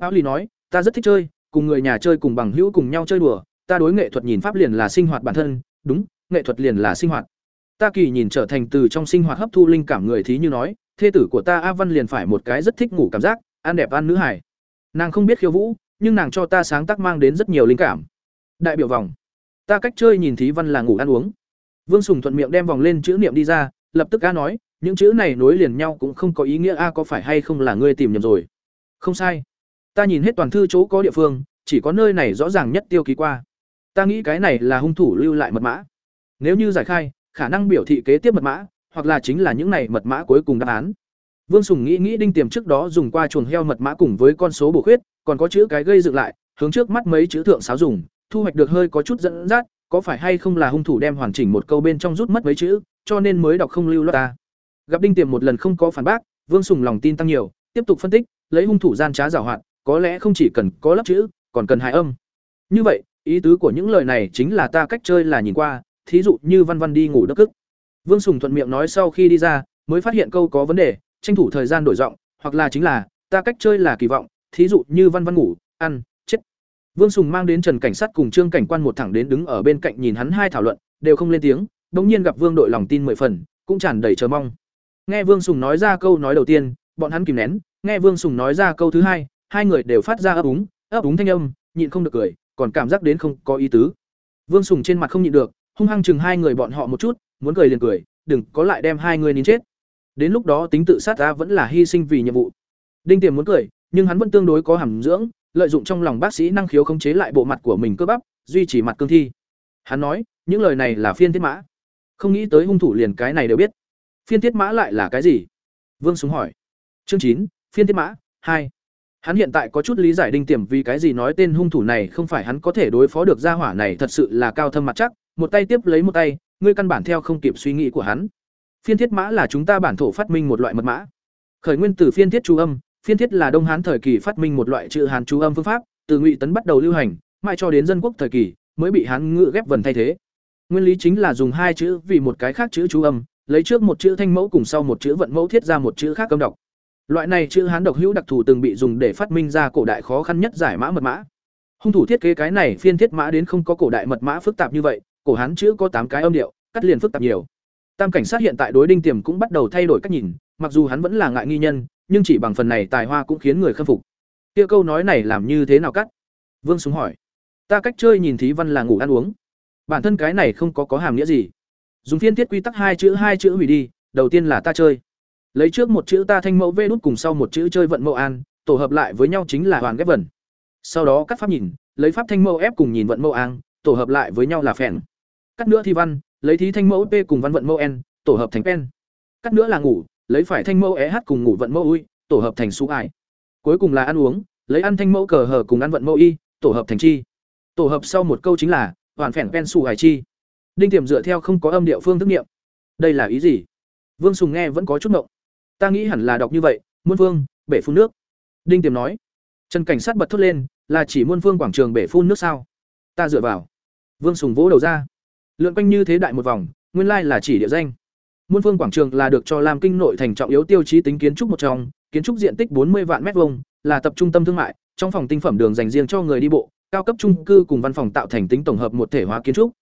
Áo Ly nói, ta rất thích chơi, cùng người nhà chơi cùng bằng hữu cùng nhau chơi đùa, ta đối nghệ thuật nhìn pháp liền là sinh hoạt bản thân, đúng, nghệ thuật liền là sinh hoạt. Ta kỳ nhìn trở thành từ trong sinh hoạt hấp thu linh cảm người thí như nói, thê tử của ta A Văn liền phải một cái rất thích ngủ cảm giác, ăn đẹp ăn nữ hải. Nàng không biết khiêu vũ, nhưng nàng cho ta sáng tác mang đến rất nhiều linh cảm. Đại biểu vòng. Ta cách chơi nhìn thí văn là ngủ ăn uống. Vương Sùng thuận miệng đem vòng lên chữ niệm đi ra, lập tức a nói, những chữ này nối liền nhau cũng không có ý nghĩa a có phải hay không là ngươi tìm nhầm rồi. Không sai. Ta nhìn hết toàn thư chỗ có địa phương, chỉ có nơi này rõ ràng nhất tiêu ký qua. Ta nghĩ cái này là hung thủ lưu lại mật mã. Nếu như giải khai, khả năng biểu thị kế tiếp mật mã, hoặc là chính là những này mật mã cuối cùng đáp án. Vương Sùng nghĩ nghĩ đinh tiềm trước đó dùng qua chuồng heo mật mã cùng với con số bổ khuyết, còn có chữ cái gây dựng lại, hướng trước mắt mấy chữ thượng sáo dùng, thu hoạch được hơi có chút dẫn dắt, có phải hay không là hung thủ đem hoàn chỉnh một câu bên trong rút mất mấy chữ, cho nên mới đọc không lưu loát ta. Gặp đinh tiềm một lần không có phản bác, Vương Sùng lòng tin tăng nhiều, tiếp tục phân tích, lấy hung thủ gian trá giảo hoạt, có lẽ không chỉ cần có lấp chữ, còn cần hài âm. Như vậy, ý tứ của những lời này chính là ta cách chơi là nhìn qua, thí dụ như văn văn đi ngủ đất cức. Vương Sùng thuận miệng nói sau khi đi ra, mới phát hiện câu có vấn đề, tranh thủ thời gian đổi giọng, hoặc là chính là ta cách chơi là kỳ vọng, thí dụ như văn văn ngủ, ăn, chết. Vương Sùng mang đến Trần cảnh sát cùng Trương cảnh quan một thẳng đến đứng ở bên cạnh nhìn hắn hai thảo luận, đều không lên tiếng, đống nhiên gặp Vương đội lòng tin mười phần, cũng tràn đầy chờ mong. Nghe Vương Sùng nói ra câu nói đầu tiên, bọn hắn kìm nén, nghe Vương Sùng nói ra câu thứ hai, hai người đều phát ra ấp úng, ấp úng thanh âm, nhịn không được cười, còn cảm giác đến không có ý tứ. Vương Sùng trên mặt không nhịn được, hung hăng chừng hai người bọn họ một chút, muốn cười liền cười, đừng có lại đem hai người nín chết. Đến lúc đó tính tự sát ta vẫn là hy sinh vì nhiệm vụ. Đinh Tiềm muốn cười, nhưng hắn vẫn tương đối có hàm dưỡng, lợi dụng trong lòng bác sĩ năng khiếu khống chế lại bộ mặt của mình cơ bắp, duy trì mặt cương thi. Hắn nói, những lời này là phiên thiết mã. Không nghĩ tới hung thủ liền cái này đều biết. Phiên thiết mã lại là cái gì? Vương Súng hỏi. Chương chín, phiên thiết mã hai. Hắn hiện tại có chút lý giải đinh tiềm vì cái gì nói tên hung thủ này không phải hắn có thể đối phó được gia hỏa này thật sự là cao thâm mặt chắc, một tay tiếp lấy một tay, ngươi căn bản theo không kịp suy nghĩ của hắn. Phiên thiết mã là chúng ta bản thổ phát minh một loại mật mã. Khởi nguyên từ phiên thiết chú âm, phiên thiết là Đông Hán thời kỳ phát minh một loại chữ Hán chú âm phương pháp, từ Ngụy Tấn bắt đầu lưu hành, mãi cho đến dân quốc thời kỳ mới bị Hán ngữ ghép vần thay thế. Nguyên lý chính là dùng hai chữ vì một cái khác chữ chú âm, lấy trước một chữ thanh mẫu cùng sau một chữ vận mẫu thiết ra một chữ khác âm đọc. Loại này chữ Hán độc hữu đặc thù từng bị dùng để phát minh ra cổ đại khó khăn nhất giải mã mật mã. Hung thủ thiết kế cái này phiên thiết mã đến không có cổ đại mật mã phức tạp như vậy, cổ Hán chữ có tám cái âm điệu, cắt liền phức tạp nhiều. Tam cảnh sát hiện tại đối Đinh Tiềm cũng bắt đầu thay đổi cách nhìn, mặc dù hắn vẫn là ngại nghi nhân, nhưng chỉ bằng phần này tài hoa cũng khiến người khâm phục. Kia câu nói này làm như thế nào cắt? Vương Súng hỏi. Ta cách chơi nhìn thí văn là ngủ ăn uống. Bản thân cái này không có có hàm nghĩa gì. Dùng phiên thiết quy tắc hai chữ hai chữ hủy đi, đầu tiên là ta chơi. Lấy trước một chữ ta thanh mẫu v đút cùng sau một chữ chơi vận mẫu an, tổ hợp lại với nhau chính là hoàn ghép vần. Sau đó cắt pháp nhìn, lấy pháp thanh mẫu ép cùng nhìn vận mẫu an, tổ hợp lại với nhau là phèn. Cắt nữa thi văn, lấy thí thanh mẫu p cùng văn vận mẫu n, tổ hợp thành pen. Cắt nữa là ngủ, lấy phải thanh mẫu eh cùng ngủ vận mẫu ui, tổ hợp thành su ải. Cuối cùng là ăn uống, lấy ăn thanh mẫu cờ hờ cùng ăn vận mẫu y, tổ hợp thành chi. Tổ hợp sau một câu chính là hoàn phèn pen su ải chi. Đinh Tiềm dựa theo không có âm địa phương thức nghiệm. Đây là ý gì? Vương Sùng nghe vẫn có chút ngộng. Ta nghĩ hẳn là đọc như vậy, Muôn Vương, bể phun nước. Đinh Tiềm nói. Trần cảnh sát bật thốt lên, là chỉ Muôn Vương quảng trường bể phun nước sao? Ta dựa vào. Vương Sùng vỗ đầu ra. Lượn quanh như thế đại một vòng, nguyên lai là chỉ địa danh. Muôn Phương quảng trường là được cho làm kinh nội thành trọng yếu tiêu chí tính kiến trúc một trong, kiến trúc diện tích 40 vạn mét vuông, là tập trung tâm thương mại, trong phòng tinh phẩm đường dành riêng cho người đi bộ, cao cấp trung cư cùng văn phòng tạo thành tính tổng hợp một thể hóa kiến trúc.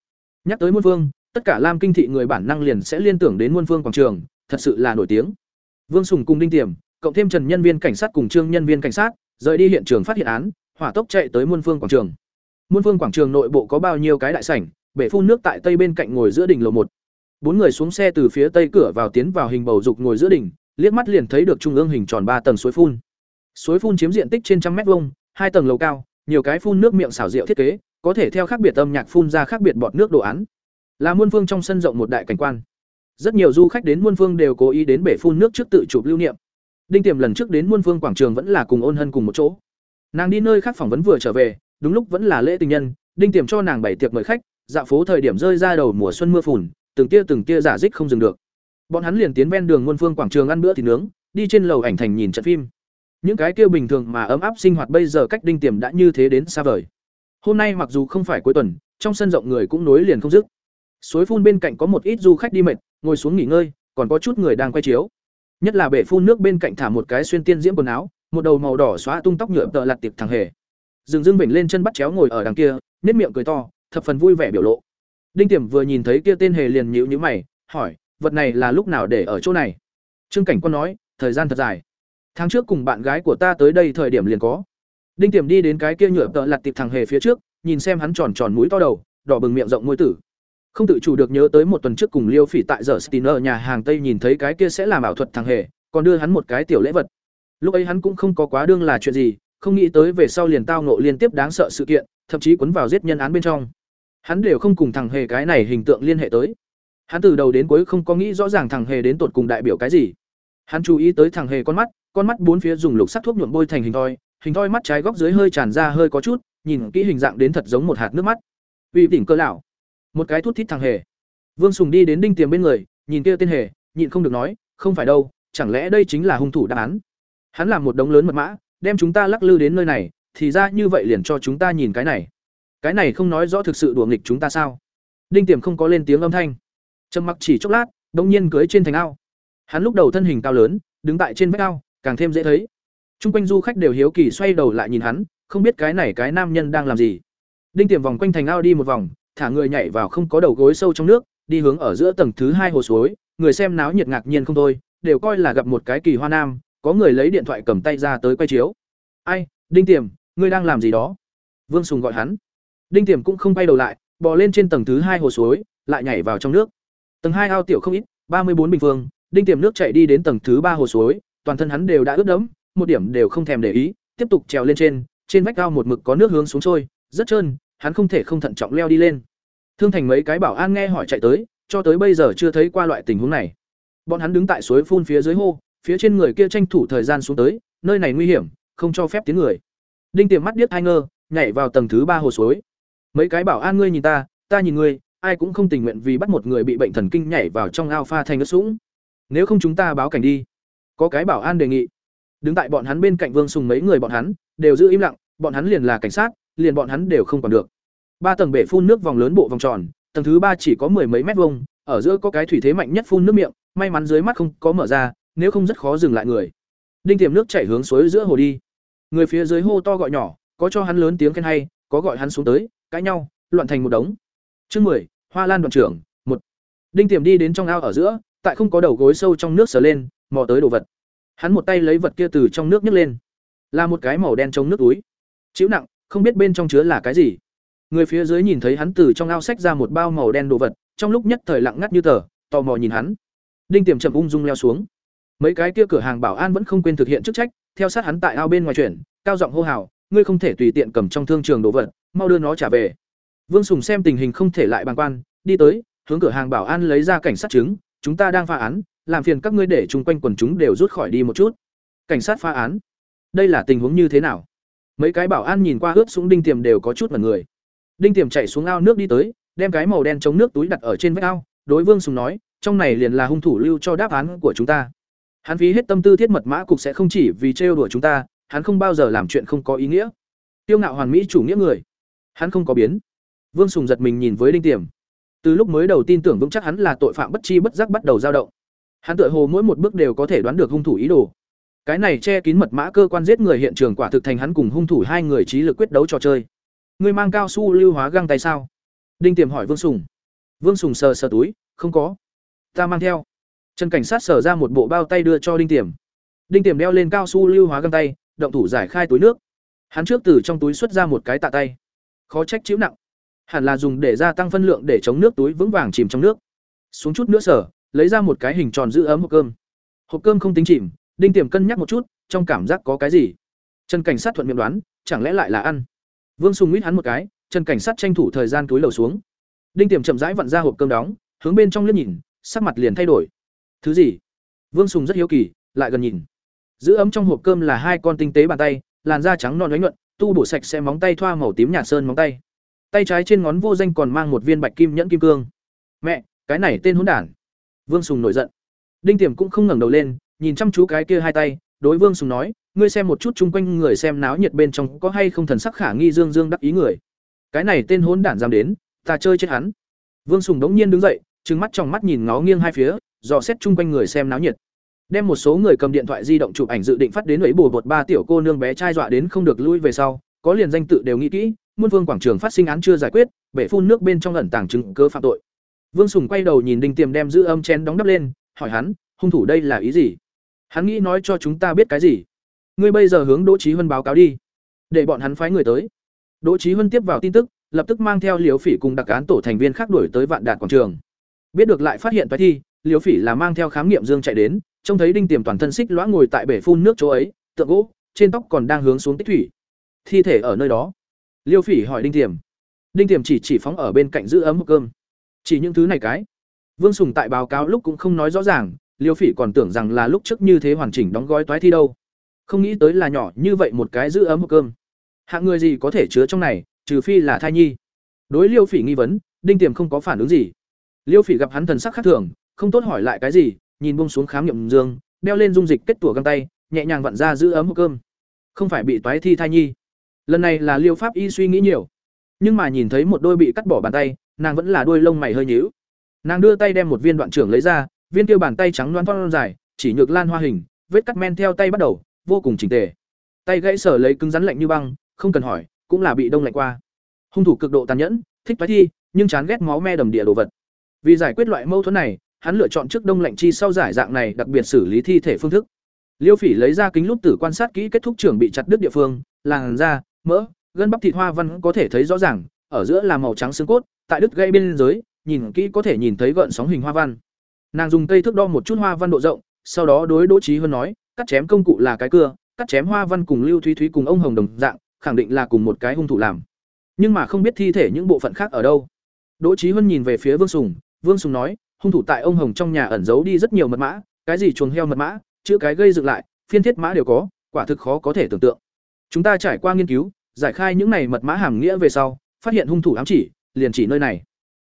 Nhắc tới Muôn Phương, tất cả Lam kinh thị người bản năng liền sẽ liên tưởng đến Muôn Phương quảng trường, thật sự là nổi tiếng. Vương Sùng cùng Đinh Tiềm, cộng thêm Trần nhân viên cảnh sát cùng Trương nhân viên cảnh sát, rời đi hiện trường phát hiện án, hỏa tốc chạy tới Muôn Phương quảng trường. Muôn Phương quảng trường nội bộ có bao nhiêu cái đại sảnh, bể phun nước tại tây bên cạnh ngồi giữa đỉnh lầu một. Bốn người xuống xe từ phía tây cửa vào tiến vào hình bầu dục ngồi giữa đỉnh liếc mắt liền thấy được trung ương hình tròn ba tầng suối phun. Suối phun chiếm diện tích trên trăm mét vuông hai tầng lầu cao nhiều cái phun nước miệng xảo diệu thiết kế có thể theo khác biệt âm nhạc phun ra khác biệt bọt nước đồ án. Là muôn phương trong sân rộng một đại cảnh quan rất nhiều du khách đến muôn phương đều cố ý đến bể phun nước trước tự chụp lưu niệm đinh tiềm lần trước đến muôn phương quảng trường vẫn là cùng ôn hân cùng một chỗ nàng đi nơi khác phỏng vấn vừa trở về đúng lúc vẫn là lễ tình nhân đinh tiềm cho nàng bảy tiệc mời khách dạo phố thời điểm rơi ra đầu mùa xuân mưa phùn, từng tia từng tia giả dích không dừng được. Bọn hắn liền tiến ven đường Muôn Phương quảng trường ăn bữa thịt nướng, đi trên lầu ảnh thành nhìn trận phim. Những cái kia bình thường mà ấm áp sinh hoạt bây giờ cách đinh tiềm đã như thế đến xa vời. Hôm nay mặc dù không phải cuối tuần, trong sân rộng người cũng nối liền không dứt. Suối phun bên cạnh có một ít du khách đi mệt, ngồi xuống nghỉ ngơi, còn có chút người đang quay chiếu. Nhất là bể phun nước bên cạnh thả một cái xuyên tiên diễm quần áo, một đầu màu đỏ xóa tung tóc nhựa tợ lặt tiệp thằng hề. Dừng dưng vểnh lên chân bắt chéo ngồi ở đằng kia nếp miệng cười to thập phần vui vẻ biểu lộ. Đinh tiểm vừa nhìn thấy kia tên hề liền nhíu nhíu mày hỏi vật này là lúc nào để ở chỗ này? Trương cảnh quân nói thời gian thật dài. Tháng trước cùng bạn gái của ta tới đây thời điểm liền có. Đinh tiểm đi đến cái kia nhựa tợ lặt tiệp thằng hề phía trước nhìn xem hắn tròn tròn mũi to đầu đỏ bừng miệng rộng môi tử không tự chủ được nhớ tới một tuần trước cùng liêu phỉ tại giờ stiner nhà hàng tây nhìn thấy cái kia sẽ làm ảo thuật thằng hề, còn đưa hắn một cái tiểu lễ vật. Lúc ấy hắn cũng không có quá đương là chuyện gì, không nghĩ tới về sau liền tao nộ liên tiếp đáng sợ sự kiện, thậm chí cuốn vào giết nhân án bên trong. Hắn đều không cùng thằng hề cái này hình tượng liên hệ tới. Hắn từ đầu đến cuối không có nghĩ rõ ràng thằng hề đến tột cùng đại biểu cái gì. Hắn chú ý tới thằng hề con mắt con mắt bốn phía dùng lục sắc thuốc nhuộm bôi thành hình thoi hình thoi mắt trái góc dưới hơi tràn ra hơi có chút, nhìn kỹ hình dạng đến thật giống một hạt nước mắt. Uy đỉnh cơ lão một cái thút thít thằng hề. Vương sùng đi đến đinh tiềm bên người nhìn kia tên hề nhịn không được nói không phải đâu chẳng lẽ đây chính là hung thủ đáp án? Hắn làm một đống lớn mật mã đem chúng ta lắc lư đến nơi này thì ra như vậy liền cho chúng ta nhìn cái này. Cái này không nói rõ thực sự đùa nghịch chúng ta sao? Đinh tiềm không có lên tiếng âm thanh. Trầm mặc chỉ chốc lát đông nhiên cưới trên thành ao. Hắn lúc đầu thân hình cao lớn đứng tại trên vách ao càng thêm dễ thấy. Trung quanh du khách đều hiếu kỳ xoay đầu lại nhìn hắn, không biết cái này cái nam nhân đang làm gì. Đinh Tiềm vòng quanh thành ao đi một vòng, thả người nhảy vào không có đầu gối sâu trong nước, đi hướng ở giữa tầng thứ hai hồ suối, người xem náo nhiệt ngạc nhiên không thôi, đều coi là gặp một cái kỳ hoa nam, có người lấy điện thoại cầm tay ra tới quay chiếu. "Ai, Đinh Tiềm, ngươi đang làm gì đó?" Vương Sùng gọi hắn. Đinh Tiềm cũng không quay đầu lại, bò lên trên tầng thứ hai hồ suối, lại nhảy vào trong nước. Tầng hai ao tiểu không ít, ba mươi bốn bình phương, Đinh Tiềm nước chảy đi đến tầng thứ ba hồ suối, toàn thân hắn đều đã ướt đẫm, một điểm đều không thèm để ý, tiếp tục trèo lên trên, trên vách ao một mực có nước hướng xuống trôi, rất trơn, hắn không thể không thận trọng leo đi lên. Thương Thành mấy cái bảo an nghe hỏi chạy tới, cho tới bây giờ chưa thấy qua loại tình huống này. Bọn hắn đứng tại suối phun phía dưới hô, phía trên người kia tranh thủ thời gian xuống tới, nơi này nguy hiểm, không cho phép tiến người. Đinh Tiềm mắt điếc hai ngơ, nhảy vào tầng thứ ba hồ suối. Mấy cái bảo an ngươi nhìn ta, ta nhìn ngươi, ai cũng không tình nguyện vì bắt một người bị bệnh thần kinh nhảy vào trong ao pha thành ớt sũng. Nếu không chúng ta báo cảnh đi. Có cái bảo an đề nghị. Đứng tại bọn hắn bên cạnh Vương Sùng mấy người bọn hắn đều giữ im lặng, bọn hắn liền là cảnh sát, liền bọn hắn đều không còn được. Ba tầng bể phun nước vòng lớn bộ vòng tròn, tầng thứ ba chỉ có mười mấy mét vuông, ở giữa có cái thủy thế mạnh nhất phun nước miệng, may mắn dưới mắt không có mở ra, nếu không rất khó dừng lại người. Đinh Tiềm nước chảy hướng suối giữa hồ đi. Người phía dưới hô to gọi nhỏ, có cho hắn lớn tiếng khen hay, có gọi hắn xuống tới, cãi nhau, loạn thành một đống. Chương mười Hoa Lan đoàn trưởng, một Đinh Tiềm đi đến trong ao ở giữa, tại không có đầu gối sâu trong nước sờ lên, mò tới đồ vật. Hắn một tay lấy vật kia từ trong nước nhấc lên, là một cái màu đen trong nước túi. Chịu nặng, không biết bên trong chứa là cái gì. Người phía dưới nhìn thấy hắn từ trong ao xách ra một bao màu đen đồ vật, trong lúc nhất thời lặng ngắt như tờ, tò mò nhìn hắn. Đinh Tiềm chậm ung dung leo xuống. Mấy cái kia cửa hàng bảo an vẫn không quên thực hiện chức trách, theo sát hắn tại ao bên ngoài chuyển, cao giọng hô hào, ngươi không thể tùy tiện cầm trong thương trường đồ vật, mau đưa nó trả về. Vương Sùng xem tình hình không thể lại bàng quan, đi tới, hướng cửa hàng bảo an lấy ra cảnh sát chứng, chúng ta đang phá án, làm phiền các ngươi để chung quanh quần chúng đều rút khỏi đi một chút cảnh sát phá án đây là tình huống như thế nào mấy cái bảo an nhìn qua ướp súng đinh tiềm đều có chút mật người. Đinh tiềm chạy xuống ao nước đi tới, đem cái màu đen chống nước túi đặt ở trên vách ao, đối vương sùng nói, trong này liền là hung thủ lưu cho đáp án của chúng ta. Hắn phí hết tâm tư thiết mật mã cục sẽ không chỉ vì trêu đùa chúng ta, hắn không bao giờ làm chuyện không có ý nghĩa. Tiêu ngạo hoàn mỹ chủ nghĩa người. Hắn không có biến. Vương sùng giật mình nhìn với đinh tiềm. Từ lúc mới đầu tin tưởng vững chắc hắn là tội phạm bất chi bất giác bắt đầu dao động. Hắn tựa hồ mỗi một bước đều có thể đoán được hung thủ ý đồ cái này che kín mật mã cơ quan giết người hiện trường quả thực thành hắn cùng hung thủ hai người trí lực quyết đấu trò chơi. Người mang cao su lưu hóa găng tay sao? Đinh tiềm hỏi vương sùng. Vương sùng sờ sờ túi, không có. Ta mang theo. Trần cảnh sát sở ra một bộ bao tay đưa cho đinh tiềm. Đinh tiềm đeo lên cao su lưu hóa găng tay, động thủ giải khai túi nước. Hắn trước từ trong túi xuất ra một cái tạ tay. Khó trách chịu nặng. Hẳn là dùng để gia tăng phân lượng để chống nước túi vững vàng chìm trong nước. Xuống chút nữa sở, lấy ra một cái hình tròn giữ ấm hộp cơm. Hộp cơm không tính chìm đinh tiềm cân nhắc một chút trong cảm giác có cái gì? Trần cảnh sát thuận miệng đoán chẳng lẽ lại là ăn? Vương sùng mít hắn một cái trần cảnh sát tranh thủ thời gian túi lầu xuống. Đinh tiềm chậm rãi vặn ra hộp cơm đóng hướng bên trong liếc nhìn sắc mặt liền thay đổi. Thứ gì? Vương sùng rất hiếu kỳ lại gần nhìn. Giữ ấm trong hộp cơm là hai con tinh tế bàn tay làn da trắng non đánh nhuận tu bổ sạch sẽ móng tay thoa màu tím nhạt sơn móng tay. Tay trái trên ngón vô danh còn mang một viên bạch kim nhẫn kim cương. Mẹ cái này tên hỗn đản. Vương Sùng nổi giận. Đinh Tiềm cũng không ngẩng đầu lên, nhìn chăm chú cái kia hai tay, đối Vương Sùng nói, ngươi xem một chút chung quanh người xem náo nhiệt bên trong có hay không thần sắc khả nghi dương dương đắc ý người. Cái này tên hỗn đản dám đến, ta chơi chết hắn. Vương Sùng đống nhiên đứng dậy, trừng mắt trong mắt nhìn ngó nghiêng hai phía, dò xét chung quanh người xem náo nhiệt. đem một số người cầm điện thoại di động chụp ảnh dự định phát đến ấy bồ bột ba tiểu cô nương bé trai dọa đến không được lui về sau có liền danh tự đều nghĩ kỹ muôn vương quảng trường phát sinh án chưa giải quyết bể phun nước bên trong ẩn tàng chứng cơ phạm tội vương sùng quay đầu nhìn đinh tiềm đem giữ âm chén đóng đắp lên hỏi hắn hung thủ đây là ý gì hắn nghĩ nói cho chúng ta biết cái gì? Ngươi bây giờ hướng đỗ trí huân báo cáo đi. Để bọn hắn phái người tới. Đỗ trí huân tiếp vào tin tức, lập tức mang theo liều phỉ cùng đặc án tổ thành viên khác đuổi tới vạn đạt quảng trường. Biết được lại phát hiện toái thi liều phỉ là mang theo khám nghiệm dương chạy đến, trông thấy đinh tiềm toàn thân xích lõa ngồi tại bể phun nước chỗ ấy, tượng gỗ, trên tóc còn đang hướng xuống tích thủy. Thi thể ở nơi đó. Liêu phỉ hỏi đinh tiềm. Đinh tiềm chỉ chỉ phóng ở bên cạnh giữ ấm hộp cơm. Chỉ những thứ này cái. Vương sùng tại báo cáo lúc cũng không nói rõ ràng liêu phỉ còn tưởng rằng là lúc trước như thế hoàn chỉnh đóng gói toái thi đâu. Không nghĩ tới là nhỏ như vậy một cái giữ ấm hộp cơm. Hạng người gì có thể chứa trong này, trừ phi là thai nhi. Đối liêu phỉ nghi vấn, đinh tiềm không có phản ứng gì. Liêu phỉ gặp hắn thần sắc khác thường, không tốt hỏi lại cái gì, nhìn bông xuống khám nghiệm dương, đeo lên dung dịch kết tủa găng tay, nhẹ nhàng vặn ra giữ ấm hộp cơm. Không phải bị toái thi thai nhi. Lần này là liêu pháp y suy nghĩ nhiều. Nhưng mà nhìn thấy một đôi bị cắt bỏ bàn tay, nàng vẫn là đôi lông mày hơi nhíu. Nàng đưa tay đem một viên đoạn trưởng lấy ra viên kia bàn tay trắng loáng thon dài, chỉ nhược lan hoa hình, vết cắt men theo tay bắt đầu, vô cùng chỉnh tề. Tay gãy sở lấy cứng rắn lạnh như băng, không cần hỏi, cũng là bị đông lạnh qua. Hung thủ cực độ tàn nhẫn, thích thoái thi, nhưng chán ghét máu me đầm địa đồ vật. Vì giải quyết loại mâu thuẫn này, hắn lựa chọn trước đông lạnh chi sau giải dạng này đặc biệt xử lý thi thể phương thức. Liêu phỉ lấy ra kính lúp tử quan sát kỹ kết thúc trưởng bị chặt đứt địa phương, làn da, mỡ, gân bắp thịt hoa văn có thể thấy rõ ràng, ở giữa là màu trắng xương cốt, tại đứt gây bên dưới nhìn kỹ có thể nhìn thấy gợn sóng hình hoa văn nàng dùng cây thước đo một chút hoa văn độ rộng, sau đó đối đỗ trí hơn nói, cắt chém công cụ là cái cưa, cắt chém hoa văn cùng lưu thúy thúy cùng ông hồng đồng dạng, khẳng định là cùng một cái hung thủ làm. Nhưng mà không biết thi thể những bộ phận khác ở đâu. Đỗ trí hơn nhìn về phía vương sùng vương sùng nói, hung thủ tại ông hồng trong nhà ẩn giấu đi rất nhiều mật mã, cái gì chuồng heo mật mã, chữ cái gây dựng lại, phiên thiết mã đều có, quả thực khó có thể tưởng tượng. Chúng ta trải qua nghiên cứu, giải khai những này mật mã hàm nghĩa về sau, phát hiện hung thủ ám chỉ, liền chỉ nơi này.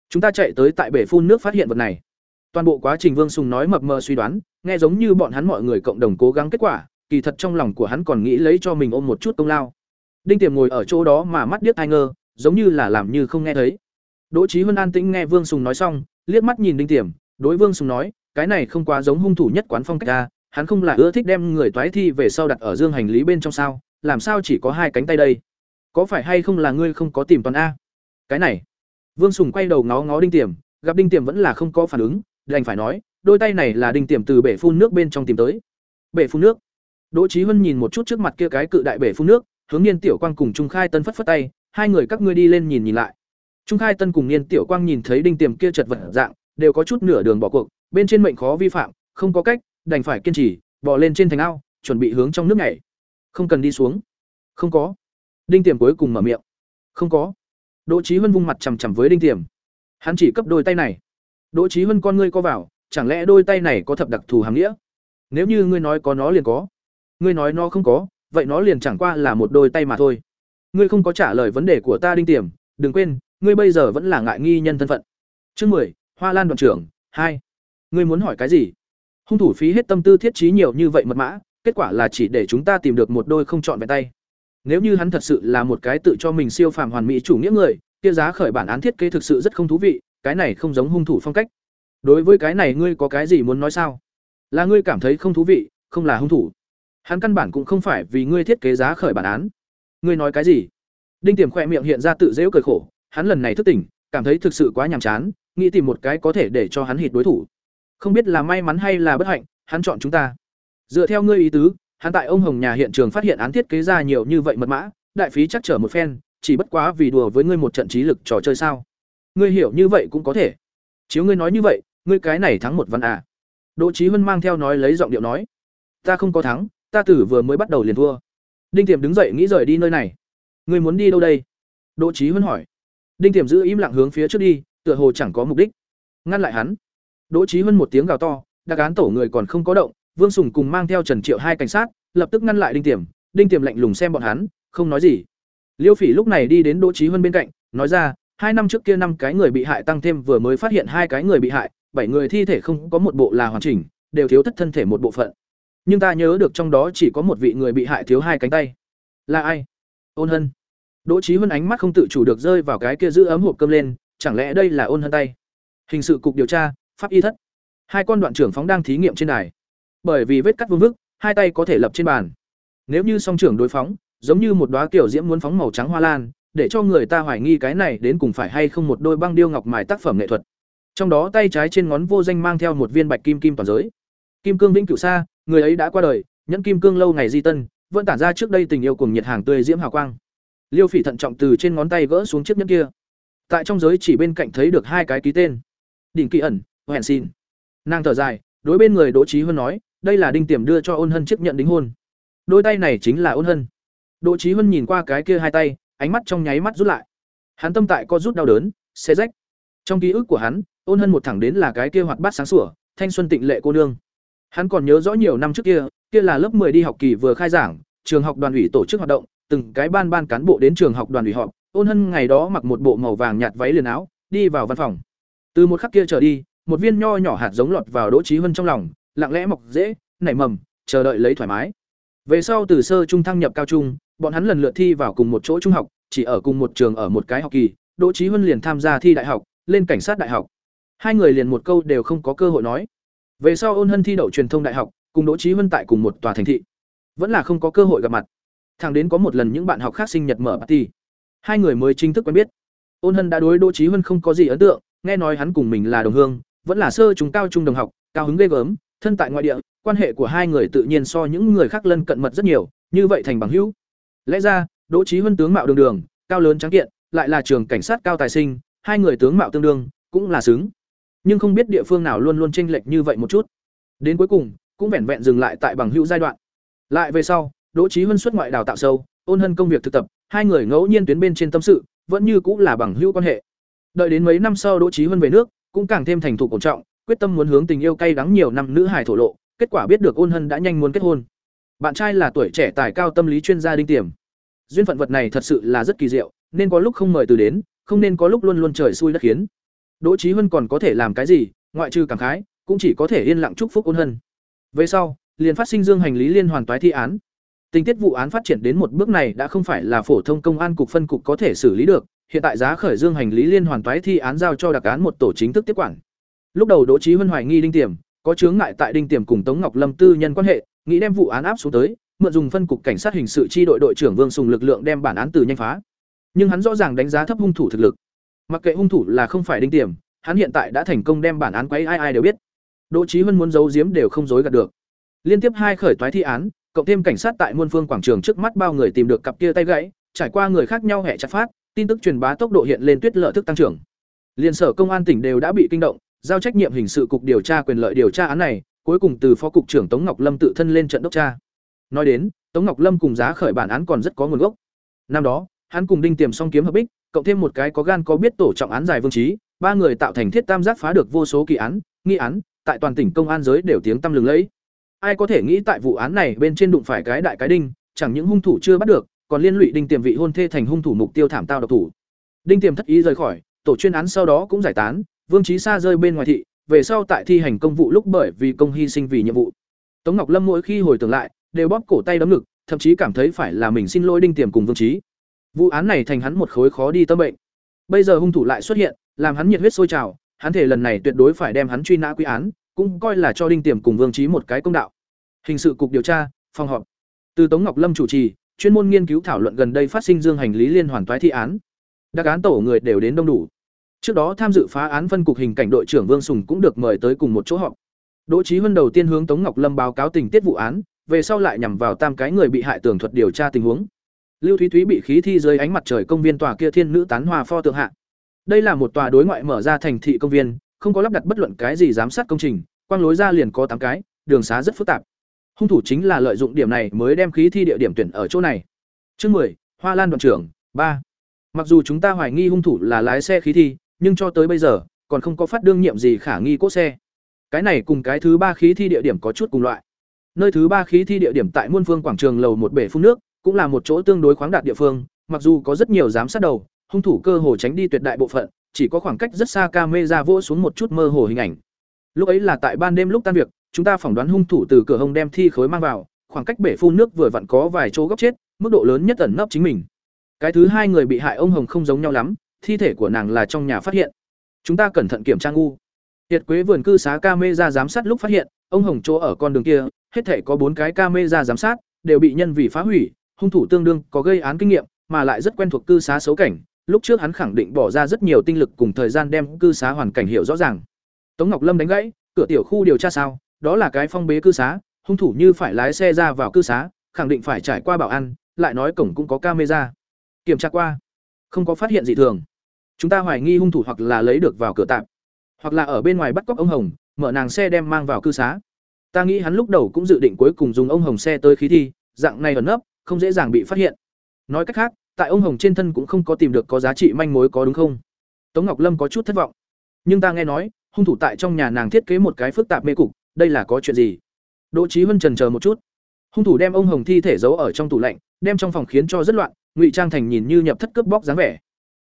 Chúng ta chạy tới tại bể phun nước phát hiện vật này toàn bộ quá trình vương sùng nói mập mờ suy đoán, nghe giống như bọn hắn mọi người cộng đồng cố gắng kết quả, kỳ thật trong lòng của hắn còn nghĩ lấy cho mình ôm một chút công lao. Đinh tiềm ngồi ở chỗ đó mà mắt điếc ai ngơ, giống như là làm như không nghe thấy. Đỗ trí huân an tĩnh nghe vương sùng nói xong, liếc mắt nhìn đinh tiềm, đối vương sùng nói, cái này không quá giống hung thủ nhất quán phong cách ta hắn không là ưa thích đem người toái thi về sau đặt ở dương hành lý bên trong sao, làm sao chỉ có hai cánh tay đây? Có phải hay không là ngươi không có tìm toàn a? Cái này. Vương sùng quay đầu ngó ngó đinh tiềm, gặp đinh tiềm vẫn là không có phản ứng đành phải nói, đôi tay này là đinh tiềm từ bể phun nước bên trong tìm tới. Bể phun nước. Đỗ Chí Hân nhìn một chút trước mặt kia cái cự đại bể phun nước, hướng niên tiểu quang cùng trung khai tân phất phất tay, hai người các ngươi đi lên nhìn nhìn lại. Trung khai tân cùng niên tiểu quang nhìn thấy đinh tiềm kia chật vật dạng, đều có chút nửa đường bỏ cuộc, bên trên mệnh khó vi phạm, không có cách, đành phải kiên trì, bò lên trên thành ao, chuẩn bị hướng trong nước nhảy. Không cần đi xuống. Không có. Đinh tiềm cuối cùng mở miệng. Không có. Đỗ Chí huân vung mặt chằm chằm với đinh tiềm. Hắn chỉ cấp đôi tay này đỗ trí Hân con ngươi co vào, chẳng lẽ đôi tay này có thập đặc thù hàm nghĩa? Nếu như ngươi nói có nó liền có. Ngươi nói nó không có, vậy nó liền chẳng qua là một đôi tay mà thôi. Ngươi không có trả lời vấn đề của ta đinh tiềm, đừng quên, ngươi bây giờ vẫn là ngại nghi nhân thân phận. Chương mười, hoa lan đoàn trưởng, hai. Ngươi muốn hỏi cái gì? Hung thủ phí hết tâm tư thiết trí nhiều như vậy mật mã, kết quả là chỉ để chúng ta tìm được một đôi không chọn vẹn tay. Nếu như hắn thật sự là một cái tự cho mình siêu phàm hoàn mỹ chủ nghĩa người, kia giá khởi bản án thiết kế thực sự rất không thú vị cái này không giống hung thủ phong cách. Đối với cái này ngươi có cái gì muốn nói sao? Là ngươi cảm thấy không thú vị, không là hung thủ. Hắn căn bản cũng không phải vì ngươi thiết kế giá khởi bản án. Ngươi nói cái gì? Đinh tiềm khoe miệng hiện ra tự dễu cười khổ, hắn lần này thức tỉnh, cảm thấy thực sự quá nhàm chán, nghĩ tìm một cái có thể để cho hắn hít đối thủ. Không biết là may mắn hay là bất hạnh, hắn chọn chúng ta. Dựa theo ngươi ý tứ, hắn tại ông hồng nhà hiện trường phát hiện án thiết kế ra nhiều như vậy mật mã, đại phí chắc trở một phen, chỉ bất quá vì đùa với ngươi một trận trí lực trò chơi sao? Ngươi hiểu như vậy cũng có thể. Chiếu ngươi nói như vậy, ngươi cái này thắng một văn à. Đỗ trí huân mang theo nói lấy giọng điệu nói, ta không có thắng, ta tử vừa mới bắt đầu liền thua. Đinh tiềm đứng dậy nghĩ rời đi nơi này. Ngươi muốn đi đâu đây? Đỗ trí huân hỏi. Đinh tiềm giữ im lặng hướng phía trước đi, tựa hồ chẳng có mục đích. Ngăn lại hắn. Đỗ trí huân một tiếng gào to, đặc án tổ người còn không có động, vương sùng cùng mang theo trần triệu hai cảnh sát, lập tức ngăn lại đinh tiềm. Đinh tiềm lạnh lùng xem bọn hắn, không nói gì. Liêu phỉ lúc này đi đến đỗ trí huân bên cạnh, nói ra hai năm trước kia năm cái người bị hại tăng thêm vừa mới phát hiện hai cái người bị hại bảy người thi thể không có một bộ là hoàn chỉnh đều thiếu thất thân thể một bộ phận. Nhưng ta nhớ được trong đó chỉ có một vị người bị hại thiếu hai cánh tay. Là ai? Ôn hân. Đỗ trí huân ánh mắt không tự chủ được rơi vào cái kia giữ ấm hộp cơm lên chẳng lẽ đây là ôn hân tay? Hình sự cục điều tra pháp y thất. Hai con đoạn trưởng phóng đang thí nghiệm trên đài. Bởi vì vết cắt vương vức, hai tay có thể lập trên bàn. Nếu như song trưởng đối phóng, giống như một đóa kiểu diễm muốn phóng màu trắng hoa lan, để cho người ta hoài nghi cái này đến cùng phải hay không một đôi băng điêu ngọc mài tác phẩm nghệ thuật. Trong đó tay trái trên ngón vô danh mang theo một viên bạch kim kim toàn giới. Kim cương vĩnh cửu xa, người ấy đã qua đời, nhẫn kim cương lâu ngày di tân, vẫn tản ra trước đây tình yêu cùng nhiệt hàng tươi diễm hào quang. Liêu Phỉ thận trọng từ trên ngón tay gỡ xuống chiếc nhẫn kia. Tại trong giới chỉ bên cạnh thấy được hai cái ký tên. Đỉnh Kỳ ẩn, hẹn xin. Nàng thở dài, đối bên người Đỗ Chí Huân nói, đây là đinh tiềm đưa cho Ôn Hân chiếc nhận đính hôn. Đôi tay này chính là Ôn Hân. Đỗ Chí Huân nhìn qua cái kia hai tay, ánh mắt trong nháy mắt rút lại. Hắn tâm tại co rút đau đớn, xé rách. Trong ký ức của hắn, Ôn Hân một thẳng đến là cái kia hoạt bát sáng sủa, thanh xuân tịnh lệ cô nương. Hắn còn nhớ rõ nhiều năm trước kia, kia là lớp 10 đi học kỳ vừa khai giảng, trường học đoàn ủy tổ chức hoạt động, từng cái ban ban cán bộ đến trường học đoàn ủy họp, Ôn Hân ngày đó mặc một bộ màu vàng nhạt váy liền áo, đi vào văn phòng. Từ một khắc kia trở đi, một viên nho nhỏ hạt giống lọt vào Đỗ trí hơn trong lòng, lặng lẽ mọc dễ, nảy mầm, chờ đợi lấy thoải mái. Về sau từ sơ trung thăng nhập cao trung, bọn hắn lần lượt thi vào cùng một chỗ trung học, chỉ ở cùng một trường ở một cái học kỳ, Đỗ Chí Huân liền tham gia thi đại học, lên cảnh sát đại học. Hai người liền một câu đều không có cơ hội nói. Về sau Ôn Hân thi đậu truyền thông đại học, cùng Đỗ Chí Huân tại cùng một tòa thành thị, vẫn là không có cơ hội gặp mặt. thằng đến có một lần những bạn học khác sinh nhật mở party, hai người mới chính thức quen biết. Ôn Hân đã đối Đỗ Chí Huân không có gì ấn tượng, nghe nói hắn cùng mình là đồng hương, vẫn là sơ chúng cao trung đồng học, cao hứng ghê gớm, thân tại ngoại địa, quan hệ của hai người tự nhiên so những người khác lân cận mật rất nhiều, như vậy thành bằng hữu. Lẽ ra, Đỗ Chí Huân tướng mạo đường đường, cao lớn trắng kiện, lại là trường cảnh sát cao tài sinh, hai người tướng mạo tương đương, cũng là xứng. Nhưng không biết địa phương nào luôn luôn chênh lệch như vậy một chút. Đến cuối cùng, cũng vẹn vẹn dừng lại tại bằng hữu giai đoạn. Lại về sau, Đỗ Chí Huân xuất ngoại đào tạo sâu, ôn hân công việc thực tập, hai người ngẫu nhiên tuyến bên trên tâm sự, vẫn như cũng là bằng hữu quan hệ. Đợi đến mấy năm sau Đỗ Chí Huân về nước, cũng càng thêm thành thục cổ trọng, quyết tâm muốn hướng tình yêu cay đắng nhiều năm nữ hải thổ lộ, kết quả biết được ôn hân đã nhanh muốn kết hôn. Bạn trai là tuổi trẻ tài cao tâm lý chuyên gia đinh tiềm. Duyên phận vật này thật sự là rất kỳ diệu, nên có lúc không mời từ đến, không nên có lúc luôn luôn trời xui đất khiến. Đỗ trí Huân còn có thể làm cái gì, ngoại trừ cảm khái, cũng chỉ có thể yên lặng chúc phúc ôn hân. Về sau, liền phát sinh dương hành lý liên hoàn toái thi án. Tình tiết vụ án phát triển đến một bước này đã không phải là phổ thông công an cục phân cục có thể xử lý được, hiện tại giá khởi dương hành lý liên hoàn toái thi án giao cho đặc án một tổ chính thức tiếp quản. Lúc đầu Đỗ trí Huân hoài nghi Đinh Tiềm có chướng ngại tại Đinh Tiềm cùng Tống Ngọc Lâm tư nhân quan hệ, nghĩ đem vụ án áp xuống tới, mượn dùng phân cục cảnh sát hình sự chi đội đội trưởng Vương Sùng lực lượng đem bản án từ nhanh phá. Nhưng hắn rõ ràng đánh giá thấp hung thủ thực lực. Mặc kệ hung thủ là không phải Đinh Tiềm, hắn hiện tại đã thành công đem bản án quấy ai ai đều biết. Đỗ Chí Huân muốn giấu giếm đều không dối gạt được. Liên tiếp hai khởi toái thi án, cộng thêm cảnh sát tại Muôn Phương quảng trường trước mắt bao người tìm được cặp kia tay gãy, trải qua người khác nhau hệ chặt phát, tin tức truyền bá tốc độ hiện lên tuyết lợi thức tăng trưởng. Liên sở công an tỉnh đều đã bị kinh động, giao trách nhiệm hình sự cục điều tra quyền lợi điều tra án này, cuối cùng từ phó cục trưởng Tống Ngọc Lâm tự thân lên trận đốc tra. Nói đến, Tống Ngọc Lâm cùng giá khởi bản án còn rất có nguồn gốc. Năm đó, hắn cùng Đinh Tiềm song kiếm hợp bích, cộng thêm một cái có gan có biết tổ trọng án dài vương trí, ba người tạo thành thiết tam giác phá được vô số kỳ án, nghi án, tại toàn tỉnh công an giới đều tiếng tăm lừng lẫy. Ai có thể nghĩ tại vụ án này bên trên đụng phải cái đại cái đinh, chẳng những hung thủ chưa bắt được, còn liên lụy Đinh Tiềm vị hôn thê thành hung thủ mục tiêu thảm tao độc thủ. Đinh Tiềm thất ý rời khỏi, tổ chuyên án sau đó cũng giải tán, Vương Chí Sa rơi bên ngoài thị, về sau tại thi hành công vụ lúc bởi vì công hy sinh vì nhiệm vụ. Tống Ngọc Lâm mỗi khi hồi tưởng lại, đều bóp cổ tay đấm ngực, thậm chí cảm thấy phải là mình xin lỗi Đinh Tiềm cùng Vương Chí. Vụ án này thành hắn một khối khó đi tâm bệnh. Bây giờ hung thủ lại xuất hiện, làm hắn nhiệt huyết sôi trào, hắn thể lần này tuyệt đối phải đem hắn truy nã quy án, cũng coi là cho Đinh Tiềm cùng Vương Chí một cái công đạo. Hình sự cục điều tra, phòng họp. Từ Tống Ngọc Lâm chủ trì, chuyên môn nghiên cứu thảo luận gần đây phát sinh dương hành lý liên hoàn toái thi án. Đặc án tổ người đều đến đông đủ. Trước đó tham dự phá án phân cục hình cảnh đội trưởng Vương Sùng cũng được mời tới cùng một chỗ họp. Đỗ Chí Huân đầu tiên hướng Tống Ngọc Lâm báo cáo tình tiết vụ án, về sau lại nhằm vào tam cái người bị hại tường thuật điều tra tình huống. Lưu Thúy Thúy bị khí thi dưới ánh mặt trời công viên tòa kia thiên nữ tán hoa pho tượng hạ. Đây là một tòa đối ngoại mở ra thành thị công viên, không có lắp đặt bất luận cái gì giám sát công trình, quang lối ra liền có tám cái, đường xá rất phức tạp. Hung thủ chính là lợi dụng điểm này mới đem khí thi địa điểm tuyển ở chỗ này. Chương 10, Hoa Lan đoàn trưởng, 3. Mặc dù chúng ta hoài nghi hung thủ là lái xe khí thi, nhưng cho tới bây giờ, còn không có phát đương nhiệm gì khả nghi cốt xe. Cái này cùng cái thứ ba khí thi địa điểm có chút cùng loại. Nơi thứ ba khí thi địa điểm tại Muôn Phương quảng trường lầu một bể phun nước, cũng là một chỗ tương đối khoáng đạt địa phương, mặc dù có rất nhiều giám sát đầu, hung thủ cơ hồ tránh đi tuyệt đại bộ phận, chỉ có khoảng cách rất xa camera vỗ xuống một chút mơ hồ hình ảnh. Lúc ấy là tại ban đêm lúc tan việc, chúng ta phỏng đoán hung thủ từ cửa hông đem thi khối mang vào, khoảng cách bể phun nước vừa vặn có vài chỗ góc chết, mức độ lớn nhất ẩn nấp chính mình. Cái thứ hai người bị hại ông Hồng không giống nhau lắm, thi thể của nàng là trong nhà phát hiện. Chúng ta cẩn thận kiểm tra ngu. Tiệt Quế vườn cư xá camera giám sát lúc phát hiện, ông Hồng chỗ ở con đường kia, hết thể có bốn cái camera giám sát, đều bị nhân vì phá hủy, hung thủ tương đương có gây án kinh nghiệm, mà lại rất quen thuộc cư xá xấu cảnh, lúc trước hắn khẳng định bỏ ra rất nhiều tinh lực cùng thời gian đem cư xá hoàn cảnh hiểu rõ ràng. Tống Ngọc Lâm đánh gãy, cửa tiểu khu điều tra sao, đó là cái phong bế cư xá, hung thủ như phải lái xe ra vào cư xá, khẳng định phải trải qua bảo an, lại nói cổng cũng có camera. Kiểm tra qua, không có phát hiện gì thường. Chúng ta hoài nghi hung thủ hoặc là lấy được vào cửa tạm, hoặc là ở bên ngoài bắt cóc ông Hồng, mở nàng xe đem mang vào cư xá. Ta nghĩ hắn lúc đầu cũng dự định cuối cùng dùng ông Hồng xe tới khí thi, dạng này ẩn nấp, không dễ dàng bị phát hiện. Nói cách khác, tại ông Hồng trên thân cũng không có tìm được có giá trị manh mối có đúng không? Tống Ngọc Lâm có chút thất vọng. Nhưng ta nghe nói, hung thủ tại trong nhà nàng thiết kế một cái phức tạp mê cục, đây là có chuyện gì? Đỗ Chí Hân trần chờ một chút. Hung thủ đem ông Hồng thi thể giấu ở trong tủ lạnh, đem trong phòng khiến cho rất loạn, ngụy trang thành nhìn như nhập thất cướp bóc dáng vẻ.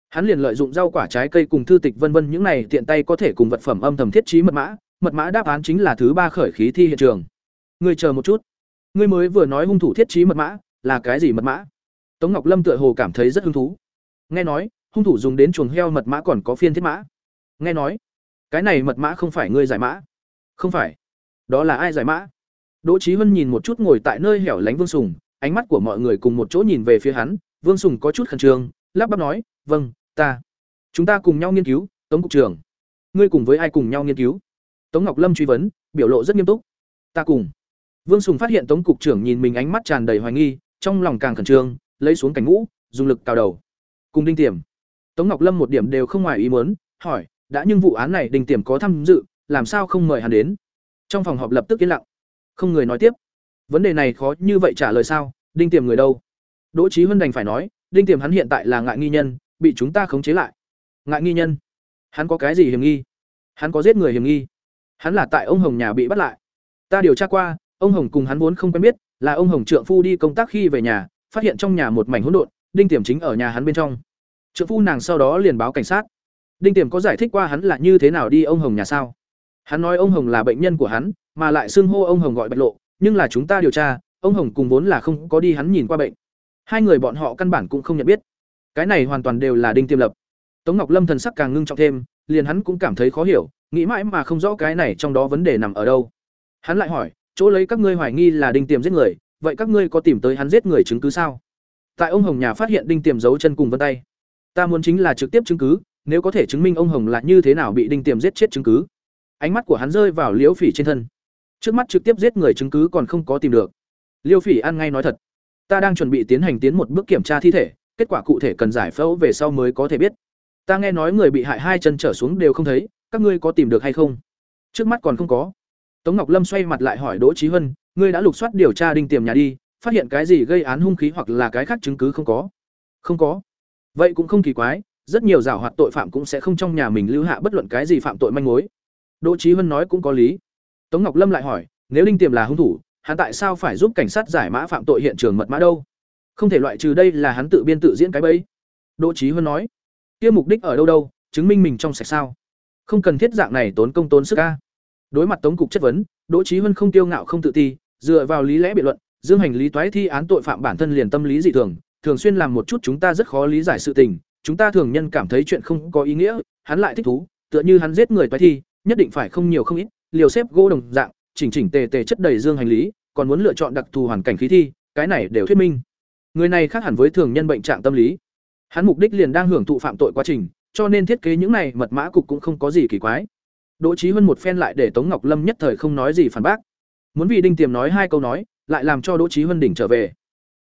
Hắn liền lợi dụng rau quả trái cây cùng thư tịch vân vân những này tiện tay có thể cùng vật phẩm âm thầm thiết trí mật mã, mật mã đáp án chính là thứ ba khởi khí thi hiện trường. Ngươi chờ một chút. Ngươi mới vừa nói hung thủ thiết trí mật mã, là cái gì mật mã? Tống Ngọc Lâm tựa hồ cảm thấy rất hứng thú. Nghe nói, hung thủ dùng đến chuồng heo mật mã còn có phiên thiết mã. Nghe nói, cái này mật mã không phải ngươi giải mã. Không phải. Đó là ai giải mã? Đỗ Chí huân nhìn một chút ngồi tại nơi hẻo lánh Vương Sùng, ánh mắt của mọi người cùng một chỗ nhìn về phía hắn, Vương Sùng có chút khẩn trương, lắp bắp nói, "Vâng, ta. Chúng ta cùng nhau nghiên cứu." Tống cục trưởng, "Ngươi cùng với ai cùng nhau nghiên cứu?" Tống Ngọc Lâm truy vấn, biểu lộ rất nghiêm túc. "Ta cùng." Vương Sùng phát hiện Tống cục trưởng nhìn mình ánh mắt tràn đầy hoài nghi, trong lòng càng khẩn trương, lấy xuống cảnh ngũ, dùng lực cào đầu. Cùng Đinh Tiểm. Tống Ngọc Lâm một điểm đều không ngoài ý muốn, hỏi, đã nhưng vụ án này Đinh Tiểm có tham dự, làm sao không mời hắn đến? Trong phòng họp lập tức yên lặng. Không người nói tiếp. Vấn đề này khó như vậy trả lời sao? Đinh Tiểm người đâu? Đỗ Chí Huân đành phải nói, Đinh Tiểm hắn hiện tại là ngại nghi nhân, bị chúng ta khống chế lại. Ngại nghi nhân? Hắn có cái gì hiểm nghi? Hắn có giết người hiểm nghi? Hắn là tại ông Hồng nhà bị bắt lại. Ta điều tra qua, ông Hồng cùng hắn vốn không quen biết, là ông Hồng trượng phu đi công tác khi về nhà, phát hiện trong nhà một mảnh hỗn độn, Đinh Tiềm chính ở nhà hắn bên trong. Trượng phu nàng sau đó liền báo cảnh sát. Đinh Tiềm có giải thích qua hắn là như thế nào đi ông Hồng nhà sao? Hắn nói ông Hồng là bệnh nhân của hắn, mà lại xưng hô ông Hồng gọi Bạch Lộ, nhưng là chúng ta điều tra, ông Hồng cùng vốn là không có đi hắn nhìn qua bệnh. Hai người bọn họ căn bản cũng không nhận biết. Cái này hoàn toàn đều là Đinh Tiềm lập. Tống Ngọc Lâm thần sắc càng ngưng trọng thêm, liền hắn cũng cảm thấy khó hiểu, nghĩ mãi mà không rõ cái này trong đó vấn đề nằm ở đâu. Hắn lại hỏi, chỗ lấy các ngươi hoài nghi là Đinh Tiềm giết người, vậy các ngươi có tìm tới hắn giết người chứng cứ sao? Tại ông Hồng nhà phát hiện Đinh Tiềm giấu chân cùng vân tay. Ta muốn chính là trực tiếp chứng cứ, nếu có thể chứng minh ông Hồng là như thế nào bị Đinh Tiềm giết chết chứng cứ. Ánh mắt của hắn rơi vào Liễu Phỉ trên thân. Trước mắt trực tiếp giết người chứng cứ còn không có tìm được. Liêu Phỉ ăn ngay nói thật, ta đang chuẩn bị tiến hành tiến một bước kiểm tra thi thể, kết quả cụ thể cần giải phẫu về sau mới có thể biết. Ta nghe nói người bị hại hai chân trở xuống đều không thấy, các ngươi có tìm được hay không? Trước mắt còn không có. Tống Ngọc Lâm xoay mặt lại hỏi Đỗ Chí Hân, ngươi đã lục soát điều tra đinh tiềm nhà đi, phát hiện cái gì gây án hung khí hoặc là cái khác chứng cứ không có? Không có. Vậy cũng không kỳ quái, rất nhiều giảo hoạt tội phạm cũng sẽ không trong nhà mình lưu hạ bất luận cái gì phạm tội manh mối. Đỗ Chí Hân nói cũng có lý. Tống Ngọc Lâm lại hỏi, nếu đinh tiềm là hung thủ, hắn tại sao phải giúp cảnh sát giải mã phạm tội hiện trường mật mã đâu? Không thể loại trừ đây là hắn tự biên tự diễn cái bẫy. Đỗ Chí Hân nói, kia mục đích ở đâu đâu, chứng minh mình trong sạch sao? Không cần thiết dạng này tốn công tốn sức a. Đối mặt Tống cục chất vấn, Đỗ Chí huân không tiêu ngạo không tự ti, dựa vào lý lẽ biện luận, dương hành lý toái thi án tội phạm bản thân liền tâm lý dị thường, thường xuyên làm một chút chúng ta rất khó lý giải sự tình, chúng ta thường nhân cảm thấy chuyện không có ý nghĩa, hắn lại thích thú, tựa như hắn giết người toái thi, nhất định phải không nhiều không ít, liều xếp gỗ đồng dạng, chỉnh chỉnh tề tề chất đầy dương hành lý, còn muốn lựa chọn đặc thù hoàn cảnh khí thi, cái này đều thuyết minh. Người này khác hẳn với thường nhân bệnh trạng tâm lý. Hắn mục đích liền đang hưởng thụ phạm tội quá trình, cho nên thiết kế những này mật mã cục cũng không có gì kỳ quái. Đỗ Chí Huân một phen lại để Tống Ngọc Lâm nhất thời không nói gì phản bác. Muốn vì Đinh Tiềm nói hai câu nói, lại làm cho Đỗ Chí Huân đỉnh trở về.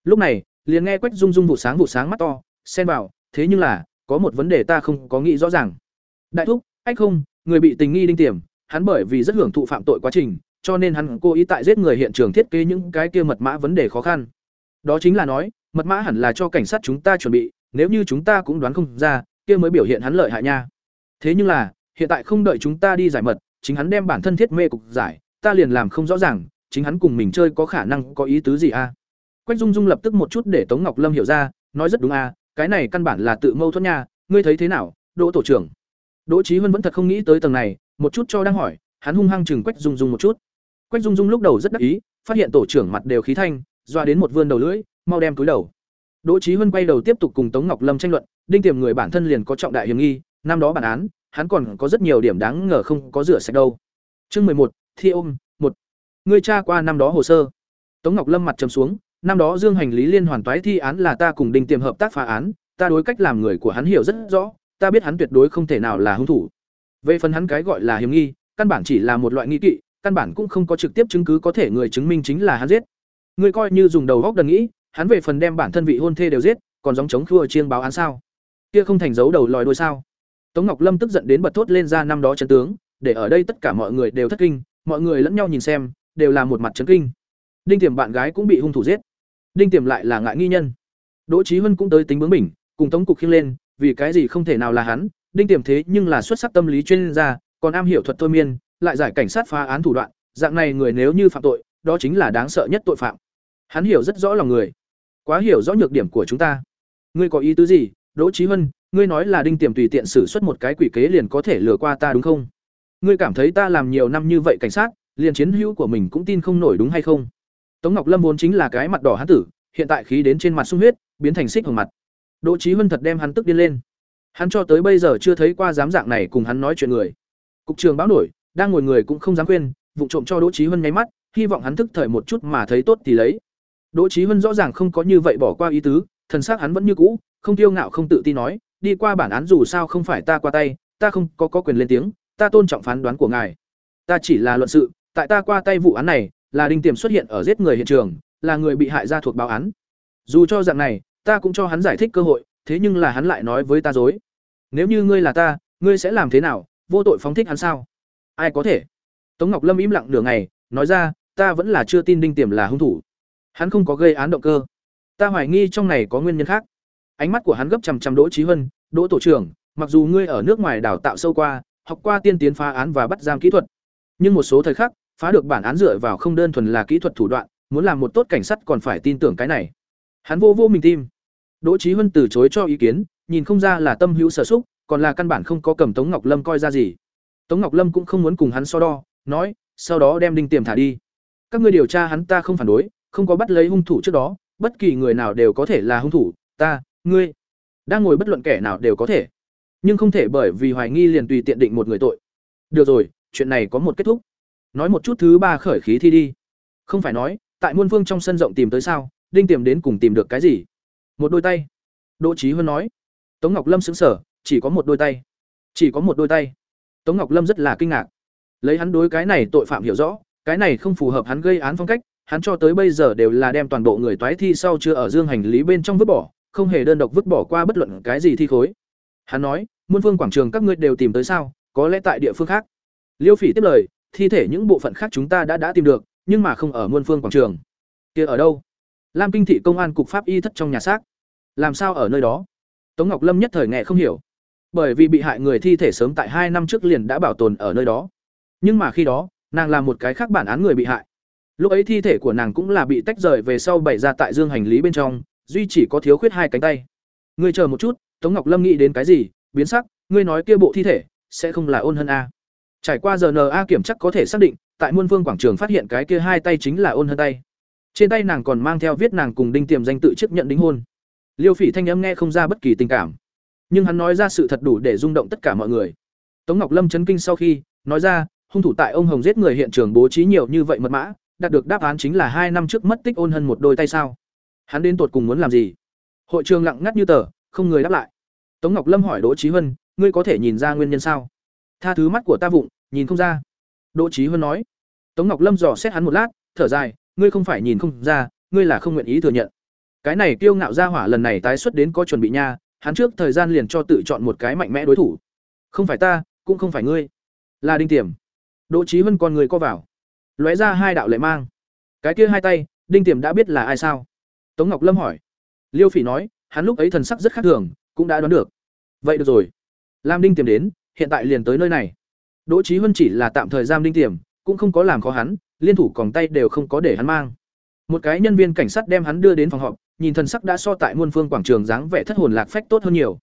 Lúc này, liền nghe Quách Dung Dung vụ sáng vụ sáng mắt to, xen vào, thế nhưng là, có một vấn đề ta không có nghĩ rõ ràng. Đại thúc, anh không, người bị tình nghi Đinh Tiềm, hắn bởi vì rất hưởng thụ phạm tội quá trình, cho nên hắn cố ý tại giết người hiện trường thiết kế những cái kia mật mã vấn đề khó khăn. Đó chính là nói, mật mã hẳn là cho cảnh sát chúng ta chuẩn bị, nếu như chúng ta cũng đoán không ra, kia mới biểu hiện hắn lợi hại nha. Thế nhưng là, hiện tại không đợi chúng ta đi giải mật, chính hắn đem bản thân thiết mê cục giải, ta liền làm không rõ ràng, chính hắn cùng mình chơi có khả năng có ý tứ gì a? À? Quách Dung Dung lập tức một chút để Tống Ngọc Lâm hiểu ra, nói rất đúng a, à, cái này căn bản là tự mâu thuẫn nha, ngươi thấy thế nào, Đỗ tổ trưởng? Đỗ Chí Huân vẫn thật không nghĩ tới tầng này, một chút cho đang hỏi, hắn hung hăng chừng Quách Dung Dung một chút. Quách Dung Dung lúc đầu rất đắc ý, phát hiện tổ trưởng mặt đều khí thanh, doa đến một vươn đầu lưỡi, mau đem túi đầu. Đỗ Chí Huân quay đầu tiếp tục cùng Tống Ngọc Lâm tranh luận, đinh tiềm người bản thân liền có trọng đại hiểm nghi, năm đó bản án, hắn còn có rất nhiều điểm đáng ngờ không có rửa sạch đâu. Chương mười một, Thi ôm, một. ngươi tra qua năm đó hồ sơ tống ngọc lâm mặt trầm xuống năm đó dương hành lý liên hoàn toái thi án là ta cùng đinh tiềm hợp tác phá án ta đối cách làm người của hắn hiểu rất rõ ta biết hắn tuyệt đối không thể nào là hung thủ về phần hắn cái gọi là hiểm nghi căn bản chỉ là một loại nghi kỵ căn bản cũng không có trực tiếp chứng cứ có thể người chứng minh chính là hắn giết ngươi coi như dùng đầu góc đần nghĩ hắn về phần đem bản thân vị hôn thê đều giết còn giống chống khua chiên báo án sao kia không thành dấu đầu lòi đuôi sao? Tống ngọc lâm tức giận đến bật thốt lên ra năm đó chấn tướng, để ở đây tất cả mọi người đều thất kinh, mọi người lẫn nhau nhìn xem, đều là một mặt chấn kinh. Đinh tiềm bạn gái cũng bị hung thủ giết. Đinh tiềm lại là ngại nghi nhân. Đỗ trí huân cũng tới tính bướng bỉnh, cùng tống cục khiêng lên, vì cái gì không thể nào là hắn? Đinh tiềm thế nhưng là xuất sắc tâm lý chuyên gia, còn am hiểu thuật thôi miên, lại giải cảnh sát phá án thủ đoạn, dạng này người nếu như phạm tội, đó chính là đáng sợ nhất tội phạm. Hắn hiểu rất rõ lòng người. Quá hiểu rõ nhược điểm của chúng ta. Ngươi có ý tứ gì? Đỗ trí huân ngươi nói là đinh tiềm tùy tiện xử xuất một cái quỷ kế liền có thể lừa qua ta đúng không? Ngươi cảm thấy ta làm nhiều năm như vậy cảnh sát, liền chiến hữu của mình cũng tin không nổi đúng hay không? Tống ngọc lâm vốn chính là cái mặt đỏ hán tử, hiện tại khí đến trên mặt sung huyết, biến thành xích hồng mặt. Đỗ trí huân thật đem hắn tức điên lên. Hắn cho tới bây giờ chưa thấy qua dám dạng này cùng hắn nói chuyện người. Cục trường báo nổi, đang ngồi người cũng không dám quên, vụ trộm cho đỗ trí huân nháy mắt, hy vọng hắn thức thời một chút mà thấy tốt thì lấy. Đỗ trí huân rõ ràng không có như vậy bỏ qua ý tứ, thần xác hắn vẫn như cũ không tiêu ngạo không tự tin nói đi qua bản án dù sao không phải ta qua tay ta không có, có quyền lên tiếng ta tôn trọng phán đoán của ngài. Ta chỉ là luận sự tại ta qua tay vụ án này là đinh tiềm xuất hiện ở giết người hiện trường là người bị hại ra thuộc báo án. Dù cho dạng này ta cũng cho hắn giải thích cơ hội thế nhưng là hắn lại nói với ta dối. Nếu như ngươi là ta ngươi sẽ làm thế nào vô tội phóng thích hắn sao? Ai có thể? Tống ngọc lâm im lặng nửa ngày nói ra ta vẫn là chưa tin đinh tiềm là hung thủ. Hắn không có gây án động cơ. Ta hoài nghi trong này có nguyên nhân khác ánh mắt của hắn gấp chằm chằm đỗ trí huân, đỗ tổ trưởng, mặc dù ngươi ở nước ngoài đào tạo sâu qua, học qua tiên tiến phá án và bắt giam kỹ thuật, nhưng một số thời khắc, phá được bản án dựa vào không đơn thuần là kỹ thuật thủ đoạn, muốn làm một tốt cảnh sát còn phải tin tưởng cái này. Hắn vô vô mình tim. Đỗ trí huân từ chối cho ý kiến, nhìn không ra là tâm hữu sở xúc, còn là căn bản không có cầm tống ngọc lâm coi ra gì. Tống ngọc lâm cũng không muốn cùng hắn so đo, nói, sau đó đem đinh tiềm thả đi. Các ngươi điều tra hắn ta không phản đối, không có bắt lấy hung thủ trước đó, bất kỳ người nào đều có thể là hung thủ, ta ngươi, đang ngồi bất luận kẻ nào đều có thể. Nhưng không thể bởi vì hoài nghi liền tùy tiện định một người tội. Được rồi, chuyện này có một kết thúc. Nói một chút thứ ba khởi khí thi đi. Không phải nói, tại muôn phương trong sân rộng tìm tới sao, đinh tìm đến cùng tìm được cái gì? Một đôi tay. Đỗ trí huân nói. Tống ngọc lâm xứng sở chỉ có một đôi tay. Chỉ có một đôi tay. Tống ngọc lâm rất là kinh ngạc. Lấy hắn đối cái này tội phạm hiểu rõ, cái này không phù hợp hắn gây án phong cách, hắn cho tới bây giờ đều là đem toàn bộ người toái thi sau chưa ở dương hành lý bên trong vứt bỏ không hề đơn độc vứt bỏ qua bất luận cái gì thi khối. Hắn nói, muôn phương quảng trường các ngươi đều tìm tới sao? Có lẽ tại địa phương khác. Liêu phỉ tiếp lời, thi thể những bộ phận khác chúng ta đã đã tìm được, nhưng mà không ở muôn phương quảng trường. Kia ở đâu? Lam kinh thị công an cục pháp y thất trong nhà xác. Làm sao ở nơi đó? Tống ngọc lâm nhất thời nghe không hiểu. Bởi vì bị hại người thi thể sớm tại hai năm trước liền đã bảo tồn ở nơi đó. Nhưng mà khi đó, nàng là một cái khác bản án người bị hại. Lúc ấy thi thể của nàng cũng là bị tách rời về sau bày ra tại dương hành lý bên trong duy chỉ có thiếu khuyết hai cánh tay. Ngươi chờ một chút, tống ngọc lâm nghĩ đến cái gì, biến sắc, ngươi nói kia bộ thi thể, sẽ không là ôn hân a. Trải qua giờ na kiểm chắc có thể xác định, tại muôn vương quảng trường phát hiện cái kia hai tay chính là ôn hân tay. Trên tay nàng còn mang theo viết nàng cùng đinh tiềm danh tự chấp nhận đính hôn. Liêu phỉ thanh âm nghe không ra bất kỳ tình cảm. Nhưng hắn nói ra sự thật đủ để rung động tất cả mọi người. Tống ngọc lâm chấn kinh sau khi, nói ra, hung thủ tại ông hồng giết người hiện trường bố trí nhiều như vậy mật mã, đạt được đáp án chính là hai năm trước mất tích ôn hân một đôi tay sao hắn đến tột cùng muốn làm gì? Hội trường lặng ngắt như tờ, không người đáp lại. Tống ngọc lâm hỏi đỗ trí huân, ngươi có thể nhìn ra nguyên nhân sao? Tha thứ mắt của ta vụng, nhìn không ra. Đỗ trí huân nói. Tống ngọc lâm dò xét hắn một lát, thở dài, ngươi không phải nhìn không ra, ngươi là không nguyện ý thừa nhận. Cái này kiêu ngạo ra hỏa lần này tái xuất đến có chuẩn bị nha, hắn trước thời gian liền cho tự chọn một cái mạnh mẽ đối thủ. Không phải ta, cũng không phải ngươi. Là đinh tiềm. Đỗ trí huân con người co vào. Lóe ra hai đạo lệ mang. Cái kia hai tay, đinh tiềm đã biết là ai sao? Tống ngọc lâm hỏi. Liêu phỉ nói, hắn lúc ấy thần sắc rất khác thường, cũng đã đoán được. Vậy được rồi. Lam đinh tìm đến, hiện tại liền tới nơi này. Đỗ Chí huân chỉ là tạm thời giam đinh tiềm, cũng không có làm khó hắn, liên thủ còng tay đều không có để hắn mang. Một cái nhân viên cảnh sát đem hắn đưa đến phòng họp, nhìn thần sắc đã so tại muôn phương quảng trường dáng vẻ thất hồn lạc phách tốt hơn nhiều.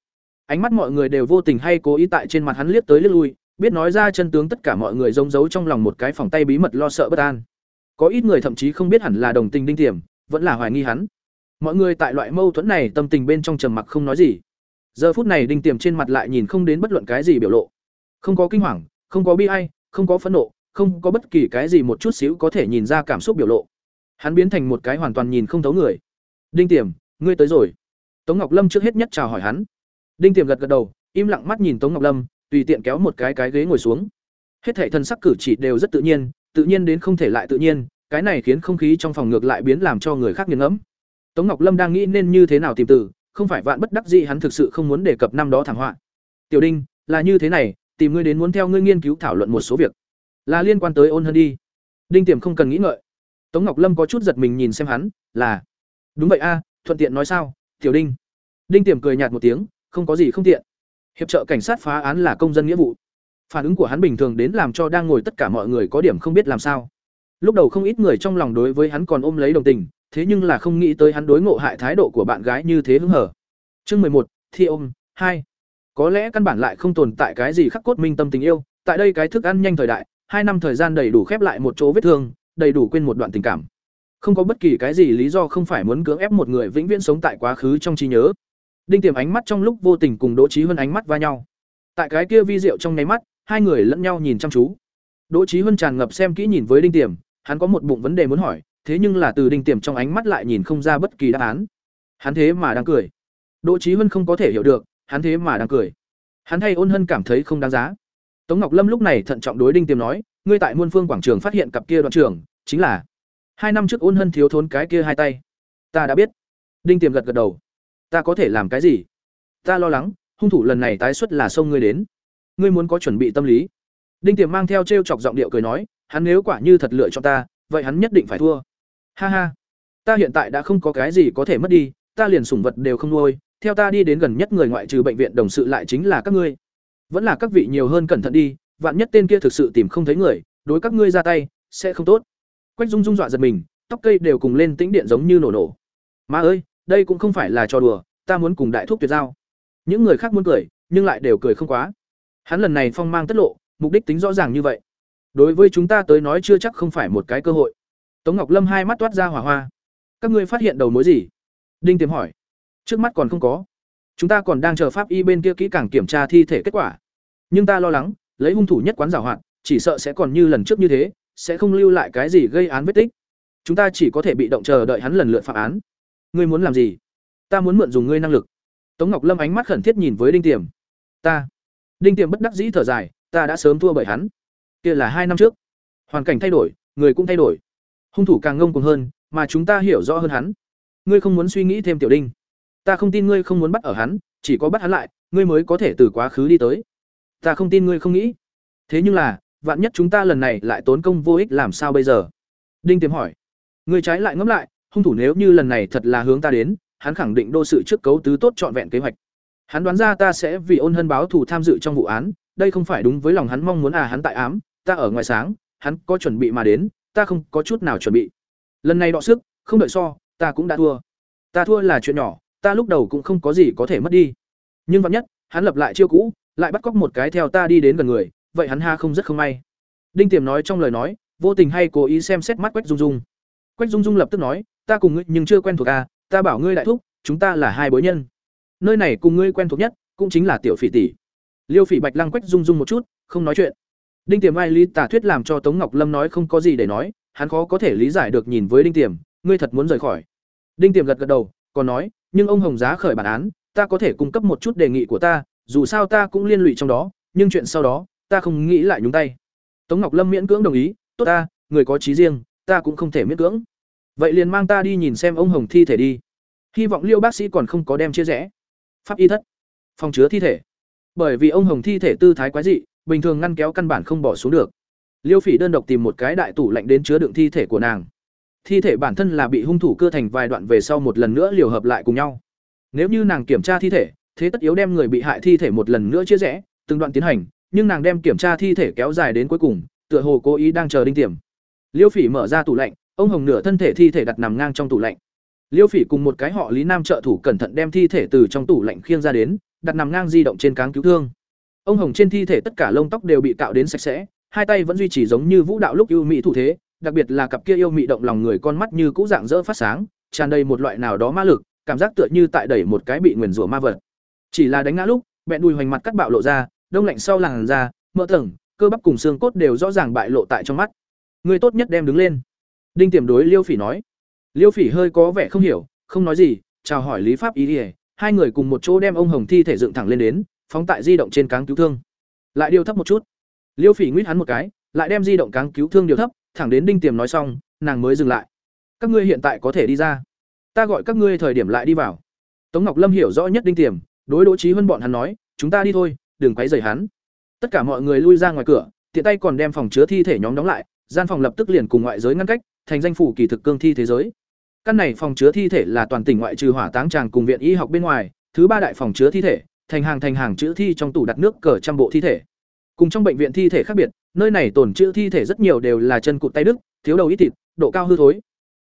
Ánh mắt mọi người đều vô tình hay cố ý tại trên mặt hắn liếc tới liếc lui, biết nói ra chân tướng tất cả mọi người giống giấu trong lòng một cái phòng tay bí mật lo sợ bất an. Có ít người thậm chí không biết hẳn là đồng tình đinh tiềm, vẫn là hoài nghi hắn mọi người tại loại mâu thuẫn này tâm tình bên trong trầm mặc không nói gì. Giờ phút này đinh tiềm trên mặt lại nhìn không đến bất luận cái gì biểu lộ. Không có kinh hoàng, không có bi ai, không có phẫn nộ, không có bất kỳ cái gì một chút xíu có thể nhìn ra cảm xúc biểu lộ. Hắn biến thành một cái hoàn toàn nhìn không thấu người. Đinh tiềm, ngươi tới rồi. Tống ngọc lâm trước hết nhất chào hỏi hắn. Đinh tiềm gật gật đầu, im lặng mắt nhìn tống ngọc lâm, tùy tiện kéo một cái cái ghế ngồi xuống. Hết thảy thân sắc cử chỉ đều rất tự nhiên tự nhiên đến không thể lại tự nhiên, cái này khiến không khí trong phòng ngược lại biến làm cho người khác nghiền ngẫm tống ngọc lâm đang nghĩ nên như thế nào tìm từ, không phải vạn bất đắc dĩ hắn thực sự không muốn đề cập năm đó thảm họa. Tiểu đinh, là như thế này, tìm ngươi đến muốn theo ngươi nghiên cứu thảo luận một số việc. Là liên quan tới ôn hơn đi. Đinh tiềm không cần nghĩ ngợi. Tống ngọc lâm có chút giật mình nhìn xem hắn, là, đúng vậy a, thuận tiện nói sao, tiểu đinh? Đinh tiềm cười nhạt một tiếng, không có gì không tiện. Hiệp trợ cảnh sát phá án là công dân nghĩa vụ. Phản ứng của hắn bình thường đến làm cho đang ngồi tất cả mọi người có điểm không biết làm sao. Lúc đầu không ít người trong lòng đối với hắn còn ôm lấy đồng tình thế nhưng là không nghĩ tới hắn đối ngộ hại thái độ của bạn gái như thế hứng hở. Chương mười một, thi ôm hai. Có lẽ căn bản lại không tồn tại cái gì khắc cốt minh tâm tình yêu, tại đây cái thức ăn nhanh thời đại, hai năm thời gian đầy đủ khép lại một chỗ vết thương, đầy đủ quên một đoạn tình cảm. Không có bất kỳ cái gì lý do không phải muốn cưỡng ép một người vĩnh viễn sống tại quá khứ trong trí nhớ. Đinh tiềm ánh mắt trong lúc vô tình cùng đỗ chí hơn ánh mắt va nhau. Tại cái kia vi diệu trong nháy mắt, hai người lẫn nhau nhìn chăm chú. Đỗ chí hơn tràn ngập xem kỹ nhìn với đinh tiềm, hắn có một bụng vấn đề muốn hỏi thế nhưng là từ đinh tiềm trong ánh mắt lại nhìn không ra bất kỳ đáp án. Hắn thế mà đang cười. Đỗ trí huân không có thể hiểu được, hắn thế mà đang cười. Hắn hay ôn hân cảm thấy không đáng giá. Tống ngọc lâm lúc này thận trọng đối đinh tiềm nói, ngươi tại muôn phương quảng trường phát hiện cặp kia đoạn trưởng, chính là hai năm trước ôn hân thiếu thốn cái kia hai tay. Ta đã biết. Đinh tiềm gật gật đầu. Ta có thể làm cái gì? Ta lo lắng, hung thủ lần này tái xuất là xông ngươi đến. Ngươi muốn có chuẩn bị tâm lý. Đinh tiềm mang theo t chọc giọng điệu cười nói, hắn nếu quả như thật lựa cho ta, vậy hắn nhất định phải thua ha ha. Ta hiện tại đã không có cái gì có thể mất đi, ta liền sủng vật đều không nuôi, theo ta đi đến gần nhất người ngoại trừ bệnh viện đồng sự lại chính là các ngươi. Vẫn là các vị nhiều hơn cẩn thận đi, vạn nhất tên kia thực sự tìm không thấy người, đối các ngươi ra tay, sẽ không tốt. Quách dung dung dọa giật mình, tóc cây đều cùng lên tĩnh điện giống như nổ nổ. Má ơi, đây cũng không phải là trò đùa, ta muốn cùng đại thúc tuyệt giao. Những người khác muốn cười, nhưng lại đều cười không quá. Hắn lần này phong mang tất lộ, mục đích tính rõ ràng như vậy. Đối với chúng ta tới nói chưa chắc không phải một cái cơ hội tống ngọc lâm hai mắt toát ra hỏa hoa. Các ngươi phát hiện đầu mối gì? Đinh tiềm hỏi. Trước mắt còn không có. Chúng ta còn đang chờ pháp y bên kia kỹ càng kiểm tra thi thể kết quả. Nhưng ta lo lắng, lấy hung thủ nhất quán giảo hoạt, chỉ sợ sẽ còn như lần trước như thế, sẽ không lưu lại cái gì gây án vết tích. Chúng ta chỉ có thể bị động chờ đợi hắn lần lượt phạm án. Ngươi muốn làm gì? Ta muốn mượn dùng ngươi năng lực. Tống ngọc lâm ánh mắt khẩn thiết nhìn với đinh tiềm. Ta. Đinh tiềm bất đắc dĩ thở dài, ta đã sớm thua bởi hắn. Kia là hai năm trước. Hoàn cảnh thay đổi, người cũng thay đổi hung thủ càng ngông cuồng hơn, mà chúng ta hiểu rõ hơn hắn. Ngươi không muốn suy nghĩ thêm tiểu đinh. Ta không tin ngươi không muốn bắt ở hắn, chỉ có bắt hắn lại, ngươi mới có thể từ quá khứ đi tới. Ta không tin ngươi không nghĩ. Thế nhưng là, vạn nhất chúng ta lần này lại tốn công vô ích làm sao bây giờ? Đinh tiềm hỏi. Ngươi trái lại ngẫm lại, hung thủ nếu như lần này thật là hướng ta đến, hắn khẳng định đô sự trước cấu tứ tốt trọn vẹn kế hoạch. Hắn đoán ra ta sẽ vì ôn hân báo thù tham dự trong vụ án, đây không phải đúng với lòng hắn mong muốn à hắn tại ám, ta ở ngoài sáng, hắn có chuẩn bị mà đến ta không có chút nào chuẩn bị. Lần này đọ sức, không đợi so, ta cũng đã thua. Ta thua là chuyện nhỏ, ta lúc đầu cũng không có gì có thể mất đi. Nhưng vạn nhất, hắn lập lại chiêu cũ, lại bắt cóc một cái theo ta đi đến gần người, vậy hắn ha không rất không may. Đinh tiềm nói trong lời nói, vô tình hay cố ý xem xét mắt quách dung dung. Quách dung dung lập tức nói, ta cùng ngươi nhưng chưa quen thuộc à ta bảo ngươi đại thúc, chúng ta là hai bối nhân. Nơi này cùng ngươi quen thuộc nhất, cũng chính là tiểu phỉ tỷ. Liêu phỉ bạch lăng quách dung dung một chút, không nói chuyện đinh tiềm ai lý tả thuyết làm cho tống ngọc lâm nói không có gì để nói, hắn khó có thể lý giải được nhìn với đinh tiềm, ngươi thật muốn rời khỏi. Đinh tiềm gật gật đầu, còn nói, nhưng ông hồng giá khởi bản án, ta có thể cung cấp một chút đề nghị của ta, dù sao ta cũng liên lụy trong đó, nhưng chuyện sau đó, ta không nghĩ lại nhúng tay. Tống ngọc lâm miễn cưỡng đồng ý, tốt ta, người có trí riêng, ta cũng không thể miễn cưỡng. Vậy liền mang ta đi nhìn xem ông hồng thi thể đi. Hy vọng liêu bác sĩ còn không có đem chia rẽ. Pháp y thất. Phòng chứa thi thể. Bởi vì ông hồng thi thể tư thái quái dị bình thường ngăn kéo căn bản không bỏ xuống được. Liêu phỉ đơn độc tìm một cái đại tủ lạnh đến chứa đựng thi thể của nàng. Thi thể bản thân là bị hung thủ cưa thành vài đoạn về sau một lần nữa liều hợp lại cùng nhau. Nếu như nàng kiểm tra thi thể, thế tất yếu đem người bị hại thi thể một lần nữa chia rẽ, từng đoạn tiến hành, nhưng nàng đem kiểm tra thi thể kéo dài đến cuối cùng, tựa hồ cố ý đang chờ đinh tiềm. Liêu phỉ mở ra tủ lạnh, ông hồng nửa thân thể thi thể đặt nằm ngang trong tủ lạnh. Liêu phỉ cùng một cái họ lý nam trợ thủ cẩn thận đem thi thể từ trong tủ lạnh khiêng ra đến, đặt nằm ngang di động trên cáng cứu thương ông hồng trên thi thể tất cả lông tóc đều bị cạo đến sạch sẽ, hai tay vẫn duy trì giống như vũ đạo lúc yêu mỹ thủ thế, đặc biệt là cặp kia yêu mị động lòng người con mắt như cũ dạng dỡ phát sáng, tràn đầy một loại nào đó ma lực, cảm giác tựa như tại đẩy một cái bị nguyền rủa ma vật. Chỉ là đánh ngã lúc, bẹn đùi hoành mặt cắt bạo lộ ra, đông lạnh sau làn da, mỡ tầng, cơ bắp cùng xương cốt đều rõ ràng bại lộ tại trong mắt. Người tốt nhất đem đứng lên. Đinh tiềm đối liêu phỉ nói. Liêu phỉ hơi có vẻ không hiểu, không nói gì, chào hỏi lý pháp ý ỉa hai người cùng một chỗ đem ông hồng thi thể dựng thẳng lên đến phóng tại di động trên cáng cứu thương. Lại điều thấp một chút. Liêu phỉ nguyết hắn một cái, lại đem di động cáng cứu thương điều thấp, thẳng đến đinh tiềm nói xong, nàng mới dừng lại. Các ngươi hiện tại có thể đi ra. Ta gọi các ngươi thời điểm lại đi vào. Tống ngọc lâm hiểu rõ nhất đinh tiềm, đối đỗ trí hơn bọn hắn nói, chúng ta đi thôi, đừng quấy rầy hắn. Tất cả mọi người lui ra ngoài cửa, tiện tay còn đem phòng chứa thi thể nhóm đóng lại, gian phòng lập tức liền cùng ngoại giới ngăn cách, thành danh phủ kỳ thực cương thi thế giới. Căn này phòng chứa thi thể là toàn tỉnh ngoại trừ hỏa táng tràng cùng viện y học bên ngoài, thứ ba đại phòng chứa thi thể thành hàng thành hàng chữ thi trong tủ đặt nước cờ trăm bộ thi thể. Cùng trong bệnh viện thi thể khác biệt, nơi này tổn chữ thi thể rất nhiều đều là chân cụt tay đứt, thiếu đầu ít thịt, độ cao hư thối.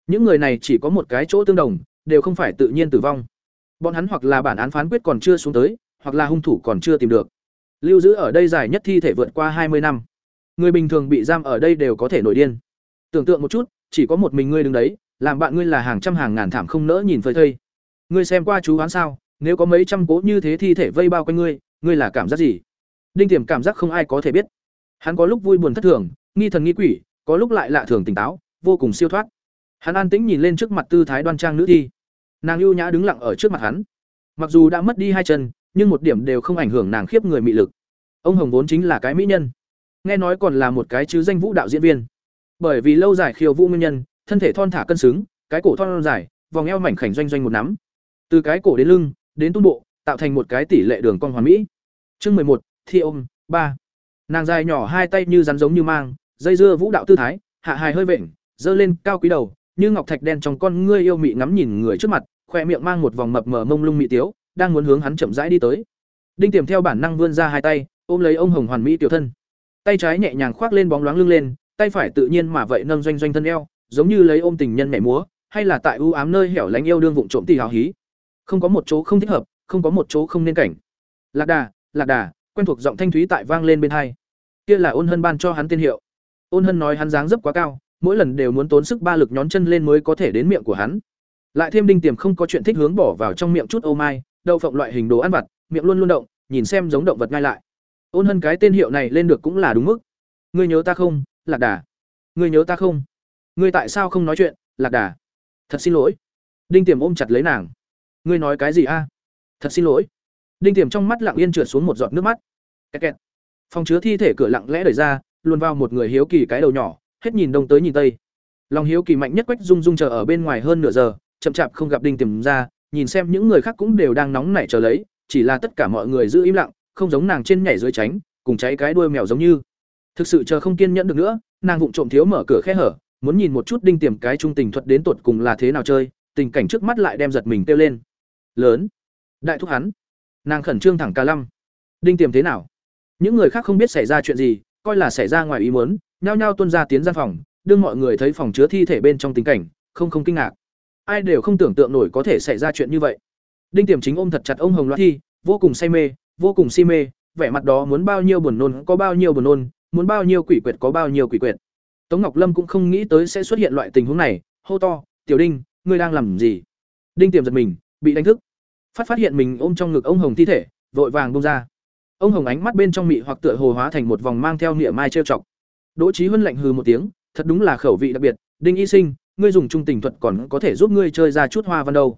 Những người này chỉ có một cái chỗ tương đồng, đều không phải tự nhiên tử vong. Bọn hắn hoặc là bản án phán quyết còn chưa xuống tới, hoặc là hung thủ còn chưa tìm được. Lưu giữ ở đây dài nhất thi thể vượt qua hai mươi năm. Người bình thường bị giam ở đây đều có thể nổi điên. Tưởng tượng một chút, chỉ có một mình ngươi đứng đấy, làm bạn ngươi là hàng trăm hàng ngàn thảm không nỡ nhìn phơi thây. Ngươi xem qua chú hoán sao nếu có mấy trăm cố như thế thi thể vây bao quanh ngươi ngươi là cảm giác gì? Đinh tiềm cảm giác không ai có thể biết. Hắn có lúc vui buồn thất thường, nghi thần nghi quỷ, có lúc lại lạ thường tỉnh táo, vô cùng siêu thoát. Hắn an tĩnh nhìn lên trước mặt tư thái đoan trang nữ thi. Nàng ưu nhã đứng lặng ở trước mặt hắn. Mặc dù đã mất đi hai chân, nhưng một điểm đều không ảnh hưởng nàng khiếp người mị lực. Ông hồng vốn chính là cái mỹ nhân. Nghe nói còn là một cái chứ danh vũ đạo diễn viên. Bởi vì lâu dài khiêu vũ nguyên nhân, thân thể thon thả cân xứng, cái cổ thon dài, vòng eo mảnh khảnh doanh doanh một nắm. Từ cái cổ đến lưng đến tung bộ, tạo thành một cái tỷ lệ đường cong hoàn mỹ. Chương mười một, thi ôm ba. Nàng dài nhỏ hai tay như rắn giống như mang, dây dưa vũ đạo tư thái, hạ hài hơi vện dơ lên cao quý đầu, như ngọc thạch đen trong con ngươi yêu mị ngắm nhìn người trước mặt, khoe miệng mang một vòng mập mờ mông lung mị tiếu, đang muốn hướng hắn chậm rãi đi tới. Đinh tiềm theo bản năng vươn ra hai tay, ôm lấy ông hồng hoàn mỹ tiểu thân. Tay trái nhẹ nhàng khoác lên bóng loáng lưng lên, tay phải tự nhiên mà vậy nâng doanh doanh thân eo, giống như lấy ôm tình nhân mẹ múa, hay là tại ưu ám nơi hẻo lánh yêu đương vụng trộm tỉ hào hí không có một chỗ không thích hợp, không có một chỗ không nên cảnh. Lạc đà lạc đà, quen thuộc giọng thanh thúy tại vang lên bên hai. Kia là ôn hân ban cho hắn tên hiệu. Ôn hân nói hắn dáng dấp quá cao, mỗi lần đều muốn tốn sức ba lực nhón chân lên mới có thể đến miệng của hắn. Lại thêm đinh tiềm không có chuyện thích hướng bỏ vào trong miệng chút ô mai, đậu phộng loại hình đồ ăn vặt, miệng luôn luôn động, nhìn xem giống động vật ngay lại. Ôn hân cái tên hiệu này lên được cũng là đúng mức. Ngươi nhớ ta không, lạc đà? Ngươi nhớ ta không? Ngươi tại sao không nói chuyện, lạc đà? Thật xin lỗi. Đinh tiềm ôm chặt lấy nàng ngươi nói cái gì a? Thật xin lỗi. Đinh tiềm trong mắt lặng yên trượt xuống một giọt nước mắt. Kẹt kẹt. phòng chứa thi thể cửa lặng lẽ đẩy ra, luồn vào một người hiếu kỳ cái đầu nhỏ, hết nhìn đông tới nhìn tây. Lòng hiếu kỳ mạnh nhất quách dung dung chờ ở bên ngoài hơn nửa giờ, chậm chạp không gặp đinh tiềm ra, nhìn xem những người khác cũng đều đang nóng nảy chờ lấy, chỉ là tất cả mọi người giữ im lặng, không giống nàng trên nhảy dưới tránh, cùng cháy cái đuôi mèo giống như. Thực sự chờ không kiên nhẫn được nữa, nàng vụng trộm thiếu mở cửa khe hở, muốn nhìn một chút đinh tiềm cái trung tình thuật đến tột cùng là thế nào chơi, tình cảnh trước mắt lại đem giật mình tiêu lên lớn. Đại thúc hắn. Nàng khẩn trương thẳng ca lăm đinh tiềm thế nào? Những người khác không biết xảy ra chuyện gì, coi là xảy ra ngoài ý muốn, nhao nhao tuân ra tiến gian phòng, đương mọi người thấy phòng chứa thi thể bên trong tình cảnh, không không kinh ngạc. Ai đều không tưởng tượng nổi có thể xảy ra chuyện như vậy. Đinh tiềm chính ôm thật chặt ông hồng loan thi, vô cùng say mê, vô cùng si mê, vẻ mặt đó muốn bao nhiêu buồn nôn có bao nhiêu buồn nôn, muốn bao nhiêu quỷ quyệt có bao nhiêu quỷ quyệt. Tống ngọc lâm cũng không nghĩ tới sẽ xuất hiện loại tình huống này, hô to, tiểu đinh, ngươi đang làm gì? Đinh tiềm giật mình, bị đánh thức phát phát hiện mình ôm trong ngực ông hồng thi thể, vội vàng bông ra. Ông hồng ánh mắt bên trong mị hoặc tựa hồ hóa thành một vòng mang theo nịa mai trêu chọc. Đỗ trí huân lạnh hừ một tiếng, thật đúng là khẩu vị đặc biệt, đinh y sinh, ngươi dùng trung tình thuật còn có thể giúp ngươi chơi ra chút hoa văn đâu.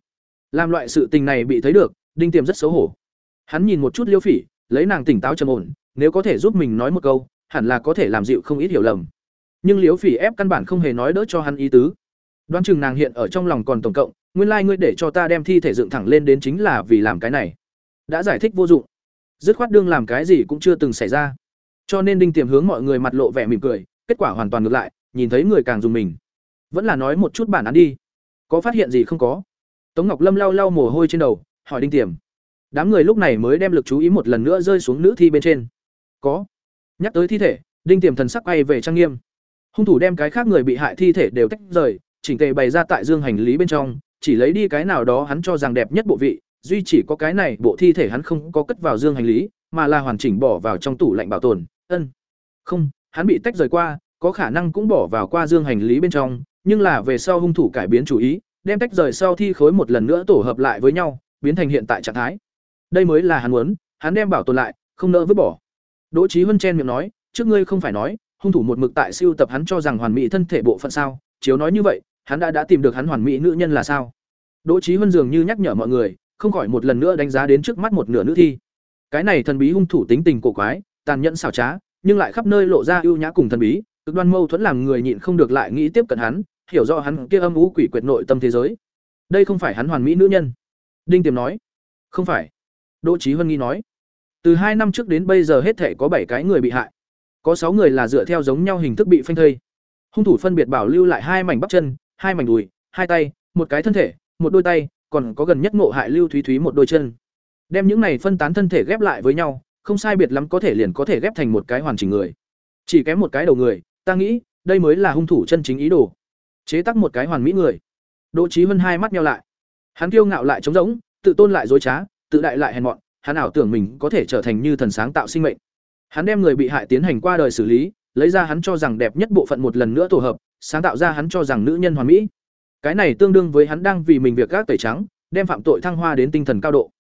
Làm loại sự tình này bị thấy được, đinh tiềm rất xấu hổ. Hắn nhìn một chút liêu phỉ, lấy nàng tỉnh táo trầm ổn, nếu có thể giúp mình nói một câu, hẳn là có thể làm dịu không ít hiểu lầm. Nhưng liêu phỉ ép căn bản không hề nói đỡ cho hắn ý tứ. Đoán chừng nàng hiện ở trong lòng còn tổng cộng nguyên lai like ngươi để cho ta đem thi thể dựng thẳng lên đến chính là vì làm cái này. Đã giải thích vô dụng. Dứt khoát đương làm cái gì cũng chưa từng xảy ra. Cho nên đinh tiềm hướng mọi người mặt lộ vẻ mỉm cười, kết quả hoàn toàn ngược lại, nhìn thấy người càng dùng mình. Vẫn là nói một chút bản án đi. Có phát hiện gì không có? Tống ngọc lâm lau lau mồ hôi trên đầu, hỏi đinh tiềm. Đám người lúc này mới đem lực chú ý một lần nữa rơi xuống nữ thi bên trên. Có. Nhắc tới thi thể, đinh tiềm thần sắc quay về trang nghiêm. Hung thủ đem cái khác người bị hại thi thể đều tách rời, chỉnh tề bày ra tại dương hành lý bên trong chỉ lấy đi cái nào đó hắn cho rằng đẹp nhất bộ vị, duy chỉ có cái này bộ thi thể hắn không có cất vào dương hành lý, mà là hoàn chỉnh bỏ vào trong tủ lạnh bảo tồn. Ân. Không, hắn bị tách rời qua, có khả năng cũng bỏ vào qua dương hành lý bên trong, nhưng là về sau hung thủ cải biến chủ ý, đem tách rời sau thi khối một lần nữa tổ hợp lại với nhau, biến thành hiện tại trạng thái. Đây mới là hắn muốn, hắn đem bảo tồn lại, không nỡ vứt bỏ. Đỗ chí vân chen miệng nói, trước ngươi không phải nói, hung thủ một mực tại siêu tập hắn cho rằng hoàn mỹ thân thể bộ phận sao? Chiếu nói như vậy hắn đã đã tìm được hắn hoàn mỹ nữ nhân là sao? Đỗ trí huân dường như nhắc nhở mọi người, không khỏi một lần nữa đánh giá đến trước mắt một nửa nữ thi. Cái này thần bí hung thủ tính tình cổ quái, tàn nhẫn xảo trá, nhưng lại khắp nơi lộ ra ưu nhã cùng thần bí, cực đoan mâu thuẫn làm người nhịn không được lại nghĩ tiếp cận hắn, hiểu rõ hắn kia âm u quỷ quyệt nội tâm thế giới. Đây không phải hắn hoàn mỹ nữ nhân. Đinh tiềm nói. Không phải. Đỗ trí huân nghi nói. Từ hai năm trước đến bây giờ hết thể có bảy cái người bị hại. Có sáu người là dựa theo giống nhau hình thức bị phanh thây. Hung thủ phân biệt bảo lưu lại hai mảnh bắp chân hai mảnh đùi, hai tay, một cái thân thể, một đôi tay, còn có gần nhất ngộ hại lưu thúy thúy một đôi chân. Đem những này phân tán thân thể ghép lại với nhau, không sai biệt lắm có thể liền có thể ghép thành một cái hoàn chỉnh người. Chỉ kém một cái đầu người, ta nghĩ, đây mới là hung thủ chân chính ý đồ. Chế tác một cái hoàn mỹ người. Đỗ trí Vân hai mắt nheo lại. Hắn kiêu ngạo lại trống rỗng, tự tôn lại dối trá, tự đại lại hèn mọn, hắn ảo tưởng mình có thể trở thành như thần sáng tạo sinh mệnh. Hắn đem người bị hại tiến hành qua đời xử lý, lấy ra hắn cho rằng đẹp nhất bộ phận một lần nữa tổ hợp sáng tạo ra hắn cho rằng nữ nhân hoàn mỹ. Cái này tương đương với hắn đang vì mình việc gác tẩy trắng, đem phạm tội thăng hoa đến tinh thần cao độ.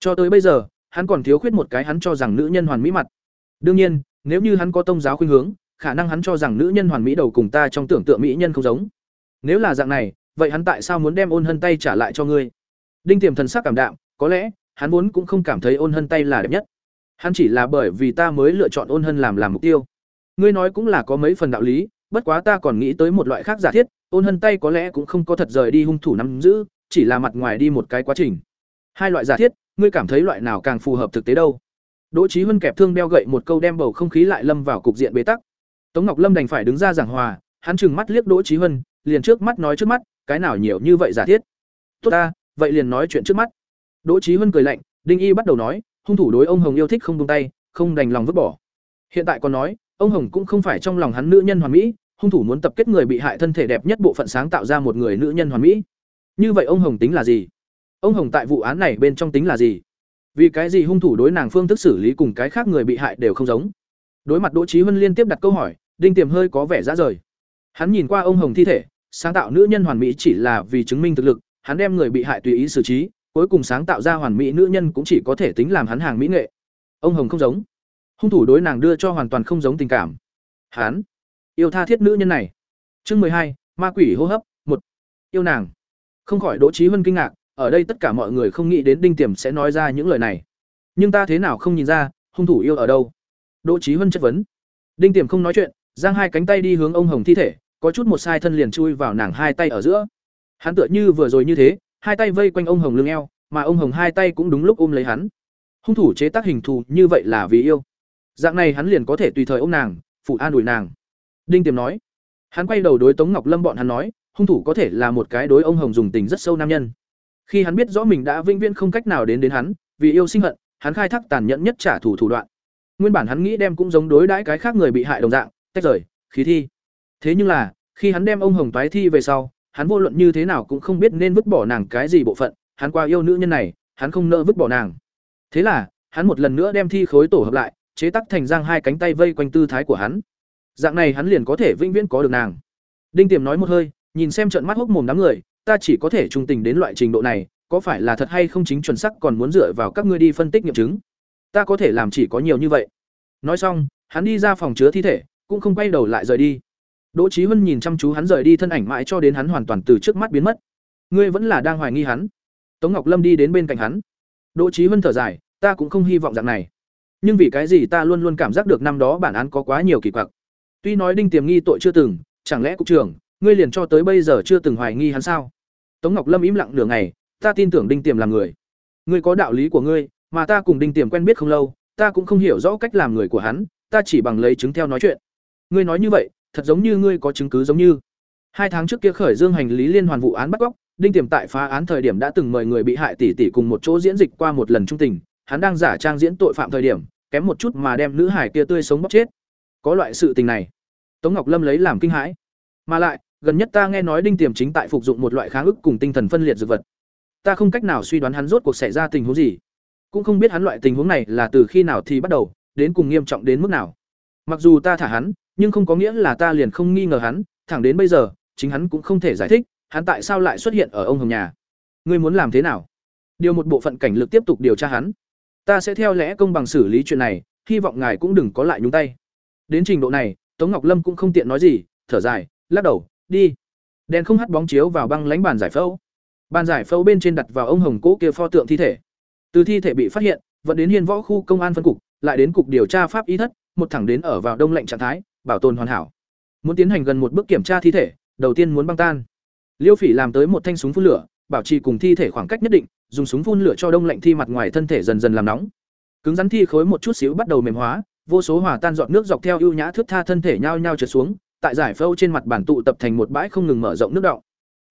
Cho tới bây giờ, hắn còn thiếu khuyết một cái hắn cho rằng nữ nhân hoàn mỹ mặt. Đương nhiên, nếu như hắn có tông giáo khuynh hướng, khả năng hắn cho rằng nữ nhân hoàn mỹ đầu cùng ta trong tưởng tượng mỹ nhân không giống. Nếu là dạng này, vậy hắn tại sao muốn đem ôn hân tay trả lại cho ngươi? Đinh tiềm thần sắc cảm đạm, có lẽ, hắn vốn cũng không cảm thấy ôn hân tay là đẹp nhất. Hắn chỉ là bởi vì ta mới lựa chọn ôn hân làm làm mục tiêu. Ngươi nói cũng là có mấy phần đạo lý bất quá ta còn nghĩ tới một loại khác giả thiết, ôn hân tay có lẽ cũng không có thật rời đi hung thủ nắm giữ, chỉ là mặt ngoài đi một cái quá trình. Hai loại giả thiết, ngươi cảm thấy loại nào càng phù hợp thực tế đâu? Đỗ trí huân kẹp thương đeo gậy một câu đem bầu không khí lại lâm vào cục diện bế tắc. Tống ngọc lâm đành phải đứng ra giảng hòa, hắn trừng mắt liếc đỗ trí huân, liền trước mắt nói trước mắt, cái nào nhiều như vậy giả thiết? Tốt ta, vậy liền nói chuyện trước mắt. Đỗ trí huân cười lạnh, đinh y bắt đầu nói, hung thủ đối ông hồng yêu thích không buông tay, không đành lòng vứt bỏ. Hiện tại còn nói ông hồng cũng không phải trong lòng hắn nữ nhân hoàn mỹ, hung thủ muốn tập kết người bị hại thân thể đẹp nhất bộ phận sáng tạo ra một người nữ nhân hoàn mỹ. Như vậy ông hồng tính là gì? Ông hồng tại vụ án này bên trong tính là gì? Vì cái gì hung thủ đối nàng phương thức xử lý cùng cái khác người bị hại đều không giống? Đối mặt đỗ trí huân liên tiếp đặt câu hỏi, đinh tiềm hơi có vẻ ra rời. Hắn nhìn qua ông hồng thi thể, sáng tạo nữ nhân hoàn mỹ chỉ là vì chứng minh thực lực, hắn đem người bị hại tùy ý xử trí, cuối cùng sáng tạo ra hoàn mỹ nữ nhân cũng chỉ có thể tính làm hắn hàng mỹ nghệ. Ông hồng không giống hung thủ đối nàng đưa cho hoàn toàn không giống tình cảm. Hắn yêu tha thiết nữ nhân này. Chương mười hai, ma quỷ hô hấp, một. Yêu nàng. Không khỏi đỗ trí huân kinh ngạc, ở đây tất cả mọi người không nghĩ đến đinh tiềm sẽ nói ra những lời này. Nhưng ta thế nào không nhìn ra, hung thủ yêu ở đâu? Đỗ trí huân chất vấn. Đinh tiềm không nói chuyện, giang hai cánh tay đi hướng ông hồng thi thể, có chút một sai thân liền chui vào nàng hai tay ở giữa. Hắn tựa như vừa rồi như thế, hai tay vây quanh ông hồng lưng eo, mà ông hồng hai tay cũng đúng lúc ôm lấy hắn. Hung thủ chế tác hình thù như vậy là vì yêu dạng này hắn liền có thể tùy thời ôm nàng, phụ an ủi nàng. Đinh tiềm nói. Hắn quay đầu đối tống ngọc lâm bọn hắn nói, hung thủ có thể là một cái đối ông hồng dùng tình rất sâu nam nhân. Khi hắn biết rõ mình đã vĩnh viễn không cách nào đến đến hắn, vì yêu sinh hận, hắn khai thác tàn nhẫn nhất trả thù thủ đoạn. Nguyên bản hắn nghĩ đem cũng giống đối đãi cái khác người bị hại đồng dạng, tách rời, khí thi. Thế nhưng là, khi hắn đem ông hồng tái thi về sau, hắn vô luận như thế nào cũng không biết nên vứt bỏ nàng cái gì bộ phận, hắn qua yêu nữ nhân này, hắn không nỡ vứt bỏ nàng. Thế là, hắn một lần nữa đem thi khối tổ hợp lại chế tắc thành giang hai cánh tay vây quanh tư thái của hắn. Dạng này hắn liền có thể vĩnh viễn có được nàng. Đinh tiềm nói một hơi, nhìn xem trận mắt hốc mồm đám người, ta chỉ có thể trung tình đến loại trình độ này, có phải là thật hay không chính chuẩn xác còn muốn dựa vào các ngươi đi phân tích nghiệm chứng? Ta có thể làm chỉ có nhiều như vậy. Nói xong, hắn đi ra phòng chứa thi thể, cũng không quay đầu lại rời đi. Đỗ trí huân nhìn chăm chú hắn rời đi thân ảnh mãi cho đến hắn hoàn toàn từ trước mắt biến mất. Ngươi vẫn là đang hoài nghi hắn. Tống ngọc lâm đi đến bên cạnh hắn. Đỗ trí huân thở dài, ta cũng không hy vọng dạng này nhưng vì cái gì ta luôn luôn cảm giác được năm đó bản án có quá nhiều kỳ quặc? Tuy nói đinh tiềm nghi tội chưa từng, chẳng lẽ cục trưởng, ngươi liền cho tới bây giờ chưa từng hoài nghi hắn sao? Tống ngọc lâm im lặng nửa ngày, ta tin tưởng đinh tiềm là người. Ngươi có đạo lý của ngươi, mà ta cùng đinh tiềm quen biết không lâu, ta cũng không hiểu rõ cách làm người của hắn, ta chỉ bằng lấy chứng theo nói chuyện. Ngươi nói như vậy, thật giống như ngươi có chứng cứ giống như. Hai tháng trước kia khởi dương hành lý liên hoàn vụ án bắt cóc, đinh tiềm tại phá án thời điểm đã từng mời người bị hại tỷ tỷ cùng một chỗ diễn dịch qua một lần trung tình hắn đang giả trang diễn tội phạm thời điểm, kém một chút mà đem nữ hải kia tươi sống bóc chết. Có loại sự tình này. Tống ngọc lâm lấy làm kinh hãi. Mà lại, gần nhất ta nghe nói đinh tiềm chính tại phục dụng một loại kháng ức cùng tinh thần phân liệt dược vật. Ta không cách nào suy đoán hắn rốt cuộc xảy ra tình huống gì. Cũng không biết hắn loại tình huống này là từ khi nào thì bắt đầu, đến cùng nghiêm trọng đến mức nào. Mặc dù ta thả hắn, nhưng không có nghĩa là ta liền không nghi ngờ hắn, thẳng đến bây giờ, chính hắn cũng không thể giải thích, hắn tại sao lại xuất hiện ở ông hồng nhà. Ngươi muốn làm thế nào? Điều một bộ phận cảnh lực tiếp tục điều tra hắn ta sẽ theo lẽ công bằng xử lý chuyện này, hy vọng ngài cũng đừng có lại nhúng tay. Đến trình độ này, tống ngọc lâm cũng không tiện nói gì, thở dài, lắc đầu, đi. Đèn không hắt bóng chiếu vào băng lánh bàn giải phẫu. Bàn giải phẫu bên trên đặt vào ông hồng cỗ kia pho tượng thi thể. Từ thi thể bị phát hiện, vẫn đến hiên võ khu công an phân cục, lại đến cục điều tra pháp y thất, một thẳng đến ở vào đông lệnh trạng thái, bảo tồn hoàn hảo. Muốn tiến hành gần một bước kiểm tra thi thể, đầu tiên muốn băng tan. Liêu phỉ làm tới một thanh súng phun lửa, bảo trì cùng thi thể khoảng cách nhất định dùng súng phun lửa cho đông lạnh thi mặt ngoài thân thể dần dần làm nóng. Cứng rắn thi khối một chút xíu bắt đầu mềm hóa, vô số hòa tan giọt nước dọc theo ưu nhã thước tha thân thể nhao nhao trượt xuống, tại giải phâu trên mặt bản tụ tập thành một bãi không ngừng mở rộng nước động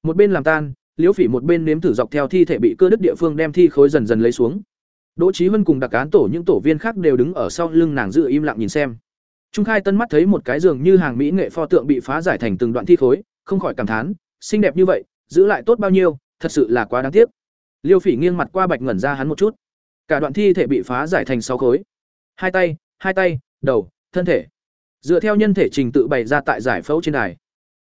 một bên làm tan, liễu phỉ một bên nếm thử dọc theo thi thể bị cơ đứt địa phương đem thi khối dần dần lấy xuống. Đỗ trí huân cùng đặc cán tổ những tổ viên khác đều đứng ở sau lưng nàng giữ im lặng nhìn xem. Trung khai tân mắt thấy một cái giường như hàng mỹ nghệ pho tượng bị phá giải thành từng đoạn thi khối, không khỏi cảm thán, xinh đẹp như vậy, giữ lại tốt bao nhiêu, thật sự là quá đáng tiếc liêu phỉ nghiêng mặt qua bạch ngẩn ra hắn một chút. Cả đoạn thi thể bị phá giải thành sáu khối. Hai tay hai tay, đầu, thân thể. Dựa theo nhân thể trình tự bày ra tại giải phẫu trên đài.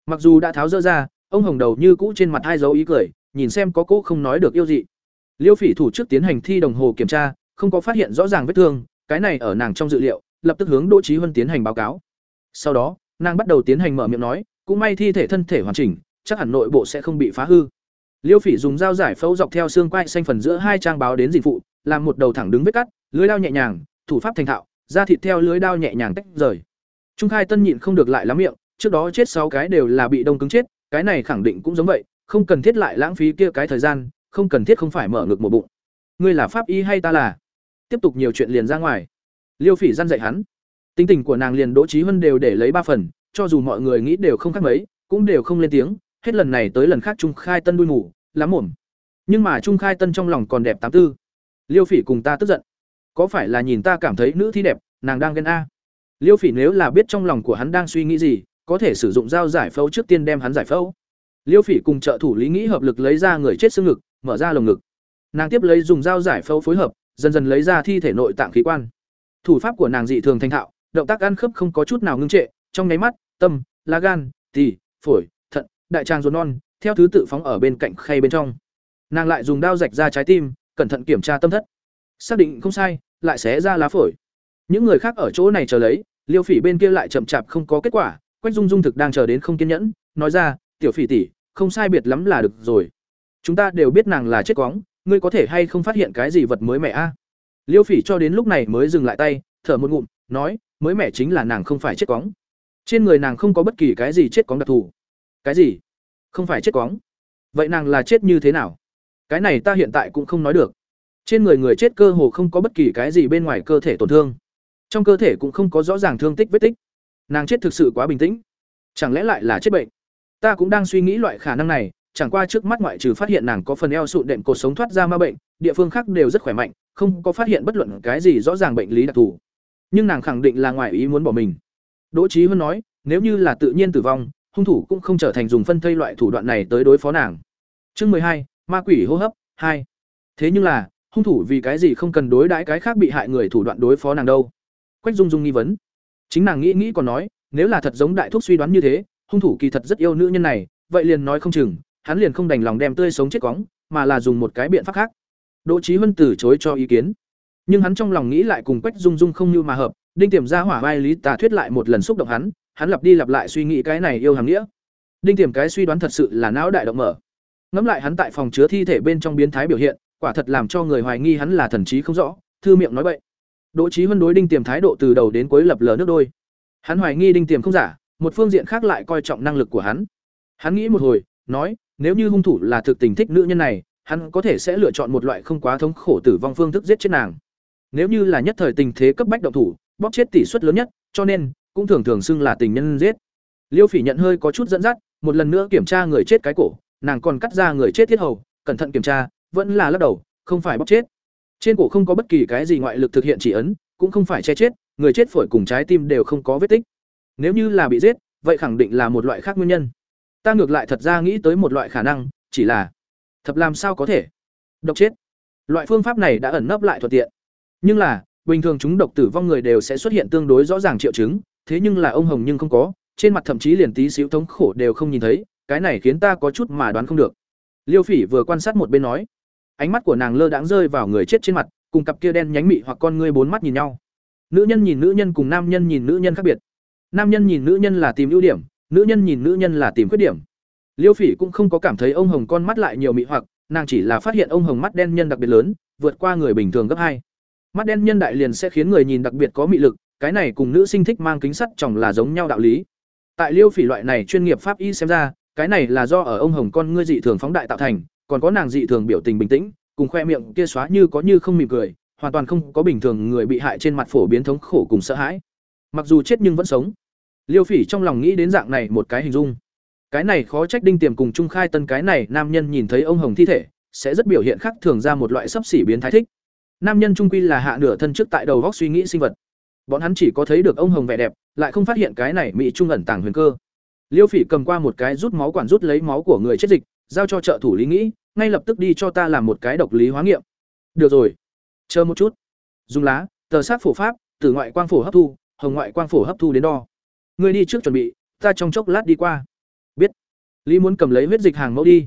Mặc dù đã tháo rỡ ra, ông hồng đầu như cũ trên mặt hai dấu ý cười, nhìn xem có cỗ không nói được yêu dị. Liêu phỉ thủ trước tiến hành thi đồng hồ kiểm tra, không có phát hiện rõ ràng vết thương, cái này ở nàng trong dự liệu, lập tức hướng đỗ trí huân tiến hành báo cáo. Sau đó, nàng bắt đầu tiến hành mở miệng nói, cũng may thi thể thân thể hoàn chỉnh, chắc hẳn nội bộ sẽ không bị phá hư liêu phỉ dùng dao giải phẫu dọc theo xương quai xanh phần giữa hai trang báo đến dình phụ, làm một đầu thẳng đứng vết cắt, lưới đao nhẹ nhàng, thủ pháp thành thạo, da thịt theo lưới đao nhẹ nhàng tách rời. Trung khai tân nhịn không được lại lắm miệng, trước đó chết sáu cái đều là bị đông cứng chết, cái này khẳng định cũng giống vậy, không cần thiết lại lãng phí kia cái thời gian, không cần thiết không phải mở ngực một bụng. Ngươi là pháp y hay ta là? Tiếp tục nhiều chuyện liền ra ngoài. Liêu phỉ răn dạy hắn. Tính tình của nàng liền đỗ trí hơn đều để lấy ba phần, cho dù mọi người nghĩ đều không khác mấy, cũng đều không lên tiếng hết lần này tới lần khác trung khai tân đuôi mù, lắm mồm. Nhưng mà trung khai tân trong lòng còn đẹp tám tư. Liêu phỉ cùng ta tức giận. Có phải là nhìn ta cảm thấy nữ thi đẹp, nàng đang ghen a? Liêu phỉ nếu là biết trong lòng của hắn đang suy nghĩ gì, có thể sử dụng dao giải phẫu trước tiên đem hắn giải phẫu. Liêu phỉ cùng trợ thủ lý nghĩ hợp lực lấy ra người chết xương ngực, mở ra lồng ngực. Nàng tiếp lấy dùng dao giải phẫu phối hợp, dần dần lấy ra thi thể nội tạng khí quan. Thủ pháp của nàng dị thường thành thạo, động tác ăn khớp không có chút nào ngưng trệ, trong nháy mắt, tâm, lá gan, tỳ, phổi đại tràng ruột non, theo thứ tự phóng ở bên cạnh khay bên trong. Nàng lại dùng dao rạch ra trái tim, cẩn thận kiểm tra tâm thất. Xác định không sai, lại xé ra lá phổi. Những người khác ở chỗ này chờ lấy, liêu phỉ bên kia lại chậm chạp không có kết quả, quách dung dung thực đang chờ đến không kiên nhẫn, nói ra, tiểu phỉ tỷ, không sai biệt lắm là được rồi. Chúng ta đều biết nàng là chết quóng, ngươi có thể hay không phát hiện cái gì vật mới mẻ a? Liêu phỉ cho đến lúc này mới dừng lại tay, thở một ngụm, nói, mới mẻ chính là nàng không phải chết quóng. Trên người nàng không có bất kỳ cái gì chết quóng đặc thù cái gì? Không phải chết quóng vậy nàng là chết như thế nào? Cái này ta hiện tại cũng không nói được. Trên người người chết cơ hồ không có bất kỳ cái gì bên ngoài cơ thể tổn thương. Trong cơ thể cũng không có rõ ràng thương tích vết tích. Nàng chết thực sự quá bình tĩnh. Chẳng lẽ lại là chết bệnh? Ta cũng đang suy nghĩ loại khả năng này, chẳng qua trước mắt ngoại trừ phát hiện nàng có phần eo sụn đệm cột sống thoát ra ma bệnh, địa phương khác đều rất khỏe mạnh, không có phát hiện bất luận cái gì rõ ràng bệnh lý đặc thù. Nhưng nàng khẳng định là ngoài ý muốn bỏ mình. Đỗ trí hơn nói, nếu như là tự nhiên tử vong hung thủ cũng không trở thành dùng phân thây loại thủ đoạn này tới đối phó nàng. Chương mười hai, ma quỷ hô hấp, hai. Thế nhưng là, hung thủ vì cái gì không cần đối đãi cái khác bị hại người thủ đoạn đối phó nàng đâu? Quách dung dung nghi vấn. Chính nàng nghĩ nghĩ còn nói, nếu là thật giống đại thúc suy đoán như thế, hung thủ kỳ thật rất yêu nữ nhân này, vậy liền nói không chừng, hắn liền không đành lòng đem tươi sống chết cóng, mà là dùng một cái biện pháp khác. Đỗ Chí huân từ chối cho ý kiến. Nhưng hắn trong lòng nghĩ lại cùng quách dung dung không như mà hợp, đinh tiềm ra hỏa vai lý tà thuyết lại một lần xúc động hắn hắn lặp đi lặp lại suy nghĩ cái này yêu hàm nghĩa. Đinh tiềm cái suy đoán thật sự là não đại động mở. Ngẫm lại hắn tại phòng chứa thi thể bên trong biến thái biểu hiện, quả thật làm cho người hoài nghi hắn là thần trí không rõ, thư miệng nói vậy đỗ trí huân đối đinh tiềm thái độ từ đầu đến cuối lập lờ nước đôi. Hắn hoài nghi đinh tiềm không giả, một phương diện khác lại coi trọng năng lực của hắn. Hắn nghĩ một hồi, nói, nếu như hung thủ là thực tình thích nữ nhân này, hắn có thể sẽ lựa chọn một loại không quá thống khổ tử vong phương thức giết chết nàng. Nếu như là nhất thời tình thế cấp bách động thủ, bóp chết tỷ suất lớn nhất, cho nên cũng thường thường xưng là tình nhân giết. Liêu phỉ nhận hơi có chút dẫn dắt, một lần nữa kiểm tra người chết cái cổ, nàng còn cắt ra người chết thiết hầu, cẩn thận kiểm tra, vẫn là lắc đầu, không phải bóc chết. Trên cổ không có bất kỳ cái gì ngoại lực thực hiện chỉ ấn, cũng không phải che chết, người chết phổi cùng trái tim đều không có vết tích. Nếu như là bị giết, vậy khẳng định là một loại khác nguyên nhân. Ta ngược lại thật ra nghĩ tới một loại khả năng, chỉ là thập làm sao có thể? Độc chết. Loại phương pháp này đã ẩn nấp lại thuận tiện. Nhưng là, bình thường chúng độc tử vong người đều sẽ xuất hiện tương đối rõ ràng triệu chứng thế nhưng là ông hồng nhưng không có, trên mặt thậm chí liền tí xíu thống khổ đều không nhìn thấy, cái này khiến ta có chút mà đoán không được. Liêu phỉ vừa quan sát một bên nói, ánh mắt của nàng lơ đãng rơi vào người chết trên mặt, cùng cặp kia đen nhánh mị hoặc con ngươi bốn mắt nhìn nhau. Nữ nhân nhìn nữ nhân cùng nam nhân nhìn nữ nhân khác biệt. Nam nhân nhìn nữ nhân là tìm ưu điểm, nữ nhân nhìn nữ nhân là tìm khuyết điểm. Liêu phỉ cũng không có cảm thấy ông hồng con mắt lại nhiều mị hoặc, nàng chỉ là phát hiện ông hồng mắt đen nhân đặc biệt lớn, vượt qua người bình thường gấp hai. Mắt đen nhân đại liền sẽ khiến người nhìn đặc biệt có mị lực cái này cùng nữ sinh thích mang kính sắt chồng là giống nhau đạo lý. Tại liêu phỉ loại này chuyên nghiệp pháp y xem ra, cái này là do ở ông hồng con ngươi dị thường phóng đại tạo thành, còn có nàng dị thường biểu tình bình tĩnh, cùng khoe miệng kia xóa như có như không mỉm cười, hoàn toàn không có bình thường người bị hại trên mặt phổ biến thống khổ cùng sợ hãi. Mặc dù chết nhưng vẫn sống. Liêu phỉ trong lòng nghĩ đến dạng này một cái hình dung. Cái này khó trách đinh tiềm cùng trung khai tân cái này nam nhân nhìn thấy ông hồng thi thể, sẽ rất biểu hiện khác thường ra một loại sấp xỉ biến thái thích. Nam nhân trung quy là hạ nửa thân trước tại đầu góc suy nghĩ sinh vật bọn hắn chỉ có thấy được ông hồng vẻ đẹp, lại không phát hiện cái này mỹ trung ẩn tàng huyền cơ. Liêu phỉ cầm qua một cái rút máu quản rút lấy máu của người chết dịch, giao cho trợ thủ lý nghĩ, ngay lập tức đi cho ta làm một cái độc lý hóa nghiệm. Được rồi. Chờ một chút. Dùng lá, tờ sát phổ pháp, từ ngoại quang phổ hấp thu, hồng ngoại quang phổ hấp thu đến đo. Ngươi đi trước chuẩn bị, ta trong chốc lát đi qua. Biết. Lý muốn cầm lấy huyết dịch hàng mẫu đi.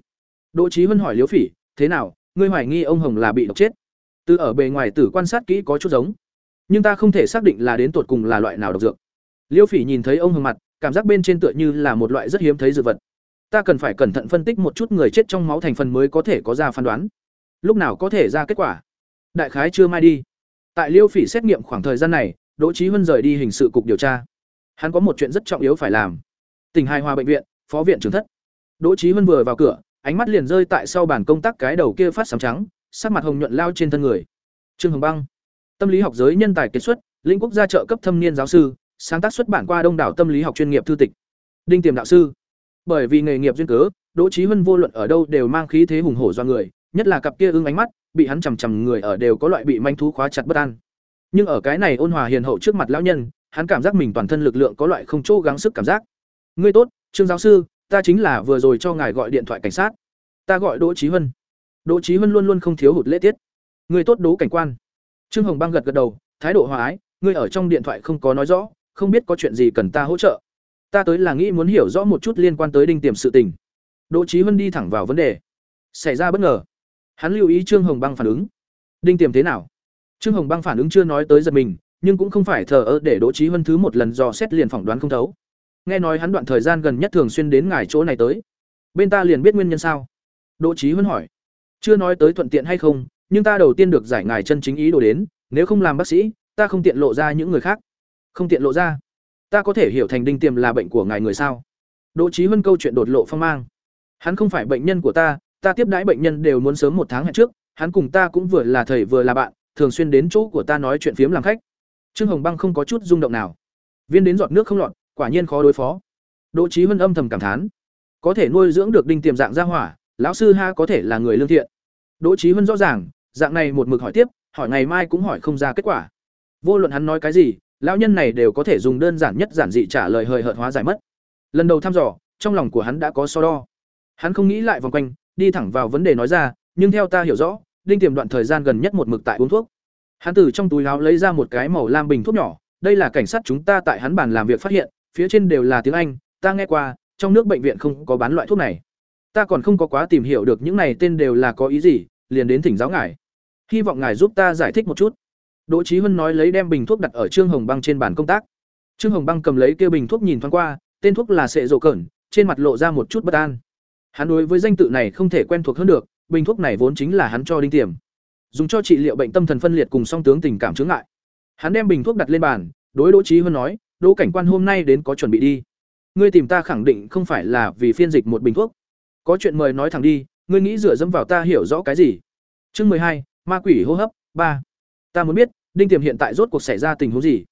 Đỗ trí huân hỏi Liêu phỉ, thế nào, ngươi hoài nghi ông hồng là bị độc chết? Từ ở bề ngoài tử quan sát kỹ có chút giống nhưng ta không thể xác định là đến tột cùng là loại nào độc dược. Liêu phỉ nhìn thấy ông hồng mặt, cảm giác bên trên tựa như là một loại rất hiếm thấy dược vật. Ta cần phải cẩn thận phân tích một chút người chết trong máu thành phần mới có thể có ra phán đoán. Lúc nào có thể ra kết quả? Đại khái chưa mai đi. Tại liêu phỉ xét nghiệm khoảng thời gian này, đỗ trí huân rời đi hình sự cục điều tra. Hắn có một chuyện rất trọng yếu phải làm. Tỉnh hài hòa bệnh viện, phó viện trưởng thất. Đỗ trí huân vừa vào cửa, ánh mắt liền rơi tại sau bàn công tác cái đầu kia phát sám trắng, sắc mặt hồng nhuận lao trên thân người. Trương hồng băng tâm lý học giới nhân tài kết xuất, lĩnh quốc gia trợ cấp thâm niên giáo sư, sáng tác xuất bản qua đông đảo tâm lý học chuyên nghiệp thư tịch. Đinh tiềm đạo sư. Bởi vì nghề nghiệp duyên cớ, đỗ trí huân vô luận ở đâu đều mang khí thế hùng hổ do người, nhất là cặp kia ưng ánh mắt, bị hắn chằm chằm người ở đều có loại bị manh thú khóa chặt bất an. Nhưng ở cái này ôn hòa hiền hậu trước mặt lão nhân, hắn cảm giác mình toàn thân lực lượng có loại không chỗ gắng sức cảm giác. Ngươi tốt, trương giáo sư, ta chính là vừa rồi cho ngài gọi điện thoại cảnh sát. Ta gọi đỗ trí huân. Đỗ trí huân luôn luôn không thiếu hụt lễ tiết. Ngươi tốt đố cảnh quan trương hồng băng gật gật đầu, thái độ hòa ái, ngươi ở trong điện thoại không có nói rõ, không biết có chuyện gì cần ta hỗ trợ. Ta tới là nghĩ muốn hiểu rõ một chút liên quan tới đinh tiềm sự tình. Đỗ trí huân đi thẳng vào vấn đề. Xảy ra bất ngờ. Hắn lưu ý trương hồng băng phản ứng. Đinh tiềm thế nào? Trương hồng băng phản ứng chưa nói tới giật mình, nhưng cũng không phải thờ ơ để đỗ trí huân thứ một lần dò xét liền phỏng đoán không thấu. Nghe nói hắn đoạn thời gian gần nhất thường xuyên đến ngài chỗ này tới. Bên ta liền biết nguyên nhân sao? Đỗ trí huân hỏi. Chưa nói tới thuận tiện hay không nhưng ta đầu tiên được giải ngài chân chính ý đồ đến, nếu không làm bác sĩ, ta không tiện lộ ra những người khác. Không tiện lộ ra. Ta có thể hiểu thành đinh tiềm là bệnh của ngài người sao? Đỗ trí hơn câu chuyện đột lộ phong mang. Hắn không phải bệnh nhân của ta ta tiếp đãi bệnh nhân đều muốn sớm một tháng hẹn trước, hắn cùng ta cũng vừa là thầy vừa là bạn, thường xuyên đến chỗ của ta nói chuyện phiếm làm khách. Trương hồng băng không có chút rung động nào. Viên đến giọt nước không lọt, quả nhiên khó đối phó. Đỗ trí hơn âm thầm cảm thán. Có thể nuôi dưỡng được đinh tiềm dạng ra hỏa, lão sư ha có thể là người lương thiện. Đỗ trí hơn rõ ràng dạng này một mực hỏi tiếp, hỏi ngày mai cũng hỏi không ra kết quả. Vô luận hắn nói cái gì, lão nhân này đều có thể dùng đơn giản nhất giản dị trả lời hời hợt hóa giải mất. Lần đầu thăm dò, trong lòng của hắn đã có so đo. Hắn không nghĩ lại vòng quanh, đi thẳng vào vấn đề nói ra, nhưng theo ta hiểu rõ, đinh tiềm đoạn thời gian gần nhất một mực tại uống thuốc. Hắn từ trong túi áo lấy ra một cái màu lam bình thuốc nhỏ, đây là cảnh sát chúng ta tại hắn bàn làm việc phát hiện, phía trên đều là tiếng anh, ta nghe qua, trong nước bệnh viện không có bán loại thuốc này. Ta còn không có quá tìm hiểu được những này tên đều là có ý gì, liền đến thỉnh giáo ngài hy vọng ngài giúp ta giải thích một chút. Đỗ trí huân nói lấy đem bình thuốc đặt ở trương hồng băng trên bàn công tác. Trương hồng băng cầm lấy kia bình thuốc nhìn thoáng qua, tên thuốc là sệ rộ cởn trên mặt lộ ra một chút bất an. Hắn đối với danh tự này không thể quen thuộc hơn được, bình thuốc này vốn chính là hắn cho đinh tiềm. Dùng cho trị liệu bệnh tâm thần phân liệt cùng song tướng tình cảm chướng ngại. Hắn đem bình thuốc đặt lên bàn, đối đỗ trí huân nói, đỗ cảnh quan hôm nay đến có chuẩn bị đi. Ngươi tìm ta khẳng định không phải là vì phiên dịch một bình thuốc. Có chuyện mời nói thẳng đi, ngươi nghĩ dựa dẫm vào ta hiểu rõ cái gì? Chương mười hai ma quỷ hô hấp, ba. Ta muốn biết, đinh tiềm hiện tại rốt cuộc xảy ra tình huống gì?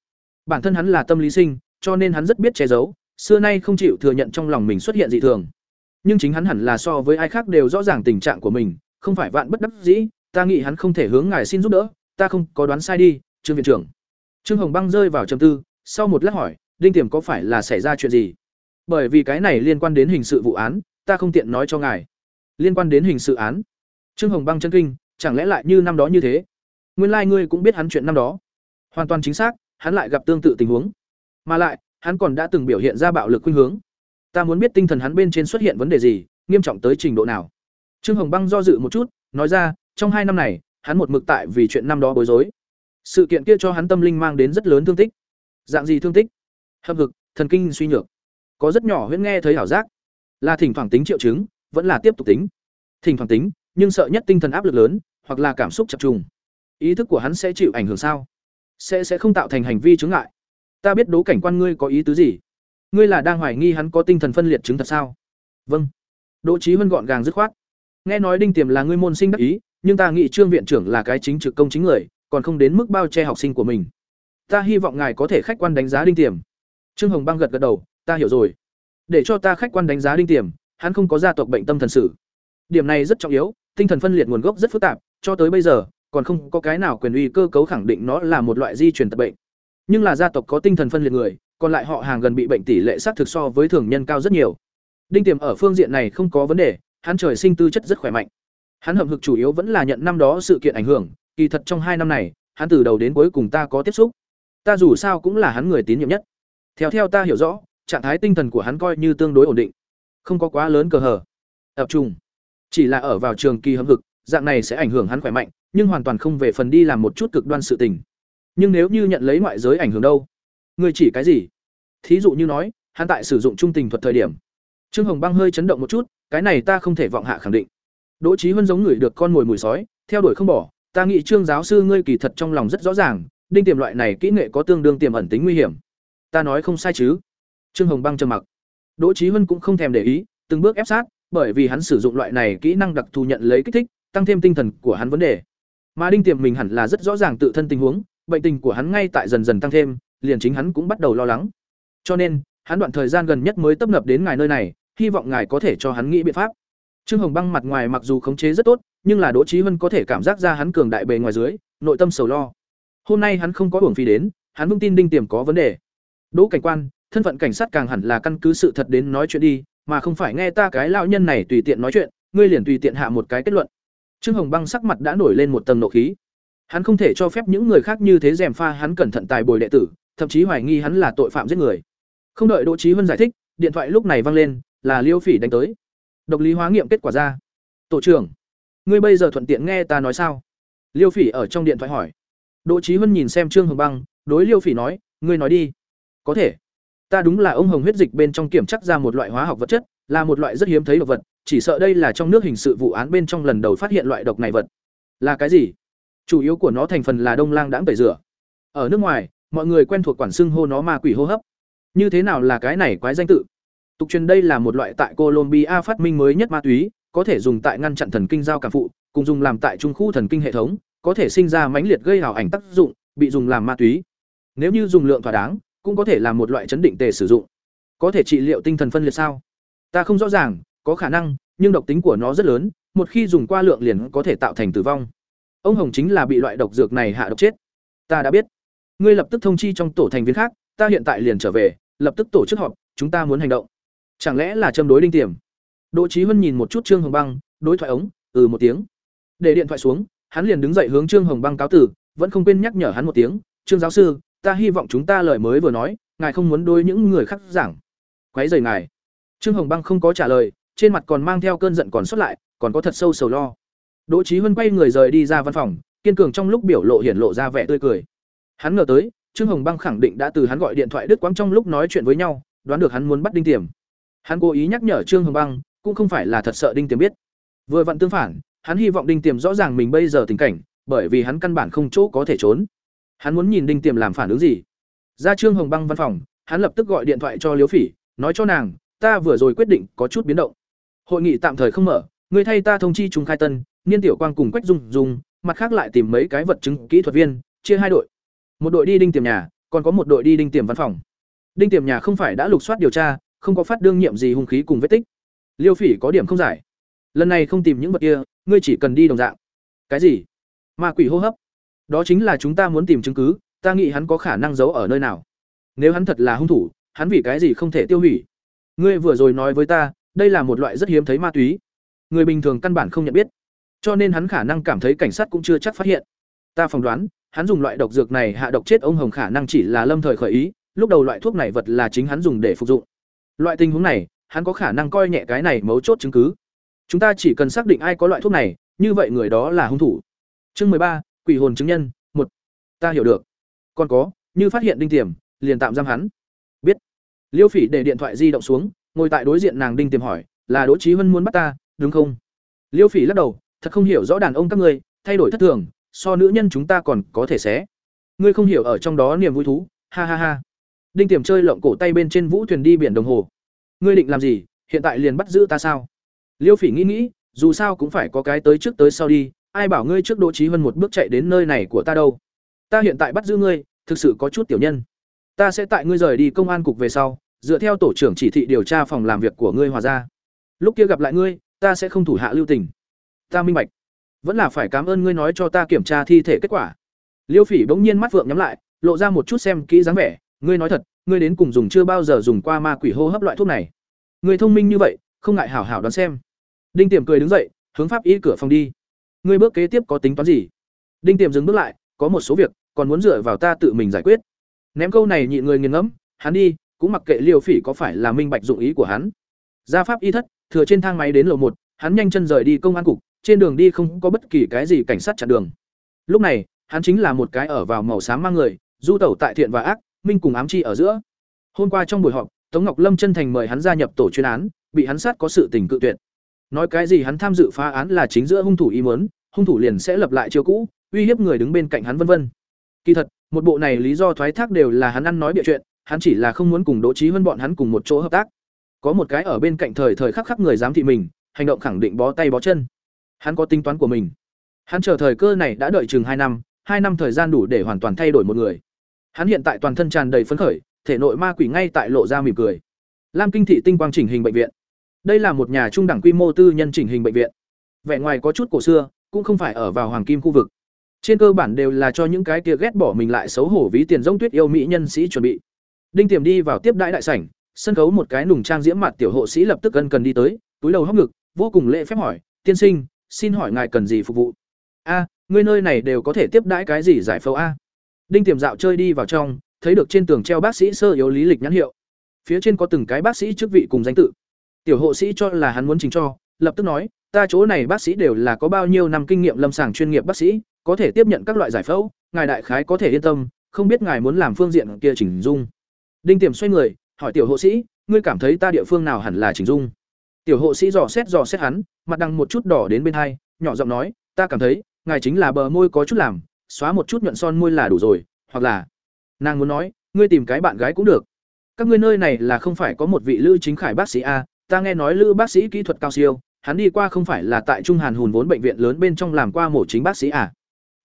Bản thân hắn là tâm lý sinh, cho nên hắn rất biết che giấu, xưa nay không chịu thừa nhận trong lòng mình xuất hiện dị thường. Nhưng chính hắn hẳn là so với ai khác đều rõ ràng tình trạng của mình, không phải vạn bất đắc dĩ, ta nghĩ hắn không thể hướng ngài xin giúp đỡ, ta không có đoán sai đi, trương viện trưởng. Trương hồng băng rơi vào trầm tư, sau một lát hỏi, đinh tiềm có phải là xảy ra chuyện gì? Bởi vì cái này liên quan đến hình sự vụ án, ta không tiện nói cho ngài. Liên quan đến hình sự án. Trương hồng băng chân kinh chẳng lẽ lại như năm đó như thế? Nguyên lai like ngươi cũng biết hắn chuyện năm đó. Hoàn toàn chính xác hắn lại gặp tương tự tình huống. Mà lại hắn còn đã từng biểu hiện ra bạo lực khuynh hướng. Ta muốn biết tinh thần hắn bên trên xuất hiện vấn đề gì nghiêm trọng tới trình độ nào. Trương hồng băng do dự một chút nói ra trong hai năm này hắn một mực tại vì chuyện năm đó bối rối. Sự kiện kia cho hắn tâm linh mang đến rất lớn thương tích. Dạng gì thương tích? Hậm hực thần kinh suy nhược. Có rất nhỏ huyễn nghe thấy ảo giác, là thỉnh thoảng tính triệu chứng, vẫn là tiếp tục tính. Thỉnh thoảng tính, nhưng sợ nhất tinh thần áp lực lớn, hoặc là cảm xúc chập trùng. Ý thức của hắn sẽ chịu ảnh hưởng sao? Sẽ sẽ không tạo thành hành vi chướng ngại. Ta biết đố cảnh quan ngươi có ý tứ gì? Ngươi là đang hoài nghi hắn có tinh thần phân liệt chứng thật sao? Vâng. Đỗ trí huân gọn gàng dứt khoát. Nghe nói Đinh Tiềm là ngươi môn sinh đắc ý, nhưng ta nghĩ Trương viện trưởng là cái chính trực công chính người, còn không đến mức bao che học sinh của mình. Ta hy vọng ngài có thể khách quan đánh giá Đinh Tiềm. Trương Hồng Băng gật gật đầu, ta hiểu rồi. Để cho ta khách quan đánh giá Đinh Tiềm, hắn không có gia tộc bệnh tâm thần sử. Điểm này rất trọng yếu, tinh thần phân liệt nguồn gốc rất phức tạp, cho tới bây giờ còn không có cái nào quyền uy cơ cấu khẳng định nó là một loại di truyền tật bệnh. Nhưng là gia tộc có tinh thần phân liệt người, còn lại họ hàng gần bị bệnh tỷ lệ sát thực so với thường nhân cao rất nhiều. Đinh Tiềm ở phương diện này không có vấn đề, hắn trời sinh tư chất rất khỏe mạnh. Hắn hậm hực chủ yếu vẫn là nhận năm đó sự kiện ảnh hưởng, kỳ thật trong hai năm này, hắn từ đầu đến cuối cùng ta có tiếp xúc. Ta dù sao cũng là hắn người tín nhiệm nhất. Theo theo ta hiểu rõ, trạng thái tinh thần của hắn coi như tương đối ổn định, không có quá lớn cờ hở. Tập trung, chỉ là ở vào trường kỳ hâm hực, dạng này sẽ ảnh hưởng hắn khỏe mạnh, nhưng hoàn toàn không về phần đi làm một chút cực đoan sự tình. Nhưng nếu như nhận lấy ngoại giới ảnh hưởng đâu? Người chỉ cái gì? Thí dụ như nói, hắn tại sử dụng trung tình thuật thời điểm. Trương Hồng Băng hơi chấn động một chút, cái này ta không thể vọng hạ khẳng định. Đỗ Chí Huân giống người được con mồi mùi sói, theo đuổi không bỏ, ta nghĩ Trương giáo sư ngươi kỳ thật trong lòng rất rõ ràng, đinh tiềm loại này kỹ nghệ có tương đương tiềm ẩn tính nguy hiểm. Ta nói không sai chứ? Trương Hồng Băng trầm mặc. Đỗ Chí Huân cũng không thèm để ý, từng bước ép sát, bởi vì hắn sử dụng loại này kỹ năng đặc thù nhận lấy kích thích, tăng thêm tinh thần của hắn vấn đề. Mà đinh tiềm mình hẳn là rất rõ ràng tự thân tình huống, bệnh tình của hắn ngay tại dần dần tăng thêm, liền chính hắn cũng bắt đầu lo lắng. Cho nên, hắn đoạn thời gian gần nhất mới tập nập đến ngài nơi này, hy vọng ngài có thể cho hắn nghĩ biện pháp. Trương Hồng Băng mặt ngoài mặc dù khống chế rất tốt, nhưng là Đỗ Chí Hân có thể cảm giác ra hắn cường đại bề ngoài dưới, nội tâm sầu lo. Hôm nay hắn không có uổng phí đến, hắn vững tin đinh tiềm có vấn đề. Đỗ cảnh quan, thân phận cảnh sát càng hẳn là căn cứ sự thật đến nói chuyện đi, mà không phải nghe ta cái lão nhân này tùy tiện nói chuyện, ngươi liền tùy tiện hạ một cái kết luận. Trương Hồng Băng sắc mặt đã nổi lên một tầng nộ khí. Hắn không thể cho phép những người khác như thế rèm pha hắn cẩn thận tài bồi đệ tử, thậm chí hoài nghi hắn là tội phạm giết người. Không đợi Đỗ Chí Hân giải thích, điện thoại lúc này vang lên, là Liêu Phỉ đánh tới. Độc lý hóa nghiệm kết quả ra. "Tổ trưởng, ngươi bây giờ thuận tiện nghe ta nói sao?" Liêu Phỉ ở trong điện thoại hỏi. Đỗ Chí Hân nhìn xem Trương Hồng Băng, đối Liêu Phỉ nói, "Ngươi nói đi." "Có thể. Ta đúng là ông hồng huyết dịch bên trong kiểm chắc ra một loại hóa học vật chất, là một loại rất hiếm thấy độc vật, chỉ sợ đây là trong nước hình sự vụ án bên trong lần đầu phát hiện loại độc này vật. Là cái gì? Chủ yếu của nó thành phần là đông lang đãng tẩy rửa. Ở nước ngoài, mọi người quen thuộc quản xưng hô nó ma quỷ hô hấp. Như thế nào là cái này quái danh tự? Tục truyền đây là một loại tại Colombia phát minh mới nhất ma túy, có thể dùng tại ngăn chặn thần kinh giao cảm phụ, cùng dùng làm tại trung khu thần kinh hệ thống, có thể sinh ra mãnh liệt gây ảo ảnh tác dụng, bị dùng làm ma túy. Nếu như dùng lượng thỏa đáng, cũng có thể là một loại chấn định tề sử dụng. Có thể trị liệu tinh thần phân liệt sao? Ta không rõ ràng, có khả năng, nhưng độc tính của nó rất lớn, một khi dùng qua lượng liền có thể tạo thành tử vong. Ông Hồng chính là bị loại độc dược này hạ độc chết. Ta đã biết. Ngươi lập tức thông chi trong tổ thành viên khác, ta hiện tại liền trở về, lập tức tổ chức họp, chúng ta muốn hành động. Chẳng lẽ là châm đối đinh tiềm? Đỗ Chí Hân nhìn một chút Trương Hồng Băng, đối thoại ống, ừ một tiếng. Để điện thoại xuống, hắn liền đứng dậy hướng Trương Hồng Băng cáo tử, vẫn không quên nhắc nhở hắn một tiếng, "Trương giáo sư, ta hy vọng chúng ta lời mới vừa nói, ngài không muốn đối những người khác giảng." Quấy rầy ngài. Trương Hồng Băng không có trả lời, trên mặt còn mang theo cơn giận còn sót lại, còn có thật sâu sầu lo. Đỗ Chí Hân quay người rời đi ra văn phòng, kiên cường trong lúc biểu lộ hiển lộ ra vẻ tươi cười. Hắn ngờ tới, Trương Hồng Băng khẳng định đã từ hắn gọi điện thoại đứt quãng trong lúc nói chuyện với nhau, đoán được hắn muốn bắt Đinh Tiềm. Hắn cố ý nhắc nhở Trương Hồng Băng, cũng không phải là thật sợ Đinh Tiềm biết. Vừa vặn tương phản, hắn hy vọng Đinh Tiềm rõ ràng mình bây giờ tình cảnh, bởi vì hắn căn bản không chỗ có thể trốn. Hắn muốn nhìn Đinh Tiềm làm phản ứng gì. Ra Trương Hồng Băng văn phòng, hắn lập tức gọi điện thoại cho Liễu Phỉ, nói cho nàng, ta vừa rồi quyết định có chút biến động. Hội nghị tạm thời không mở, người thay ta thông chi Trung Khai Tân, Niên Tiểu Quang cùng Quách Dung Dung, mặt khác lại tìm mấy cái vật chứng kỹ thuật viên, chia hai đội. Một đội đi Đinh Tiềm nhà, còn có một đội đi Đinh Tiềm văn phòng. Đinh Tiềm nhà không phải đã lục soát điều tra, không có phát đương nhiệm gì hung khí cùng vết tích. Liêu Phỉ có điểm không giải. Lần này không tìm những vật kia, ngươi chỉ cần đi đồng dạng. Cái gì? Ma quỷ hô hấp? Đó chính là chúng ta muốn tìm chứng cứ, ta nghĩ hắn có khả năng giấu ở nơi nào. Nếu hắn thật là hung thủ, hắn vì cái gì không thể tiêu hủy? Ngươi vừa rồi nói với ta, đây là một loại rất hiếm thấy ma túy. Người bình thường căn bản không nhận biết, cho nên hắn khả năng cảm thấy cảnh sát cũng chưa chắc phát hiện. Ta phỏng đoán, hắn dùng loại độc dược này hạ độc chết ông Hồng khả năng chỉ là lâm thời khởi ý, lúc đầu loại thuốc này vật là chính hắn dùng để phục dụng. Loại tình huống này, hắn có khả năng coi nhẹ cái này mấu chốt chứng cứ. Chúng ta chỉ cần xác định ai có loại thuốc này, như vậy người đó là hung thủ. Chương ba, Quỷ hồn chứng nhân, một. Ta hiểu được. Còn có, như phát hiện đinh tiềm, liền tạm giam hắn. Biết. liêu phỉ để điện thoại di động xuống ngồi tại đối diện nàng đinh tiềm hỏi là đỗ trí huân muốn bắt ta đúng không liêu phỉ lắc đầu thật không hiểu rõ đàn ông các ngươi thay đổi thất thường so nữ nhân chúng ta còn có thể xé ngươi không hiểu ở trong đó niềm vui thú ha ha ha đinh tiềm chơi lộng cổ tay bên trên vũ thuyền đi biển đồng hồ ngươi định làm gì hiện tại liền bắt giữ ta sao liêu phỉ nghĩ nghĩ dù sao cũng phải có cái tới trước tới sau đi ai bảo ngươi trước đỗ trí hơn một bước chạy đến nơi này của ta đâu? Ta hiện tại bắt giữ ngươi, thực sự có chút tiểu nhân. Ta sẽ tại ngươi rời đi công an cục về sau, dựa theo tổ trưởng chỉ thị điều tra phòng làm việc của ngươi hòa ra. Lúc kia gặp lại ngươi, ta sẽ không thủ hạ lưu tình. Ta minh bạch. Vẫn là phải cảm ơn ngươi nói cho ta kiểm tra thi thể kết quả. Liêu phỉ bỗng nhiên mắt vượng nhắm lại, lộ ra một chút xem kỹ dáng vẻ. Ngươi nói thật, ngươi đến cùng dùng chưa bao giờ dùng qua ma quỷ hô hấp loại thuốc này. Ngươi thông minh như vậy, không ngại hảo hảo đoán xem. Đinh Tiểm cười đứng dậy, hướng pháp y cửa phòng đi ngươi bước kế tiếp có tính toán gì? Đinh tiềm dừng bước lại, có một số việc, còn muốn dựa vào ta tự mình giải quyết. Ném câu này nhịn người nghiền ngẫm, hắn đi, cũng mặc kệ liều phỉ có phải là minh bạch dụng ý của hắn. Ra pháp y thất, thừa trên thang máy đến lầu một, hắn nhanh chân rời đi công an cục, trên đường đi không có bất kỳ cái gì cảnh sát chặn đường. Lúc này, hắn chính là một cái ở vào màu xám mang người, du tẩu tại thiện và ác, minh cùng ám chi ở giữa. Hôm qua trong buổi họp, tống ngọc lâm chân thành mời hắn gia nhập tổ chuyên án, bị hắn sát có sự tình cự tuyệt nói cái gì hắn tham dự phá án là chính giữa hung thủ ý muốn, hung thủ liền sẽ lập lại chiêu cũ, uy hiếp người đứng bên cạnh hắn vân vân. Kỳ thật, một bộ này lý do thoái thác đều là hắn ăn nói bịa chuyện, hắn chỉ là không muốn cùng đỗ trí hơn bọn hắn cùng một chỗ hợp tác. Có một cái ở bên cạnh thời thời khắc khắc người dám thị mình, hành động khẳng định bó tay bó chân. Hắn có tính toán của mình. Hắn chờ thời cơ này đã đợi chừng hai năm hai năm thời gian đủ để hoàn toàn thay đổi một người. Hắn hiện tại toàn thân tràn đầy phấn khởi, thể nội ma quỷ ngay tại lộ ra mỉm cười. Lam kinh thị tinh quang chỉnh hình bệnh viện đây là một nhà trung đẳng quy mô tư nhân chỉnh hình bệnh viện. Vẻ ngoài có chút cổ xưa, cũng không phải ở vào hoàng kim khu vực. Trên cơ bản đều là cho những cái kia ghét bỏ mình lại xấu hổ ví tiền rông tuyết yêu mỹ nhân sĩ chuẩn bị. Đinh tiềm đi vào tiếp đãi đại sảnh, sân khấu một cái nùng trang diễm mặt tiểu hộ sĩ lập tức ân cần đi tới, túi đầu hốc ngực, vô cùng lễ phép hỏi, tiên sinh, xin hỏi ngài cần gì phục vụ? A, ngươi nơi này đều có thể tiếp đãi cái gì giải phẫu a? Đinh tiềm dạo chơi đi vào trong, thấy được trên tường treo bác sĩ sơ yếu lý lịch nhãn hiệu. Phía trên có từng cái bác sĩ chức vị cùng danh tự tiểu hộ sĩ cho là hắn muốn trình cho, lập tức nói, ta chỗ này bác sĩ đều là có bao nhiêu năm kinh nghiệm lâm sàng chuyên nghiệp bác sĩ, có thể tiếp nhận các loại giải phẫu, ngài đại khái có thể yên tâm, không biết ngài muốn làm phương diện kia chỉnh dung. Đinh tiềm xoay người, hỏi tiểu hộ sĩ, ngươi cảm thấy ta địa phương nào hẳn là chỉnh dung? Tiểu hộ sĩ dò xét dò xét hắn, mặt đằng một chút đỏ đến bên hai, nhỏ giọng nói, ta cảm thấy, ngài chính là bờ môi có chút làm, xóa một chút nhuận son môi là đủ rồi, hoặc là nàng muốn nói, ngươi tìm cái bạn gái cũng được. Các ngươi nơi này là không phải có một vị lữ chính khải bác sĩ a ta nghe nói lữ bác sĩ kỹ thuật cao siêu, hắn đi qua không phải là tại trung hàn hùn vốn bệnh viện lớn bên trong làm qua mổ chính bác sĩ à?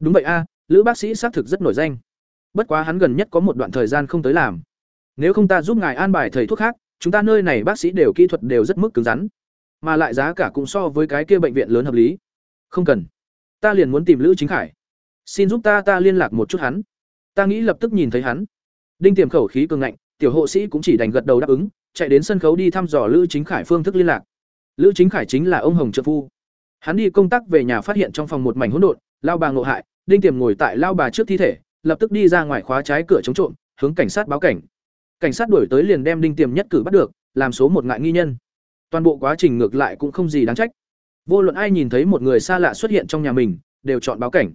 Đúng vậy a, lữ bác sĩ xác thực rất nổi danh. Bất quá hắn gần nhất có một đoạn thời gian không tới làm. Nếu không ta giúp ngài an bài thầy thuốc khác, chúng ta nơi này bác sĩ đều kỹ thuật đều rất mức cứng rắn. Mà lại giá cả cũng so với cái kia bệnh viện lớn hợp lý. Không cần. Ta liền muốn tìm lữ chính khải. Xin giúp ta ta liên lạc một chút hắn. Ta nghĩ lập tức nhìn thấy hắn. Đinh tiềm khẩu khí cường ngạnh, tiểu hộ sĩ cũng chỉ đành gật đầu đáp ứng chạy đến sân khấu đi thăm dò lữ chính khải phương thức liên lạc. Lữ chính khải chính là ông hồng trợ phu. Hắn đi công tác về nhà phát hiện trong phòng một mảnh hỗn độn, lao bà ngộ hại, đinh tiềm ngồi tại lao bà trước thi thể, lập tức đi ra ngoài khóa trái cửa chống trộm, hướng cảnh sát báo cảnh. Cảnh sát đuổi tới liền đem đinh tiềm nhất cử bắt được, làm số một ngại nghi nhân. Toàn bộ quá trình ngược lại cũng không gì đáng trách. Vô luận ai nhìn thấy một người xa lạ xuất hiện trong nhà mình, đều chọn báo cảnh.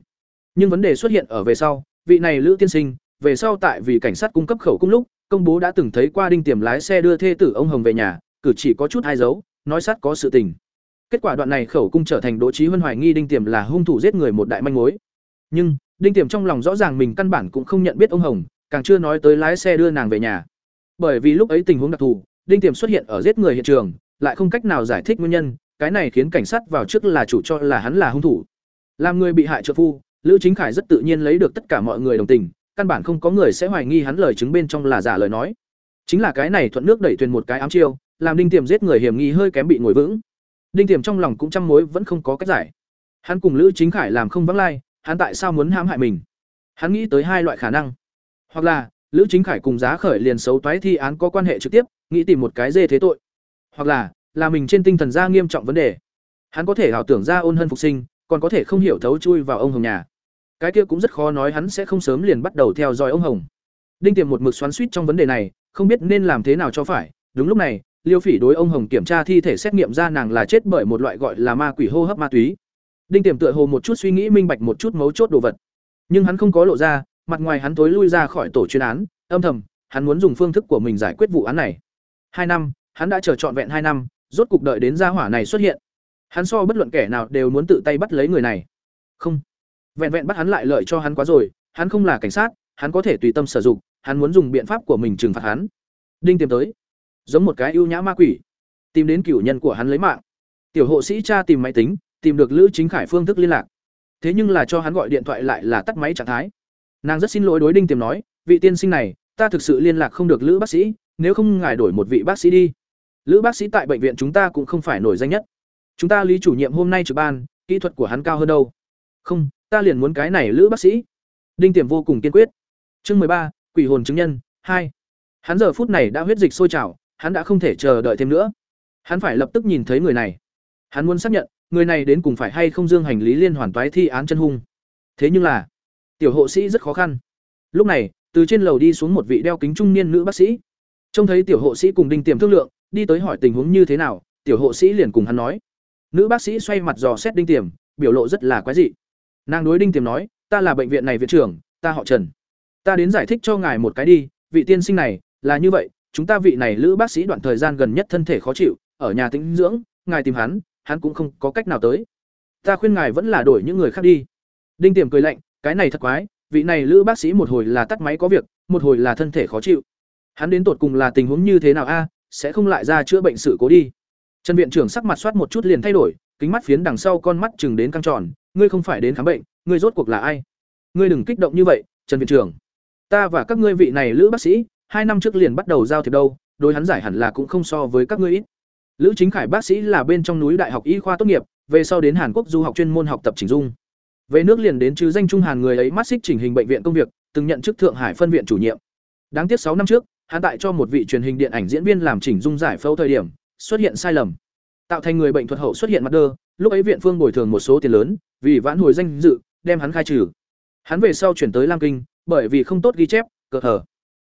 Nhưng vấn đề xuất hiện ở về sau, vị này lữ tiên sinh về sau tại vì cảnh sát cung cấp khẩu cung lúc, công bố đã từng thấy qua đinh tiềm lái xe đưa thê tử ông hồng về nhà, cử chỉ có chút hai dấu nói sát có sự tình. Kết quả đoạn này khẩu cung trở thành đỗ trí huân hoài nghi đinh tiềm là hung thủ giết người một đại manh mối. Nhưng, đinh tiềm trong lòng rõ ràng mình căn bản cũng không nhận biết ông hồng, càng chưa nói tới lái xe đưa nàng về nhà. Bởi vì lúc ấy tình huống đặc thù, đinh tiềm xuất hiện ở giết người hiện trường, lại không cách nào giải thích nguyên nhân, cái này khiến cảnh sát vào trước là chủ cho là hắn là hung thủ. Làm người bị hại trợ phu, lữ chính khải rất tự nhiên lấy được tất cả mọi người đồng tình căn bản không có người sẽ hoài nghi hắn lời chứng bên trong là giả lời nói. Chính là cái này thuận nước đẩy thuyền một cái ám chiêu, làm đinh tiềm giết người hiểm nghi hơi kém bị ngồi vững. Đinh tiềm trong lòng cũng trăm mối vẫn không có cách giải. Hắn cùng lữ chính khải làm không vắng lai, hắn tại sao muốn hãm hại mình? Hắn nghĩ tới hai loại khả năng. Hoặc là, lữ chính khải cùng giá khởi liền xấu toái thi án có quan hệ trực tiếp, nghĩ tìm một cái dê thế tội. Hoặc là là mình trên tinh thần ra nghiêm trọng vấn đề. Hắn có thể ảo tưởng ra ôn hân phục sinh, còn có thể không hiểu thấu chui vào ông hồng nhà cái kia cũng rất khó nói hắn sẽ không sớm liền bắt đầu theo dõi ông hồng. Đinh tiềm một mực xoắn suýt trong vấn đề này, không biết nên làm thế nào cho phải. Đúng lúc này, liêu phỉ đối ông hồng kiểm tra thi thể xét nghiệm ra nàng là chết bởi một loại gọi là ma quỷ hô hấp ma túy. Đinh tiềm tựa hồ một chút suy nghĩ minh bạch một chút mấu chốt đồ vật. Nhưng hắn không có lộ ra, mặt ngoài hắn tối lui ra khỏi tổ chuyên án, âm thầm, hắn muốn dùng phương thức của mình giải quyết vụ án này. Hai năm, hắn đã chờ trọn vẹn hai năm, rốt cục đợi đến gia hỏa này xuất hiện. Hắn so bất luận kẻ nào đều muốn tự tay bắt lấy người này. Không vẹn vẹn bắt hắn lại lợi cho hắn quá rồi, hắn không là cảnh sát, hắn có thể tùy tâm sử dụng, hắn muốn dùng biện pháp của mình trừng phạt hắn. Đinh tìm tới, giống một cái ưu nhã ma quỷ, tìm đến cửu nhân của hắn lấy mạng. Tiểu hộ sĩ cha tìm máy tính, tìm được lữ chính khải phương thức liên lạc. Thế nhưng là cho hắn gọi điện thoại lại là tắt máy trạng thái. Nàng rất xin lỗi đối đinh tiềm nói, vị tiên sinh này, ta thực sự liên lạc không được lữ bác sĩ, nếu không ngài đổi một vị bác sĩ đi. Lữ bác sĩ tại bệnh viện chúng ta cũng không phải nổi danh nhất. Chúng ta lý chủ nhiệm hôm nay trực ban, kỹ thuật của hắn cao hơn đâu. Không ta liền muốn cái này lữ bác sĩ. Đinh tiềm vô cùng kiên quyết. Chương mười ba, quỷ hồn chứng nhân, hai. Hắn giờ phút này đã huyết dịch sôi trào, hắn đã không thể chờ đợi thêm nữa. Hắn phải lập tức nhìn thấy người này. Hắn muốn xác nhận, người này đến cùng phải hay không dương hành lý liên hoàn toái thi án chân hung. Thế nhưng là, tiểu hộ sĩ rất khó khăn. Lúc này, từ trên lầu đi xuống một vị đeo kính trung niên nữ bác sĩ. Trông thấy tiểu hộ sĩ cùng đinh tiềm thương lượng, đi tới hỏi tình huống như thế nào, tiểu hộ sĩ liền cùng hắn nói. Nữ bác sĩ xoay mặt dò xét đinh tiềm, biểu lộ rất là quái dị nàng đối đinh tiềm nói, ta là bệnh viện này viện trưởng, ta họ trần. Ta đến giải thích cho ngài một cái đi, vị tiên sinh này là như vậy, chúng ta vị này lữ bác sĩ đoạn thời gian gần nhất thân thể khó chịu, ở nhà tĩnh dưỡng, ngài tìm hắn hắn cũng không có cách nào tới. Ta khuyên ngài vẫn là đổi những người khác đi. Đinh tiềm cười lạnh, cái này thật quái, vị này lữ bác sĩ một hồi là tắt máy có việc, một hồi là thân thể khó chịu. Hắn đến tột cùng là tình huống như thế nào a, sẽ không lại ra chữa bệnh sự cố đi. Trần viện trưởng sắc mặt soát một chút liền thay đổi, kính mắt phiến đằng sau con mắt chừng đến căng tròn ngươi không phải đến khám bệnh, ngươi rốt cuộc là ai? Ngươi đừng kích động như vậy, trần viện trưởng. Ta và các ngươi vị này lữ bác sĩ, hai năm trước liền bắt đầu giao thiệp đâu, đối hắn giải hẳn là cũng không so với các ngươi ít. Lữ chính khải bác sĩ là bên trong núi đại học y khoa tốt nghiệp, về sau đến hàn quốc du học chuyên môn học tập chỉnh dung. Về nước liền đến chứ danh trung hàn người ấy mắt xích chỉnh hình bệnh viện công việc, từng nhận chức thượng hải phân viện chủ nhiệm. Đáng tiếc sáu năm trước, hắn tại cho một vị truyền hình điện ảnh diễn viên làm chỉnh dung giải phẫu thời điểm, xuất hiện sai lầm. Tạo thành người bệnh thuật hậu xuất hiện mặt đơ, lúc ấy viện phương bồi thường một số tiền lớn vì vãn hồi danh dự, đem hắn khai trừ. Hắn về sau chuyển tới lam kinh, bởi vì không tốt ghi chép, cờ hở.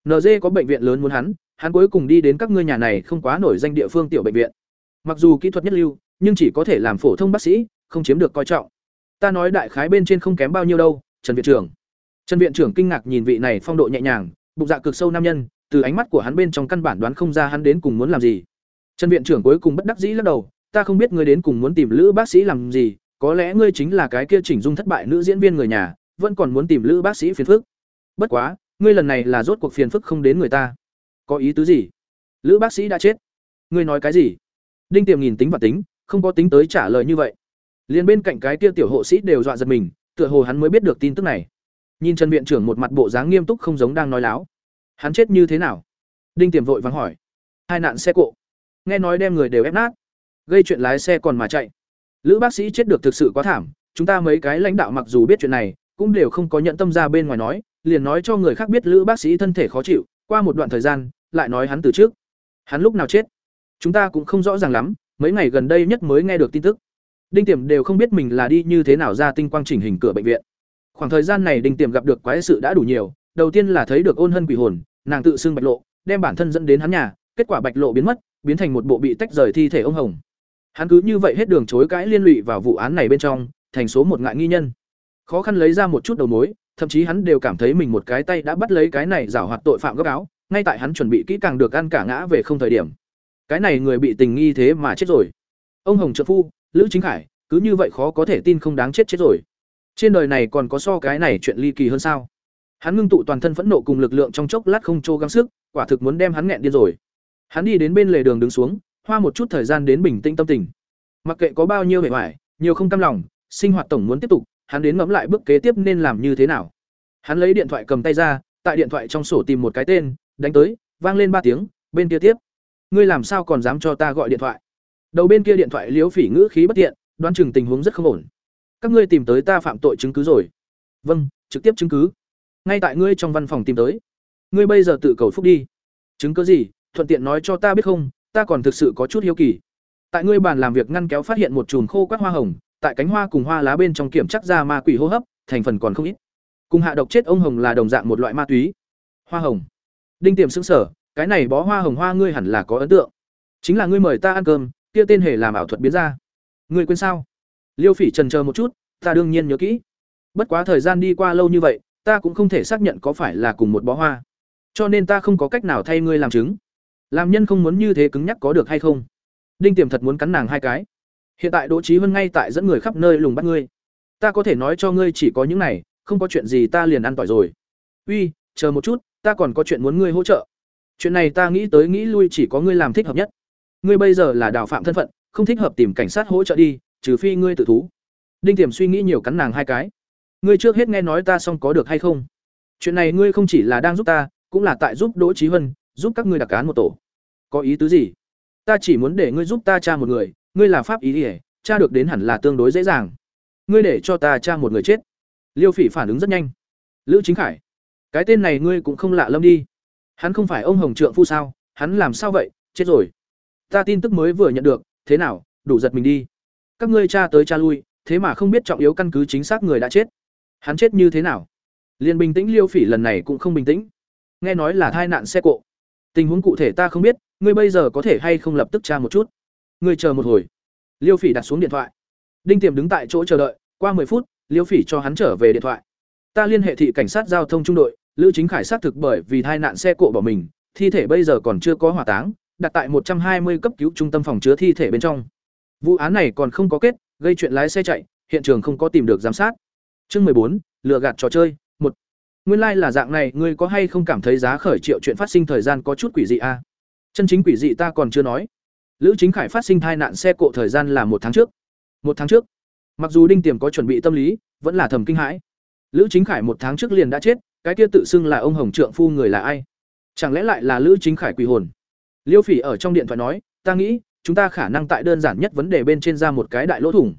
nd có bệnh viện lớn muốn hắn hắn cuối cùng đi đến các ngươi nhà này không quá nổi danh địa phương tiểu bệnh viện. Mặc dù kỹ thuật nhất lưu, nhưng chỉ có thể làm phổ thông bác sĩ, không chiếm được coi trọng. Ta nói đại khái bên trên không kém bao nhiêu đâu, trần viện trưởng. Trần viện trưởng kinh ngạc nhìn vị này phong độ nhẹ nhàng, bụng dạ cực sâu nam nhân, từ ánh mắt của hắn bên trong căn bản đoán không ra hắn đến cùng muốn làm gì. Trần viện trưởng cuối cùng bất đắc dĩ lắc đầu, ta không biết ngươi đến cùng muốn tìm lữ bác sĩ làm gì có lẽ ngươi chính là cái kia chỉnh dung thất bại nữ diễn viên người nhà, vẫn còn muốn tìm lữ bác sĩ phiền phức. Bất quá, ngươi lần này là rốt cuộc phiền phức không đến người ta. Có ý tứ gì? Lữ bác sĩ đã chết. Ngươi nói cái gì? Đinh tiềm nhìn tính và tính, không có tính tới trả lời như vậy. Liền bên cạnh cái kia tiểu hộ sĩ đều dọa giật mình, tựa hồ hắn mới biết được tin tức này. Nhìn trần viện trưởng một mặt bộ dáng nghiêm túc không giống đang nói láo. Hắn chết như thế nào? Đinh tiềm vội vắng hỏi. Hai nạn xe cộ. Nghe nói đem người đều ép nát. Gây chuyện lái xe còn mà chạy lữ bác sĩ chết được thực sự quá thảm, chúng ta mấy cái lãnh đạo mặc dù biết chuyện này, cũng đều không có nhận tâm ra bên ngoài nói, liền nói cho người khác biết lữ bác sĩ thân thể khó chịu, qua một đoạn thời gian, lại nói hắn từ trước. Hắn lúc nào chết? Chúng ta cũng không rõ ràng lắm, mấy ngày gần đây nhất mới nghe được tin tức. Đinh tiềm đều không biết mình là đi như thế nào ra tinh quang chỉnh hình cửa bệnh viện. Khoảng thời gian này đinh tiềm gặp được quái sự đã đủ nhiều, đầu tiên là thấy được ôn hân quỷ hồn, nàng tự xưng bạch lộ, đem bản thân dẫn đến hắn nhà, kết quả bạch lộ biến mất, biến thành một bộ bị tách rời thi thể ông hồng hắn cứ như vậy hết đường chối cãi liên lụy vào vụ án này bên trong, thành số một ngại nghi nhân. Khó khăn lấy ra một chút đầu mối, thậm chí hắn đều cảm thấy mình một cái tay đã bắt lấy cái này giảo hoạt tội phạm gấp áo, ngay tại hắn chuẩn bị kỹ càng được ăn cả ngã về không thời điểm. Cái này người bị tình nghi thế mà chết rồi. Ông hồng trợ phu, lữ chính khải, cứ như vậy khó có thể tin không đáng chết chết rồi. Trên đời này còn có so cái này chuyện ly kỳ hơn sao? Hắn ngưng tụ toàn thân phẫn nộ cùng lực lượng trong chốc lát không trô gắng sức, quả thực muốn đem hắn nghẹn điên rồi. Hắn đi đến bên lề đường đứng xuống hoa một chút thời gian đến bình tĩnh tâm tình. Mặc kệ có bao nhiêu vẻ vải nhiều không cam lòng, sinh hoạt tổng muốn tiếp tục, hắn đến ngẫm lại bước kế tiếp nên làm như thế nào. Hắn lấy điện thoại cầm tay ra, tại điện thoại trong sổ tìm một cái tên, đánh tới, vang lên ba tiếng, bên kia tiếp. Ngươi làm sao còn dám cho ta gọi điện thoại? Đầu bên kia điện thoại liếu phỉ ngữ khí bất tiện, đoán chừng tình huống rất không ổn. Các ngươi tìm tới ta phạm tội chứng cứ rồi. Vâng trực tiếp chứng cứ. Ngay tại ngươi trong văn phòng tìm tới. Ngươi bây giờ tự cầu phúc đi. Chứng cứ gì? Thuận tiện nói cho ta biết không? Ta còn thực sự có chút hiếu kỳ. Tại ngươi bàn làm việc ngăn kéo phát hiện một chùm khô quắt hoa hồng, tại cánh hoa cùng hoa lá bên trong kiểm chắc ra ma quỷ hô hấp, thành phần còn không ít. Cùng hạ độc chết ông hồng là đồng dạng một loại ma túy. Hoa hồng. Đinh tiềm sững sở cái này bó hoa hồng hoa ngươi hẳn là có ấn tượng. Chính là ngươi mời ta ăn cơm, kia tên hề làm ảo thuật biến ra. Ngươi quên sao? Liêu phỉ trần chờ một chút, ta đương nhiên nhớ kỹ. Bất quá thời gian đi qua lâu như vậy, ta cũng không thể xác nhận có phải là cùng một bó hoa. Cho nên ta không có cách nào thay ngươi làm chứng làm nhân không muốn như thế cứng nhắc có được hay không? Đinh tiềm thật muốn cắn nàng hai cái. Hiện tại đỗ trí hơn ngay tại dẫn người khắp nơi lùng bắt ngươi. Ta có thể nói cho ngươi chỉ có những này, không có chuyện gì ta liền ăn tỏi rồi. Uy, chờ một chút, ta còn có chuyện muốn ngươi hỗ trợ. Chuyện này ta nghĩ tới nghĩ lui chỉ có ngươi làm thích hợp nhất. Ngươi bây giờ là đào phạm thân phận, không thích hợp tìm cảnh sát hỗ trợ đi, trừ phi ngươi tự thú. Đinh tiềm suy nghĩ nhiều cắn nàng hai cái. Ngươi trước hết nghe nói ta xong có được hay không? Chuyện này ngươi không chỉ là đang giúp ta, cũng là tại giúp đỗ trí huân giúp các ngươi đặc án một tổ. Có ý tứ gì? Ta chỉ muốn để ngươi giúp ta tra một người, ngươi là pháp ý ỉa tra được đến hẳn là tương đối dễ dàng. Ngươi để cho ta tra một người chết. Liêu phỉ phản ứng rất nhanh. Lữ chính khải, cái tên này ngươi cũng không lạ lâm đi. Hắn không phải ông hồng trượng phu sao? Hắn làm sao vậy? Chết rồi. Ta tin tức mới vừa nhận được, thế nào? Đủ giật mình đi. Các ngươi cha tới cha lui, thế mà không biết trọng yếu căn cứ chính xác người đã chết. Hắn chết như thế nào? Liền bình tĩnh liêu phỉ lần này cũng không bình tĩnh. Nghe nói là tai nạn xe cộ tình huống cụ thể ta không biết ngươi bây giờ có thể hay không lập tức tra một chút. Ngươi chờ một hồi. Liêu phỉ đặt xuống điện thoại. Đinh tiềm đứng tại chỗ chờ đợi qua 10 phút liêu phỉ cho hắn trở về điện thoại. Ta liên hệ thị cảnh sát giao thông trung đội lữ chính khải xác thực bởi vì tai nạn xe cộ bỏ mình thi thể bây giờ còn chưa có hỏa táng đặt tại 120 cấp cứu trung tâm phòng chứa thi thể bên trong. Vụ án này còn không có kết gây chuyện lái xe chạy hiện trường không có tìm được giám sát. Chương 14, lừa gạt trò chơi nguyên lai like là dạng này, ngươi có hay không cảm thấy giá khởi triệu chuyện phát sinh thời gian có chút quỷ dị a à? chân chính quỷ dị ta còn chưa nói. Lữ chính khải phát sinh tai nạn xe cộ thời gian là một tháng trước. Một tháng trước. Mặc dù đinh tiềm có chuẩn bị tâm lý, vẫn là thầm kinh hãi. Lữ chính khải một tháng trước liền đã chết, cái kia tự xưng là ông hồng trượng phu người là ai? Chẳng lẽ lại là lữ chính khải quỷ hồn? Liêu phỉ ở trong điện thoại nói, ta nghĩ, chúng ta khả năng tại đơn giản nhất vấn đề bên trên ra một cái đại lỗ thủng.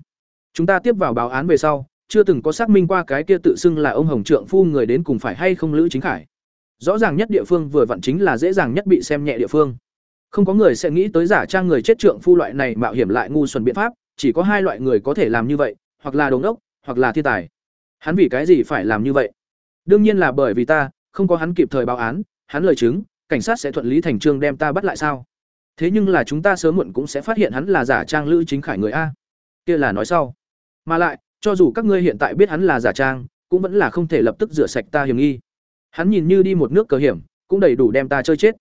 Chúng ta tiếp vào báo án về sau chưa từng có xác minh qua cái kia tự xưng là ông hồng trượng phu người đến cùng phải hay không lữ chính khải. Rõ ràng nhất địa phương vừa vặn chính là dễ dàng nhất bị xem nhẹ địa phương. Không có người sẽ nghĩ tới giả trang người chết trượng phu loại này mạo hiểm lại ngu xuẩn biện pháp, chỉ có hai loại người có thể làm như vậy, hoặc là đống ốc hoặc là thiên tài. Hắn vì cái gì phải làm như vậy? Đương nhiên là bởi vì ta, không có hắn kịp thời báo án, hắn lời chứng, cảnh sát sẽ thuận lý thành trương đem ta bắt lại sao? Thế nhưng là chúng ta sớm muộn cũng sẽ phát hiện hắn là giả trang lữ chính khải người a. Kia là nói sau. Mà lại cho dù các ngươi hiện tại biết hắn là giả trang, cũng vẫn là không thể lập tức rửa sạch ta hiểm nghi. Hắn nhìn như đi một nước cờ hiểm, cũng đầy đủ đem ta chơi chết.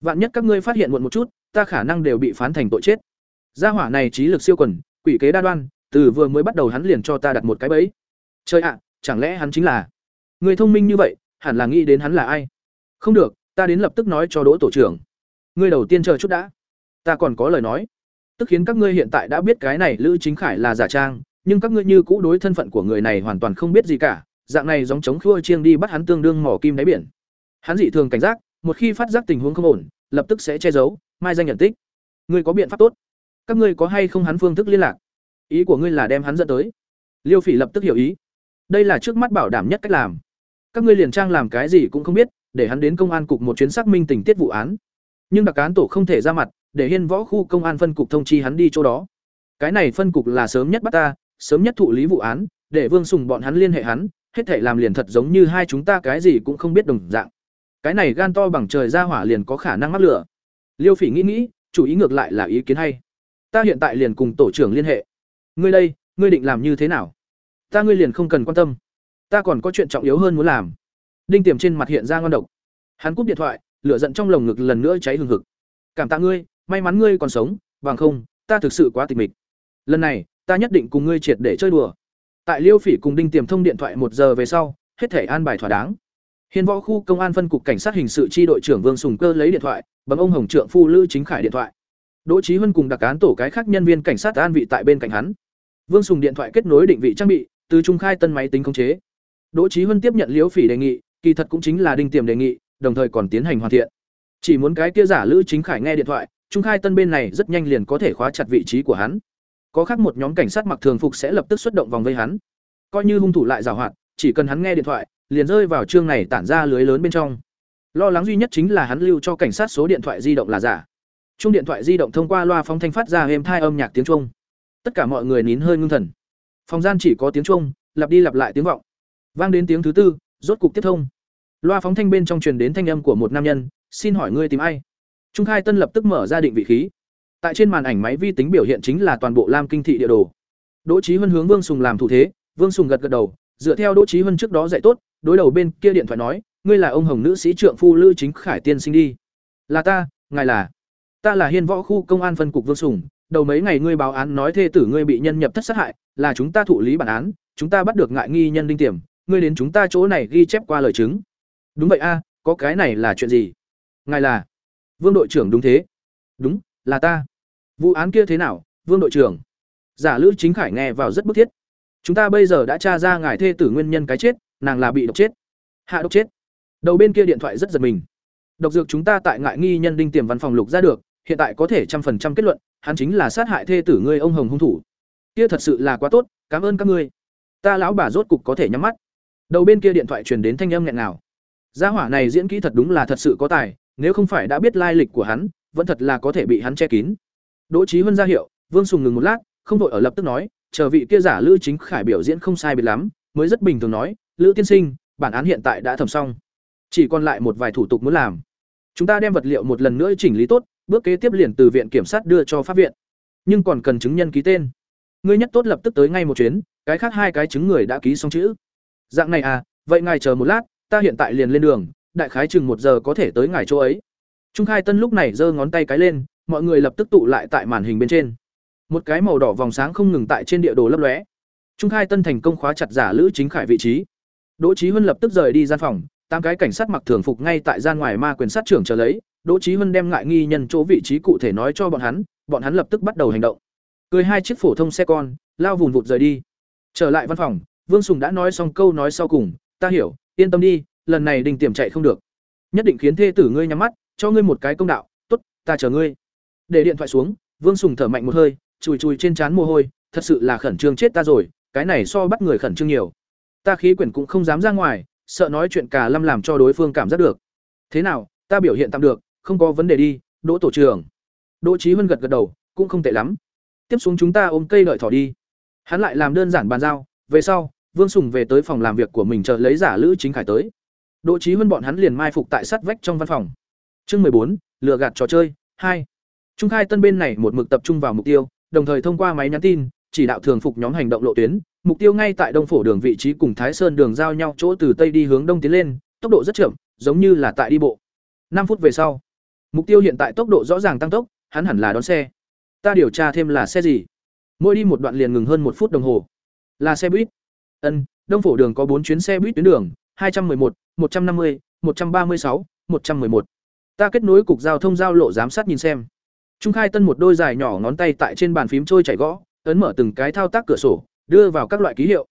Vạn nhất các ngươi phát hiện muộn một chút, ta khả năng đều bị phán thành tội chết. Gia hỏa này trí lực siêu quần, quỷ kế đa đoan, từ vừa mới bắt đầu hắn liền cho ta đặt một cái bẫy. Chơi ạ, chẳng lẽ hắn chính là? Người thông minh như vậy, hẳn là nghĩ đến hắn là ai? Không được, ta đến lập tức nói cho đỗ tổ trưởng. Ngươi đầu tiên chờ chút đã. Ta còn có lời nói. Tức khiến các ngươi hiện tại đã biết cái này lữ chính khải là giả trang nhưng các ngươi như cũ đối thân phận của người này hoàn toàn không biết gì cả, dạng này giống chống khua chiêng đi bắt hắn tương đương mỏ kim đáy biển. Hắn dị thường cảnh giác, một khi phát giác tình huống không ổn, lập tức sẽ che giấu, mai danh nhận tích. Ngươi có biện pháp tốt. Các ngươi có hay không hắn phương thức liên lạc? Ý của ngươi là đem hắn dẫn tới. Liêu phỉ lập tức hiểu ý. Đây là trước mắt bảo đảm nhất cách làm. Các ngươi liền trang làm cái gì cũng không biết, để hắn đến công an cục một chuyến xác minh tình tiết vụ án. Nhưng đặc cán tổ không thể ra mặt, để hiên võ khu công an phân cục thông chi hắn đi chỗ đó. Cái này phân cục là sớm nhất bắt ta sớm nhất thụ lý vụ án, để vương sùng bọn hắn liên hệ hắn, hết thể làm liền thật giống như hai chúng ta cái gì cũng không biết đồng dạng. Cái này gan to bằng trời ra hỏa liền có khả năng mắc lửa. Liêu phỉ nghĩ nghĩ, chủ ý ngược lại là ý kiến hay. Ta hiện tại liền cùng tổ trưởng liên hệ. Ngươi đây, ngươi định làm như thế nào? Ta ngươi liền không cần quan tâm. Ta còn có chuyện trọng yếu hơn muốn làm. Đinh tiềm trên mặt hiện ra ngon độc. Hắn cúp điện thoại, lửa giận trong lồng ngực lần nữa cháy hừng hực. Cảm tạ ngươi, may mắn ngươi còn sống, bằng không, ta thực sự quá tịch mịch. Lần này ta nhất định cùng ngươi triệt để chơi đùa. Tại liêu phỉ cùng đinh tiềm thông điện thoại một giờ về sau, hết thể an bài thỏa đáng. Hiên võ khu công an phân cục cảnh sát hình sự tri đội trưởng vương sùng cơ lấy điện thoại, bấm ông hồng trượng phu lữ chính khải điện thoại. Đỗ Chí huân cùng đặc án tổ cái khác nhân viên cảnh sát an vị tại bên cạnh hắn. Vương sùng điện thoại kết nối định vị trang bị, từ trung khai tân máy tính khống chế. Đỗ Chí huân tiếp nhận liễu phỉ đề nghị, kỳ thật cũng chính là đinh tiềm đề nghị, đồng thời còn tiến hành hoàn thiện. Chỉ muốn cái kia giả lữ chính khải nghe điện thoại, trung khai tân bên này rất nhanh liền có thể khóa chặt vị trí của hắn có khác một nhóm cảnh sát mặc thường phục sẽ lập tức xuất động vòng vây hắn. Coi như hung thủ lại giảo hoạt, chỉ cần hắn nghe điện thoại, liền rơi vào chương này tản ra lưới lớn bên trong. Lo lắng duy nhất chính là hắn lưu cho cảnh sát số điện thoại di động là giả. Chung điện thoại di động thông qua loa phóng thanh phát ra êm thai âm nhạc tiếng trung tất cả mọi người nín hơi ngưng thần. Phòng gian chỉ có tiếng trung lặp đi lặp lại tiếng vọng. Vang đến tiếng thứ tư, rốt cục tiếp thông. Loa phóng thanh bên trong truyền đến thanh âm của một nam nhân, xin hỏi ngươi tìm ai? Trung khai tân lập tức mở ra định vị khí tại trên màn ảnh máy vi tính biểu hiện chính là toàn bộ lam kinh thị địa đồ. Đỗ trí huân hướng vương sùng làm thủ thế, vương sùng gật gật đầu, dựa theo đỗ trí huân trước đó dạy tốt, đối đầu bên kia điện thoại nói, ngươi là ông hồng nữ sĩ trượng phu lữ chính khải tiên sinh đi. Là ta, ngài là. Ta là hiên võ khu công an phân cục vương sùng, đầu mấy ngày ngươi báo án nói thê tử ngươi bị nhân nhập thất sát hại, là chúng ta thụ lý bản án, chúng ta bắt được ngại nghi nhân đinh tiềm, ngươi đến chúng ta chỗ này ghi chép qua lời chứng. Đúng vậy a, có cái này là chuyện gì? Ngài là. Vương đội trưởng đúng thế. Đúng, là ta vụ án kia thế nào, vương đội trưởng? Giả lữ chính khải nghe vào rất bức thiết. Chúng ta bây giờ đã tra ra ngài thê tử nguyên nhân cái chết, nàng là bị độc chết. Hạ độc chết. Đầu bên kia điện thoại rất giật mình. Độc dược chúng ta tại ngại nghi nhân đinh tiềm văn phòng lục ra được, hiện tại có thể trăm phần trăm kết luận, hắn chính là sát hại thê tử ngươi ông hồng hung thủ. Kia thật sự là quá tốt, cảm ơn các ngươi. Ta lão bà rốt cục có thể nhắm mắt. Đầu bên kia điện thoại truyền đến thanh âm nghẹn nào gia hỏa này diễn kỹ thật đúng là thật sự có tài, nếu không phải đã biết lai lịch của hắn, vẫn thật là có thể bị hắn che kín đỗ trí huân ra hiệu, vương sùng ngừng một lát, không đội ở lập tức nói, chờ vị kia giả lữ chính khải biểu diễn không sai biệt lắm, mới rất bình thường nói, lữ tiên sinh, bản án hiện tại đã thẩm xong. Chỉ còn lại một vài thủ tục muốn làm. Chúng ta đem vật liệu một lần nữa chỉnh lý tốt, bước kế tiếp liền từ viện kiểm sát đưa cho pháp viện. Nhưng còn cần chứng nhân ký tên. Ngươi nhất tốt lập tức tới ngay một chuyến, cái khác hai cái chứng người đã ký xong chữ. Dạng này à vậy ngài chờ một lát, ta hiện tại liền lên đường, đại khái chừng một giờ có thể tới ngài chỗ ấy. Trung khai tân lúc này giơ ngón tay cái lên mọi người lập tức tụ lại tại màn hình bên trên. Một cái màu đỏ vòng sáng không ngừng tại trên địa đồ lấp lóe. Trung khai tân thành công khóa chặt giả lữ chính khải vị trí. Đỗ trí huân lập tức rời đi gian phòng, tám cái cảnh sát mặc thường phục ngay tại gian ngoài ma quyền sát trưởng chờ lấy. Đỗ trí huân đem ngại nghi nhân chỗ vị trí cụ thể nói cho bọn hắn bọn hắn lập tức bắt đầu hành động. Cười hai chiếc phổ thông xe con, lao vùn vụt rời đi. Trở lại văn phòng, vương sùng đã nói xong câu nói sau cùng, ta hiểu, yên tâm đi, lần này đình tiềm chạy không được. Nhất định khiến thê tử ngươi nhắm mắt, cho ngươi một cái công đạo, tốt, ta chờ ngươi để điện thoại xuống, vương sùng thở mạnh một hơi, chùi chùi trên trán mồ hôi, thật sự là khẩn trương chết ta rồi, cái này so bắt người khẩn trương nhiều. Ta khí quyển cũng không dám ra ngoài, sợ nói chuyện cả lâm làm cho đối phương cảm giác được. Thế nào, ta biểu hiện tạm được, không có vấn đề đi, đỗ tổ trưởng. Đỗ trí huân gật gật đầu, cũng không tệ lắm. Tiếp xuống chúng ta ôm cây đợi thỏ đi. Hắn lại làm đơn giản bàn giao, về sau, vương sùng về tới phòng làm việc của mình chờ lấy giả lữ chính khải tới. Đỗ trí huân bọn hắn liền mai phục tại sát vách trong văn phòng. Chương bốn, lừa gạt trò chơi, hai trung khai tân bên này một mực tập trung vào mục tiêu, đồng thời thông qua máy nhắn tin, chỉ đạo thường phục nhóm hành động lộ tuyến. Mục tiêu ngay tại đông phổ đường vị trí cùng thái sơn đường giao nhau chỗ từ tây đi hướng đông tiến lên, tốc độ rất chậm, giống như là tại đi bộ. Năm phút về sau, mục tiêu hiện tại tốc độ rõ ràng tăng tốc, hắn hẳn là đón xe. Ta điều tra thêm là xe gì? Mỗi đi một đoạn liền ngừng hơn một phút đồng hồ. Là xe buýt. Ân, đông phổ đường có bốn chuyến xe buýt tuyến đường, hai trăm m ư ơ i một một trăm năm mươi, một trăm ba mươi sáu, một trăm m ư ơ i một. Ta kết nối cục giao thông giao lộ giám sát nhìn xem trung khai tân một đôi dài nhỏ ngón tay tại trên bàn phím trôi chảy gõ, ấn mở từng cái thao tác cửa sổ, đưa vào các loại ký hiệu.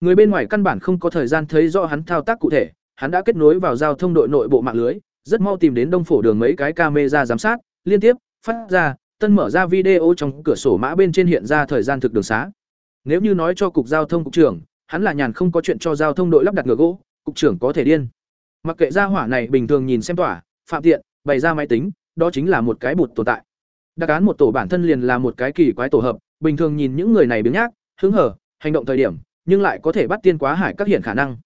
Người bên ngoài căn bản không có thời gian thấy rõ hắn thao tác cụ thể, hắn đã kết nối vào giao thông đội nội bộ mạng lưới, rất mau tìm đến đông phổ đường mấy cái camera giám sát, liên tiếp, phát ra, tân mở ra video trong cửa sổ mã bên trên hiện ra thời gian thực đường xá. Nếu như nói cho cục giao thông cục trưởng, hắn là nhàn không có chuyện cho giao thông đội lắp đặt ngựa gỗ, cục trưởng có thể điên. Mặc kệ ra hỏa này bình thường nhìn xem tỏa, phạm tiện, bày ra máy tính, đó chính là một cái bụt tồn tại đặc án một tổ bản thân liền là một cái kỳ quái tổ hợp, bình thường nhìn những người này biếng nhác, hứng hở, hành động thời điểm, nhưng lại có thể bắt tiên quá hải các hiện khả năng.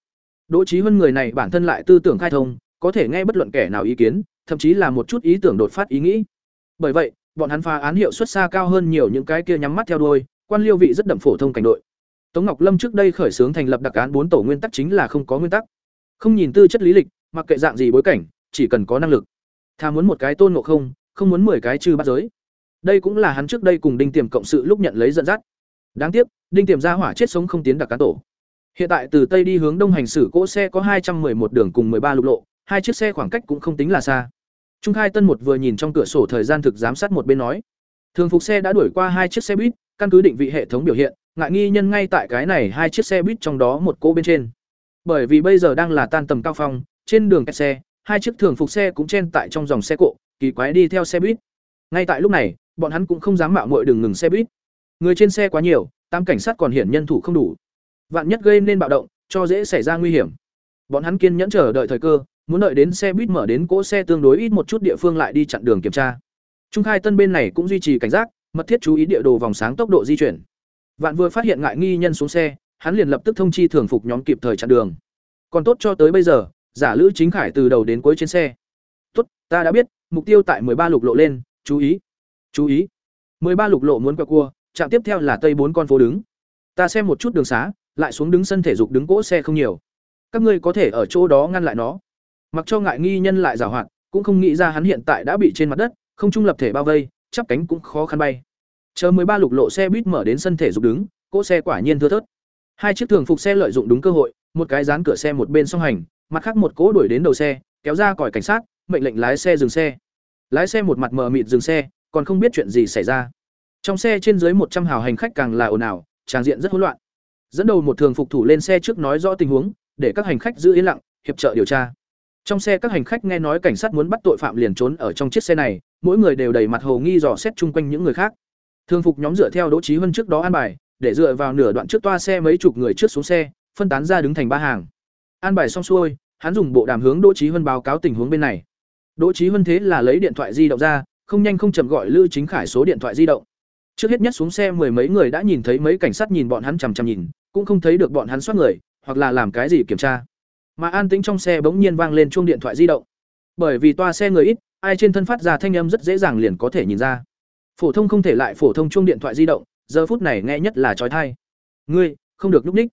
Đỗ trí hơn người này bản thân lại tư tưởng khai thông, có thể nghe bất luận kẻ nào ý kiến, thậm chí là một chút ý tưởng đột phát ý nghĩ. Bởi vậy, bọn hắn phá án hiệu suất xa cao hơn nhiều những cái kia nhắm mắt theo đuôi, quan liêu vị rất đậm phổ thông cảnh đội. Tống ngọc lâm trước đây khởi xướng thành lập đặc án bốn tổ nguyên tắc chính là không có nguyên tắc. Không nhìn tư chất lý lịch, mặc kệ dạng gì bối cảnh, chỉ cần có năng lực. Thà muốn một cái tôn ngộ không không muốn mười cái trừ bắt giới đây cũng là hắn trước đây cùng đinh tiềm cộng sự lúc nhận lấy dẫn dắt. Đáng tiếc, đinh tiềm ra hỏa chết sống không tiến đặc cán tổ. Hiện tại từ tây đi hướng đông hành xử cỗ xe có hai trăm một đường cùng ba lục lộ, hai chiếc xe khoảng cách cũng không tính là xa. Trung khai tân một vừa nhìn trong cửa sổ thời gian thực giám sát một bên nói, thường phục xe đã đuổi qua hai chiếc xe buýt, căn cứ định vị hệ thống biểu hiện, ngại nghi nhân ngay tại cái này hai chiếc xe buýt trong đó một cỗ bên trên. Bởi vì bây giờ đang là tan tầm cao phong, trên đường kẹt xe, hai chiếc thường phục xe cũng chen tại trong dòng xe cộ, kỳ quái đi theo xe buýt. Ngay tại lúc này bọn hắn cũng không dám mạo muội đường ngừng xe buýt. Người trên xe quá nhiều, tam cảnh sát còn hiển nhân thủ không đủ. Vạn nhất gây nên bạo động, cho dễ xảy ra nguy hiểm. Bọn hắn kiên nhẫn chờ đợi thời cơ, muốn đợi đến xe buýt mở đến cỗ xe tương đối ít một chút địa phương lại đi chặn đường kiểm tra. Trung khai tân bên này cũng duy trì cảnh giác, mật thiết chú ý địa đồ vòng sáng tốc độ di chuyển. Vạn vừa phát hiện ngại nghi nhân xuống xe, hắn liền lập tức thông chi thường phục nhóm kịp thời chặn đường. Còn tốt cho tới bây giờ, giả lữ chính khải từ đầu đến cuối trên xe. Tốt, ta đã biết, mục tiêu tại ba lục lộ lên, chú ý chú ý ba lục lộ muốn qua cua trạm tiếp theo là tây bốn con phố đứng ta xem một chút đường xá lại xuống đứng sân thể dục đứng cỗ xe không nhiều các ngươi có thể ở chỗ đó ngăn lại nó mặc cho ngại nghi nhân lại giảo hoạt cũng không nghĩ ra hắn hiện tại đã bị trên mặt đất không trung lập thể bao vây, chắp cánh cũng khó khăn bay. Chờ ba lục lộ xe buýt mở đến sân thể dục đứng, cỗ xe quả nhiên thưa thớt. Hai chiếc thường phục xe lợi dụng đúng cơ hội, một cái dán cửa xe một bên song hành, mặt khác một cỗ đuổi đến đầu xe, kéo ra còi cảnh sát, mệnh lệnh lái xe dừng xe. Lái xe một mặt mờ mịt dừng xe, còn không biết chuyện gì xảy ra. Trong xe trên dưới một trăm hào hành khách càng là ồn ào, tràng diện rất hỗn loạn. Dẫn đầu một thường phục thủ lên xe trước nói rõ tình huống, để các hành khách giữ yên lặng, hiệp trợ điều tra. Trong xe các hành khách nghe nói cảnh sát muốn bắt tội phạm liền trốn ở trong chiếc xe này, mỗi người đều đầy mặt hồ nghi dò xét chung quanh những người khác. Thường phục nhóm dựa theo Đỗ Chí hơn trước đó an bài, để dựa vào nửa đoạn trước toa xe mấy chục người trước xuống xe, phân tán ra đứng thành ba hàng. An bài xong xuôi, hắn dùng bộ đàm hướng Đỗ Chí hơn báo cáo tình huống bên này. Đỗ Chí hơn thế là lấy điện thoại di động ra, không nhanh không chậm gọi Lữ Chính Khải số điện thoại di động. Trước hết nhất xuống xe mười mấy người đã nhìn thấy mấy cảnh sát nhìn bọn hắn chằm chằm nhìn, cũng không thấy được bọn hắn soát người, hoặc là làm cái gì kiểm tra. Mà an tĩnh trong xe bỗng nhiên vang lên chuông điện thoại di động. Bởi vì toa xe người ít, ai trên thân phát ra thanh âm rất dễ dàng liền có thể nhìn ra. Phổ thông không thể lại phổ thông chuông điện thoại di động, giờ phút này nghe nhất là trói thai Ngươi, không được núp ních.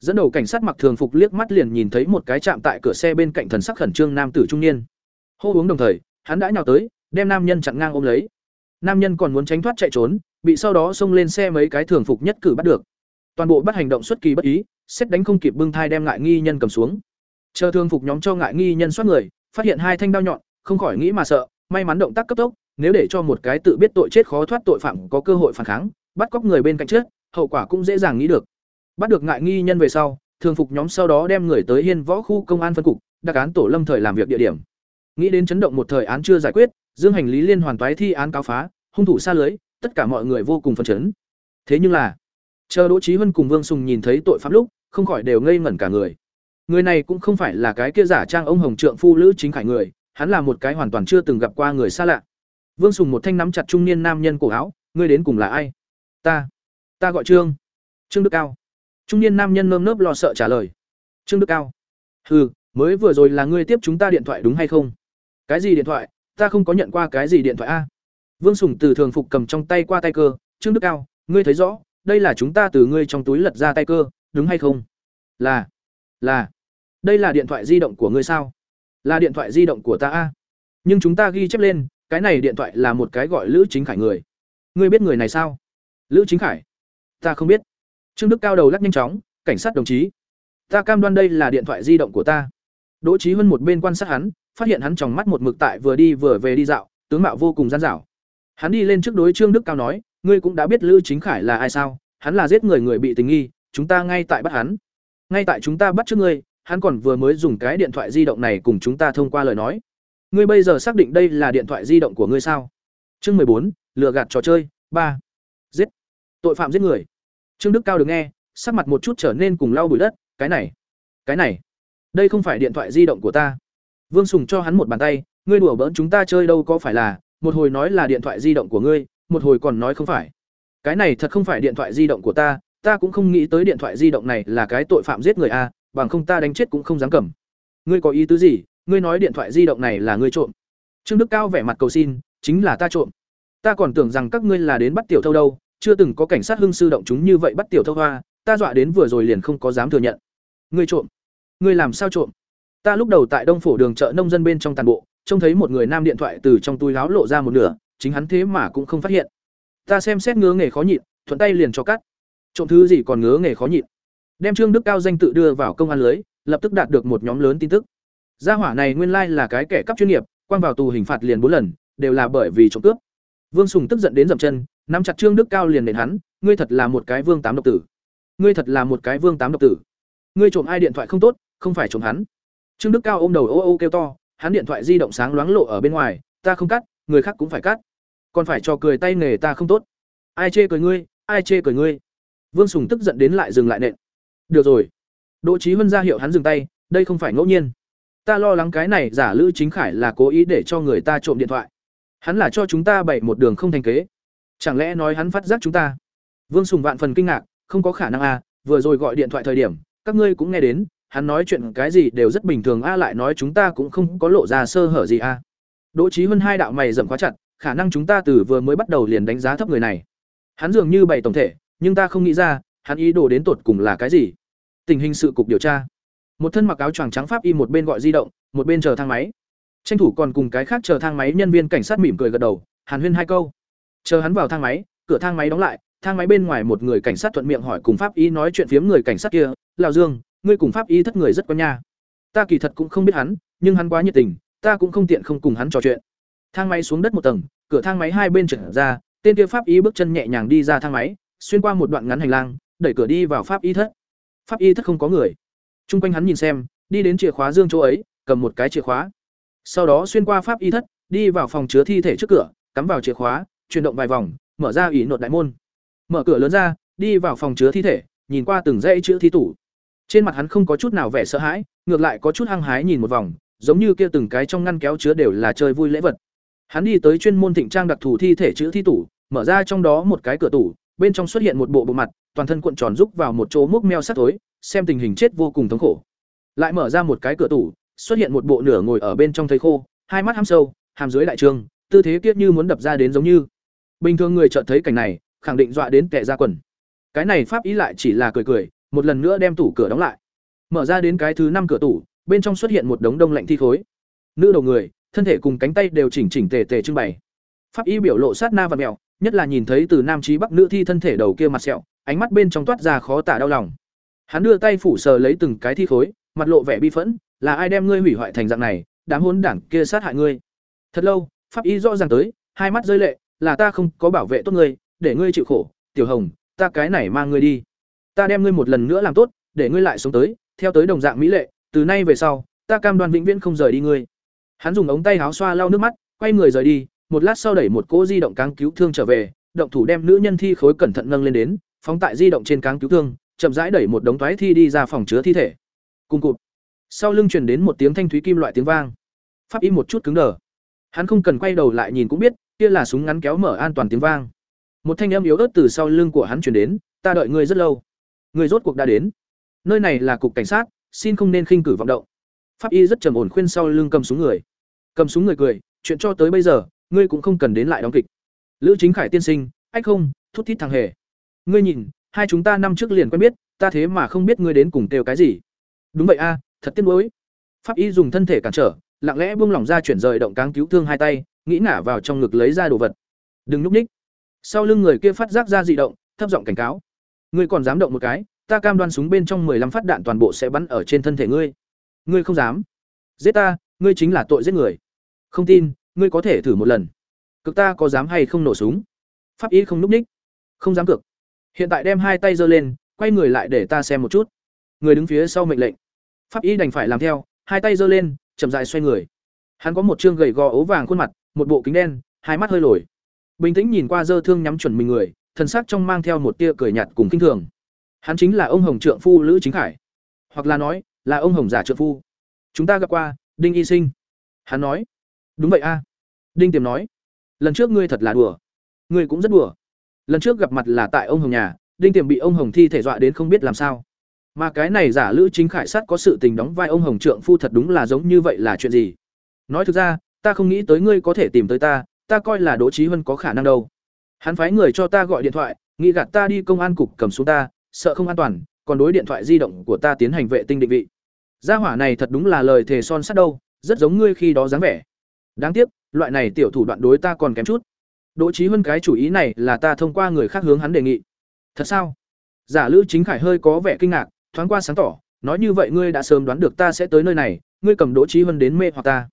Dẫn đầu cảnh sát mặc thường phục liếc mắt liền nhìn thấy một cái chạm tại cửa xe bên cạnh thần sắc khẩn trương nam tử trung niên. Hô uống đồng thời, hắn đã nhào tới, đem nam nhân chặn ngang ôm lấy. Nam nhân còn muốn tránh thoát chạy trốn, bị sau đó xông lên xe mấy cái thường phục nhất cử bắt được. Toàn bộ bắt hành động xuất kỳ bất ý, xét đánh không kịp bưng thai đem ngại nghi nhân cầm xuống. Chờ thường phục nhóm cho ngại nghi nhân soát người, phát hiện hai thanh đao nhọn, không khỏi nghĩ mà sợ, may mắn động tác cấp tốc, nếu để cho một cái tự biết tội chết khó thoát tội phạm có cơ hội phản kháng, bắt cóc người bên cạnh trước, hậu quả cũng dễ dàng nghĩ được. Bắt được ngại nghi nhân về sau, thường phục nhóm sau đó đem người tới Hiên Võ khu công an phân cục, đặc án tổ Lâm thời làm việc địa điểm. Nghĩ đến chấn động một thời án chưa giải quyết, Dương hành lý liên hoàn toái thi án cáo phá, hung thủ xa lưới, tất cả mọi người vô cùng phấn chấn. Thế nhưng là, chờ Đỗ Chí Huân cùng Vương Sùng nhìn thấy tội phạm lúc, không khỏi đều ngây ngẩn cả người. Người này cũng không phải là cái kia giả trang ông hồng trượng phu lữ chính khải người, hắn là một cái hoàn toàn chưa từng gặp qua người xa lạ. Vương Sùng một thanh nắm chặt trung niên nam nhân cổ áo, ngươi đến cùng là ai? Ta, ta gọi Trương. Trương Đức Cao. Trung niên nam nhân nơm nớp lo sợ trả lời. Trương Đức Cao. Hừ, mới vừa rồi là ngươi tiếp chúng ta điện thoại đúng hay không? Cái gì điện thoại? Ta không có nhận qua cái gì điện thoại a. Vương Sùng từ thường phục cầm trong tay qua tay cơ, Trương Đức Cao, ngươi thấy rõ, đây là chúng ta từ ngươi trong túi lật ra tay cơ, đúng hay không? Là, là, đây là điện thoại di động của ngươi sao? Là điện thoại di động của ta a. Nhưng chúng ta ghi chép lên, cái này điện thoại là một cái gọi Lữ Chính Khải người. Ngươi biết người này sao? Lữ Chính Khải? Ta không biết. Trương Đức Cao đầu lắc nhanh chóng, cảnh sát đồng chí, ta cam đoan đây là điện thoại di động của ta. Đỗ Chí hơn một bên quan sát hắn, phát hiện hắn tròng mắt một mực tại vừa đi vừa về đi dạo, tướng mạo vô cùng gian dảo. Hắn đi lên trước đối Trương Đức Cao nói, ngươi cũng đã biết Lữ Chính Khải là ai sao? Hắn là giết người người bị tình nghi, chúng ta ngay tại bắt hắn. Ngay tại chúng ta bắt trước ngươi, hắn còn vừa mới dùng cái điện thoại di động này cùng chúng ta thông qua lời nói. Ngươi bây giờ xác định đây là điện thoại di động của ngươi sao? Chương bốn, lừa gạt trò chơi, ba, Giết. Tội phạm giết người. Trương Đức Cao được nghe, sắc mặt một chút trở nên cùng lau bụi đất, cái này, cái này, đây không phải điện thoại di động của ta. Vương Sùng cho hắn một bàn tay, ngươi đùa bỡn chúng ta chơi đâu có phải là, một hồi nói là điện thoại di động của ngươi, một hồi còn nói không phải. Cái này thật không phải điện thoại di động của ta, ta cũng không nghĩ tới điện thoại di động này là cái tội phạm giết người a, bằng không ta đánh chết cũng không dám cầm. Ngươi có ý tứ gì? Ngươi nói điện thoại di động này là ngươi trộm. Trương Đức Cao vẻ mặt cầu xin, chính là ta trộm. Ta còn tưởng rằng các ngươi là đến bắt tiểu thâu đâu, chưa từng có cảnh sát hưng sư động chúng như vậy bắt tiểu thâu hoa, ta dọa đến vừa rồi liền không có dám thừa nhận. Ngươi trộm? Ngươi làm sao trộm? Ta lúc đầu tại Đông Phổ đường chợ nông dân bên trong tàn bộ, trông thấy một người nam điện thoại từ trong túi láo lộ ra một nửa, chính hắn thế mà cũng không phát hiện. Ta xem xét ngứa nghề khó nhịn, thuận tay liền cho cắt. Trộm thứ gì còn ngứa nghề khó nhịn. Đem Trương Đức Cao danh tự đưa vào công an lưới, lập tức đạt được một nhóm lớn tin tức. Gia hỏa này nguyên lai là cái kẻ cắp chuyên nghiệp, quan vào tù hình phạt liền bốn lần, đều là bởi vì trộm cướp. Vương Sùng tức giận đến dậm chân, nắm chặt Trương Đức Cao liền nền hắn, ngươi thật là một cái vương tám độc tử. Ngươi thật là một cái vương tám độc tử. Ngươi trộm ai điện thoại không tốt, không phải trộm hắn. Trương Đức Cao ôm đầu ô ô kêu to, hắn điện thoại di động sáng loáng lộ ở bên ngoài, ta không cắt, người khác cũng phải cắt. Còn phải cho cười tay nghề ta không tốt. Ai chê cười ngươi, ai chê cười ngươi. Vương Sùng tức giận đến lại dừng lại nện. Được rồi. Đỗ Chí Huân ra hiệu hắn dừng tay, đây không phải ngẫu nhiên. Ta lo lắng cái này giả Lữ Chính Khải là cố ý để cho người ta trộm điện thoại. Hắn là cho chúng ta bày một đường không thành kế. Chẳng lẽ nói hắn phát giác chúng ta? Vương Sùng vạn phần kinh ngạc, không có khả năng à, vừa rồi gọi điện thoại thời điểm, các ngươi cũng nghe đến, hắn nói chuyện cái gì đều rất bình thường a lại nói chúng ta cũng không có lộ ra sơ hở gì a. Đỗ Chí hơn hai đạo mày rậm quá chặt, khả năng chúng ta từ vừa mới bắt đầu liền đánh giá thấp người này. Hắn dường như bày tổng thể, nhưng ta không nghĩ ra, hắn ý đồ đến tột cùng là cái gì. Tình hình sự cục điều tra. Một thân mặc áo choàng trắng pháp y một bên gọi di động, một bên chờ thang máy. tranh thủ còn cùng cái khác chờ thang máy nhân viên cảnh sát mỉm cười gật đầu hàn huyên hai câu chờ hắn vào thang máy cửa thang máy đóng lại thang máy bên ngoài một người cảnh sát thuận miệng hỏi cùng pháp y nói chuyện phiếm người cảnh sát kia lào dương ngươi cùng pháp y thất người rất quen nha. Ta kỳ thật cũng không biết hắn, nhưng hắn quá nhiệt tình, ta cũng không tiện không cùng hắn trò chuyện. Thang máy xuống đất một tầng, cửa thang máy hai bên trở ra, tên kia pháp y bước chân nhẹ nhàng đi ra thang máy, xuyên qua một đoạn ngắn hành lang, đẩy cửa đi vào pháp y thất. Pháp y thất không có người. T r u n g quanh hắn nhìn xem, đi đến chìa khóa dương chỗ ấy, cầm một cái chìa khóa. Sau đó xuyên qua pháp y thất, đi vào phòng chứa thi thể trước cửa, cắm vào chìa khóa, chuyển động vài vòng, mở ra ủy nột đại môn. Mở cửa lớn ra, đi vào phòng chứa thi thể, nhìn qua từng dãy chữ thi tủ trên mặt hắn không có chút nào vẻ sợ hãi, ngược lại có chút hăng hái nhìn một vòng, giống như kia từng cái trong ngăn kéo chứa đều là chơi vui lễ vật. Hắn đi tới chuyên môn thịnh trang đặc thù thi thể chữ thi tủ, mở ra trong đó một cái cửa tủ, bên trong xuất hiện một bộ bộ mặt, toàn thân cuộn tròn rúc vào một chỗ múc meo sắt tối, xem tình hình chết vô cùng thống khổ. Lại mở ra một cái cửa tủ, xuất hiện một bộ nửa ngồi ở bên trong thấy khô, hai mắt hăm sâu, hàm dưới đại trương tư thế kiết như muốn đập ra đến giống như. Bình thường người chợt thấy cảnh này, khẳng định dọa đến kẻ ra quần. Cái này pháp ý lại chỉ là cười cười một lần nữa đem tủ cửa đóng lại. Mở ra đến cái thứ năm cửa tủ, bên trong xuất hiện một đống đông lạnh thi khối. Nữ đầu người, thân thể cùng cánh tay đều chỉnh chỉnh tề tề trưng bày. Pháp y biểu lộ sát na và mèo nhất là nhìn thấy từ nam trí bắc nữ thi thân thể đầu kia mặt sẹo, ánh mắt bên trong toát ra khó tả đau lòng. Hắn đưa tay phủ sờ lấy từng cái thi khối, mặt lộ vẻ bi phẫn, là ai đem ngươi hủy hoại thành dạng này, đám hôn đảng kia sát hại ngươi. Thật lâu, pháp y rõ ràng tới, hai mắt rơi lệ, là ta không có bảo vệ tốt ngươi, để ngươi chịu khổ, tiểu hồng, ta cái này mang ngươi đi ta đem ngươi một lần nữa làm tốt, để ngươi lại sống tới, theo tới đồng dạng mỹ lệ, từ nay về sau, ta cam đoan vĩnh viễn không rời đi ngươi. Hắn dùng ống tay áo xoa lau nước mắt, quay người rời đi, một lát sau đẩy một cỗ di động cáng cứu thương trở về, động thủ đem nữ nhân thi khối cẩn thận nâng lên đến, phóng tại di động trên cáng cứu thương, chậm rãi đẩy một đống toái thi đi ra phòng chứa thi thể. Cùng cụt. Sau lưng truyền đến một tiếng thanh thúy kim loại tiếng vang. Pháp y một chút cứng đờ. Hắn không cần quay đầu lại nhìn cũng biết, kia là súng ngắn kéo mở an toàn tiếng vang. Một thanh âm yếu ớt từ sau lưng của hắn truyền đến, ta đợi ngươi rất lâu. Người rốt cuộc đã đến. Nơi này là cục cảnh sát, xin không nên khinh cử vọng động. Pháp y rất trầm ổn khuyên sau lưng cầm súng người. Cầm súng người cười, chuyện cho tới bây giờ, ngươi cũng không cần đến lại đóng kịch. Lữ chính khải tiên sinh, ách không, thút thít thằng hề. Ngươi nhìn, hai chúng ta năm trước liền quen biết, ta thế mà không biết ngươi đến cùng kêu cái gì. Đúng vậy a, thật tiếc nuối. Pháp y dùng thân thể cản trở, lặng lẽ buông lỏng ra chuyển rời động cáng cứu thương hai tay, nghĩ ngả vào trong ngực lấy ra đồ vật. Đừng núp ních sau lưng người kia phát giác ra dị động, thấp giọng cảnh cáo ngươi còn dám động một cái, ta cam đoan súng bên trong 15 phát đạn toàn bộ sẽ bắn ở trên thân thể ngươi. Ngươi không dám. Giết ta, ngươi chính là tội giết người. Không tin, ngươi có thể thử một lần. Cực ta có dám hay không nổ súng? Pháp y không núp ních. Không dám cực hiện tại đem hai tay giơ lên, quay người lại để ta xem một chút. Người đứng phía sau mệnh lệnh. Pháp y đành phải làm theo, hai tay giơ lên, chậm dài xoay người. Hắn có một chương gầy gò ố vàng khuôn mặt, một bộ kính đen, hai mắt hơi lồi. Bình tĩnh nhìn qua dơ thương nhắm chuẩn mình người thần sắc trong mang theo một tia cười nhạt cùng kinh thường. Hắn chính là ông hồng trượng phu lữ chính khải. Hoặc là nói, là ông hồng giả trượng phu. Chúng ta gặp qua, đinh y sinh. Hắn nói, đúng vậy a. Đinh tiềm nói, lần trước ngươi thật là đùa. Ngươi cũng rất đùa. Lần trước gặp mặt là tại ông hồng nhà, đinh tiềm bị ông hồng thi thể dọa đến không biết làm sao. Mà cái này giả lữ chính khải sát có sự tình đóng vai ông hồng trượng phu thật đúng là giống như vậy là chuyện gì? Nói thực ra, ta không nghĩ tới ngươi có thể tìm tới ta ta coi là đỗ chí huân có khả năng đâu hắn phái người cho ta gọi điện thoại, nghĩ gạt ta đi công an cục cầm xuống ta, sợ không an toàn, còn đối điện thoại di động của ta tiến hành vệ tinh định vị. Gia hỏa này thật đúng là lời thề son sắt đâu, rất giống ngươi khi đó dáng vẻ. Đáng tiếc, loại này tiểu thủ đoạn đối ta còn kém chút. Đỗ trí huân cái chủ ý này là ta thông qua người khác hướng hắn đề nghị. Thật sao? Giả lữ chính khải hơi có vẻ kinh ngạc, thoáng qua sáng tỏ, nói như vậy ngươi đã sớm đoán được ta sẽ tới nơi này, ngươi cầm đỗ trí huân đến mê hoặc ta.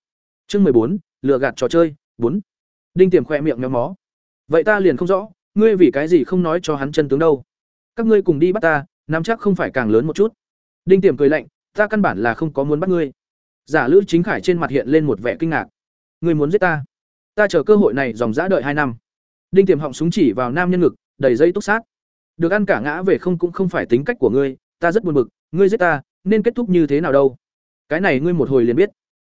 Chương mười bốn, lừa gạt trò chơi, bốn. Đinh tiềm khoe miệng méo mó vậy ta liền không rõ, ngươi vì cái gì không nói cho hắn chân tướng đâu. Các ngươi cùng đi bắt ta, nắm chắc không phải càng lớn một chút. Đinh tiềm cười lạnh, ta căn bản là không có muốn bắt ngươi. Giả lữ chính khải trên mặt hiện lên một vẻ kinh ngạc. Ngươi muốn giết ta? Ta chờ cơ hội này dòng dã đợi hai năm. Đinh tiềm họng súng chỉ vào nam nhân ngực, đầy dây túc sát. Được ăn cả ngã về không cũng không phải tính cách của ngươi, ta rất buồn bực, ngươi giết ta, nên kết thúc như thế nào đâu? Cái này ngươi một hồi liền biết.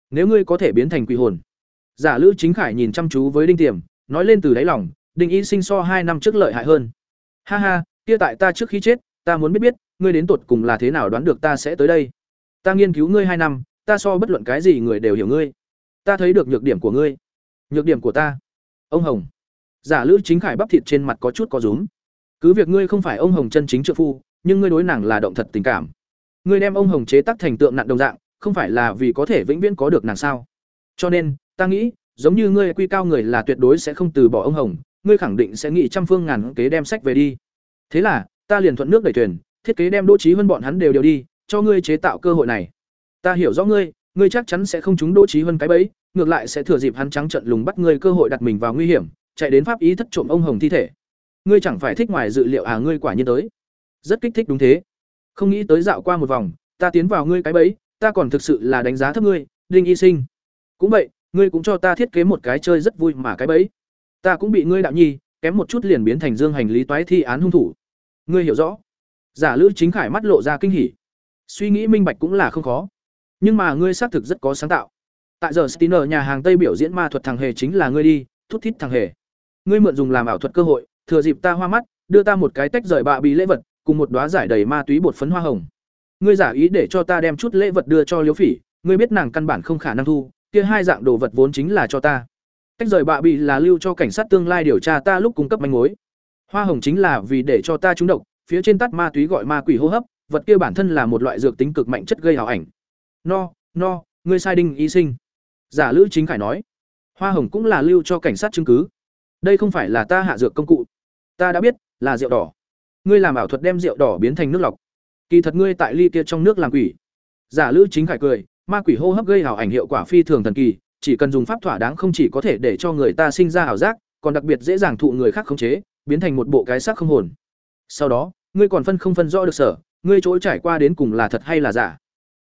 Nếu ngươi có thể biến thành quỷ hồn. Giả lữ chính khải nhìn chăm chú với đinh tiềm, nói lên từ đáy lòng đinh y sinh so hai năm trước lợi hại hơn. Ha ha kia tại ta trước khi chết ta muốn biết biết ngươi đến tột cùng là thế nào đoán được ta sẽ tới đây? Ta nghiên cứu ngươi hai năm ta so bất luận cái gì người đều hiểu ngươi. Ta thấy được nhược điểm của ngươi. Nhược điểm của ta. Ông hồng. Giả lữ chính khải bắp thịt trên mặt có chút có rúm. Cứ việc ngươi không phải ông hồng chân chính trợ phu nhưng ngươi đối nàng là động thật tình cảm. Ngươi đem ông hồng chế tác thành tượng nặn đồng dạng không phải là vì có thể vĩnh viễn có được nàng sao? Cho nên, ta nghĩ, giống như ngươi quy cao người là tuyệt đối sẽ không từ bỏ ông Hồng, ngươi khẳng định sẽ nghĩ trăm phương ngàn kế đem sách về đi. Thế là, ta liền thuận nước đẩy thuyền, thiết kế đem Đỗ Chí Hân bọn hắn đều đều đi, cho ngươi chế tạo cơ hội này. Ta hiểu rõ ngươi, ngươi chắc chắn sẽ không trúng Đỗ Chí Hân cái bẫy, ngược lại sẽ thừa dịp hắn trắng trận lùng bắt ngươi cơ hội đặt mình vào nguy hiểm, chạy đến pháp ý thất trộm ông Hồng thi thể. Ngươi chẳng phải thích ngoài dự liệu à ngươi quả nhiên tới. Rất kích thích đúng thế. Không nghĩ tới dạo qua một vòng, ta tiến vào ngươi cái bẫy, ta còn thực sự là đánh giá thấp ngươi, Đinh Y Sinh. Cũng vậy, ngươi cũng cho ta thiết kế một cái chơi rất vui mà cái bẫy. Ta cũng bị ngươi đạo nhi, kém một chút liền biến thành dương hành lý toái thi án hung thủ. Ngươi hiểu rõ. Giả Lữ Chính Khải mắt lộ ra kinh hỉ. Suy nghĩ minh bạch cũng là không khó. Nhưng mà ngươi xác thực rất có sáng tạo. Tại giờ Stiner nhà hàng Tây biểu diễn ma thuật thằng hề chính là ngươi đi, thút thít thằng hề. Ngươi mượn dùng làm ảo thuật cơ hội, thừa dịp ta hoa mắt, đưa ta một cái tách rời bạ bị lễ vật, cùng một đóa giải đầy ma túy bột phấn hoa hồng. Ngươi giả ý để cho ta đem chút lễ vật đưa cho Liễu Phỉ, ngươi biết nàng căn bản không khả năng thu, kia hai dạng đồ vật vốn chính là cho ta. Tách rời bạ bị là lưu cho cảnh sát tương lai điều tra ta lúc cung cấp manh mối. Hoa hồng chính là vì để cho ta trúng độc, phía trên tắt ma túy gọi ma quỷ hô hấp, vật kia bản thân là một loại dược tính cực mạnh chất gây ảo ảnh. No, no, ngươi sai đinh y sinh. Giả Lữ Chính Khải nói, hoa hồng cũng là lưu cho cảnh sát chứng cứ. Đây không phải là ta hạ dược công cụ. Ta đã biết, là rượu đỏ. Ngươi làm ảo thuật đem rượu đỏ biến thành nước lọc. Kỳ thật ngươi tại ly kia trong nước làm quỷ. Giả Lữ Chính Khải cười, ma quỷ hô hấp gây ảo ảnh hiệu quả phi thường thần kỳ, chỉ cần dùng pháp thỏa đáng không chỉ có thể để cho người ta sinh ra ảo giác, còn đặc biệt dễ dàng thụ người khác khống chế, biến thành một bộ cái xác không hồn. Sau đó, ngươi còn phân không phân rõ được sở, ngươi chỗ trải qua đến cùng là thật hay là giả.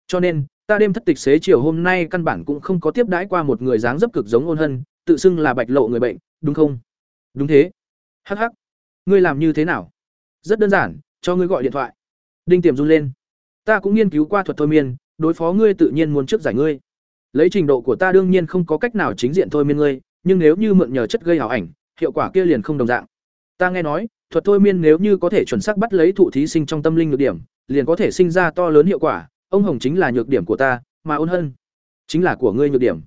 Cho nên, ta đêm thất tịch xế chiều hôm nay căn bản cũng không có tiếp đãi qua một người dáng dấp cực giống ôn hân, tự xưng là bạch lộ người bệnh, đúng không? Đúng thế. Hắc hắc. Ngươi làm như thế nào? Rất đơn giản, cho ngươi gọi điện thoại. Đinh Tiềm run lên. Ta cũng nghiên cứu qua thuật thôi miên, đối phó ngươi tự nhiên muốn trước giải ngươi. Lấy trình độ của ta đương nhiên không có cách nào chính diện thôi miên ngươi, nhưng nếu như mượn nhờ chất gây ảo ảnh, hiệu quả kia liền không đồng dạng. Ta nghe nói, thuật thôi miên nếu như có thể chuẩn xác bắt lấy thụ thí sinh trong tâm linh nhược điểm, liền có thể sinh ra to lớn hiệu quả, ông hồng chính là nhược điểm của ta, mà ôn hân chính là của ngươi nhược điểm.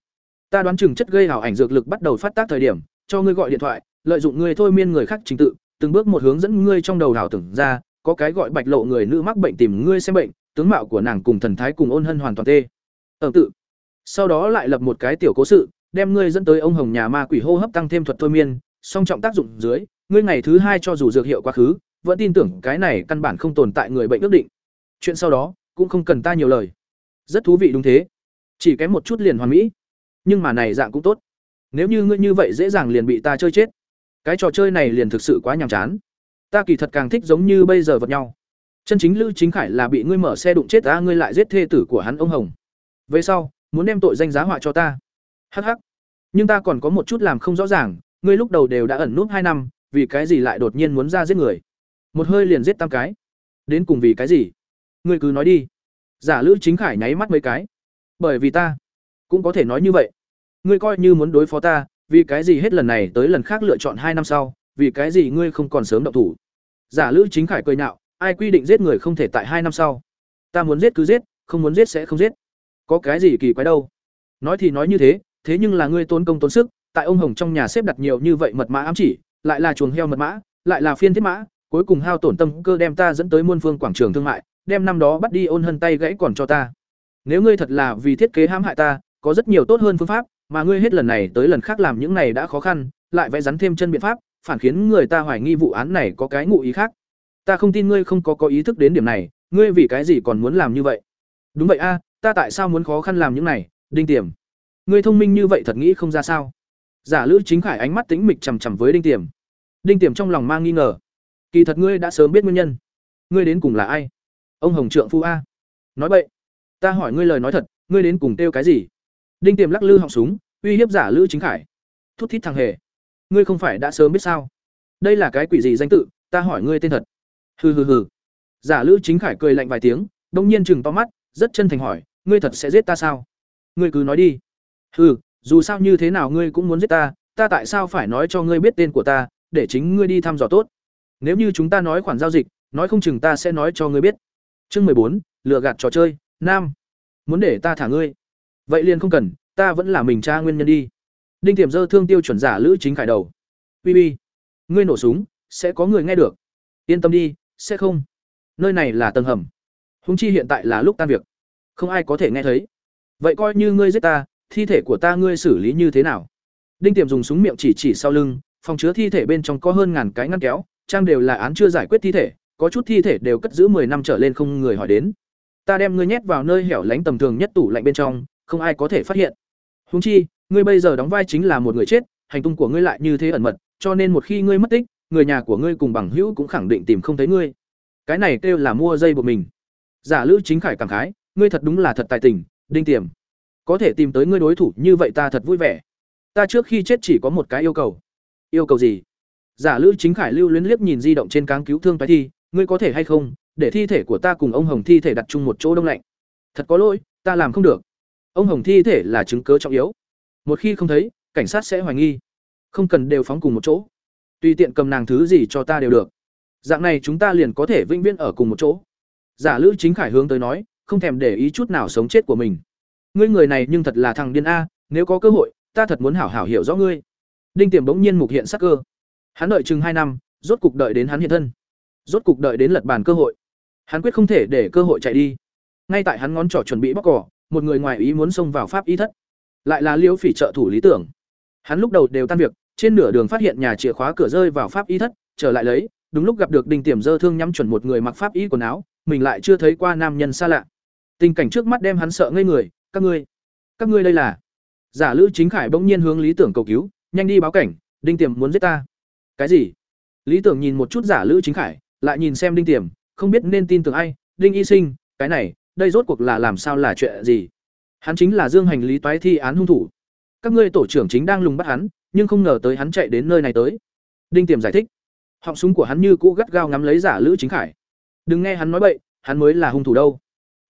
Ta đoán chừng chất gây ảo ảnh dược lực bắt đầu phát tác thời điểm, cho ngươi gọi điện thoại, lợi dụng ngươi thôi miên người khác trình tự, từng bước một hướng dẫn ngươi trong đầu đảo tưởng ra, có cái gọi bạch lộ người nữ mắc bệnh tìm ngươi xem bệnh, tướng mạo của nàng cùng thần thái cùng ôn hân hoàn toàn tê. Ở tự. Sau đó lại lập một cái tiểu cố sự, đem ngươi dẫn tới ông hồng nhà ma quỷ hô hấp tăng thêm thuật thôi miên, song trọng tác dụng dưới, ngươi ngày thứ hai cho dù dược hiệu quá khứ, vẫn tin tưởng cái này căn bản không tồn tại người bệnh ước định. Chuyện sau đó, cũng không cần ta nhiều lời. Rất thú vị đúng thế. Chỉ kém một chút liền hoàn mỹ. Nhưng mà này dạng cũng tốt. Nếu như ngươi như vậy dễ dàng liền bị ta chơi chết. Cái trò chơi này liền thực sự quá nhàm chán. Ta kỳ thật càng thích giống như bây giờ vật nhau. Chân chính Lữ Chính Khải là bị ngươi mở xe đụng chết ta, ngươi lại giết thê tử của hắn ông Hồng. Về sau, muốn đem tội danh giá họa cho ta. Hắc hắc. Nhưng ta còn có một chút làm không rõ ràng, ngươi lúc đầu đều đã ẩn nút hai năm, vì cái gì lại đột nhiên muốn ra giết người? Một hơi liền giết tam cái. Đến cùng vì cái gì? Ngươi cứ nói đi. Giả Lữ Chính Khải nháy mắt mấy cái. Bởi vì ta, cũng có thể nói như vậy. Ngươi coi như muốn đối phó ta, vì cái gì hết lần này tới lần khác lựa chọn hai năm sau, vì cái gì ngươi không còn sớm động thủ? Giả Lữ Chính Khải cười nhạo, ai quy định giết người không thể tại hai năm sau? Ta muốn giết cứ giết, không muốn giết sẽ không giết. Có cái gì kỳ quái đâu? Nói thì nói như thế, thế nhưng là ngươi tốn công tốn sức, tại ông Hồng trong nhà xếp đặt nhiều như vậy mật mã ám chỉ, lại là chuồng heo mật mã, lại là phiên thiết mã, cuối cùng hao tổn tâm cơ đem ta dẫn tới muôn phương quảng trường thương mại, đem năm đó bắt đi ôn hân tay gãy còn cho ta. Nếu ngươi thật là vì thiết kế hãm hại ta, có rất nhiều tốt hơn phương pháp, mà ngươi hết lần này tới lần khác làm những này đã khó khăn, lại vẽ rắn thêm chân biện pháp, phản khiến người ta hoài nghi vụ án này có cái ngụ ý khác. Ta không tin ngươi không có có ý thức đến điểm này, ngươi vì cái gì còn muốn làm như vậy? Đúng vậy a, ta tại sao muốn khó khăn làm những này? Đinh Tiềm, ngươi thông minh như vậy thật nghĩ không ra sao? Giả Lữ Chính Khải ánh mắt tĩnh mịch chằm chằm với Đinh Tiềm. Đinh Tiềm trong lòng mang nghi ngờ. Kỳ thật ngươi đã sớm biết nguyên nhân. Ngươi đến cùng là ai? Ông Hồng Trượng phu a. Nói vậy, Ta hỏi ngươi lời nói thật, ngươi đến cùng tiêu cái gì? Đinh Tiềm lắc lư họng súng, uy hiếp Giả Lữ Chính Khải. Thút thít thằng hề. Ngươi không phải đã sớm biết sao? Đây là cái quỷ gì danh tự, ta hỏi ngươi tên thật. Hừ hừ hừ. Giả Lữ Chính Khải cười lạnh vài tiếng, đông nhiên chừng to mắt, rất chân thành hỏi, ngươi thật sẽ giết ta sao? Ngươi cứ nói đi. Hừ, dù sao như thế nào ngươi cũng muốn giết ta, ta tại sao phải nói cho ngươi biết tên của ta, để chính ngươi đi thăm dò tốt. Nếu như chúng ta nói khoản giao dịch, nói không chừng ta sẽ nói cho ngươi biết. Chương mười bốn, lừa gạt trò chơi, nam. Muốn để ta thả ngươi? Vậy liền không cần, ta vẫn là mình tra nguyên nhân đi. Đinh Tiềm dơ thương tiêu chuẩn giả Lữ Chính Khải đầu. Bi bi, ngươi nổ súng, sẽ có người nghe được. Yên tâm đi, sẽ không. Nơi này là tầng hầm. Hùng chi hiện tại là lúc tan việc, không ai có thể nghe thấy. Vậy coi như ngươi giết ta, thi thể của ta ngươi xử lý như thế nào? Đinh tiềm dùng súng miệng chỉ chỉ sau lưng phòng chứa thi thể bên trong có hơn ngàn cái ngăn kéo trang đều là án chưa giải quyết thi thể có chút thi thể đều cất giữ 10 năm trở lên không người hỏi đến. Ta đem ngươi nhét vào nơi hẻo lánh tầm thường nhất tủ lạnh bên trong không ai có thể phát hiện. Huống chi ngươi bây giờ đóng vai chính là một người chết hành tung của ngươi lại như thế ẩn mật cho nên một khi ngươi mất tích người nhà của ngươi cùng bằng hữu cũng khẳng định tìm không thấy ngươi. Cái này kêu là mua dây buộc mình. Giả lữ chính khải cảm khái ngươi thật đúng là thật tài tình, đinh tiềm. Có thể tìm tới ngươi đối thủ như vậy ta thật vui vẻ. Ta trước khi chết chỉ có một cái yêu cầu. Yêu cầu gì? Giả lữ chính khải lưu luyến liếc nhìn di động trên cáng cứu thương tái thi, ngươi có thể hay không, để thi thể của ta cùng ông hồng thi thể đặt chung một chỗ đông lạnh. Thật có lỗi, ta làm không được. Ông hồng thi thể là chứng cớ trọng yếu. Một khi không thấy, cảnh sát sẽ hoài nghi. Không cần đều phóng cùng một chỗ. Tùy tiện cầm nàng thứ gì cho ta đều được. Dạng này chúng ta liền có thể vĩnh viễn ở cùng một chỗ. Giả lữ chính khải hướng tới nói không thèm để ý chút nào sống chết của mình. Ngươi người này nhưng thật là thằng điên a, nếu có cơ hội, ta thật muốn hảo hảo hiểu rõ ngươi. Đinh tiềm bỗng nhiên mục hiện sắc cơ. Hắn đợi chừng hai năm, rốt cục đợi đến hắn hiện thân. Rốt cục đợi đến lật bàn cơ hội. Hắn quyết không thể để cơ hội chạy đi. Ngay tại hắn ngón trỏ chuẩn bị bóc cỏ, một người ngoài ý muốn xông vào pháp y thất. Lại là liễu phỉ trợ thủ lý tưởng. Hắn lúc đầu đều tan việc, trên nửa đường phát hiện nhà chìa khóa cửa rơi vào pháp y thất, trở lại lấy, đúng lúc gặp được đinh tiềm dơ thương nhắm chuẩn một người mặc pháp y quần áo, mình lại chưa thấy qua nam nhân xa lạ tình cảnh trước mắt đem hắn sợ ngây người, các ngươi các ngươi đây là? Giả lữ chính khải bỗng nhiên hướng lý tưởng cầu cứu, nhanh đi báo cảnh, đinh tiềm muốn giết ta. Cái gì? Lý tưởng nhìn một chút giả lữ chính khải, lại nhìn xem đinh tiềm, không biết nên tin tưởng ai, đinh y sinh, cái này, đây rốt cuộc là làm sao là chuyện gì? Hắn chính là dương hành lý toái thi án hung thủ. Các ngươi tổ trưởng chính đang lùng bắt hắn, nhưng không ngờ tới hắn chạy đến nơi này tới. Đinh tiềm giải thích. Họng súng của hắn như cũ gắt gao ngắm lấy giả lữ chính khải. Đừng nghe hắn nói bậy, hắn mới là hung thủ đâu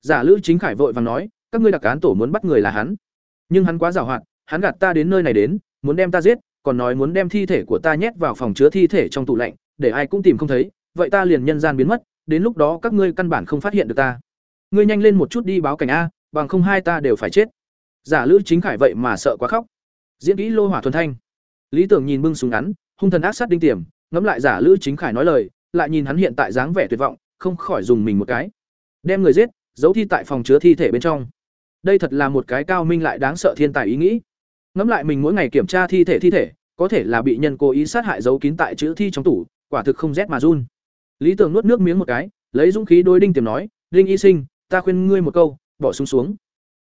giả lữ chính khải vội vàng nói, các ngươi đặc án tổ muốn bắt người là hắn. Nhưng hắn quá giàu hoạt hắn gạt ta đến nơi này đến, muốn đem ta giết, còn nói muốn đem thi thể của ta nhét vào phòng chứa thi thể trong tủ lạnh, để ai cũng tìm không thấy, vậy ta liền nhân gian biến mất, đến lúc đó các ngươi căn bản không phát hiện được ta. Ngươi nhanh lên một chút đi báo cảnh a, bằng không hai ta đều phải chết. Giả lữ chính khải vậy mà sợ quá khóc. Diễn kỹ lô hỏa thuần thanh. Lý tưởng nhìn bưng súng ngắn, hung thần ác sát đinh tiềm, ngẫm lại giả lữ chính khải nói lời, lại nhìn hắn hiện tại dáng vẻ tuyệt vọng, không khỏi dùng mình một cái. Đem người giết giấu thi tại phòng chứa thi thể bên trong. Đây thật là một cái cao minh lại đáng sợ thiên tài ý nghĩ. Ngẫm lại mình mỗi ngày kiểm tra thi thể thi thể có thể là bị nhân cố ý sát hại giấu kín tại chữ thi trong tủ quả thực không rét mà run. Lý tưởng nuốt nước miếng một cái lấy dũng khí đôi đinh tiềm nói đinh y sinh ta khuyên ngươi một câu bỏ súng xuống, xuống.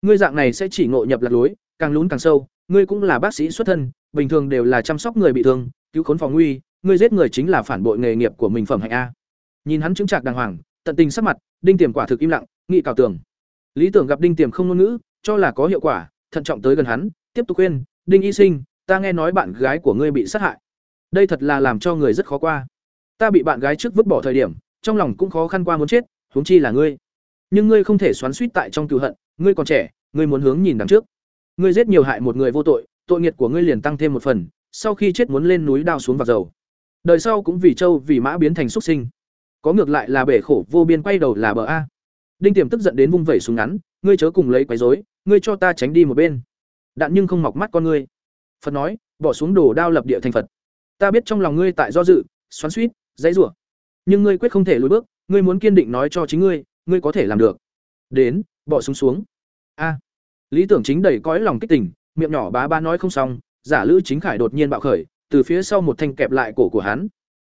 Ngươi dạng này sẽ chỉ ngộ nhập lạc lối càng lún càng sâu ngươi cũng là bác sĩ xuất thân bình thường đều là chăm sóc người bị thương cứu khốn phòng nguy ngươi giết người chính là phản bội nghề nghiệp của mình phẩm hạnh a. Nhìn hắn chứng trạc đàng hoàng tận tình sắc mặt đinh tiềm quả thực im lặng nghị cào tường. Lý tưởng gặp đinh tiềm không ngôn ngữ, cho là có hiệu quả, thận trọng tới gần hắn, tiếp tục khuyên, đinh y sinh, ta nghe nói bạn gái của ngươi bị sát hại. Đây thật là làm cho người rất khó qua. Ta bị bạn gái trước vứt bỏ thời điểm, trong lòng cũng khó khăn qua muốn chết, huống chi là ngươi. Nhưng ngươi không thể xoắn suýt tại trong cựu hận, ngươi còn trẻ, ngươi muốn hướng nhìn đằng trước. Ngươi giết nhiều hại một người vô tội tội nghiệt của ngươi liền tăng thêm một phần, sau khi chết muốn lên núi đao xuống vào dầu. Đời sau cũng vì châu vì mã biến thành xuất sinh. Có ngược lại là bể khổ, vô biên quay đầu là bờ a đinh tiềm tức giận đến vung vẩy súng ngắn ngươi chớ cùng lấy quấy rối ngươi cho ta tránh đi một bên. Đạn nhưng không mọc mắt con ngươi. Phật nói bỏ xuống đồ đao lập địa thành phật. Ta biết trong lòng ngươi tại do dự xoắn suýt dãy rủa. Nhưng ngươi quyết không thể lùi bước ngươi muốn kiên định nói cho chính ngươi ngươi có thể làm được. Đến bỏ súng xuống, xuống a. Lý tưởng chính đầy cõi lòng kích tỉnh, miệng nhỏ bá ba nói không xong giả lữ chính khải đột nhiên bạo khởi từ phía sau một thanh kẹp lại cổ của hắn.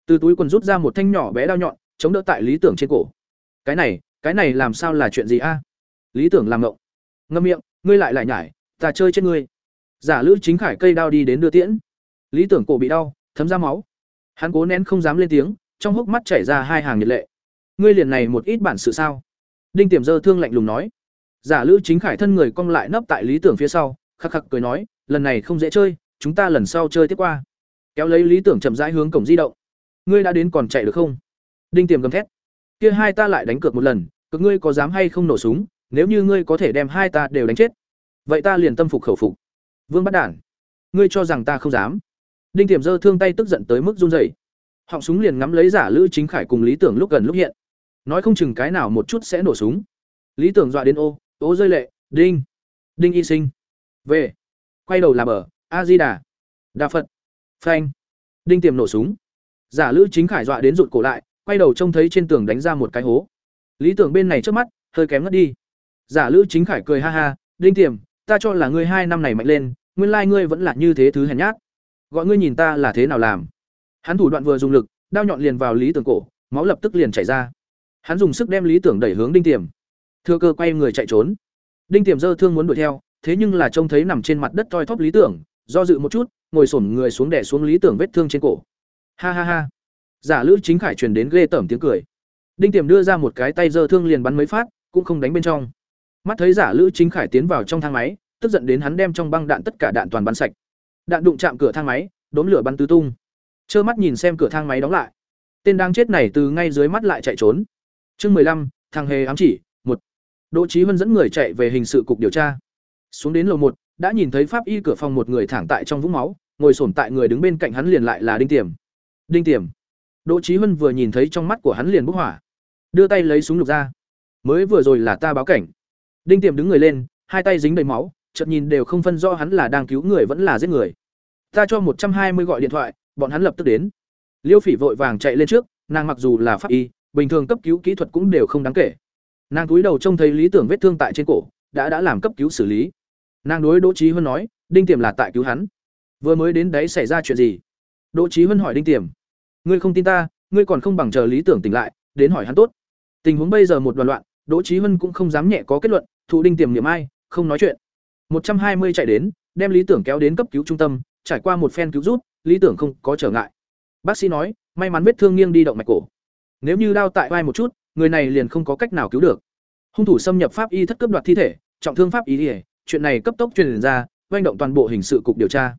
Từ túi quần rút ra một thanh nhỏ bé đao nhọn chống đỡ tại lý tưởng trên cổ. Cái này cái này làm sao là chuyện gì a? Lý tưởng làm ngộng. Ngâm miệng, ngươi lại lại nhải, ta chơi chết ngươi. Giả lữ chính khải cây đao đi đến đưa tiễn. Lý tưởng cổ bị đau, thấm ra máu. Hắn cố nén không dám lên tiếng, trong hốc mắt chảy ra hai hàng nhiệt lệ. Ngươi liền này một ít bản sự sao? Đinh tiềm dơ thương lạnh lùng nói. Giả lữ chính khải thân người cong lại nấp tại lý tưởng phía sau, khắc khắc cười nói, lần này không dễ chơi, chúng ta lần sau chơi tiếp qua. Kéo lấy lý tưởng chậm rãi hướng cổng di động. Ngươi đã đến còn chạy được không? Đinh tiềm gầm thét kia hai ta lại đánh cược một lần cực ngươi có dám hay không nổ súng, nếu như ngươi có thể đem hai ta đều đánh chết. Vậy ta liền tâm phục khẩu phục. Vương bắt đản, ngươi cho rằng ta không dám. Đinh tiềm giơ thương tay tức giận tới mức run rẩy. Họng súng liền ngắm lấy giả lữ chính khải cùng lý tưởng lúc gần lúc hiện. Nói không chừng cái nào một chút sẽ nổ súng. Lý tưởng dọa đến ô ô rơi lệ, đinh. Đinh y sinh. Về. Quay đầu làm ở a di đà đa phật. Phanh. Đinh tiềm nổ súng. Giả lữ chính khải dọa đến rụt cổ lại quay đầu trông thấy trên tường đánh ra một cái hố. Lý tưởng bên này trước mắt, hơi kém ngất đi. Giả lữ chính khải cười ha ha, đinh tiềm, ta cho là ngươi hai năm này mạnh lên, nguyên lai ngươi vẫn là như thế thứ hèn nhát. Gọi ngươi nhìn ta là thế nào làm? Hắn thủ đoạn vừa dùng lực, đao nhọn liền vào lý tưởng cổ, máu lập tức liền chảy ra. Hắn dùng sức đem lý tưởng đẩy hướng đinh tiềm. Thừa cơ quay người chạy trốn. Đinh tiềm dơ thương muốn đuổi theo, thế nhưng là trông thấy nằm trên mặt đất toi thóp lý tưởng, do dự một chút, ngồi xổm người xuống đè xuống lý tưởng vết thương trên cổ. Ha ha ha giả lữ chính khải truyền đến ghê tởm tiếng cười. Đinh tiềm đưa ra một cái tay dơ thương liền bắn mấy phát, cũng không đánh bên trong. Mắt thấy giả lữ chính khải tiến vào trong thang máy, tức giận đến hắn đem trong băng đạn tất cả đạn toàn bắn sạch. Đạn đụng chạm cửa thang máy, đốm lửa bắn tứ tung. Trơ mắt nhìn xem cửa thang máy đóng lại. Tên đang chết này từ ngay dưới mắt lại chạy trốn. Chương mười lăm, thằng hề ám chỉ, một. Đỗ trí huân dẫn người chạy về hình sự cục điều tra. Xuống đến lầu một, đã nhìn thấy pháp y cửa phòng một người thẳng tại trong vũng máu, ngồi sổm tại người đứng bên cạnh hắn liền lại là đinh tiềm. Đinh tiềm đỗ Chí Hân vừa nhìn thấy trong mắt của hắn liền bốc hỏa. Đưa tay lấy súng lục ra. Mới vừa rồi là ta báo cảnh. Đinh Tiệm đứng người lên, hai tay dính đầy máu, chợt nhìn đều không phân rõ hắn là đang cứu người vẫn là giết người. Ta cho một trăm hai mươi gọi điện thoại, bọn hắn lập tức đến. Liêu phỉ vội vàng chạy lên trước, nàng mặc dù là pháp y, bình thường cấp cứu kỹ thuật cũng đều không đáng kể. Nàng cúi đầu trông thấy lý tưởng vết thương tại trên cổ, đã đã làm cấp cứu xử lý. Nàng đối đỗ Chí Hân nói, đinh Tiệm là tại cứu hắn. Vừa mới đến đấy xảy ra chuyện gì? Đỗ Chí Hân hỏi đinh Tiệm ngươi không tin ta, ngươi còn không bằng chờ lý tưởng tỉnh lại, đến hỏi hắn tốt. Tình huống bây giờ một đoàn loạn, đỗ trí Hân cũng không dám nhẹ có kết luận, thụ đinh tiềm niệm ai, không nói chuyện. Một trăm hai mươi chạy đến, đem lý tưởng kéo đến cấp cứu trung tâm, trải qua một phen cứu rút lý tưởng không có trở ngại. Bác sĩ nói, may mắn vết thương nghiêng đi động mạch cổ. Nếu như đau tại vai một chút, người này liền không có cách nào cứu được. Hung thủ xâm nhập pháp y thất cấp đoạt thi thể, trọng thương pháp y ỉa chuyện này cấp tốc truyền ra oanh động toàn bộ hình sự cục điều tra.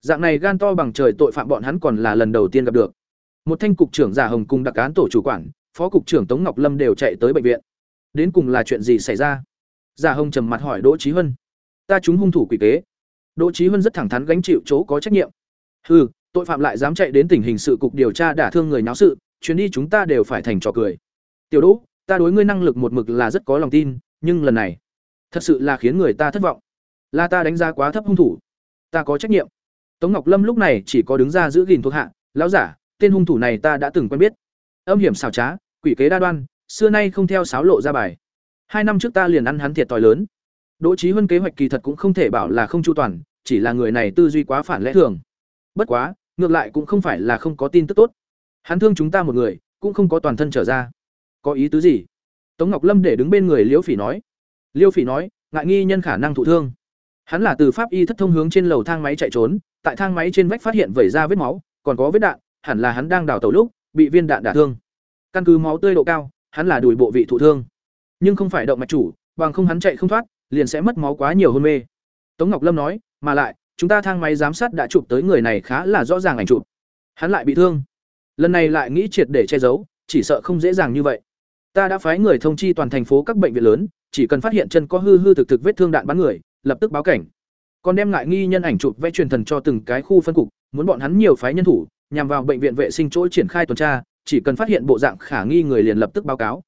Dạng này gan to bằng trời tội phạm bọn hắn còn là lần đầu tiên gặp được một thanh cục trưởng giả hồng cùng đặc án tổ chủ quản, phó cục trưởng tống ngọc lâm đều chạy tới bệnh viện. Đến cùng là chuyện gì xảy ra? Giả hồng trầm mặt hỏi đỗ trí huân ta chúng hung thủ quỷ kế. Đỗ trí huân rất thẳng thắn gánh chịu chỗ có trách nhiệm. Ừ tội phạm lại dám chạy đến tỉnh hình sự cục điều tra đả thương người náo sự, chuyến đi chúng ta đều phải thành trò cười. Tiểu đỗ, ta đối ngươi năng lực một mực là rất có lòng tin, nhưng lần này, thật sự là khiến người ta thất vọng. Là ta đánh giá quá thấp hung thủ. Ta có trách nhiệm. Tống ngọc lâm lúc này chỉ có đứng ra giữ gìn thuộc hạ, lão giả tên hung thủ này ta đã từng quen biết. Âm hiểm xảo trá, quỷ kế đa đoan, xưa nay không theo sáo lộ ra bài. Hai năm trước ta liền ăn hắn thiệt t lớn. Đỗ trí huân kế hoạch kỳ thật cũng không thể bảo là không chu toàn, chỉ là người này tư duy quá phản lẽ thường. Bất quá, ngược lại cũng không phải là không có tin tức tốt. Hắn thương chúng ta một người, cũng không có toàn thân trở ra. Có ý tứ gì? Tống ngọc lâm để đứng bên người liễu phỉ nói. Liêu phỉ nói, ngại nghi nhân khả năng thụ thương. Hắn là từ pháp y thất thông hướng trên lầu thang máy chạy trốn, tại thang máy trên vách phát hiện vẩy ra vết máu, còn có vết đạn hẳn là hắn đang đào tẩu lúc, bị viên đạn đả thương. Căn cứ máu tươi độ cao, hắn là đùi bộ vị thụ thương. Nhưng không phải động mạch chủ, bằng không hắn chạy không thoát, liền sẽ mất máu quá nhiều hôn mê. Tống ngọc lâm nói, mà lại, chúng ta thang máy giám sát đã chụp tới người này khá là rõ ràng ảnh chụp. Hắn lại bị thương. Lần này lại nghĩ triệt để che giấu, chỉ sợ không dễ dàng như vậy. Ta đã phái người thông chi toàn thành phố các bệnh viện lớn, chỉ cần phát hiện chân có hư hư thực thực vết thương đạn bắn người, lập tức báo cảnh. Còn đem ngại nghi nhân ảnh chụp vẽ truyền thần cho từng cái khu phân cục, muốn bọn hắn nhiều phái nhân thủ nhằm vào bệnh viện vệ sinh chỗ triển khai tuần tra, chỉ cần phát hiện bộ dạng khả nghi người liền lập tức báo cáo.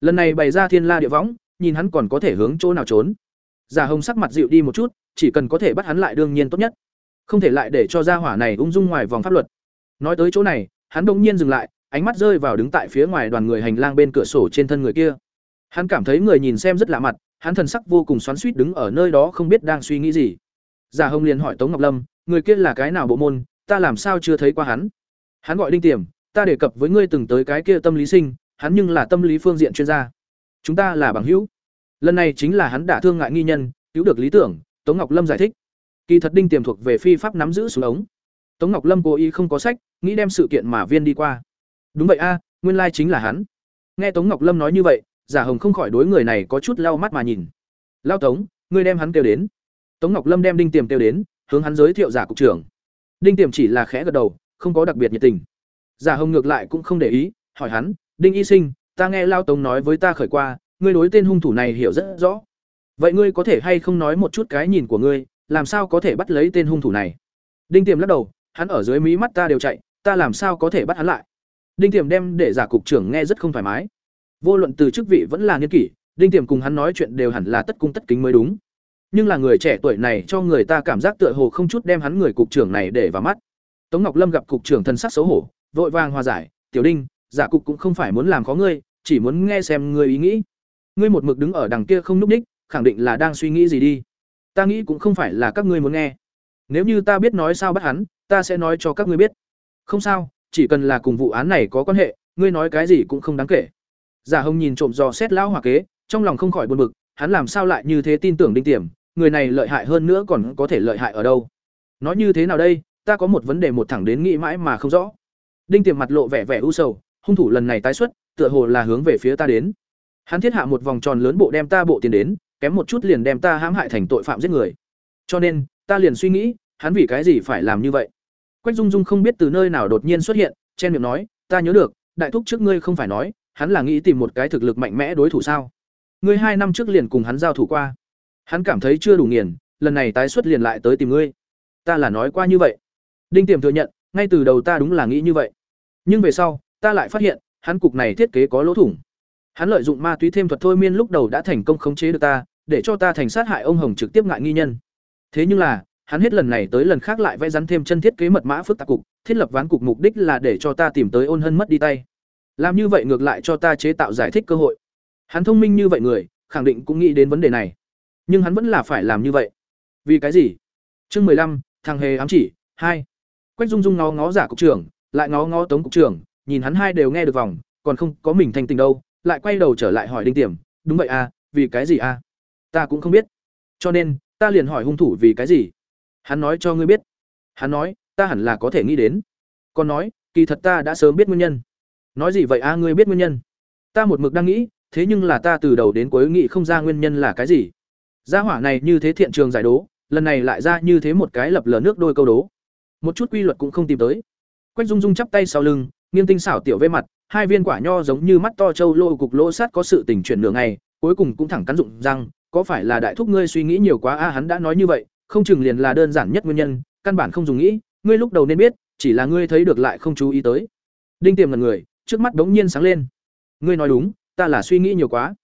Lần này bày ra thiên la địa võng, nhìn hắn còn có thể hướng chỗ nào trốn. Giả hồng sắc mặt dịu đi một chút, chỉ cần có thể bắt hắn lại đương nhiên tốt nhất. Không thể lại để cho gia hỏa này ung dung ngoài vòng pháp luật. Nói tới chỗ này, hắn đột nhiên dừng lại, ánh mắt rơi vào đứng tại phía ngoài đoàn người hành lang bên cửa sổ trên thân người kia. Hắn cảm thấy người nhìn xem rất lạ mặt, hắn thần sắc vô cùng xoắn xuýt đứng ở nơi đó không biết đang suy nghĩ gì. Giả hồng liền hỏi tống ngọc lâm, người kia là cái nào bộ môn ta làm sao chưa thấy qua hắn? Hắn gọi đinh tiềm, ta đề cập với ngươi từng tới cái kia tâm lý sinh, hắn nhưng là tâm lý phương diện chuyên gia. Chúng ta là bằng hữu. Lần này chính là hắn đả thương ngại nghi nhân, cứu được lý tưởng, tống ngọc lâm giải thích. Kỳ thật đinh tiềm thuộc về phi pháp nắm giữ xuống ống. Tống ngọc lâm cố ý không có sách, nghĩ đem sự kiện mà viên đi qua. Đúng vậy a, nguyên lai chính là hắn. Nghe tống ngọc lâm nói như vậy, giả hồng không khỏi đối người này có chút lau mắt mà nhìn. Lao tống, ngươi đem hắn kêu đến. Tống ngọc lâm đem đinh tiềm kêu đến, hướng hắn giới thiệu giả cục trưởng đinh tiềm chỉ là khẽ gật đầu, không có đặc biệt nhiệt tình. Giả hồng ngược lại cũng không để ý, hỏi hắn, đinh y sinh, ta nghe lao tống nói với ta khởi qua, ngươi đối tên hung thủ này hiểu rất rõ. Vậy ngươi có thể hay không nói một chút cái nhìn của ngươi, làm sao có thể bắt lấy tên hung thủ này? Đinh tiềm lắc đầu, hắn ở dưới mí mắt ta đều chạy, ta làm sao có thể bắt hắn lại? Đinh tiềm đem để giả cục trưởng nghe rất không thoải mái. Vô luận từ chức vị vẫn là nghiên kỷ, đinh tiềm cùng hắn nói chuyện đều hẳn là tất cung tất kính mới đúng nhưng là người trẻ tuổi này cho người ta cảm giác tựa hồ không chút đem hắn người cục trưởng này để vào mắt. Tống ngọc lâm gặp cục trưởng thân sắc xấu hổ, vội vàng hòa giải, tiểu đinh, giả cục cũng không phải muốn làm khó ngươi, chỉ muốn nghe xem ngươi ý nghĩ. Ngươi một mực đứng ở đằng kia không núp ních, khẳng định là đang suy nghĩ gì đi. Ta nghĩ cũng không phải là các ngươi muốn nghe. Nếu như ta biết nói sao bắt hắn, ta sẽ nói cho các ngươi biết. Không sao, chỉ cần là cùng vụ án này có quan hệ, ngươi nói cái gì cũng không đáng kể. Giả hồng nhìn trộm dò xét lão hòa kế, trong lòng không khỏi buồn bực, hắn làm sao lại như thế tin tưởng đinh tiềm? Người này lợi hại hơn nữa còn có thể lợi hại ở đâu? Nói như thế nào đây? Ta có một vấn đề một thẳng đến nghĩ mãi mà không rõ. Đinh tiềm mặt lộ vẻ vẻ u sầu, hung thủ lần này tái xuất, tựa hồ là hướng về phía ta đến. Hắn thiết hạ một vòng tròn lớn bộ đem ta bộ tiền đến, kém một chút liền đem ta hãm hại thành tội phạm giết người. Cho nên, ta liền suy nghĩ, hắn vì cái gì phải làm như vậy? Quách dung dung không biết từ nơi nào đột nhiên xuất hiện, chen miệng nói, ta nhớ được, đại thúc trước ngươi không phải nói, hắn là nghĩ tìm một cái thực lực mạnh mẽ đối thủ sao? Ngươi hai năm trước liền cùng hắn giao thủ qua hắn cảm thấy chưa đủ nghiền, lần này tái xuất liền lại tới tìm ngươi. Ta là nói qua như vậy. Đinh tiềm thừa nhận, ngay từ đầu ta đúng là nghĩ như vậy. Nhưng về sau, ta lại phát hiện, hắn cục này thiết kế có lỗ thủng. Hắn lợi dụng ma túy thêm thuật thôi miên lúc đầu đã thành công khống chế được ta, để cho ta thành sát hại ông hồng trực tiếp ngại nghi nhân. Thế nhưng là, hắn hết lần này tới lần khác lại vẽ rắn thêm chân thiết kế mật mã phức tạp cục, thiết lập ván cục mục đích là để cho ta tìm tới ôn hân mất đi tay. Làm như vậy ngược lại cho ta chế tạo giải thích cơ hội. Hắn thông minh như vậy người, khẳng định cũng nghĩ đến vấn đề này nhưng hắn vẫn là phải làm như vậy. Vì cái gì? Chương mười lăm thằng hề ám chỉ hai. Quách dung dung ngó ngó giả cục trưởng lại ngó ngó tống cục trưởng nhìn hắn hai đều nghe được vòng còn không có mình thành tình đâu lại quay đầu trở lại hỏi đinh tiềm đúng vậy à vì cái gì à? Ta cũng không biết. Cho nên ta liền hỏi hung thủ vì cái gì? Hắn nói cho ngươi biết. Hắn nói ta hẳn là có thể nghĩ đến. Còn nói kỳ thật ta đã sớm biết nguyên nhân. Nói gì vậy a à, ngươi biết nguyên nhân? Ta một mực đang nghĩ thế nhưng là ta từ đầu đến cuối nghĩ không ra nguyên nhân là cái gì gia hỏa này như thế thiện trường giải đố, lần này lại ra như thế một cái lập lờ nước đôi câu đố. Một chút quy luật cũng không tìm tới. Quách dung dung chắp tay sau lưng, nghiêng tinh xảo tiểu vê mặt, hai viên quả nho giống như mắt to châu lô cục lỗ sát có sự tình chuyển nửa ngày, cuối cùng cũng thẳng cắn dụng răng có phải là đại thúc ngươi suy nghĩ nhiều quá a, hắn đã nói như vậy, không chừng liền là đơn giản nhất nguyên nhân, căn bản không dùng nghĩ, ngươi lúc đầu nên biết, chỉ là ngươi thấy được lại không chú ý tới. Đinh tiềm là người, trước mắt đống nhiên sáng lên. Ngươi nói đúng, ta là suy nghĩ nhiều quá.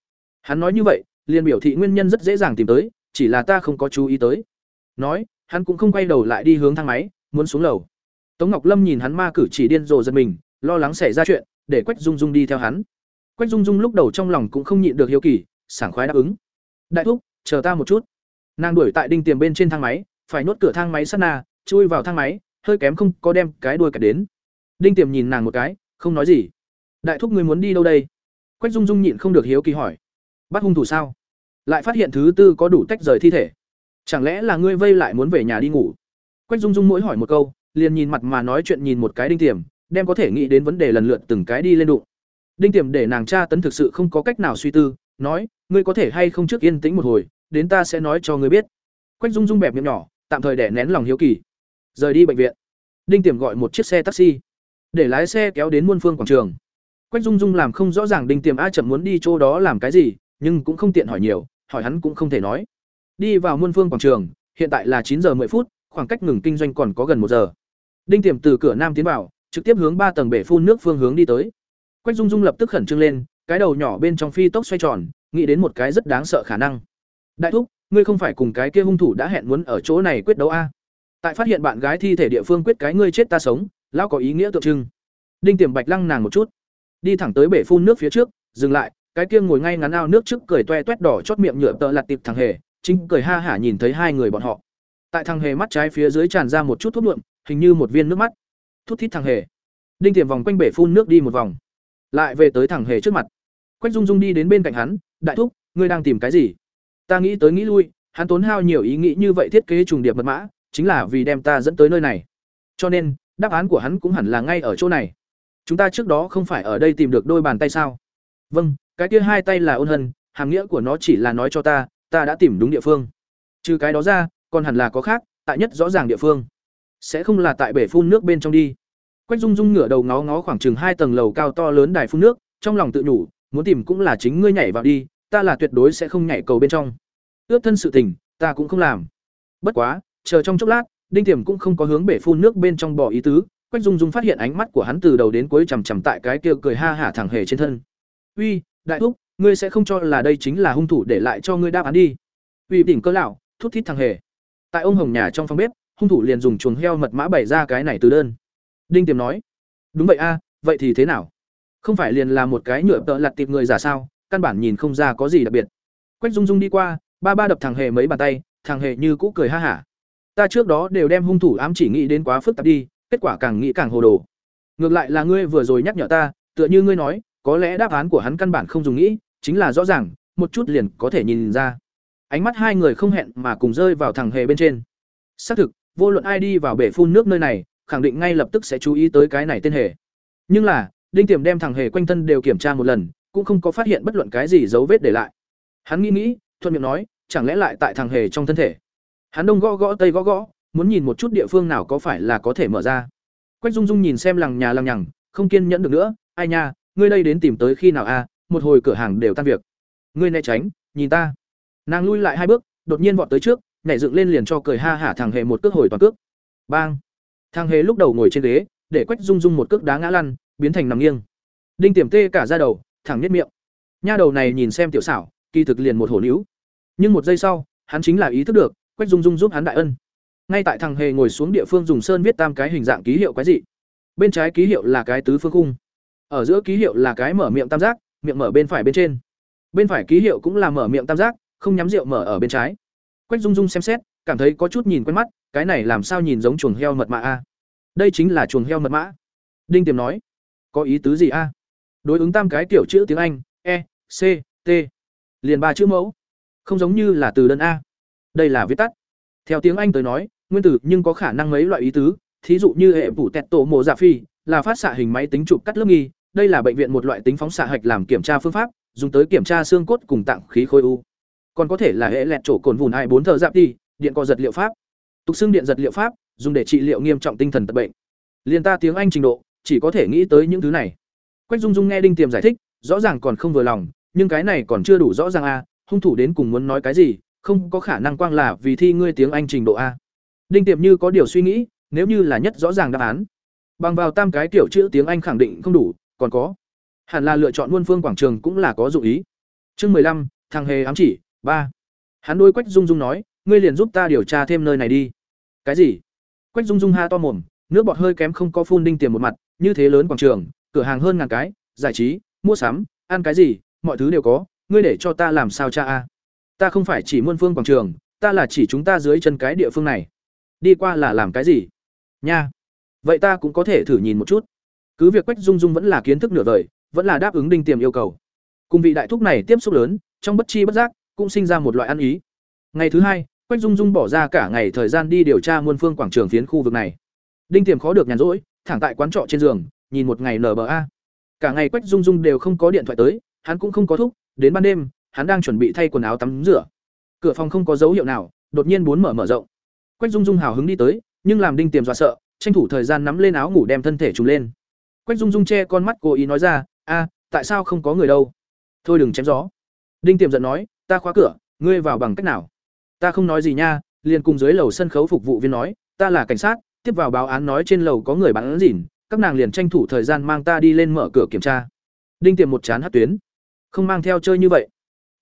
Hắn nói như vậy liền biểu thị nguyên nhân rất dễ dàng tìm tới, chỉ là ta không có chú ý tới. Nói, hắn cũng không quay đầu lại đi hướng thang máy, muốn xuống lầu. Tống ngọc lâm nhìn hắn ma cử chỉ điên rồ giật mình, lo lắng xảy ra chuyện, để quách dung dung đi theo hắn. Quách dung dung lúc đầu trong lòng cũng không nhịn được hiếu kỳ, sảng khoái đáp ứng. Đại thúc, chờ ta một chút. Nàng đuổi tại đinh tiềm bên trên thang máy, phải nuốt cửa thang máy sát na, chui vào thang máy, hơi kém không có đem cái đuôi cả đến. Đinh tiềm nhìn nàng một cái, không nói gì. Đại thúc ngươi muốn đi đâu đây? Quách dung dung nhịn không được hiếu kỳ hỏi bắt hung thủ sao? Lại phát hiện thứ tư có đủ tách rời thi thể. Chẳng lẽ là ngươi vây lại muốn về nhà đi ngủ? Quách dung dung mỗi hỏi một câu, liền nhìn mặt mà nói chuyện nhìn một cái đinh tiềm, đem có thể nghĩ đến vấn đề lần lượt từng cái đi lên đụng. Đinh tiềm để nàng cha tấn thực sự không có cách nào suy tư, nói, ngươi có thể hay không trước yên tĩnh một hồi, đến ta sẽ nói cho ngươi biết. Quách dung dung bẹp miệng nhỏ, tạm thời để nén lòng hiếu kỳ. Rời đi bệnh viện. Đinh tiềm gọi một chiếc xe taxi, để lái xe kéo đến muôn phương quảng trường. Quách dung dung làm không rõ ràng đinh tiềm a chậm muốn đi chỗ đó làm cái gì nhưng cũng không tiện hỏi nhiều, hỏi hắn cũng không thể nói. Đi vào muôn phương quảng trường, hiện tại là chín giờ 10 phút, khoảng cách ngừng kinh doanh còn có gần một giờ. Đinh tiềm từ cửa nam tiến vào, trực tiếp hướng ba tầng bể phun nước phương hướng đi tới. Quách dung dung lập tức khẩn trương lên, cái đầu nhỏ bên trong phi tốc xoay tròn, nghĩ đến một cái rất đáng sợ khả năng. Đại thúc, ngươi không phải cùng cái kia hung thủ đã hẹn muốn ở chỗ này quyết đấu a? Tại phát hiện bạn gái thi thể địa phương quyết cái ngươi chết ta sống, lão có ý nghĩa tượng trưng. Đinh tiềm bạch lăng nàng một chút, đi thẳng tới bể phun nước phía trước, dừng lại cái kia ngồi ngay ngắn ao nước trước cười toe toét đỏ chót miệng nhựa tợ lặt tiệp thằng hề chính cười ha hả nhìn thấy hai người bọn họ. Tại thằng hề mắt trái phía dưới tràn ra một chút thuốc nhuộm, hình như một viên nước mắt. Thút thít thằng hề. Đinh tiềm vòng quanh bể phun nước đi một vòng. Lại về tới thằng hề trước mặt. Quách dung dung đi đến bên cạnh hắn, đại thúc, ngươi đang tìm cái gì? Ta nghĩ tới nghĩ lui, hắn tốn hao nhiều ý nghĩ như vậy thiết kế trùng điệp mật mã, chính là vì đem ta dẫn tới nơi này. Cho nên, đáp án của hắn cũng hẳn là ngay ở chỗ này. Chúng ta trước đó không phải ở đây tìm được đôi bàn tay sao? Vâng cái kia hai tay là ôn hân hàm nghĩa của nó chỉ là nói cho ta ta đã tìm đúng địa phương. Trừ cái đó ra, còn hẳn là có khác, tại nhất rõ ràng địa phương. Sẽ không là tại bể phun nước bên trong đi. Quách dung dung ngửa đầu ngó ngó khoảng chừng hai tầng lầu cao to lớn đài phun nước, trong lòng tự nhủ, muốn tìm cũng là chính ngươi nhảy vào đi, ta là tuyệt đối sẽ không nhảy cầu bên trong. Ước thân sự tình, ta cũng không làm. Bất quá, chờ trong chốc lát, đinh tiềm cũng không có hướng bể phun nước bên trong bỏ ý tứ, quách dung dung phát hiện ánh mắt của hắn từ đầu đến cuối chằm chằm tại cái kia cười ha hả thẳng hề trên thân. Uy đại thúc, ngươi sẽ không cho là đây chính là hung thủ để lại cho ngươi đáp án đi. Uy đỉnh cơ lão, thút thít thằng hề. Tại ông hồng nhà trong phòng bếp, hung thủ liền dùng chuồng heo mật mã bày ra cái này từ đơn. Đinh tiềm nói, đúng vậy a, vậy thì thế nào? Không phải liền là một cái nhựa tợ lặt tiệp người giả sao? Căn bản nhìn không ra có gì đặc biệt. Quách dung dung đi qua, ba ba đập thằng hề mấy bàn tay, thằng hề như cũ cười ha hả. Ta trước đó đều đem hung thủ ám chỉ nghĩ đến quá phức tạp đi, kết quả càng nghĩ càng hồ đồ. Ngược lại là ngươi vừa rồi nhắc nhở ta, tựa như ngươi nói có lẽ đáp án của hắn căn bản không dùng nghĩ, chính là rõ ràng, một chút liền có thể nhìn ra. Ánh mắt hai người không hẹn mà cùng rơi vào thằng hề bên trên. Xác thực, vô luận ai đi vào bể phun nước nơi này, khẳng định ngay lập tức sẽ chú ý tới cái này tên hề. Nhưng là, đinh tiềm đem thằng hề quanh thân đều kiểm tra một lần, cũng không có phát hiện bất luận cái gì dấu vết để lại. Hắn nghĩ nghĩ, thuận miệng nói, chẳng lẽ lại tại thằng hề trong thân thể? Hắn đông gõ gõ tây gõ gõ, muốn nhìn một chút địa phương nào có phải là có thể mở ra. Quách dung dung nhìn xem lằng nhà lằng nhằng, không kiên nhẫn được nữa, ai nha ngươi đây đến tìm tới khi nào a một hồi cửa hàng đều tan việc. Ngươi né tránh, nhìn ta. Nàng lui lại hai bước, đột nhiên vọt tới trước, nhảy dựng lên liền cho cười ha hả thằng hề một cước hồi toàn cước. Bang. Thằng hề lúc đầu ngồi trên ghế, để quách dung dung một cước đá ngã lăn, biến thành nằm nghiêng. Đinh tiềm tê cả ra đầu, thẳng nhất miệng. Nha đầu này nhìn xem tiểu xảo, kỳ thực liền một hổ níu. Nhưng một giây sau, hắn chính là ý thức được, quách dung dung giúp hắn đại ân. Ngay tại thằng hề ngồi xuống địa phương dùng sơn viết tam cái hình dạng ký hiệu cái gì bên trái ký hiệu là cái tứ phương khung ở giữa ký hiệu là cái mở miệng tam giác, miệng mở bên phải bên trên. Bên phải ký hiệu cũng là mở miệng tam giác, không nhắm rượu mở ở bên trái. Quách dung dung xem xét, cảm thấy có chút nhìn quen mắt, cái này làm sao nhìn giống chuồng heo mật mã a? Đây chính là chuồng heo mật mã. Đinh tiềm nói, có ý tứ gì a? Đối ứng tam cái kiểu chữ tiếng anh e c, t. Liền ba chữ mẫu. Không giống như là từ đơn a. Đây là viết tắt. Theo tiếng anh tới nói, nguyên tử nhưng có khả năng mấy loại ý tứ, thí dụ như hệ phủ tẹt tổ mộ giả phi, là phát xạ hình máy tính chụp cắt lớp nghi đây là bệnh viện một loại tính phóng xạ hạch làm kiểm tra phương pháp, dùng tới kiểm tra xương cốt cùng tạng khí khối u. Còn có thể là hệ lẹt chỗ cồn vùn hai bốn thợ dạp đi, điện co giật liệu pháp. Tục xương điện giật liệu pháp, dùng để trị liệu nghiêm trọng tinh thần tật bệnh. Liên ta tiếng anh trình độ, chỉ có thể nghĩ tới những thứ này. Quách dung dung nghe đinh tiềm giải thích, rõ ràng còn không vừa lòng, nhưng cái này còn chưa đủ rõ ràng a hung thủ đến cùng muốn nói cái gì, không có khả năng quang là vì thi ngươi tiếng anh trình độ a đinh Tiệm như có điều suy nghĩ, nếu như là nhất rõ ràng đáp án. Bằng vào tam cái kiểu chữ tiếng anh khẳng định không đủ còn có. Hẳn là lựa chọn muôn phương quảng trường cũng là có dụng ý. Chương mười lăm, thằng hề ám chỉ, ba. Hắn đôi quách dung dung nói, ngươi liền giúp ta điều tra thêm nơi này đi. Cái gì? Quách dung dung ha to mồm, nước bọt hơi kém không có phun đinh tiền một mặt, như thế lớn quảng trường, cửa hàng hơn ngàn cái, giải trí, mua sắm, ăn cái gì, mọi thứ đều có, ngươi để cho ta làm sao cha a? Ta không phải chỉ muôn phương quảng trường, ta là chỉ chúng ta dưới chân cái địa phương này. Đi qua là làm cái gì? Nha. Vậy ta cũng có thể thử nhìn một chút cứ việc quách dung dung vẫn là kiến thức nửa vời, vẫn là đáp ứng đinh tiềm yêu cầu. Cùng vị đại thúc này tiếp xúc lớn, trong bất chi bất giác, cũng sinh ra một loại ăn ý. Ngày thứ hai, quách dung dung bỏ ra cả ngày thời gian đi điều tra muôn phương quảng trường phiến khu vực này. Đinh tiềm khó được nhàn rỗi, thẳng tại quán trọ trên giường, nhìn một ngày nba cả ngày quách dung dung đều không có điện thoại tới, hắn cũng không có thúc, đến ban đêm, hắn đang chuẩn bị thay quần áo tắm rửa. Cửa phòng không có dấu hiệu nào, đột nhiên bốn mở mở rộng. Quách dung dung hào hứng đi tới, nhưng làm đinh tiềm dọa sợ, tranh thủ thời gian nắm lên áo ngủ đem thân thể trùng lên quách dung dung che con mắt cố ý nói ra, a, tại sao không có người đâu? Thôi đừng chém gió. Đinh tiềm giận nói, ta khóa cửa, ngươi vào bằng cách nào? Ta không nói gì nha. Liền cùng dưới lầu sân khấu phục vụ viên nói, ta là cảnh sát, tiếp vào báo án nói trên lầu có người bán dỉn các nàng liền tranh thủ thời gian mang ta đi lên mở cửa kiểm tra. Đinh tiềm một chán hát tuyến. Không mang theo chơi như vậy.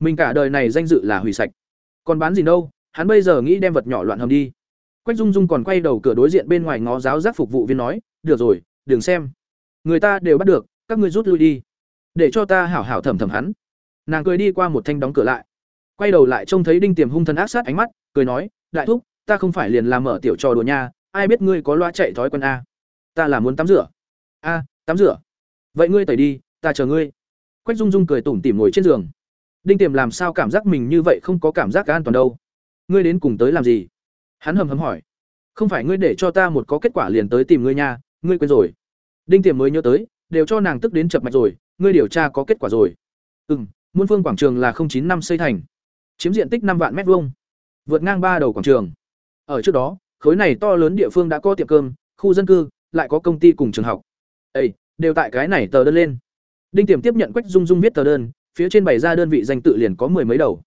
Mình cả đời này danh dự là hủy sạch. Còn bán gì đâu? Hắn bây giờ nghĩ đem vật nhỏ loạn hầm đi. Quách dung dung còn quay đầu cửa đối diện bên ngoài ngó giáo giác phục vụ viên nói, được rồi, đừng xem người ta đều bắt được, các ngươi rút lui đi. Để cho ta hảo hảo thẩm thẩm hắn. Nàng cười đi qua một thanh đóng cửa lại. Quay đầu lại trông thấy đinh tiềm hung thần ác sát ánh mắt, cười nói, đại thúc, ta không phải liền làm mở tiểu trò đùa nha, ai biết ngươi có loa chạy thói quen a? Ta là muốn tắm rửa. A, tắm rửa? Vậy ngươi tẩy đi, ta chờ ngươi. Quách dung dung cười tủm tỉm ngồi trên giường. Đinh tiềm làm sao cảm giác mình như vậy không có cảm giác an toàn đâu. Ngươi đến cùng tới làm gì? Hắn hầm hầm hỏi. Không phải ngươi để cho ta một có kết quả liền tới tìm ngươi nha, ngươi quên rồi đinh tiềm mới nhớ tới, đều cho nàng tức đến chập mạch rồi, ngươi điều tra có kết quả rồi. Ừ muôn phương quảng trường là chín năm xây thành. Chiếm diện tích năm vạn mét vuông. Vượt ngang ba đầu quảng trường. Ở trước đó, khối này to lớn địa phương đã có tiệm cơm, khu dân cư, lại có công ty cùng trường học. Ây đều tại cái này tờ đơn lên. Đinh tiềm tiếp nhận quách dung dung viết tờ đơn, phía trên bày ra đơn vị danh tự liền có mười mấy đầu.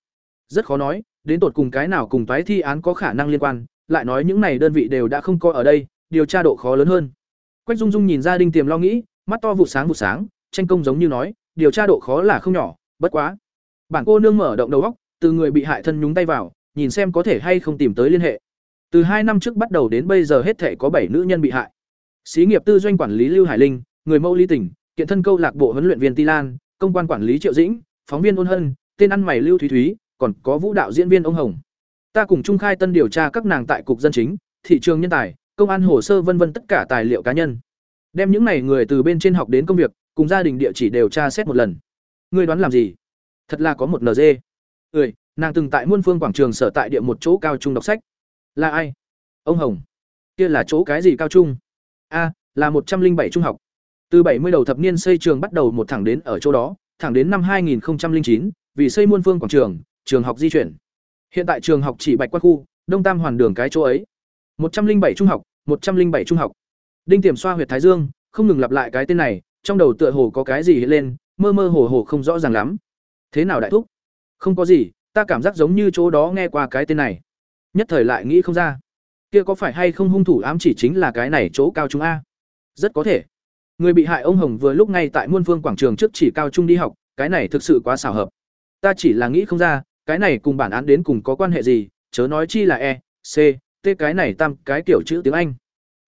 Rất khó nói, đến tột cùng cái nào cùng tái thi án có khả năng liên quan, lại nói những này đơn vị đều đã không có ở đây, điều tra độ khó lớn hơn quách dung dung nhìn ra đinh tiềm lo nghĩ, mắt to vụ sáng vụ sáng, tranh công giống như nói, điều tra độ khó là không nhỏ, bất quá. Bản cô nương mở động đầu óc, từ người bị hại thân nhúng tay vào, nhìn xem có thể hay không tìm tới liên hệ. Từ hai năm trước bắt đầu đến bây giờ hết thể có bảy nữ nhân bị hại. Xí nghiệp tư doanh quản lý lưu hải linh, người mẫu lý tỉnh kiện thân câu lạc bộ huấn luyện viên ti lan, công quan quản lý triệu dĩnh, phóng viên ôn hân, tên ăn mày lưu thúy thúy, còn có vũ đạo diễn viên ông hồng. Ta cùng trung khai tân điều tra các nàng tại cục dân chính, thị trường nhân tài công an hồ sơ vân vân tất cả tài liệu cá nhân. Đem những này người từ bên trên học đến công việc, cùng gia đình địa chỉ đều tra xét một lần. Ngươi đoán làm gì? Thật là có một nd ừ nàng từng tại muôn phương quảng trường sở tại địa một chỗ cao trung đọc sách. Là ai? Ông hồng. Kia là chỗ cái gì cao trung? A, là một trăm linh bảy trung học. Từ bảy mươi đầu thập niên xây trường bắt đầu một thẳng đến ở chỗ đó, thẳng đến năm hai nghìn chín, vì xây muôn phương quảng trường trường học di chuyển. Hiện tại trường học chỉ bạch quan khu, đông tam hoàn đường cái chỗ ấy một trăm linh bảy trung học, một trăm linh bảy trung học. Đinh tiềm xoa huyệt thái dương, không ngừng lặp lại cái tên này, trong đầu tựa hồ có cái gì hiện lên, mơ mơ hồ hồ không rõ ràng lắm. Thế nào đại thúc? Không có gì, ta cảm giác giống như chỗ đó nghe qua cái tên này. Nhất thời lại nghĩ không ra. Kia có phải hay không hung thủ ám chỉ chính là cái này chỗ cao trung a? Rất có thể. Người bị hại ông hồng vừa lúc ngay tại muôn phương quảng trường trước chỉ cao trung đi học, cái này thực sự quá xảo hợp. Ta chỉ là nghĩ không ra, cái này cùng bản án đến cùng có quan hệ gì, chớ nói chi là e c tê cái này tam cái kiểu chữ tiếng anh.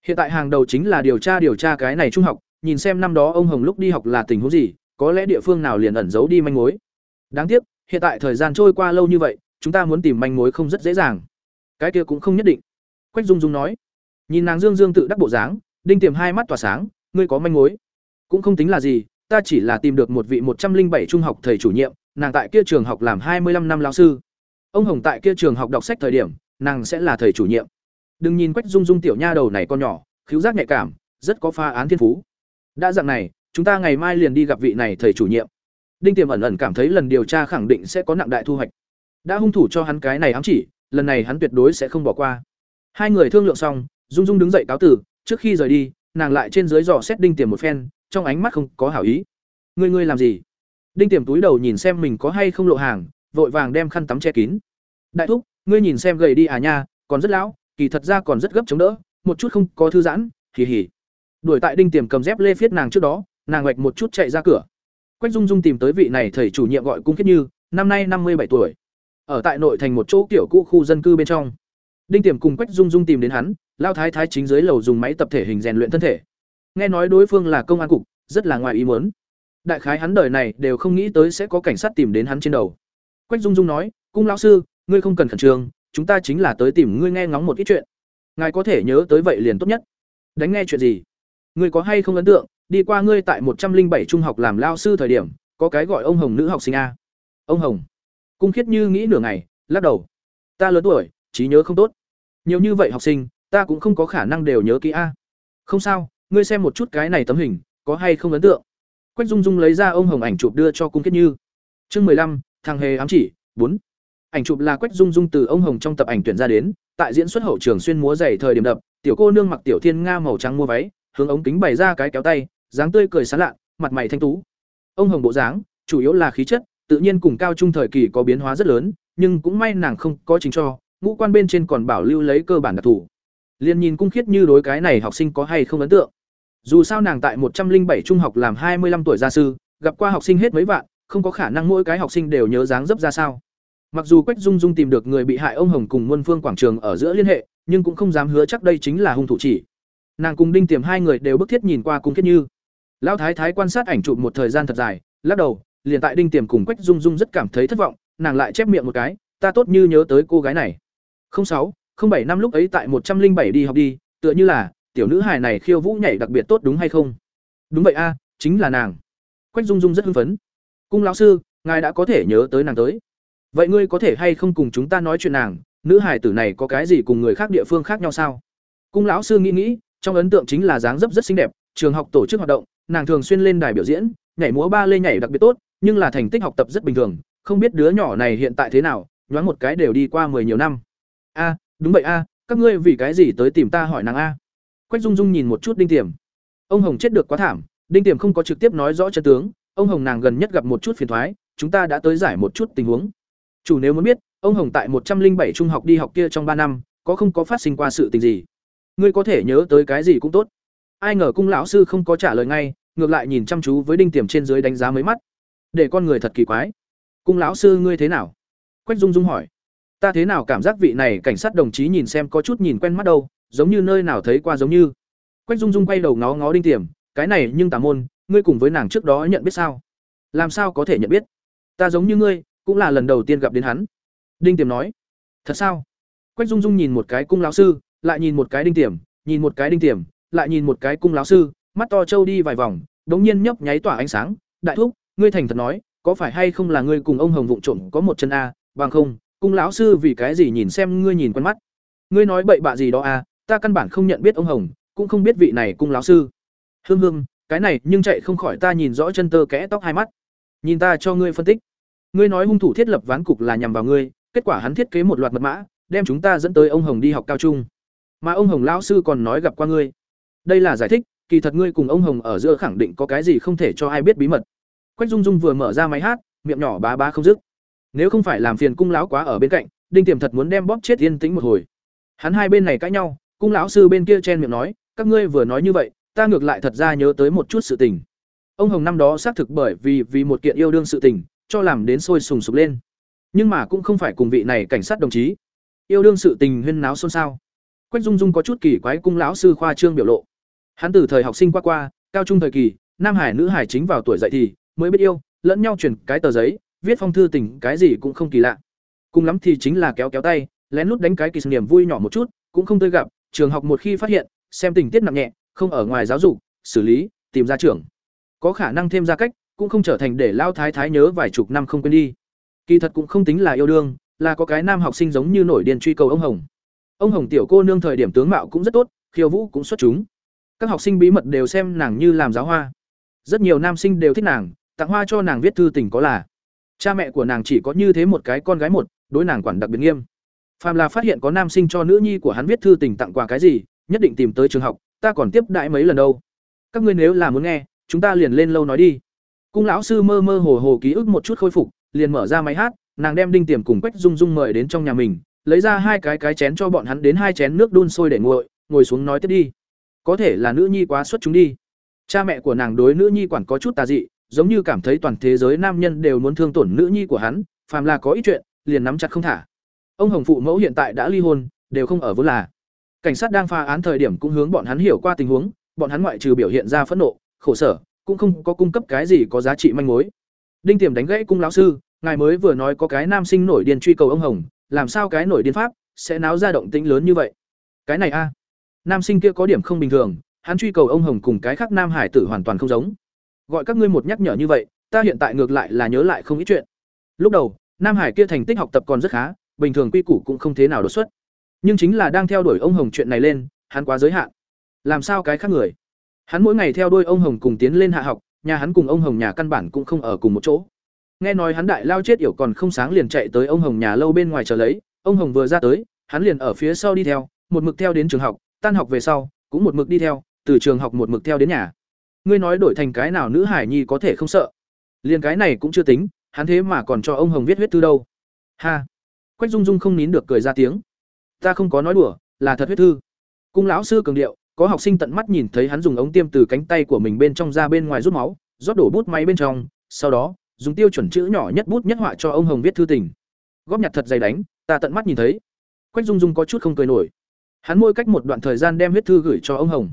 Hiện tại hàng đầu chính là điều tra điều tra cái này trung học, nhìn xem năm đó ông hồng lúc đi học là tình huống gì, có lẽ địa phương nào liền ẩn giấu đi manh mối. Đáng tiếc, hiện tại thời gian trôi qua lâu như vậy, chúng ta muốn tìm manh mối không rất dễ dàng. Cái kia cũng không nhất định. Quách dung dung nói. Nhìn nàng dương dương tự đắc bộ dáng, đinh tiềm hai mắt tỏa sáng, ngươi có manh mối. Cũng không tính là gì, ta chỉ là tìm được một vị một trăm linh bảy trung học thầy chủ nhiệm, nàng tại kia trường học làm hai mươi 25 năm lao sư. Ông hồng tại kia trường học đọc sách thời điểm nàng sẽ là thầy chủ nhiệm. Đừng nhìn quách dung dung tiểu nha đầu này con nhỏ khiếu giác nhạy cảm, rất có pha án thiên phú. Đã dạng này, chúng ta ngày mai liền đi gặp vị này thầy chủ nhiệm. Đinh tiềm ẩn ẩn cảm thấy lần điều tra khẳng định sẽ có nặng đại thu hoạch. Đã hung thủ cho hắn cái này ám chỉ, lần này hắn tuyệt đối sẽ không bỏ qua. Hai người thương lượng xong, dung dung đứng dậy cáo tử, trước khi rời đi, nàng lại trên dưới dò xét đinh tiềm một phen, trong ánh mắt không có hảo ý. Ngươi ngươi làm gì? Đinh tiềm túi đầu nhìn xem mình có hay không lộ hàng, vội vàng đem khăn tắm che kín. Đại thúc ngươi nhìn xem gầy đi à nha, còn rất lão, kỳ thật ra còn rất gấp chống đỡ, một chút không có thư giãn, hì hì. Đuổi tại đinh tiềm cầm dép lê phiết nàng trước đó, nàng ngoạch một chút chạy ra cửa. Quách dung dung tìm tới vị này thầy chủ nhiệm gọi cung kết như, năm nay năm mươi bảy tuổi. Ở tại nội thành một chỗ kiểu cũ khu dân cư bên trong. Đinh tiềm cùng quách dung dung tìm đến hắn, lao thái thái chính dưới lầu dùng máy tập thể hình rèn luyện thân thể. Nghe nói đối phương là công an cục, rất là ngoài ý muốn. Đại khái hắn đời này đều không nghĩ tới sẽ có cảnh sát tìm đến hắn trên đầu. Quách dung dung nói, cung lão sư ngươi không cần khẩn trương, chúng ta chính là tới tìm ngươi nghe ngóng một ít chuyện. Ngài có thể nhớ tới vậy liền tốt nhất. Đánh nghe chuyện gì? Ngươi có hay không ấn tượng, đi qua ngươi tại một trăm linh bảy trung học làm lao sư thời điểm, có cái gọi ông hồng nữ học sinh a. Ông hồng. Cung khiết như nghĩ nửa ngày, lắc đầu. Ta lớn tuổi, trí nhớ không tốt. Nhiều như vậy học sinh, ta cũng không có khả năng đều nhớ kỹ a. Không sao, ngươi xem một chút cái này tấm hình, có hay không ấn tượng? Quách dung dung lấy ra ông hồng ảnh chụp đưa cho cung khiết như. Chương mười lăm, thằng hề ám chỉ, bốn ảnh chụp là quách dung dung từ ông hồng trong tập ảnh tuyển ra đến, tại diễn xuất hậu trường xuyên múa dày thời điểm đập, tiểu cô nương mặc tiểu thiên nga màu trắng mua váy, hướng ống kính bày ra cái kéo tay, dáng tươi cười sán lạ, mặt mày thanh tú. Ông hồng bộ dáng, chủ yếu là khí chất, tự nhiên cùng cao trung thời kỳ có biến hóa rất lớn, nhưng cũng may nàng không có chính cho, ngũ quan bên trên còn bảo lưu lấy cơ bản đặc thù. Liền nhìn cung khiết như đối cái này học sinh có hay không ấn tượng. Dù sao nàng tại một trăm linh bảy trung học làm hai mươi 25 tuổi gia sư, gặp qua học sinh hết mấy vạn, không có khả năng mỗi cái học sinh đều nhớ dáng dấp ra sao mặc dù quách dung dung tìm được người bị hại ông hồng cùng muôn phương quảng trường ở giữa liên hệ, nhưng cũng không dám hứa chắc đây chính là hung thủ chỉ. Nàng cùng đinh tiềm hai người đều bức thiết nhìn qua cung kết như. Lão thái thái quan sát ảnh chụp một thời gian thật dài, lắc đầu, liền tại đinh tiềm cùng quách dung dung rất cảm thấy thất vọng, nàng lại chép miệng một cái, ta tốt như nhớ tới cô gái này. Không sáu, không bảy năm lúc ấy tại một trăm linh bảy đi học đi, tựa như là, tiểu nữ hài này khiêu vũ nhảy đặc biệt tốt đúng hay không? Đúng vậy a, chính là nàng. Quách dung dung rất hưng phấn. Cung lão sư, ngài đã có thể nhớ tới nàng tới vậy ngươi có thể hay không cùng chúng ta nói chuyện nàng? Nữ hải tử này có cái gì cùng người khác địa phương khác nhau sao? Cung lão sư nghĩ nghĩ, trong ấn tượng chính là dáng dấp rất xinh đẹp, trường học tổ chức hoạt động, nàng thường xuyên lên đài biểu diễn, nhảy múa ba lê nhảy đặc biệt tốt, nhưng là thành tích học tập rất bình thường, không biết đứa nhỏ này hiện tại thế nào, nhoáng một cái đều đi qua mười nhiều năm. A, đúng vậy a, các ngươi vì cái gì tới tìm ta hỏi nàng a? Quách dung dung nhìn một chút đinh tiềm. Ông hồng chết được quá thảm, đinh tiềm không có trực tiếp nói rõ chân tướng, ông hồng nàng gần nhất gặp một chút phiền thoái, chúng ta đã tới giải một chút tình huống chủ nếu muốn biết, ông hồng tại một trăm linh bảy trung học đi học kia trong ba năm, có không có phát sinh qua sự tình gì? Ngươi có thể nhớ tới cái gì cũng tốt. Ai ngờ cung lão sư không có trả lời ngay, ngược lại nhìn chăm chú với đinh tiềm trên dưới đánh giá mấy mắt. Để con người thật kỳ quái. Cung lão sư ngươi thế nào? Quách dung dung hỏi. Ta thế nào cảm giác vị này cảnh sát đồng chí nhìn xem có chút nhìn quen mắt đâu, giống như nơi nào thấy qua giống như. Quách dung dung quay đầu ngó ngó đinh tiềm, cái này nhưng tà môn, ngươi cùng với nàng trước đó nhận biết sao? Làm sao có thể nhận biết? Ta giống như ngươi cũng là lần đầu tiên gặp đến hắn. Đinh tiềm nói, thật sao? Quách dung dung nhìn một cái cung lão sư, lại nhìn một cái đinh tiềm, nhìn một cái đinh tiềm, lại nhìn một cái cung lão sư, mắt to trâu đi vài vòng, đống nhiên nhấp nháy tỏa ánh sáng, đại thúc, ngươi thành thật nói, có phải hay không là ngươi cùng ông hồng vụng trộm có một chân a? Bằng không, cung lão sư vì cái gì nhìn xem ngươi nhìn quen mắt? Ngươi nói bậy bạ gì đó a, ta căn bản không nhận biết ông hồng, cũng không biết vị này cung lão sư. Hương hương cái này nhưng chạy không khỏi ta nhìn rõ chân tơ kẽ tóc hai mắt. Nhìn ta cho ngươi phân tích ngươi nói hung thủ thiết lập ván cục là nhằm vào ngươi, kết quả hắn thiết kế một loạt mật mã, đem chúng ta dẫn tới ông hồng đi học cao trung. Mà ông hồng lão sư còn nói gặp qua ngươi. Đây là giải thích, kỳ thật ngươi cùng ông hồng ở giữa khẳng định có cái gì không thể cho ai biết bí mật. Quách dung dung vừa mở ra máy hát, miệng nhỏ bá bá không dứt. Nếu không phải làm phiền cung lão quá ở bên cạnh, đinh tiềm thật muốn đem bóp chết yên tĩnh một hồi. Hắn hai bên này cãi nhau, cung lão sư bên kia chen miệng nói, các ngươi vừa nói như vậy, ta ngược lại thật ra nhớ tới một chút sự tình. Ông hồng năm đó xác thực bởi vì vì một kiện yêu đương sự tình cho làm đến sôi sùng sục lên. Nhưng mà cũng không phải cùng vị này cảnh sát đồng chí. Yêu đương sự tình huyên náo xôn xao. Quách dung dung có chút kỳ quái cung lão sư khoa trương biểu lộ. Hắn từ thời học sinh qua qua, cao trung thời kỳ, nam hải nữ hải chính vào tuổi dậy thì mới biết yêu, lẫn nhau chuyển cái tờ giấy, viết phong thư tình, cái gì cũng không kỳ lạ. Cùng lắm thì chính là kéo kéo tay, lén lút đánh cái kỳ niềm vui nhỏ một chút, cũng không tươi gặp, trường học một khi phát hiện, xem tình tiết nặng nhẹ, không ở ngoài giáo dục, xử lý, tìm ra trưởng. Có khả năng thêm ra cách cũng không trở thành để lao thái thái nhớ vài chục năm không quên đi. Kỳ thật cũng không tính là yêu đương, là có cái nam học sinh giống như nổi điên truy cầu ông hồng. Ông hồng tiểu cô nương thời điểm tướng mạo cũng rất tốt, khiêu vũ cũng xuất chúng. Các học sinh bí mật đều xem nàng như làm giáo hoa. Rất nhiều nam sinh đều thích nàng, tặng hoa cho nàng viết thư tình có là. Cha mẹ của nàng chỉ có như thế một cái con gái một, đối nàng quản đặc biệt nghiêm. Phàm là phát hiện có nam sinh cho nữ nhi của hắn viết thư tình tặng quà cái gì, nhất định tìm tới trường học, ta còn tiếp đãi mấy lần đâu. Các ngươi nếu là muốn nghe, chúng ta liền lên lâu nói đi cung lão sư mơ mơ hồ hồ ký ức một chút khôi phục, liền mở ra máy hát, nàng đem đinh tiềm cùng quách dung dung mời đến trong nhà mình, lấy ra hai cái cái chén cho bọn hắn đến hai chén nước đun sôi để nguội, ngồi xuống nói tiếp đi. Có thể là nữ nhi quá xuất chúng đi. Cha mẹ của nàng đối nữ nhi quản có chút tà dị, giống như cảm thấy toàn thế giới nam nhân đều muốn thương tổn nữ nhi của hắn, phàm là có ít chuyện, liền nắm chặt không thả. Ông hồng phụ mẫu hiện tại đã ly hôn, đều không ở vốn là. Cảnh sát đang phá án thời điểm cũng hướng bọn hắn hiểu qua tình huống, bọn hắn ngoại trừ biểu hiện ra phẫn nộ, khổ sở cũng không có cung cấp cái gì có giá trị manh mối. Đinh tiềm đánh gãy cung lão sư, ngài mới vừa nói có cái nam sinh nổi điên truy cầu ông hồng, làm sao cái nổi điên pháp sẽ náo ra động tĩnh lớn như vậy? Cái này a, nam sinh kia có điểm không bình thường, hắn truy cầu ông hồng cùng cái khác nam hải tử hoàn toàn không giống. Gọi các ngươi một nhắc nhở như vậy, ta hiện tại ngược lại là nhớ lại không ít chuyện. Lúc đầu, nam hải kia thành tích học tập còn rất khá, bình thường quy củ cũng không thế nào đột xuất. Nhưng chính là đang theo đuổi ông hồng chuyện này lên, hắn quá giới hạn. Làm sao cái khác người? Hắn mỗi ngày theo đuôi ông hồng cùng tiến lên hạ học, nhà hắn cùng ông hồng nhà căn bản cũng không ở cùng một chỗ. Nghe nói hắn đại lao chết yểu còn không sáng liền chạy tới ông hồng nhà lâu bên ngoài chờ lấy, ông hồng vừa ra tới, hắn liền ở phía sau đi theo, một mực theo đến trường học, tan học về sau, cũng một mực đi theo, từ trường học một mực theo đến nhà. Ngươi nói đổi thành cái nào nữ hải nhi có thể không sợ? Liền cái này cũng chưa tính, hắn thế mà còn cho ông hồng viết huyết thư đâu. Ha! Quách dung dung không nín được cười ra tiếng. Ta không có nói đùa, là thật huyết thư. Cung lão sư cường điệu có học sinh tận mắt nhìn thấy hắn dùng ống tiêm từ cánh tay của mình bên trong ra bên ngoài rút máu, rót đổ bút máy bên trong, sau đó, dùng tiêu chuẩn chữ nhỏ nhất bút nhất họa cho ông hồng viết thư tình. Góp nhặt thật dày đánh, ta tận mắt nhìn thấy. Quách dung dung có chút không cười nổi. Hắn môi cách một đoạn thời gian đem huyết thư gửi cho ông hồng.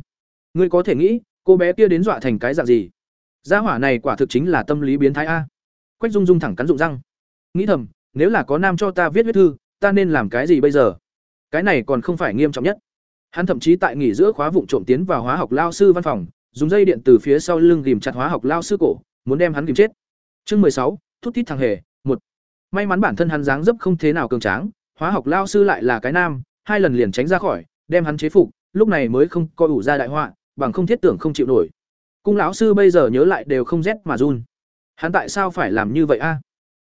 Ngươi có thể nghĩ, cô bé kia đến dọa thành cái dạng gì? Gia hỏa này quả thực chính là tâm lý biến thái a. Quách dung dung thẳng cắn rụng răng. Nghĩ thầm, nếu là có nam cho ta viết huyết thư, ta nên làm cái gì bây giờ? Cái này còn không phải nghiêm trọng nhất hắn thậm chí tại nghỉ giữa khóa vụng trộm tiến vào hóa học lao sư văn phòng, dùng dây điện từ phía sau lưng ghìm chặt hóa học lao sư cổ, muốn đem hắn ghìm chết. Chương mười sáu, thút thít thằng hề, một. May mắn bản thân hắn dáng dấp không thế nào cường tráng, hóa học lao sư lại là cái nam, hai lần liền tránh ra khỏi, đem hắn chế phục, lúc này mới không coi ủ ra đại họa, bằng không thiết tưởng không chịu nổi. Cung lão sư bây giờ nhớ lại đều không rét mà run. Hắn tại sao phải làm như vậy a?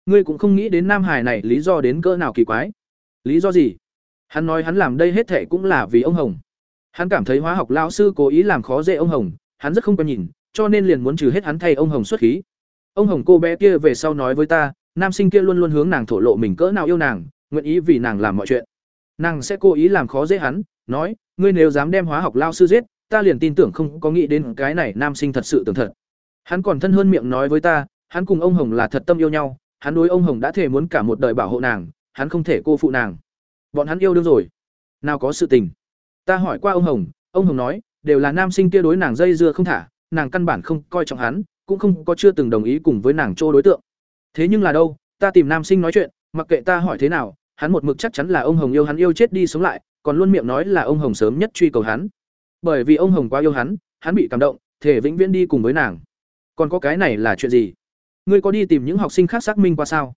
Ngươi cũng không nghĩ đến nam hải này lý do đến cỡ nào kỳ quái. Lý do gì? Hắn nói hắn làm đây hết thệ cũng là vì ông hồng. Hắn cảm thấy hóa học lão sư cố ý làm khó dễ ông hồng, hắn rất không quen nhìn, cho nên liền muốn trừ hết hắn thay ông hồng xuất khí. Ông hồng cô bé kia về sau nói với ta, nam sinh kia luôn luôn hướng nàng thổ lộ mình cỡ nào yêu nàng, nguyện ý vì nàng làm mọi chuyện. Nàng sẽ cố ý làm khó dễ hắn, nói, ngươi nếu dám đem hóa học lao sư giết, ta liền tin tưởng không có nghĩ đến cái này nam sinh thật sự tưởng thật. Hắn còn thân hơn miệng nói với ta, hắn cùng ông hồng là thật tâm yêu nhau, hắn đối ông hồng đã thể muốn cả một đời bảo hộ nàng, hắn không thể cô phụ nàng bọn hắn yêu đương rồi nào có sự tình ta hỏi qua ông hồng ông hồng nói đều là nam sinh kia đối nàng dây dưa không thả nàng căn bản không coi trọng hắn cũng không có chưa từng đồng ý cùng với nàng chỗ đối tượng thế nhưng là đâu ta tìm nam sinh nói chuyện mặc kệ ta hỏi thế nào hắn một mực chắc chắn là ông Hồng yêu hắn yêu chết đi sống lại, còn luôn miệng nói là ông Hồng sớm nhất truy cầu hắn. Bởi vì ông Hồng quá yêu hắn, hắn bị cảm động, thể vĩnh viễn đi cùng với nàng. Còn có cái này là chuyện gì? Ngươi có đi tìm những học sinh khác xác minh qua sao?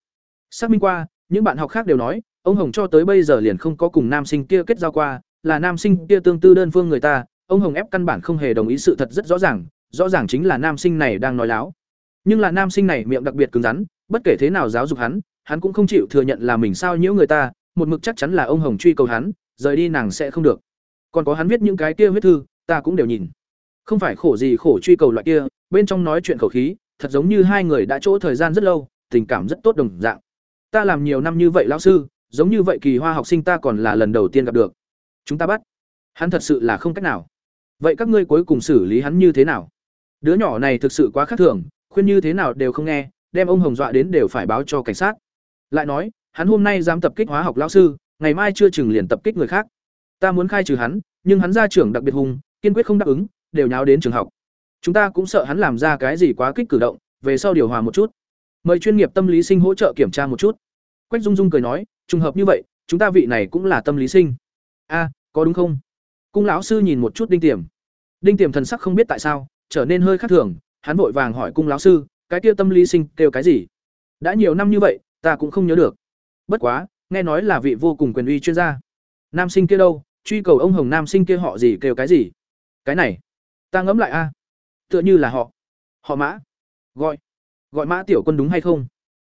Xác minh qua, những bạn học khác đều nói, ông Hồng cho tới bây giờ liền không có cùng nam sinh kia kết giao qua, là nam sinh kia tương tư đơn phương người ta, ông Hồng ép căn bản không hề đồng ý sự thật rất rõ ràng, rõ ràng chính là nam sinh này đang nói láo. Nhưng là nam sinh này miệng đặc biệt cứng rắn, bất kể thế nào giáo dục hắn, hắn cũng không chịu thừa nhận là mình sao nhiễu người ta, một mực chắc chắn là ông Hồng truy cầu hắn, rời đi nàng sẽ không được. Còn có hắn viết những cái kia huyết thư, ta cũng đều nhìn. Không phải khổ gì khổ truy cầu loại kia, bên trong nói chuyện khẩu khí, thật giống như hai người đã chỗ thời gian rất lâu, tình cảm rất tốt đồng dạng. Ta làm nhiều năm như vậy lão sư, giống như vậy kỳ hoa học sinh ta còn là lần đầu tiên gặp được. Chúng ta bắt. Hắn thật sự là không cách nào. Vậy các ngươi cuối cùng xử lý hắn như thế nào? Đứa nhỏ này thực sự quá khác thường, khuyên như thế nào đều không nghe, đem ông Hồng dọa đến đều phải báo cho cảnh sát. Lại nói, hắn hôm nay dám tập kích hóa học lão sư, ngày mai chưa chừng liền tập kích người khác. Ta muốn khai trừ hắn, nhưng hắn gia trưởng đặc biệt hùng, kiên quyết không đáp ứng, đều nháo đến trường học. Chúng ta cũng sợ hắn làm ra cái gì quá kích cử động, về sau điều hòa một chút. Mời chuyên nghiệp tâm lý sinh hỗ trợ kiểm tra một chút. Quách Dung Dung cười nói, trùng hợp như vậy, chúng ta vị này cũng là tâm lý sinh. A, có đúng không? Cung lão sư nhìn một chút Đinh Tiềm. Đinh Tiềm thần sắc không biết tại sao, trở nên hơi khác thường, hắn vội vàng hỏi cung lão sư, cái kia tâm lý sinh kêu cái gì? Đã nhiều năm như vậy, ta cũng không nhớ được. Bất quá, nghe nói là vị vô cùng quyền uy chuyên gia. Nam sinh kia đâu, truy cầu ông Hồng nam sinh kia họ gì kêu cái gì? Cái này, ta ngẫm lại a. Tựa như là họ. Họ Mã. Gọi. Gọi Mã Tiểu Quân đúng hay không?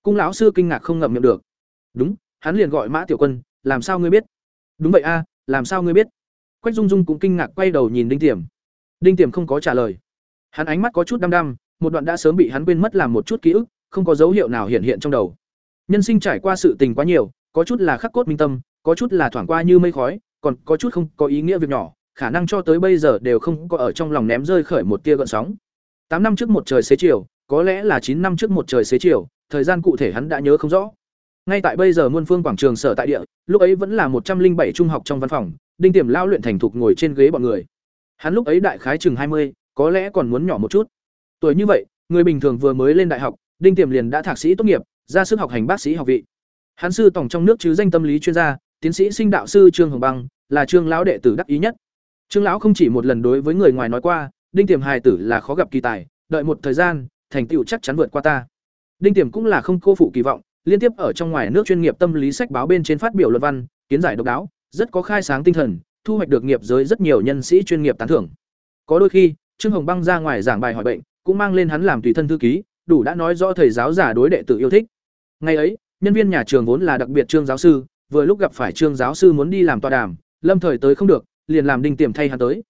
Cung lão sư kinh ngạc không ngậm miệng được. Đúng, hắn liền gọi Mã Tiểu Quân, làm sao ngươi biết? Đúng vậy a, làm sao ngươi biết? Quách Dung Dung cũng kinh ngạc quay đầu nhìn Đinh Tiềm. Đinh Tiềm không có trả lời. Hắn ánh mắt có chút đăm đăm, một đoạn đã sớm bị hắn quên mất làm một chút ký ức, không có dấu hiệu nào hiện hiện trong đầu. Nhân sinh trải qua sự tình quá nhiều, có chút là khắc cốt minh tâm, có chút là thoảng qua như mây khói, còn có chút không có ý nghĩa việc nhỏ, khả năng cho tới bây giờ đều không có ở trong lòng ném rơi khởi một tia gợn sóng. Tám năm trước một trời xế chiều, có lẽ là chín năm trước một trời xế chiều, thời gian cụ thể hắn đã nhớ không rõ. Ngay tại bây giờ Muôn Phương quảng trường sở tại địa, lúc ấy vẫn là một trăm linh bảy trung học trong văn phòng, Đinh Tiềm lao luyện thành thục ngồi trên ghế bọn người. Hắn lúc ấy đại khái chừng mươi, có lẽ còn muốn nhỏ một chút. Tuổi như vậy, người bình thường vừa mới lên đại học, Đinh Tiềm liền đã thạc sĩ tốt nghiệp, ra sức học hành bác sĩ học vị. Hắn sư tổng trong nước chứ danh tâm lý chuyên gia, tiến sĩ sinh đạo sư Trương Hồng Băng, là Trương lão đệ tử đắc ý nhất. Trương lão không chỉ một lần đối với người ngoài nói qua, Đinh Tiềm hài tử là khó gặp kỳ tài, đợi một thời gian, thành tựu chắc chắn vượt qua ta. Đinh Tiềm cũng là không cô phụ kỳ vọng, liên tiếp ở trong ngoài nước chuyên nghiệp tâm lý sách báo bên trên phát biểu luận văn, kiến giải độc đáo, rất có khai sáng tinh thần, thu hoạch được nghiệp giới rất nhiều nhân sĩ chuyên nghiệp tán thưởng. Có đôi khi, Trương Hồng Băng ra ngoài giảng bài hỏi bệnh, cũng mang lên hắn làm tùy thân thư ký, đủ đã nói rõ thầy giáo giả đối đệ tử yêu thích. Ngày ấy, nhân viên nhà trường vốn là đặc biệt Trương giáo sư, vừa lúc gặp phải Trương giáo sư muốn đi làm tọa đàm, lâm thời tới không được, liền làm đinh tiềm thay hắn tới.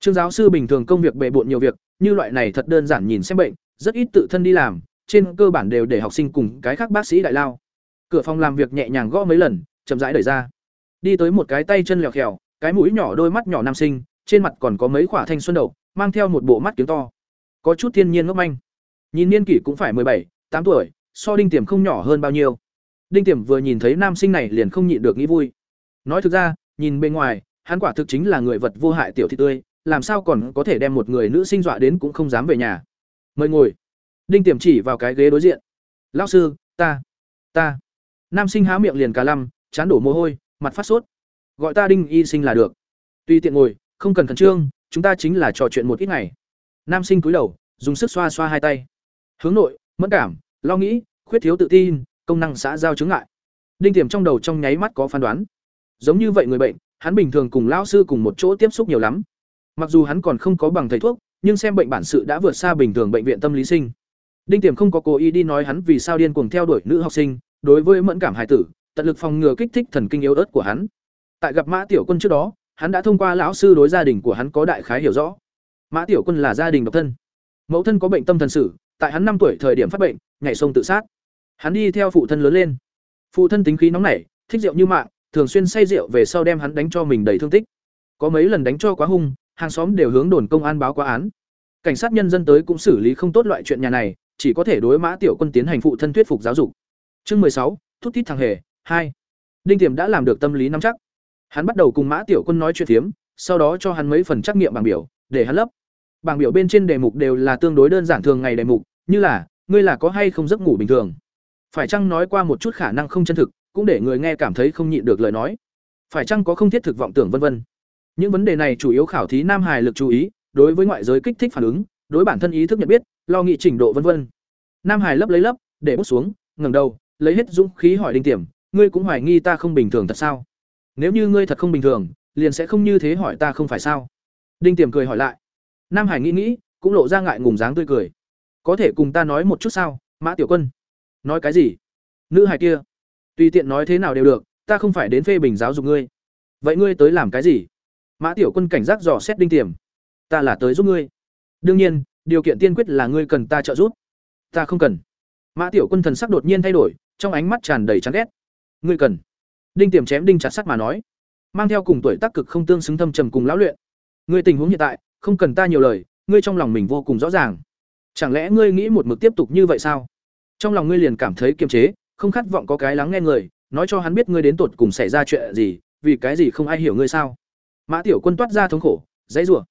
Trương giáo sư bình thường công việc bề bộn nhiều việc, như loại này thật đơn giản nhìn xem bệnh, rất ít tự thân đi làm, trên cơ bản đều để học sinh cùng cái khác bác sĩ đại lao. Cửa phòng làm việc nhẹ nhàng gõ mấy lần, chậm rãi đẩy ra. Đi tới một cái tay chân lèo khèo, cái mũi nhỏ đôi mắt nhỏ nam sinh, trên mặt còn có mấy khỏa thanh xuân đầu, mang theo một bộ mắt kiếm to. Có chút thiên nhiên ngốc manh. Nhìn niên kỷ cũng phải bảy, tám tuổi, so Đinh Tiềm không nhỏ hơn bao nhiêu. Đinh Tiềm vừa nhìn thấy nam sinh này liền không nhịn được nghĩ vui. Nói thực ra, nhìn bên ngoài, hắn quả thực chính là người vật vô hại tiểu thị tươi, làm sao còn có thể đem một người nữ sinh dọa đến cũng không dám về nhà. Mời ngồi. Đinh Tiềm chỉ vào cái ghế đối diện. "Lão sư, ta, ta." Nam sinh há miệng liền cả lăm, chán đổ mồ hôi, mặt phát sốt. "Gọi ta Đinh y sinh là được." Tuy tiện ngồi, không cần khẩn trương, chúng ta chính là trò chuyện một ít ngày. Nam sinh cúi đầu, dùng sức xoa xoa hai tay. Hướng nội, mẫn cảm, lo nghĩ, khuyết thiếu tự tin, công năng xã giao chứng ngại. Đinh Tiềm trong đầu trong nháy mắt có phán đoán. Giống như vậy người bệnh, hắn bình thường cùng lão sư cùng một chỗ tiếp xúc nhiều lắm. Mặc dù hắn còn không có bằng thầy thuốc, nhưng xem bệnh bản sự đã vượt xa bình thường bệnh viện tâm lý sinh. Đinh Tiềm không có cố ý đi nói hắn vì sao điên cuồng theo đuổi nữ học sinh, đối với mẫn cảm hài tử, tận lực phòng ngừa kích thích thần kinh yếu ớt của hắn. Tại gặp Mã Tiểu Quân trước đó, hắn đã thông qua lão sư đối gia đình của hắn có đại khái hiểu rõ. Mã Tiểu Quân là gia đình độc thân. Mẫu thân có bệnh tâm thần sử, tại hắn năm tuổi thời điểm phát bệnh, nhảy sông tự sát. Hắn đi theo phụ thân lớn lên. Phụ thân tính khí nóng nảy, thích rượu như mạng, thường xuyên say rượu về sau đem hắn đánh cho mình đầy thương tích. Có mấy lần đánh cho quá hung, hàng xóm đều hướng đồn công an báo quá án. Cảnh sát nhân dân tới cũng xử lý không tốt loại chuyện nhà này, chỉ có thể đối Mã Tiểu Quân tiến hành phụ thân thuyết phục giáo dục. Chương mười sáu, thút thít thằng hề, hai. Đinh Tiềm đã làm được tâm lý nắm chắc. Hắn bắt đầu cùng Mã Tiểu Quân nói chuyện thiếm, sau đó cho hắn mấy phần trắc nghiệm bảng biểu, để hắn lấp. Bảng biểu bên trên đề mục đều là tương đối đơn giản thường ngày đề mục, như là, ngươi là có hay không giấc ngủ bình thường? Phải chăng nói qua một chút khả năng không chân thực, cũng để người nghe cảm thấy không nhịn được lời nói phải chăng có không thiết thực vọng tưởng vân vân những vấn đề này chủ yếu khảo thí nam hài lực chú ý đối với ngoại giới kích thích phản ứng đối bản thân ý thức nhận biết lo nghị trình độ vân vân. Nam hải lấp lấy lấp để bút xuống ngẩng đầu lấy hết dũng khí hỏi đinh Tiểm, ngươi cũng hoài nghi ta không bình thường thật sao? Nếu như ngươi thật không bình thường liền sẽ không như thế hỏi ta không phải sao? Đinh Tiểm cười hỏi lại. Nam hải nghĩ nghĩ cũng lộ ra ngại ngùng dáng tươi cười. Có thể cùng ta nói một chút sao mã tiểu quân? Nói cái gì? Nữ hải kia. Tùy tiện nói thế nào đều được ta không phải đến phê bình giáo dục ngươi. Vậy ngươi tới làm cái gì? Mã tiểu quân cảnh giác dò xét đinh Tiểm. ta là tới giúp ngươi. Đương nhiên điều kiện tiên quyết là ngươi cần ta trợ giúp. Ta không cần. Mã tiểu quân thần sắc đột nhiên thay đổi, trong ánh mắt tràn đầy chán ghét. Ngươi cần. Đinh tiềm chém đinh chặt sắt mà nói. Mang theo cùng tuổi tác cực không tương xứng thâm trầm cùng lão luyện. Ngươi tình huống hiện tại, không cần ta nhiều lời, ngươi trong lòng mình vô cùng rõ ràng. Chẳng lẽ ngươi nghĩ một mực tiếp tục như vậy sao? Trong lòng ngươi liền cảm thấy kiềm chế, không khát vọng có cái lắng nghe người, nói cho hắn biết ngươi đến tột cùng xảy ra chuyện gì, vì cái gì không ai hiểu ngươi sao? Mã tiểu quân toát ra thống khổ, dãy rủa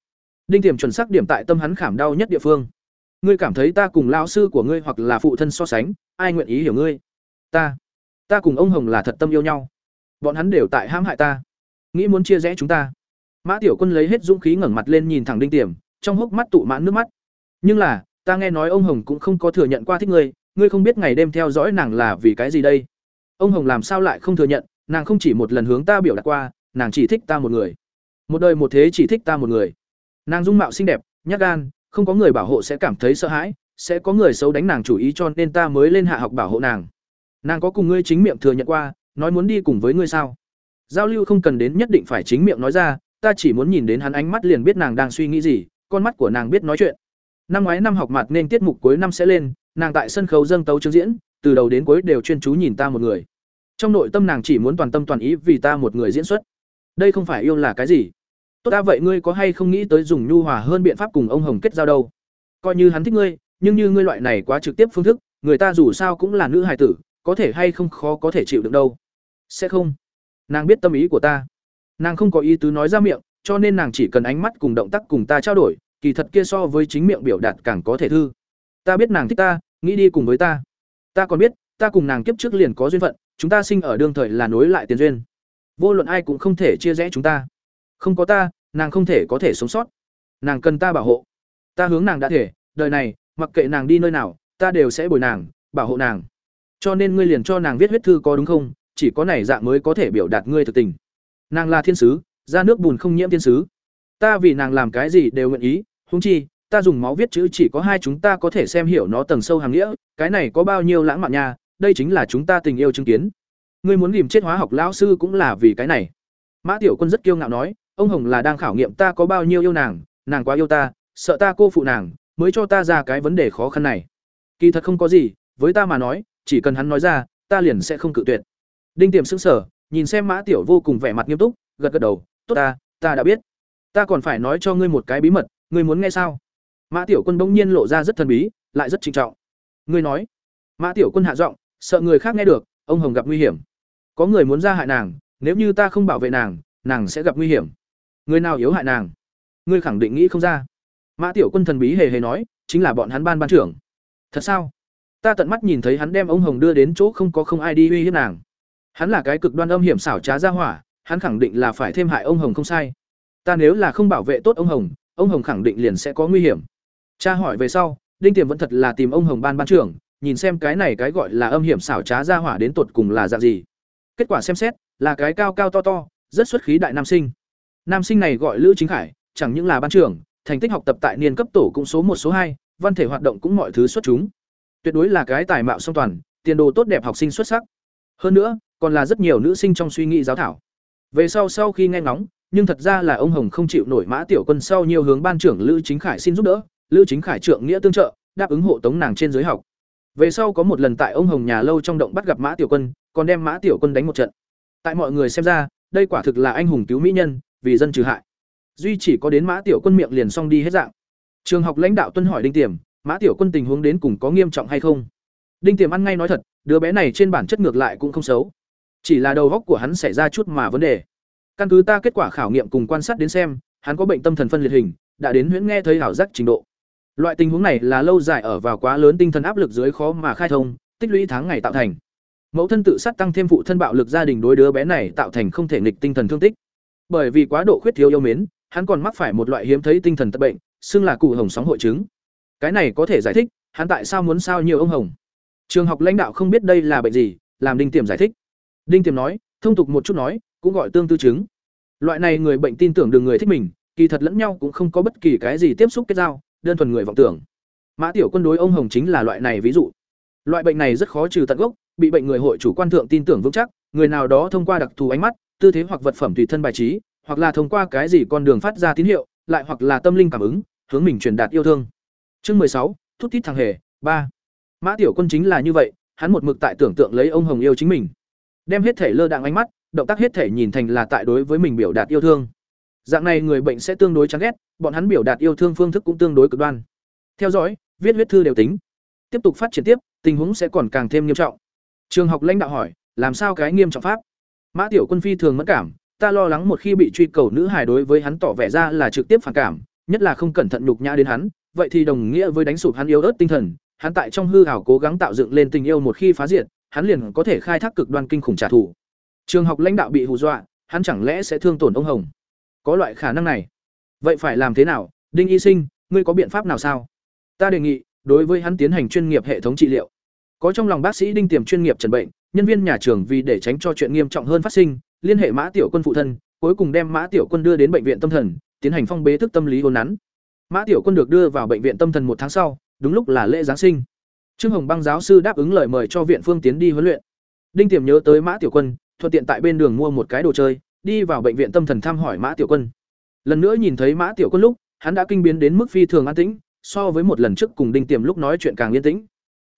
đinh tiềm chuẩn xác điểm tại tâm hắn khảm đau nhất địa phương. Ngươi cảm thấy ta cùng lão sư của ngươi hoặc là phụ thân so sánh, ai nguyện ý hiểu ngươi? Ta. Ta cùng ông hồng là thật tâm yêu nhau. Bọn hắn đều tại hãm hại ta. Nghĩ muốn chia rẽ chúng ta. Mã tiểu quân lấy hết dũng khí ngẩng mặt lên nhìn thẳng đinh tiềm, trong hốc mắt tụ mãn nước mắt. Nhưng là, ta nghe nói ông hồng cũng không có thừa nhận qua thích ngươi ngươi không biết ngày đêm theo dõi nàng là vì cái gì đây. Ông hồng làm sao lại không thừa nhận, nàng không chỉ một lần hướng ta biểu đạt qua, nàng chỉ thích ta một người. Một đời một thế chỉ thích ta một người nàng dung mạo xinh đẹp, nhát gan, không có người bảo hộ sẽ cảm thấy sợ hãi, sẽ có người xấu đánh nàng chủ ý cho nên ta mới lên hạ học bảo hộ nàng. Nàng có cùng ngươi chính miệng thừa nhận qua, nói muốn đi cùng với ngươi sao? Giao lưu không cần đến nhất định phải chính miệng nói ra, ta chỉ muốn nhìn đến hắn ánh mắt liền biết nàng đang suy nghĩ gì, con mắt của nàng biết nói chuyện. Năm ngoái năm học mặt nên tiết mục cuối năm sẽ lên, nàng tại sân khấu dâng tấu chứng diễn, từ đầu đến cuối đều chuyên chú nhìn ta một người. Trong nội tâm nàng chỉ muốn toàn tâm toàn ý vì ta một người diễn xuất. Đây không phải yêu là cái gì? Tốt ta vậy ngươi có hay không nghĩ tới dùng nhu hòa hơn biện pháp cùng ông hồng kết giao đâu? Coi như hắn thích ngươi, nhưng như ngươi loại này quá trực tiếp phương thức, người ta dù sao cũng là nữ hài tử, có thể hay không khó có thể chịu được đâu? Sẽ không. Nàng biết tâm ý của ta. Nàng không có ý tứ nói ra miệng, cho nên nàng chỉ cần ánh mắt cùng động tác cùng ta trao đổi, kỳ thật kia so với chính miệng biểu đạt càng có thể thư. Ta biết nàng thích ta, nghĩ đi cùng với ta. Ta còn biết, ta cùng nàng kiếp trước liền có duyên phận, chúng ta sinh ở đương thời là nối lại tiền duyên. Vô luận ai cũng không thể chia rẽ chúng ta. Không có ta nàng không thể có thể sống sót. Nàng cần ta bảo hộ. Ta hướng nàng đã thể, đời này, mặc kệ nàng đi nơi nào, ta đều sẽ bồi nàng, bảo hộ nàng. Cho nên ngươi liền cho nàng viết huyết thư có đúng không? Chỉ có này dạng mới có thể biểu đạt ngươi thực tình. Nàng là thiên sứ ra nước bùn không nhiễm thiên sứ. Ta vì nàng làm cái gì đều nguyện ý húng chi, ta dùng máu viết chữ chỉ có hai chúng ta có thể xem hiểu nó tầng sâu hàng nghĩa, cái này có bao nhiêu lãng mạn nha, đây chính là chúng ta tình yêu chứng kiến. Ngươi muốn tìm chết hóa học lão sư cũng là vì cái này. Mã tiểu quân rất kiêu ngạo nói ông hồng là đang khảo nghiệm ta có bao nhiêu yêu nàng nàng quá yêu ta, sợ ta cô phụ nàng, mới cho ta ra cái vấn đề khó khăn này. Kỳ thật không có gì, với ta mà nói, chỉ cần hắn nói ra, ta liền sẽ không cự tuyệt. Đinh tiềm sững sờ, nhìn xem mã tiểu vô cùng vẻ mặt nghiêm túc, gật gật đầu, tốt ta ta đã biết. Ta còn phải nói cho ngươi một cái bí mật, ngươi muốn nghe sao? Mã tiểu quân bỗng nhiên lộ ra rất thần bí, lại rất trinh trọng. Ngươi nói. Mã tiểu quân hạ giọng, sợ người khác nghe được, ông hồng gặp nguy hiểm. Có người muốn ra hại nàng, nếu như ta không bảo vệ nàng nàng sẽ gặp nguy hiểm người nào yếu hại nàng? Ngươi khẳng định nghĩ không ra. Mã tiểu quân thần bí hề hề nói, chính là bọn hắn ban ban trưởng. Thật sao? Ta tận mắt nhìn thấy hắn đem ông hồng đưa đến chỗ không có không ai đi uy hiếp nàng. Hắn là cái cực đoan âm hiểm xảo trá ra hỏa, hắn khẳng định là phải thêm hại ông hồng không sai. Ta nếu là không bảo vệ tốt ông hồng ông hồng khẳng định liền sẽ có nguy hiểm. Cha hỏi về sau, đinh tiềm vẫn thật là tìm ông hồng ban ban trưởng, nhìn xem cái này cái gọi là âm hiểm xảo trá ra hỏa đến tột cùng là dạng gì. Kết quả xem xét, là cái cao cao to to, rất xuất khí đại nam sinh nam sinh này gọi lữ chính khải, chẳng những là ban trưởng, thành tích học tập tại niên cấp tổ cũng số một, số hai, văn thể hoạt động cũng mọi thứ xuất chúng. Tuyệt đối là cái tài mạo song toàn, tiền đồ tốt đẹp học sinh xuất sắc. Hơn nữa, còn là rất nhiều nữ sinh trong suy nghĩ giáo thảo. Về sau sau khi nghe ngóng, nhưng thật ra là ông hồng không chịu nổi mã tiểu quân sau nhiều hướng ban trưởng lữ chính khải xin giúp đỡ, lữ chính khải trượng nghĩa tương trợ, đáp ứng hộ tống nàng trên dưới học. Về sau có một lần tại ông hồng nhà lâu trong động bắt gặp mã tiểu quân, còn đem mã tiểu quân đánh một trận. Tại mọi người xem ra, đây quả thực là anh hùng cứu mỹ nhân vì dân trừ hại. Duy chỉ có đến mã tiểu quân miệng liền xong đi hết dạng. Trường học lãnh đạo tuân hỏi đinh tiềm, mã tiểu quân tình huống đến cùng có nghiêm trọng hay không? Đinh tiềm ăn ngay nói thật, đứa bé này trên bản chất ngược lại cũng không xấu. Chỉ là đầu góc của hắn xảy ra chút mà vấn đề. Căn cứ ta kết quả khảo nghiệm cùng quan sát đến xem, hắn có bệnh tâm thần phân liệt hình, đã đến huyễn nghe thấy hảo giác trình độ. Loại tình huống này là lâu dài ở vào quá lớn tinh thần áp lực dưới khó mà khai thông, tích lũy tháng ngày tạo thành. Mẫu thân tự sát tăng thêm phụ thân bạo lực gia đình đối đứa bé này tạo thành không thể nghịch tinh thần thương tích bởi vì quá độ khuyết thiếu yêu mến, hắn còn mắc phải một loại hiếm thấy tinh thần tật bệnh, xưng là cụ hồng sóng hội chứng. Cái này có thể giải thích, hắn tại sao muốn sao nhiều ông hồng. Trường học lãnh đạo không biết đây là bệnh gì, làm đinh tiềm giải thích. Đinh tiềm nói, thông tục một chút nói, cũng gọi tương tư chứng. Loại này người bệnh tin tưởng được người thích mình, kỳ thật lẫn nhau cũng không có bất kỳ cái gì tiếp xúc kết giao, đơn thuần người vọng tưởng. Mã tiểu quân đối ông hồng chính là loại này ví dụ. Loại bệnh này rất khó trừ tận gốc, bị bệnh người hội chủ quan thượng tin tưởng vững chắc, người nào đó thông qua đặc thù ánh mắt tư thế hoặc vật phẩm tùy thân bài trí, hoặc là thông qua cái gì con đường phát ra tín hiệu, lại hoặc là tâm linh cảm ứng, hướng mình truyền đạt yêu thương. Chương mười sáu thúc thít thằng hề, ba. Mã tiểu quân chính là như vậy, hắn một mực tại tưởng tượng lấy ông hồng yêu chính mình. Đem hết thể lơ đạng ánh mắt, động tác hết thể nhìn thành là tại đối với mình biểu đạt yêu thương. Dạng này người bệnh sẽ tương đối chán ghét, bọn hắn biểu đạt yêu thương phương thức cũng tương đối cực đoan. Theo dõi, viết huyết thư đều tính. Tiếp tục phát triển tiếp, tình huống sẽ còn càng thêm nghiêm trọng. Trường học lãnh đạo hỏi, làm sao cái nghiêm trọng pháp? Mã tiểu quân phi thường mất cảm, ta lo lắng một khi bị truy cầu nữ hài đối với hắn tỏ vẻ ra là trực tiếp phản cảm, nhất là không cẩn thận nhục nhã đến hắn, vậy thì đồng nghĩa với đánh sụp hắn yếu ớt tinh thần, hắn tại trong hư ảo cố gắng tạo dựng lên tình yêu một khi phá diệt, hắn liền có thể khai thác cực đoan kinh khủng trả thù. Trường học lãnh đạo bị hù dọa, hắn chẳng lẽ sẽ thương tổn ông hồng? Có loại khả năng này. Vậy phải làm thế nào? Đinh y sinh, ngươi có biện pháp nào sao? Ta đề nghị, đối với hắn tiến hành chuyên nghiệp hệ thống trị liệu. Có trong lòng bác sĩ đinh tiềm chuyên nghiệp trần bệnh nhân viên nhà trường vì để tránh cho chuyện nghiêm trọng hơn phát sinh, liên hệ mã tiểu quân phụ thân, cuối cùng đem mã tiểu quân đưa đến bệnh viện tâm thần, tiến hành phong bế thức tâm lý hôn nắn. Mã tiểu quân được đưa vào bệnh viện tâm thần một tháng sau, đúng lúc là lễ giáng sinh. Trương hồng băng giáo sư đáp ứng lời mời cho viện phương tiến đi huấn luyện. Đinh tiềm nhớ tới mã tiểu quân, thuận tiện tại bên đường mua một cái đồ chơi, đi vào bệnh viện tâm thần thăm hỏi mã tiểu quân. Lần nữa nhìn thấy mã tiểu quân lúc, hắn đã kinh biến đến mức phi thường an tĩnh, so với một lần trước cùng đinh tiềm lúc nói chuyện càng yên tĩnh.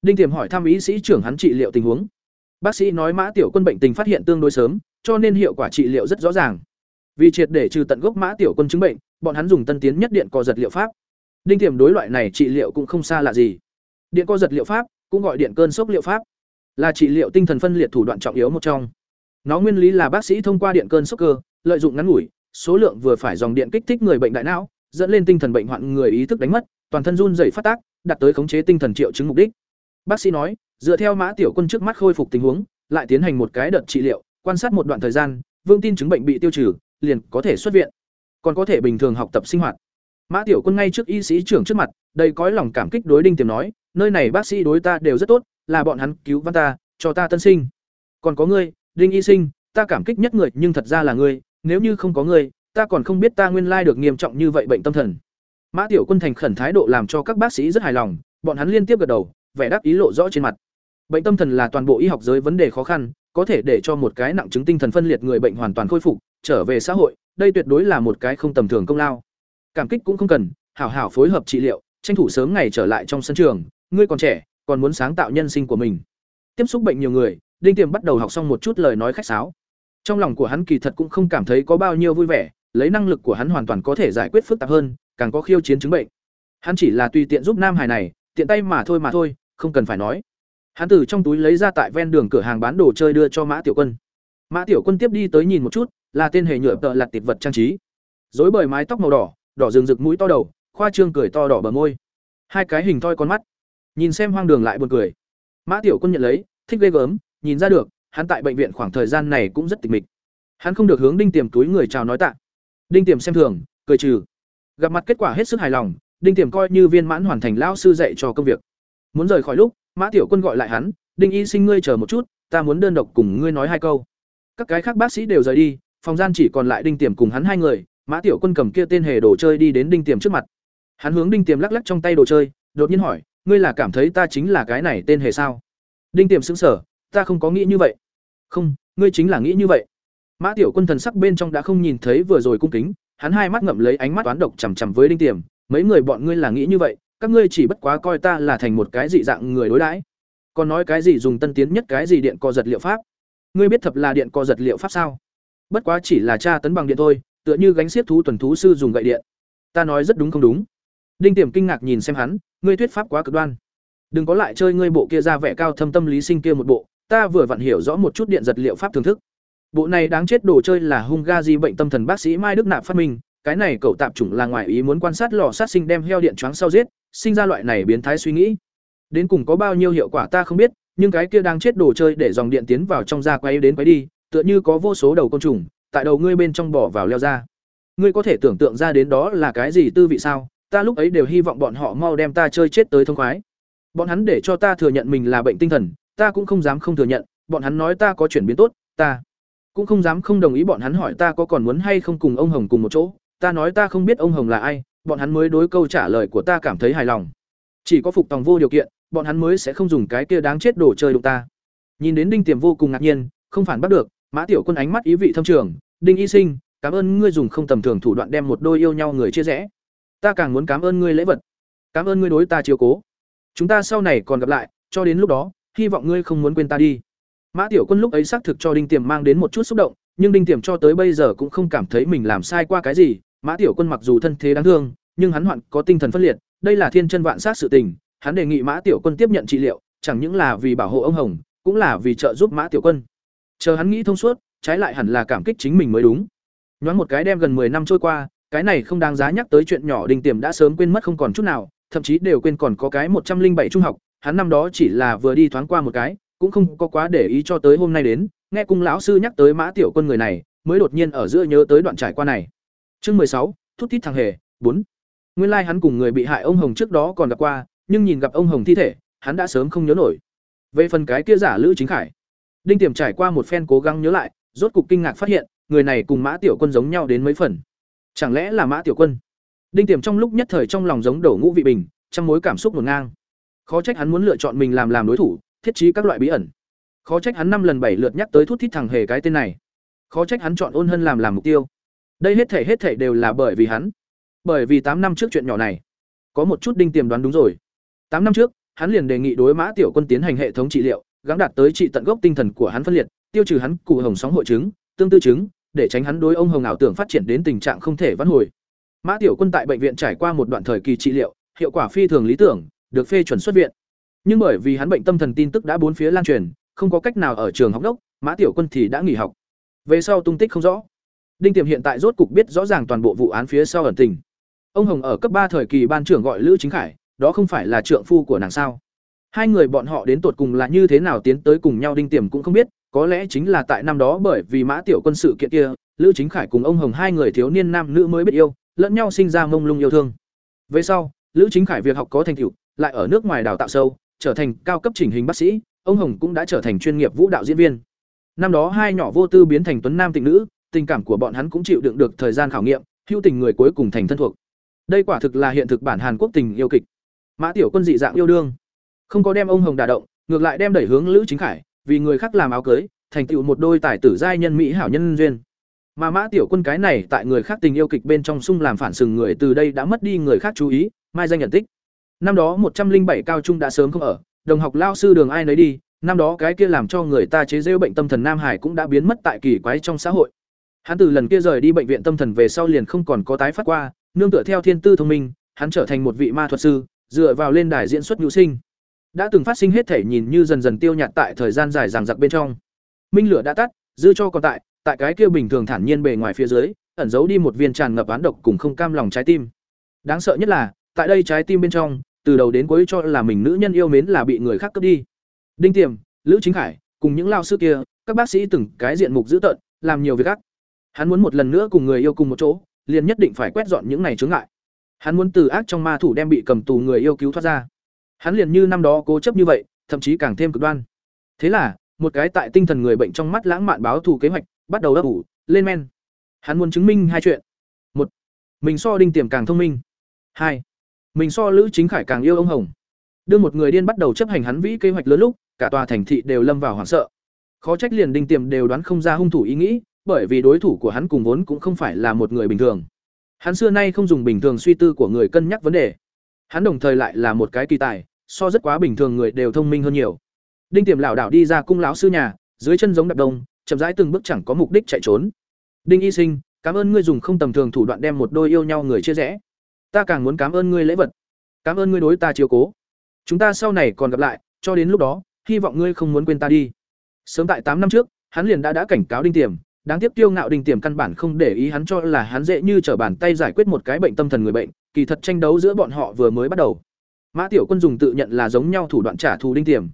Đinh tiềm hỏi thăm ý sĩ trưởng hắn trị liệu tình huống bác sĩ nói mã tiểu quân bệnh tình phát hiện tương đối sớm, cho nên hiệu quả trị liệu rất rõ ràng. Vì triệt để trừ tận gốc mã tiểu quân chứng bệnh, bọn hắn dùng tân tiến nhất điện co giật liệu pháp. Đinh tiềm đối loại này trị liệu cũng không xa lạ gì. Điện co giật liệu pháp, cũng gọi điện cơn sốc liệu pháp. Là trị liệu tinh thần phân liệt thủ đoạn trọng yếu một trong. Nó nguyên lý là bác sĩ thông qua điện cơn sốc cơ, lợi dụng ngắn ngủi, số lượng vừa phải dòng điện kích thích người bệnh đại não, dẫn lên tinh thần bệnh hoạn người ý thức đánh mất, toàn thân run rẩy phát tác, đạt tới khống chế tinh thần triệu chứng mục đích. Bác sĩ nói dựa theo mã tiểu quân trước mắt khôi phục tình huống, lại tiến hành một cái đợt trị liệu, quan sát một đoạn thời gian, vương tin chứng bệnh bị tiêu trừ, liền có thể xuất viện. Còn có thể bình thường học tập sinh hoạt. Mã tiểu quân ngay trước y sĩ trưởng trước mặt, đầy cõi lòng cảm kích đối đinh tiềm nói, nơi này bác sĩ đối ta đều rất tốt, là bọn hắn cứu văn ta, cho ta tân sinh. Còn có ngươi, đinh y sinh, ta cảm kích nhất người, nhưng thật ra là ngươi, nếu như không có ngươi, ta còn không biết ta nguyên lai được nghiêm trọng như vậy bệnh tâm thần. Mã tiểu quân thành khẩn thái độ làm cho các bác sĩ rất hài lòng, bọn hắn liên tiếp gật đầu, vẻ đáp ý lộ rõ trên mặt bệnh tâm thần là toàn bộ y học giới vấn đề khó khăn, có thể để cho một cái nặng chứng tinh thần phân liệt người bệnh hoàn toàn khôi phục, trở về xã hội, đây tuyệt đối là một cái không tầm thường công lao. Cảm kích cũng không cần, hảo hảo phối hợp trị liệu, tranh thủ sớm ngày trở lại trong sân trường, ngươi còn trẻ, còn muốn sáng tạo nhân sinh của mình. Tiếp xúc bệnh nhiều người, đinh tiềm bắt đầu học xong một chút lời nói khách sáo. Trong lòng của hắn kỳ thật cũng không cảm thấy có bao nhiêu vui vẻ, lấy năng lực của hắn hoàn toàn có thể giải quyết phức tạp hơn, càng có khiêu chiến chứng bệnh. Hắn chỉ là tùy tiện giúp nam hải này, tiện tay mà thôi mà thôi, không cần phải nói hắn từ trong túi lấy ra tại ven đường cửa hàng bán đồ chơi đưa cho mã tiểu quân. Mã tiểu quân tiếp đi tới nhìn một chút, là tên hề nhựa tợ lặt tịt vật trang trí. Dối bời mái tóc màu đỏ đỏ rừng rực mũi to đầu, khoa trương cười to đỏ bờ môi. Hai cái hình thoi con mắt. Nhìn xem hoang đường lại buồn cười. Mã tiểu quân nhận lấy, thích ghê gớm, nhìn ra được, hắn tại bệnh viện khoảng thời gian này cũng rất tịch mịch. Hắn không được hướng đinh tiềm túi người chào nói tạ. Đinh tiềm xem thường, cười trừ. Gặp mặt kết quả hết sức hài lòng, đinh tiềm coi như viên mãn hoàn thành lao sư dạy cho công việc. Muốn rời khỏi lúc mã tiểu quân gọi lại hắn, đinh y sinh ngươi chờ một chút, ta muốn đơn độc cùng ngươi nói hai câu. Các cái khác bác sĩ đều rời đi, phòng gian chỉ còn lại đinh tiềm cùng hắn hai người, mã tiểu quân cầm kia tên hề đồ chơi đi đến đinh tiềm trước mặt. Hắn hướng đinh tiềm lắc lắc trong tay đồ chơi, đột nhiên hỏi, ngươi là cảm thấy ta chính là cái này tên hề sao? Đinh tiềm sững sờ, ta không có nghĩ như vậy. Không, ngươi chính là nghĩ như vậy. Mã tiểu quân thần sắc bên trong đã không nhìn thấy vừa rồi cung kính, hắn hai mắt ngậm lấy ánh mắt toán độc chằm chằm với đinh tiềm, mấy người bọn ngươi là nghĩ như vậy các ngươi chỉ bất quá coi ta là thành một cái dị dạng người đối đãi. Còn nói cái gì dùng tân tiến nhất cái gì điện co giật liệu pháp? Ngươi biết thật là điện co giật liệu pháp sao? Bất quá chỉ là tra tấn bằng điện thôi, tựa như gánh xiết thú tuần thú sư dùng gậy điện. Ta nói rất đúng không đúng? Đinh tiềm kinh ngạc nhìn xem hắn, ngươi thuyết pháp quá cực đoan. Đừng có lại chơi ngươi bộ kia ra vẻ cao thâm tâm lý sinh kia một bộ, ta vừa vặn hiểu rõ một chút điện giật liệu pháp thưởng thức. Bộ này đáng chết đồ chơi là hung ga di bệnh tâm thần bác sĩ mai đức nạp phát minh, cái này cậu tạp chủng là ngoài ý muốn quan sát lò sát sinh đem heo điện choáng sau giết sinh ra loại này biến thái suy nghĩ đến cùng có bao nhiêu hiệu quả ta không biết nhưng cái kia đang chết đồ chơi để dòng điện tiến vào trong da quay đến quay đi, tựa như có vô số đầu côn trùng, tại đầu ngươi bên trong bỏ vào leo ra. Ngươi có thể tưởng tượng ra đến đó là cái gì tư vị sao? Ta lúc ấy đều hy vọng bọn họ mau đem ta chơi chết tới thông khoái. Bọn hắn để cho ta thừa nhận mình là bệnh tinh thần, ta cũng không dám không thừa nhận, bọn hắn nói ta có chuyển biến tốt, ta cũng không dám không đồng ý bọn hắn hỏi ta có còn muốn hay không cùng ông Hồng cùng một chỗ, ta nói ta không biết ông Hồng là ai, bọn hắn mới đối câu trả lời của ta cảm thấy hài lòng. Chỉ có phục tòng vô điều kiện, bọn hắn mới sẽ không dùng cái kia đáng chết đồ chơi đụng ta. Nhìn đến Đinh Tiềm vô cùng ngạc nhiên, không phản bắt được, Mã Tiểu Quân ánh mắt ý vị thâm trường, "Đinh Y Sinh, cảm ơn ngươi dùng không tầm thường thủ đoạn đem một đôi yêu nhau người chia rẽ. Ta càng muốn cảm ơn ngươi lễ vật. Cảm ơn ngươi đối ta chiếu cố. Chúng ta sau này còn gặp lại, cho đến lúc đó, hy vọng ngươi không muốn quên ta đi." Mã Tiểu Quân lúc ấy xác thực cho Đinh Tiềm mang đến một chút xúc động, nhưng Đinh Tiềm cho tới bây giờ cũng không cảm thấy mình làm sai qua cái gì. Mã Tiểu Quân mặc dù thân thế đáng thương, nhưng hắn hoạn có tinh thần phân liệt, đây là thiên chân vạn sát sự tình, hắn đề nghị Mã Tiểu Quân tiếp nhận trị liệu, chẳng những là vì bảo hộ ông Hồng, cũng là vì trợ giúp Mã Tiểu Quân. Chờ hắn nghĩ thông suốt, trái lại hẳn là cảm kích chính mình mới đúng. Nhoáng một cái đem gần 10 năm trôi qua, cái này không đáng giá nhắc tới chuyện nhỏ Đinh Tiềm đã sớm quên mất không còn chút nào, thậm chí đều quên còn có cái 107 trung học, hắn năm đó chỉ là vừa đi thoáng qua một cái, cũng không có quá để ý cho tới hôm nay đến, nghe cung lão sư nhắc tới Mã Tiểu Quân người này, mới đột nhiên ở giữa nhớ tới đoạn trải qua này. Chương mười sáu, thút thít thằng hề, bốn. Nguyên lai like hắn cùng người bị hại ông Hồng trước đó còn gặp qua, nhưng nhìn gặp ông Hồng thi thể, hắn đã sớm không nhớ nổi. Về phần cái kia giả Lữ Chính Khải, Đinh Tiềm trải qua một phen cố gắng nhớ lại, rốt cục kinh ngạc phát hiện, người này cùng Mã Tiểu Quân giống nhau đến mấy phần. Chẳng lẽ là Mã Tiểu Quân? Đinh Tiềm trong lúc nhất thời trong lòng giống đổ ngũ vị bình, trong mối cảm xúc hỗn ngang. Khó trách hắn muốn lựa chọn mình làm làm đối thủ, thiết trí các loại bí ẩn. Khó trách hắn năm lần bảy lượt nhắc tới thút thít thằng hề cái tên này. Khó trách hắn chọn Ôn Hân làm làm mục tiêu. Đây hết thể hết thể đều là bởi vì hắn. Bởi vì tám năm trước chuyện nhỏ này, có một chút đinh tiềm đoán đúng rồi. Tám năm trước, hắn liền đề nghị đối Mã Tiểu Quân tiến hành hệ thống trị liệu, gắng đạt tới trị tận gốc tinh thần của hắn phân liệt, tiêu trừ hắn cụ hồng sóng hội chứng, tương tư chứng, để tránh hắn đối ông hồng ảo tưởng phát triển đến tình trạng không thể vãn hồi. Mã Tiểu Quân tại bệnh viện trải qua một đoạn thời kỳ trị liệu, hiệu quả phi thường lý tưởng, được phê chuẩn xuất viện. Nhưng bởi vì hắn bệnh tâm thần tin tức đã bốn phía lan truyền, không có cách nào ở trường học đốc, Mã Tiểu Quân thì đã nghỉ học. Về sau tung tích không rõ. Đinh Tiềm hiện tại rốt cục biết rõ ràng toàn bộ vụ án phía sau ẩn tình. Ông Hồng ở cấp ba thời kỳ ban trưởng gọi Lữ Chính Khải, đó không phải là trượng phu của nàng sao? Hai người bọn họ đến tột cùng là như thế nào tiến tới cùng nhau Đinh Tiềm cũng không biết, có lẽ chính là tại năm đó bởi vì Mã Tiểu Quân sự kiện kia, Lữ Chính Khải cùng ông Hồng hai người thiếu niên nam nữ mới biết yêu, lẫn nhau sinh ra mông lung yêu thương. Về sau, Lữ Chính Khải việc học có thành tựu, lại ở nước ngoài đào tạo sâu, trở thành cao cấp chỉnh hình bác sĩ, ông Hồng cũng đã trở thành chuyên nghiệp vũ đạo diễn viên. Năm đó hai nhỏ vô tư biến thành tuấn nam tình nữ, tình cảm của bọn hắn cũng chịu đựng được thời gian khảo nghiệm, hữu tình người cuối cùng thành thân thuộc. Đây quả thực là hiện thực bản Hàn Quốc tình yêu kịch. Mã Tiểu Quân dị dạng yêu đương, không có đem ông Hồng đả động, ngược lại đem đẩy hướng Lữ Chính Khải, vì người khác làm áo cưới, thành tựu một đôi tài tử giai nhân mỹ hảo nhân duyên. Mà Mã Tiểu Quân cái này tại người khác tình yêu kịch bên trong sung làm phản sừng người từ đây đã mất đi người khác chú ý, mai danh nhận tích. Năm đó một trăm linh bảy cao trung đã sớm không ở, đồng học lao sư đường ai nấy đi, năm đó cái kia làm cho người ta chế giễu bệnh tâm thần Nam Hải cũng đã biến mất tại kỳ quái trong xã hội. Hắn từ lần kia rời đi bệnh viện tâm thần về sau liền không còn có tái phát qua, nương tựa theo thiên tư thông minh, hắn trở thành một vị ma thuật sư, dựa vào lên đài diễn xuất nhu sinh. Đã từng phát sinh hết thể nhìn như dần dần tiêu nhạt tại thời gian dài dằng dặc bên trong. Minh lửa đã tắt, dư cho còn tại, tại cái kia bình thường thản nhiên bề ngoài phía dưới, ẩn giấu đi một viên tràn ngập án độc cùng không cam lòng trái tim. Đáng sợ nhất là, tại đây trái tim bên trong, từ đầu đến cuối cho là mình nữ nhân yêu mến là bị người khác cướp đi. Đinh Tiềm, Lữ Chính Khải, cùng những lao sư kia, các bác sĩ từng cái diện mục dữ tợn, làm nhiều việc ác. Hắn muốn một lần nữa cùng người yêu cùng một chỗ, liền nhất định phải quét dọn những này chướng ngại. Hắn muốn từ ác trong ma thủ đem bị cầm tù người yêu cứu thoát ra. Hắn liền như năm đó cố chấp như vậy, thậm chí càng thêm cực đoan. Thế là, một cái tại tinh thần người bệnh trong mắt lãng mạn báo thù kế hoạch, bắt đầu ấp ủ, lên men. Hắn muốn chứng minh hai chuyện. Một, mình so Đinh Tiềm càng thông minh. Hai, mình so Lữ Chính Khải càng yêu ông Hồng. Đưa một người điên bắt đầu chấp hành hắn vĩ kế hoạch lớn lúc, cả tòa thành thị đều lâm vào hoảng sợ. Khó trách liền Đinh Tiềm đều đoán không ra hung thủ ý nghĩ, bởi vì đối thủ của hắn cùng vốn cũng không phải là một người bình thường. Hắn xưa nay không dùng bình thường suy tư của người cân nhắc vấn đề. Hắn đồng thời lại là một cái kỳ tài, so rất quá bình thường người đều thông minh hơn nhiều. Đinh Tiềm lảo đảo đi ra cung lão sư nhà, dưới chân giống đập đông, chậm rãi từng bước chẳng có mục đích chạy trốn. Đinh Y Sinh, cảm ơn ngươi dùng không tầm thường thủ đoạn đem một đôi yêu nhau người chia rẽ. Ta càng muốn cảm ơn ngươi lễ vật. Cảm ơn ngươi đối ta chiếu cố. Chúng ta sau này còn gặp lại, cho đến lúc đó, hy vọng ngươi không muốn quên ta đi. Sớm tại tám năm trước, hắn liền đã đã cảnh cáo Đinh Tiềm, đáng tiếc tiêu ngạo Đinh Tiềm căn bản không để ý hắn cho là hắn dễ như trở bàn tay giải quyết một cái bệnh tâm thần người bệnh, kỳ thật tranh đấu giữa bọn họ vừa mới bắt đầu. Mã Tiểu Quân dùng tự nhận là giống nhau thủ đoạn trả thù Đinh Tiềm.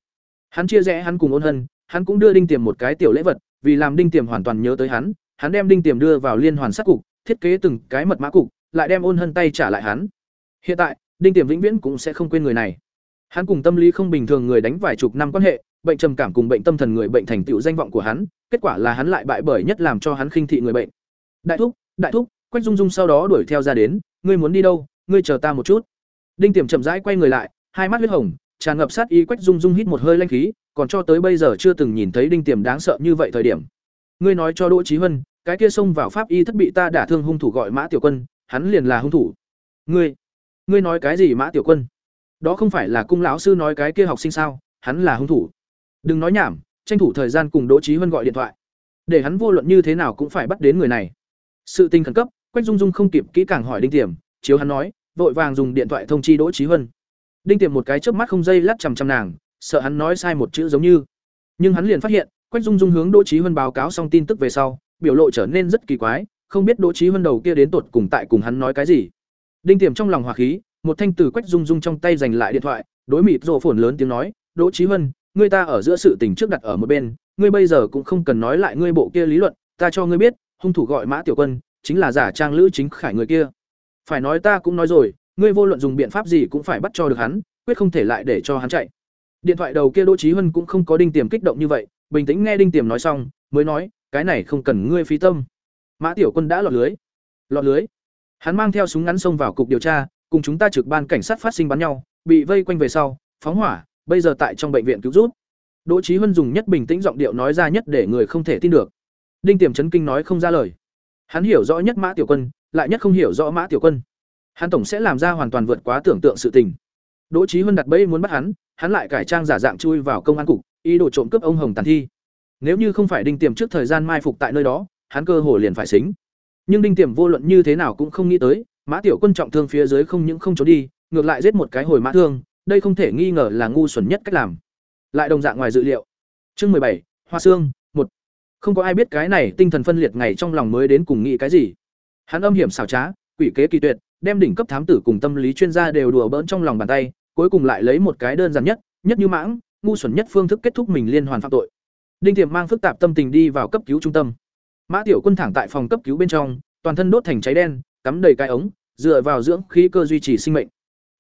Hắn chia rẽ hắn cùng ôn hân, hắn cũng đưa đinh tiềm một cái tiểu lễ vật, vì làm đinh tiềm hoàn toàn nhớ tới hắn, hắn đem đinh tiềm đưa vào liên hoàn sát cục, thiết kế từng cái mật mã cục, lại đem ôn hân tay trả lại hắn. Hiện tại, đinh tiềm vĩnh viễn cũng sẽ không quên người này. Hắn cùng tâm lý không bình thường người đánh vài chục năm quan hệ, bệnh trầm cảm cùng bệnh tâm thần người bệnh thành tựu danh vọng của hắn, kết quả là hắn lại bại bởi nhất làm cho hắn khinh thị người bệnh. Đại thúc, đại thúc, Quách Dung Dung sau đó đuổi theo ra đến, ngươi muốn đi đâu? Ngươi chờ ta một chút. Đinh Tiềm chậm rãi quay người lại, hai mắt huyết hồng, tràn ngập sát ý Quách Dung Dung hít một hơi lanh khí, còn cho tới bây giờ chưa từng nhìn thấy Đinh Tiềm đáng sợ như vậy thời điểm. Ngươi nói cho Đỗ Chí Hân, cái kia xông vào pháp y thất bị ta đả thương hung thủ gọi Mã Tiểu Quân, hắn liền là hung thủ. Ngươi, ngươi nói cái gì Mã Tiểu Quân? Đó không phải là cung lão sư nói cái kia học sinh sao, hắn là hung thủ. Đừng nói nhảm, tranh thủ thời gian cùng Đỗ Chí huân gọi điện thoại. Để hắn vô luận như thế nào cũng phải bắt đến người này. Sự tình khẩn cấp, Quách Dung Dung không kịp kỹ càng hỏi Đinh Tiềm, chiếu hắn nói, vội vàng dùng điện thoại thông chi Đỗ Chí huân Đinh Tiềm một cái chớp mắt không dây lát chằm chằm nàng, sợ hắn nói sai một chữ giống như. Nhưng hắn liền phát hiện, Quách Dung Dung hướng Đỗ Chí huân báo cáo xong tin tức về sau, biểu lộ trở nên rất kỳ quái, không biết Đỗ Chí huân đầu kia đến tột cùng tại cùng hắn nói cái gì. Đinh Tiềm trong lòng hòa khí, một thanh từ Quách Dung Dung trong tay giành lại điện thoại, đối mịt rồ phồn lớn tiếng nói, "Đỗ Chí huân ngươi ta ở giữa sự tình trước đặt ở một bên, ngươi bây giờ cũng không cần nói lại ngươi bộ kia lý luận, ta cho ngươi biết, hung thủ gọi Mã Tiểu Quân, chính là giả trang lữ chính khải người kia. Phải nói ta cũng nói rồi, ngươi vô luận dùng biện pháp gì cũng phải bắt cho được hắn, quyết không thể lại để cho hắn chạy." Điện thoại đầu kia Đỗ Chí Hân cũng không có Đinh Tiềm kích động như vậy, bình tĩnh nghe Đinh Tiềm nói xong, mới nói, "Cái này không cần ngươi phí tâm." Mã Tiểu Quân đã lọt lưới. Lọt lưới? Hắn mang theo súng ngắn xông vào cục điều tra, cùng chúng ta trực ban cảnh sát phát sinh bắn nhau, bị vây quanh về sau, phóng hỏa, bây giờ tại trong bệnh viện cứu giúp. Đỗ trí huân dùng nhất bình tĩnh giọng điệu nói ra nhất để người không thể tin được. Đinh Tiềm chấn kinh nói không ra lời. Hắn hiểu rõ nhất Mã Tiểu Quân, lại nhất không hiểu rõ Mã Tiểu Quân. Hắn tổng sẽ làm ra hoàn toàn vượt quá tưởng tượng sự tình. Đỗ trí huân đặt bẫy muốn bắt hắn, hắn lại cải trang giả dạng chui vào công an cục, ý đồ trộm cướp ông Hồng Tàn Thi. Nếu như không phải Đinh Tiềm trước thời gian mai phục tại nơi đó, hắn cơ hồ liền phải xính. Nhưng Đinh Tiềm vô luận như thế nào cũng không nghĩ tới, Mã Tiểu Quân trọng thương phía dưới không những không trốn đi, ngược lại giết một cái hồi mã thương, đây không thể nghi ngờ là ngu xuẩn nhất cách làm. Lại đồng dạng ngoài dự liệu. Chương mười bảy, Hoa Xương, một. Không có ai biết cái này tinh thần phân liệt ngày trong lòng mới đến cùng nghĩ cái gì. Hắn âm hiểm xảo trá, quỷ kế kỳ tuyệt, đem đỉnh cấp thám tử cùng tâm lý chuyên gia đều đùa bỡn trong lòng bàn tay, cuối cùng lại lấy một cái đơn giản nhất, nhất như mãng, ngu xuẩn nhất phương thức kết thúc mình liên hoàn phạm tội. Đinh Tiềm mang phức tạp tâm tình đi vào cấp cứu trung tâm. Mã Tiểu Quân thẳng tại phòng cấp cứu bên trong, toàn thân đốt thành cháy đen, cắm đầy cái ống, dựa vào dưỡng khí cơ duy trì sinh mệnh.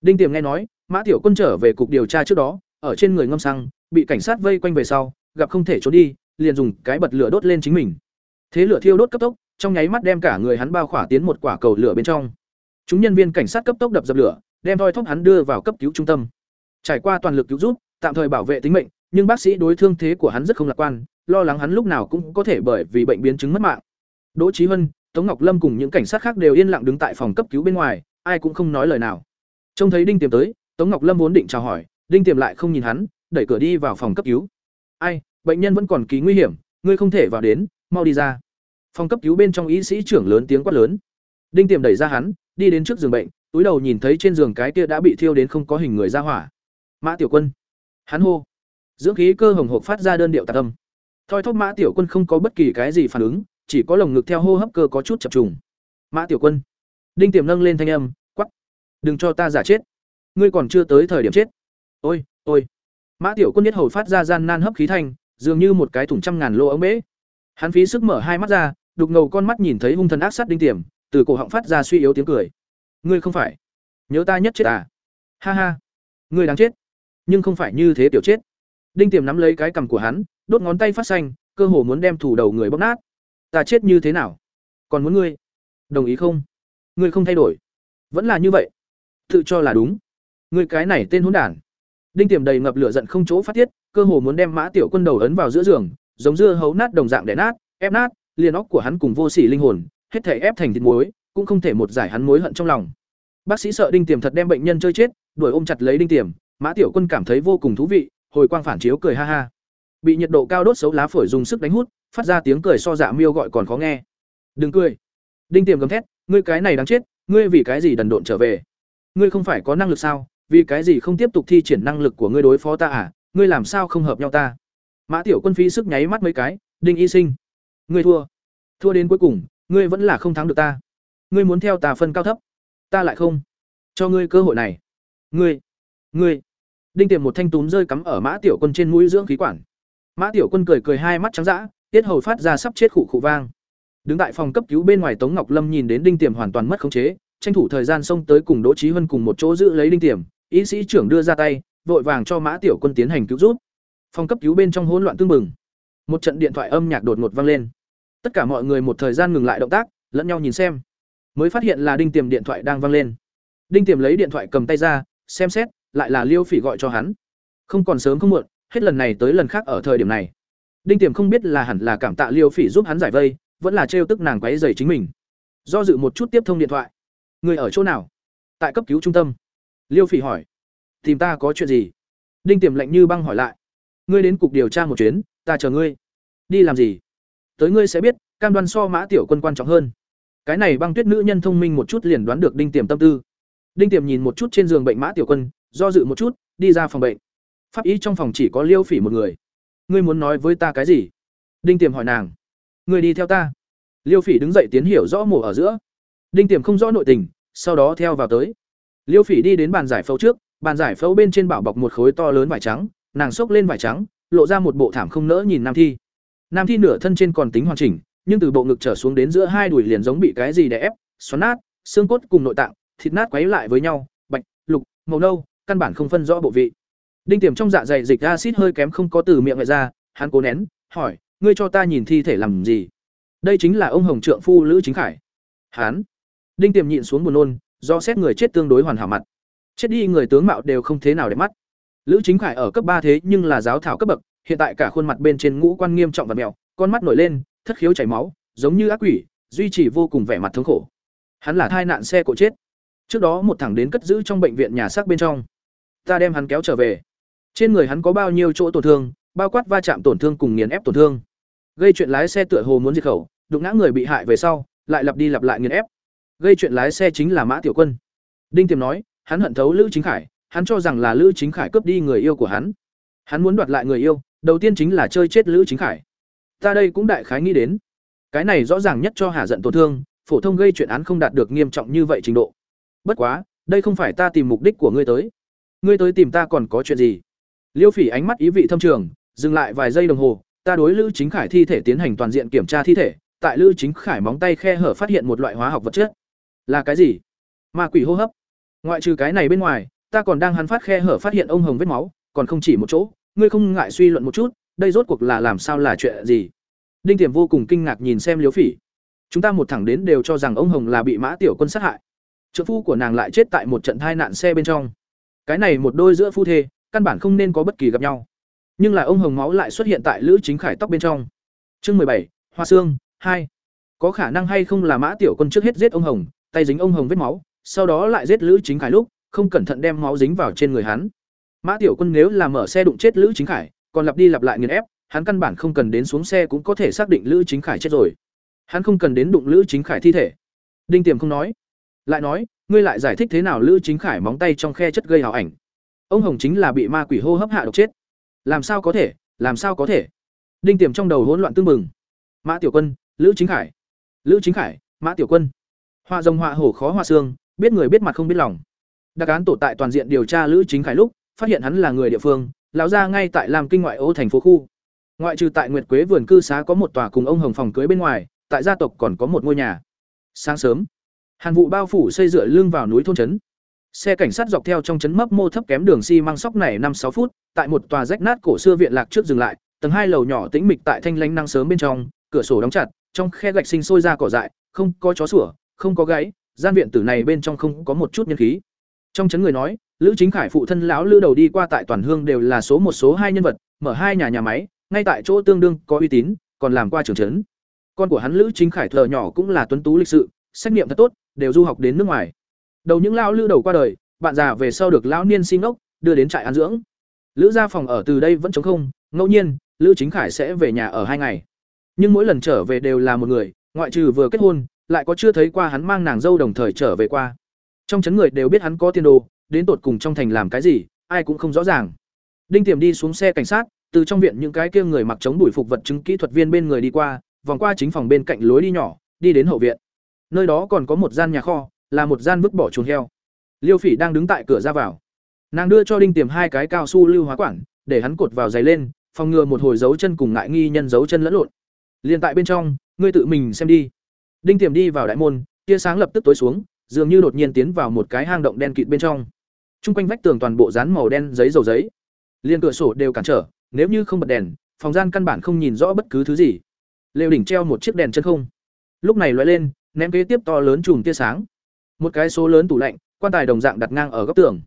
Đinh Tiềm nghe nói, Mã Tiểu Quân trở về cục điều tra trước đó, ở trên người ngâm xăng, bị cảnh sát vây quanh về sau, gặp không thể trốn đi, liền dùng cái bật lửa đốt lên chính mình. Thế lửa thiêu đốt cấp tốc, trong nháy mắt đem cả người hắn bao khỏa tiến một quả cầu lửa bên trong. Chúng nhân viên cảnh sát cấp tốc đập dập lửa, đem thoi thóp hắn đưa vào cấp cứu trung tâm. Trải qua toàn lực cứu giúp, tạm thời bảo vệ tính mệnh, nhưng bác sĩ đối thương thế của hắn rất không lạc quan, lo lắng hắn lúc nào cũng có thể bởi vì bệnh biến chứng mất mạng. Đỗ Chí Hân, Tống Ngọc Lâm cùng những cảnh sát khác đều yên lặng đứng tại phòng cấp cứu bên ngoài, ai cũng không nói lời nào. Trông thấy Đinh Tiềm tới, Tống Ngọc Lâm vốn định chào hỏi, Đinh Tiềm lại không nhìn hắn, đẩy cửa đi vào phòng cấp cứu. "Ai, bệnh nhân vẫn còn kỳ nguy hiểm, ngươi không thể vào đến, mau đi ra." Phòng cấp cứu bên trong y sĩ trưởng lớn tiếng quát lớn. Đinh Tiềm đẩy ra hắn, đi đến trước giường bệnh, túi đầu nhìn thấy trên giường cái kia đã bị thiêu đến không có hình người ra hỏa. Mã Tiểu Quân. Hắn hô. Dưỡng khí cơ hồng hộc phát ra đơn điệu tạc âm. Thôi thóp Mã Tiểu Quân không có bất kỳ cái gì phản ứng, chỉ có lồng ngực theo hô hấp cơ có chút chập trùng. Mã Tiểu Quân. Đinh Tiềm nâng lên thanh âm, quắc. Đừng cho ta giả chết. Ngươi còn chưa tới thời điểm chết. Ôi, ôi. Mã Tiểu Quân nhất hầu phát ra gian nan hấp khí thanh, dường như một cái thùng trăm ngàn lô ống bể. Hắn phí sức mở hai mắt ra, đục ngầu con mắt nhìn thấy hung thần ác sát Đinh Tiềm, từ cổ họng phát ra suy yếu tiếng cười. Ngươi không phải nhớ ta nhất chết à? Ha ha. Ngươi đáng chết. Nhưng không phải như thế tiểu chết. Đinh Tiềm nắm lấy cái cằm của hắn, đốt ngón tay phát xanh, cơ hồ muốn đem thủ đầu người bóc nát. Ta chết như thế nào? Còn muốn ngươi? Đồng ý không? Ngươi không thay đổi. Vẫn là như vậy. Tự cho là đúng. Ngươi cái này tên hỗn đản. Đinh Tiềm đầy ngập lửa giận không chỗ phát tiết, cơ hồ muốn đem Mã Tiểu Quân đầu ấn vào giữa giường, giống dưa hấu nát đồng dạng để nát, ép nát, liền óc của hắn cùng vô sỉ linh hồn, hết thể ép thành thịt muối, cũng không thể một giải hắn mối hận trong lòng. Bác sĩ sợ Đinh Tiềm thật đem bệnh nhân chơi chết, đuổi ôm chặt lấy Đinh Tiềm, Mã Tiểu Quân cảm thấy vô cùng thú vị, hồi quang phản chiếu cười ha ha. Bị nhiệt độ cao đốt xấu lá phổi dùng sức đánh hút, phát ra tiếng cười so dạ miêu gọi còn khó nghe. "Đừng cười." Đinh Tiềm gầm thét, "Ngươi cái này đáng chết, ngươi vì cái gì đần độn trở về? Ngươi không phải có năng lực sao? Vì cái gì không tiếp tục thi triển năng lực của ngươi đối phó ta à? Ngươi làm sao không hợp nhau ta?" Mã Tiểu Quân phí sức nháy mắt mấy cái, "Đinh Y Sinh, ngươi thua. Thua đến cuối cùng, ngươi vẫn là không thắng được ta. Ngươi muốn theo ta phân cao thấp, ta lại không. Cho ngươi cơ hội này. Ngươi, ngươi." đinh tiềm một thanh túm rơi cắm ở mã tiểu quân trên mũi dưỡng khí quản mã tiểu quân cười cười hai mắt trắng dã tiết hầu phát ra sắp chết khụ khụ vang đứng tại phòng cấp cứu bên ngoài tống ngọc lâm nhìn đến đinh tiềm hoàn toàn mất khống chế tranh thủ thời gian xông tới cùng đỗ trí huân cùng một chỗ giữ lấy đinh tiềm y sĩ trưởng đưa ra tay, vội vàng cho mã tiểu quân tiến hành cứu giúp. Phòng cấp cứu bên trong hỗn loạn tương mừng một trận điện thoại âm nhạc đột ngột vang lên. Tất cả mọi người một thời gian ngừng lại động tác, lẫn nhau nhìn xem. Mới phát hiện là đinh tiềm điện thoại đang vang lên. Đinh tiềm lấy điện thoại cầm tay ra, xem xét, lại là liêu phỉ gọi cho hắn. Không còn sớm không muộn, hết lần này tới lần khác ở thời điểm này. Đinh tiềm không biết là hẳn là cảm tạ liêu phỉ giúp hắn giải vây, vẫn là trêu tức nàng quấy dày chính mình. Do dự một chút tiếp thông điện thoại. Người ở chỗ nào? Tại cấp cứu trung tâm liêu phỉ hỏi. Tìm ta có chuyện gì? Đinh tiềm lạnh như băng hỏi lại. Ngươi đến cục điều tra một chuyến, ta chờ ngươi. Đi làm gì? Tới ngươi sẽ biết, cam đoan so mã tiểu quân quan trọng hơn. Cái này băng tuyết nữ nhân thông minh một chút liền đoán được đinh tiềm tâm tư. Đinh tiềm nhìn một chút trên giường bệnh mã tiểu quân, do dự một chút, đi ra phòng bệnh. Pháp ý trong phòng chỉ có liêu phỉ một người. Ngươi muốn nói với ta cái gì? Đinh tiềm hỏi nàng. Ngươi đi theo ta. Liêu phỉ đứng dậy tiến hiểu rõ mổ ở giữa. Đinh tiềm không rõ nội tình, sau đó theo vào tới liêu phỉ đi đến bàn giải phẫu trước, bàn giải phẫu bên trên bảo bọc một khối to lớn vải trắng, nàng xốc lên vải trắng, lộ ra một bộ thảm không nỡ nhìn nam thi. Nam thi nửa thân trên còn tính hoàn chỉnh, nhưng từ bộ ngực trở xuống đến giữa hai đùi liền giống bị cái gì đè ép, xoắn nát, xương cốt cùng nội tạng, thịt nát quấy lại với nhau, bạch, lục, màu nâu, căn bản không phân rõ bộ vị. Đinh tiềm trong dạ dày dịch acid hơi kém không có từ miệng lại ra, hắn cố nén, hỏi, ngươi cho ta nhìn thi thể làm gì? Đây chính là ông hồng trượng phu lữ chính khải. Hắn? Đinh tiềm nhịn xuống buồn nôn do xét người chết tương đối hoàn hảo mặt. Chết đi người tướng mạo đều không thế nào để mắt. Lữ chính khải ở cấp ba thế nhưng là giáo thảo cấp bậc, hiện tại cả khuôn mặt bên trên ngũ quan nghiêm trọng và mèo con mắt nổi lên, thất khiếu chảy máu, giống như ác quỷ, duy trì vô cùng vẻ mặt thống khổ. Hắn là thai nạn xe cộ chết. Trước đó một thằng đến cất giữ trong bệnh viện nhà xác bên trong. Ta đem hắn kéo trở về. Trên người hắn có bao nhiêu chỗ tổn thương, bao quát va chạm tổn thương cùng nghiền ép tổn thương. Gây chuyện lái xe tựa hồ muốn diệt khẩu, đụng ngã người bị hại về sau, lại lặp đi lặp lại nghiền ép gây chuyện lái xe chính là mã tiểu quân. Đinh tiềm nói, hắn hận thấu lữ chính khải, hắn cho rằng là lữ chính khải cướp đi người yêu của hắn. Hắn muốn đoạt lại người yêu, đầu tiên chính là chơi chết lữ chính khải. Ta đây cũng đại khái nghĩ đến. Cái này rõ ràng nhất cho hà giận tổn thương, phổ thông gây chuyện án không đạt được nghiêm trọng như vậy trình độ. Bất quá, đây không phải ta tìm mục đích của ngươi tới. Ngươi tới tìm ta còn có chuyện gì? Liêu phỉ ánh mắt ý vị thâm trường, dừng lại vài giây đồng hồ, ta đối lữ chính khải thi thể tiến hành toàn diện kiểm tra thi thể. Tại lữ chính khải móng tay khe hở phát hiện một loại hóa học vật chất là cái gì? Ma quỷ hô hấp. Ngoại trừ cái này bên ngoài, ta còn đang hắn phát khe hở phát hiện ông hồng vết máu, còn không chỉ một chỗ, ngươi không ngại suy luận một chút, đây rốt cuộc là làm sao là chuyện gì? Đinh tiềm vô cùng kinh ngạc nhìn xem liếu phỉ. Chúng ta một thẳng đến đều cho rằng ông hồng là bị mã tiểu quân sát hại. Trợ phu của nàng lại chết tại một trận tai nạn xe bên trong. Cái này một đôi giữa phu thê, căn bản không nên có bất kỳ gặp nhau. Nhưng là ông hồng máu lại xuất hiện tại lữ chính khải tóc bên trong. Chương mười bảy, hoa xương hai. Có khả năng hay không là mã tiểu quân trước hết giết ông hồng tay dính ông hồng vết máu, sau đó lại giết lữ chính khải lúc, không cẩn thận đem máu dính vào trên người hắn. Mã tiểu quân nếu là mở xe đụng chết lữ chính khải, còn lặp đi lặp lại nghiền ép, hắn căn bản không cần đến xuống xe cũng có thể xác định lữ chính khải chết rồi. Hắn không cần đến đụng lữ chính khải thi thể. Đinh tiềm không nói. Lại nói, ngươi lại giải thích thế nào lữ chính khải móng tay trong khe chất gây hào ảnh? Ông hồng chính là bị ma quỷ hô hấp hạ độc chết. Làm sao có thể? Làm sao có thể? Đinh tiềm trong đầu hỗn loạn tương mừng mã tiểu quân, lữ chính khải. Lữ chính khải, mã tiểu quân họa rồng họa hổ khó họa xương, biết người biết mặt không biết lòng. Đặc án tổ tại toàn diện điều tra lữ chính khải lúc, phát hiện hắn là người địa phương, lão ra ngay tại làm kinh ngoại ô thành phố khu. Ngoại trừ tại nguyệt quế vườn cư xá có một tòa cùng ông hồng phòng cưới bên ngoài, tại gia tộc còn có một ngôi nhà. Sáng sớm, hàn vụ bao phủ xây dựa lưng vào núi thôn trấn. Xe cảnh sát dọc theo trong trấn mấp mô thấp kém đường xi măng sóc này năm sáu phút, tại một tòa rách nát cổ xưa viện lạc trước dừng lại, tầng hai lầu nhỏ tĩnh mịch tại thanh lanh năng sớm bên trong, cửa sổ đóng chặt, trong khe gạch sinh sôi ra cỏ dại, không có chó sủa không có gáy gian viện tử này bên trong không có một chút nhân khí. Trong chấn người nói, lữ chính khải phụ thân lão lữ đầu đi qua tại toàn hương đều là số một số hai nhân vật, mở hai nhà nhà máy, ngay tại chỗ tương đương có uy tín, còn làm qua trường trấn con của hắn lữ chính khải thợ nhỏ cũng là tuấn tú lịch sự, xét nghiệm thật tốt, đều du học đến nước ngoài. Đầu những lão lữ đầu qua đời, bạn già về sau được lão niên xin ốc, đưa đến trại an dưỡng. Lữ gia phòng ở từ đây vẫn trống không, ngẫu nhiên, lữ chính khải sẽ về nhà ở hai ngày. Nhưng mỗi lần trở về đều là một người, ngoại trừ vừa kết hôn lại có chưa thấy qua hắn mang nàng dâu đồng thời trở về qua. Trong chấn người đều biết hắn có tiền đồ, đến tột cùng trong thành làm cái gì, ai cũng không rõ ràng. Đinh tiềm đi xuống xe cảnh sát, từ trong viện những cái kia người mặc chống đuổi phục vật chứng kỹ thuật viên bên người đi qua, vòng qua chính phòng bên cạnh lối đi nhỏ, đi đến hậu viện. Nơi đó còn có một gian nhà kho, là một gian vứt bỏ chuồng heo. Liêu phỉ đang đứng tại cửa ra vào. Nàng đưa cho đinh tiềm hai cái cao su lưu hóa quản, để hắn cột vào giày lên, phòng ngừa một hồi dấu chân cùng ngại nghi nhân dấu chân lẫn lộn. Liền tại bên trong, ngươi tự mình xem đi đinh tiềm đi vào đại môn, tia sáng lập tức tối xuống, dường như đột nhiên tiến vào một cái hang động đen kịt bên trong. Trung quanh vách tường toàn bộ dán màu đen giấy dầu giấy. Liên cửa sổ đều cản trở, nếu như không bật đèn, phòng gian căn bản không nhìn rõ bất cứ thứ gì. Lều đỉnh treo một chiếc đèn chân không. Lúc này lóe lên, ném kế tiếp to lớn chùm tia sáng. Một cái số lớn tủ lạnh, quan tài đồng dạng đặt ngang ở góc tường.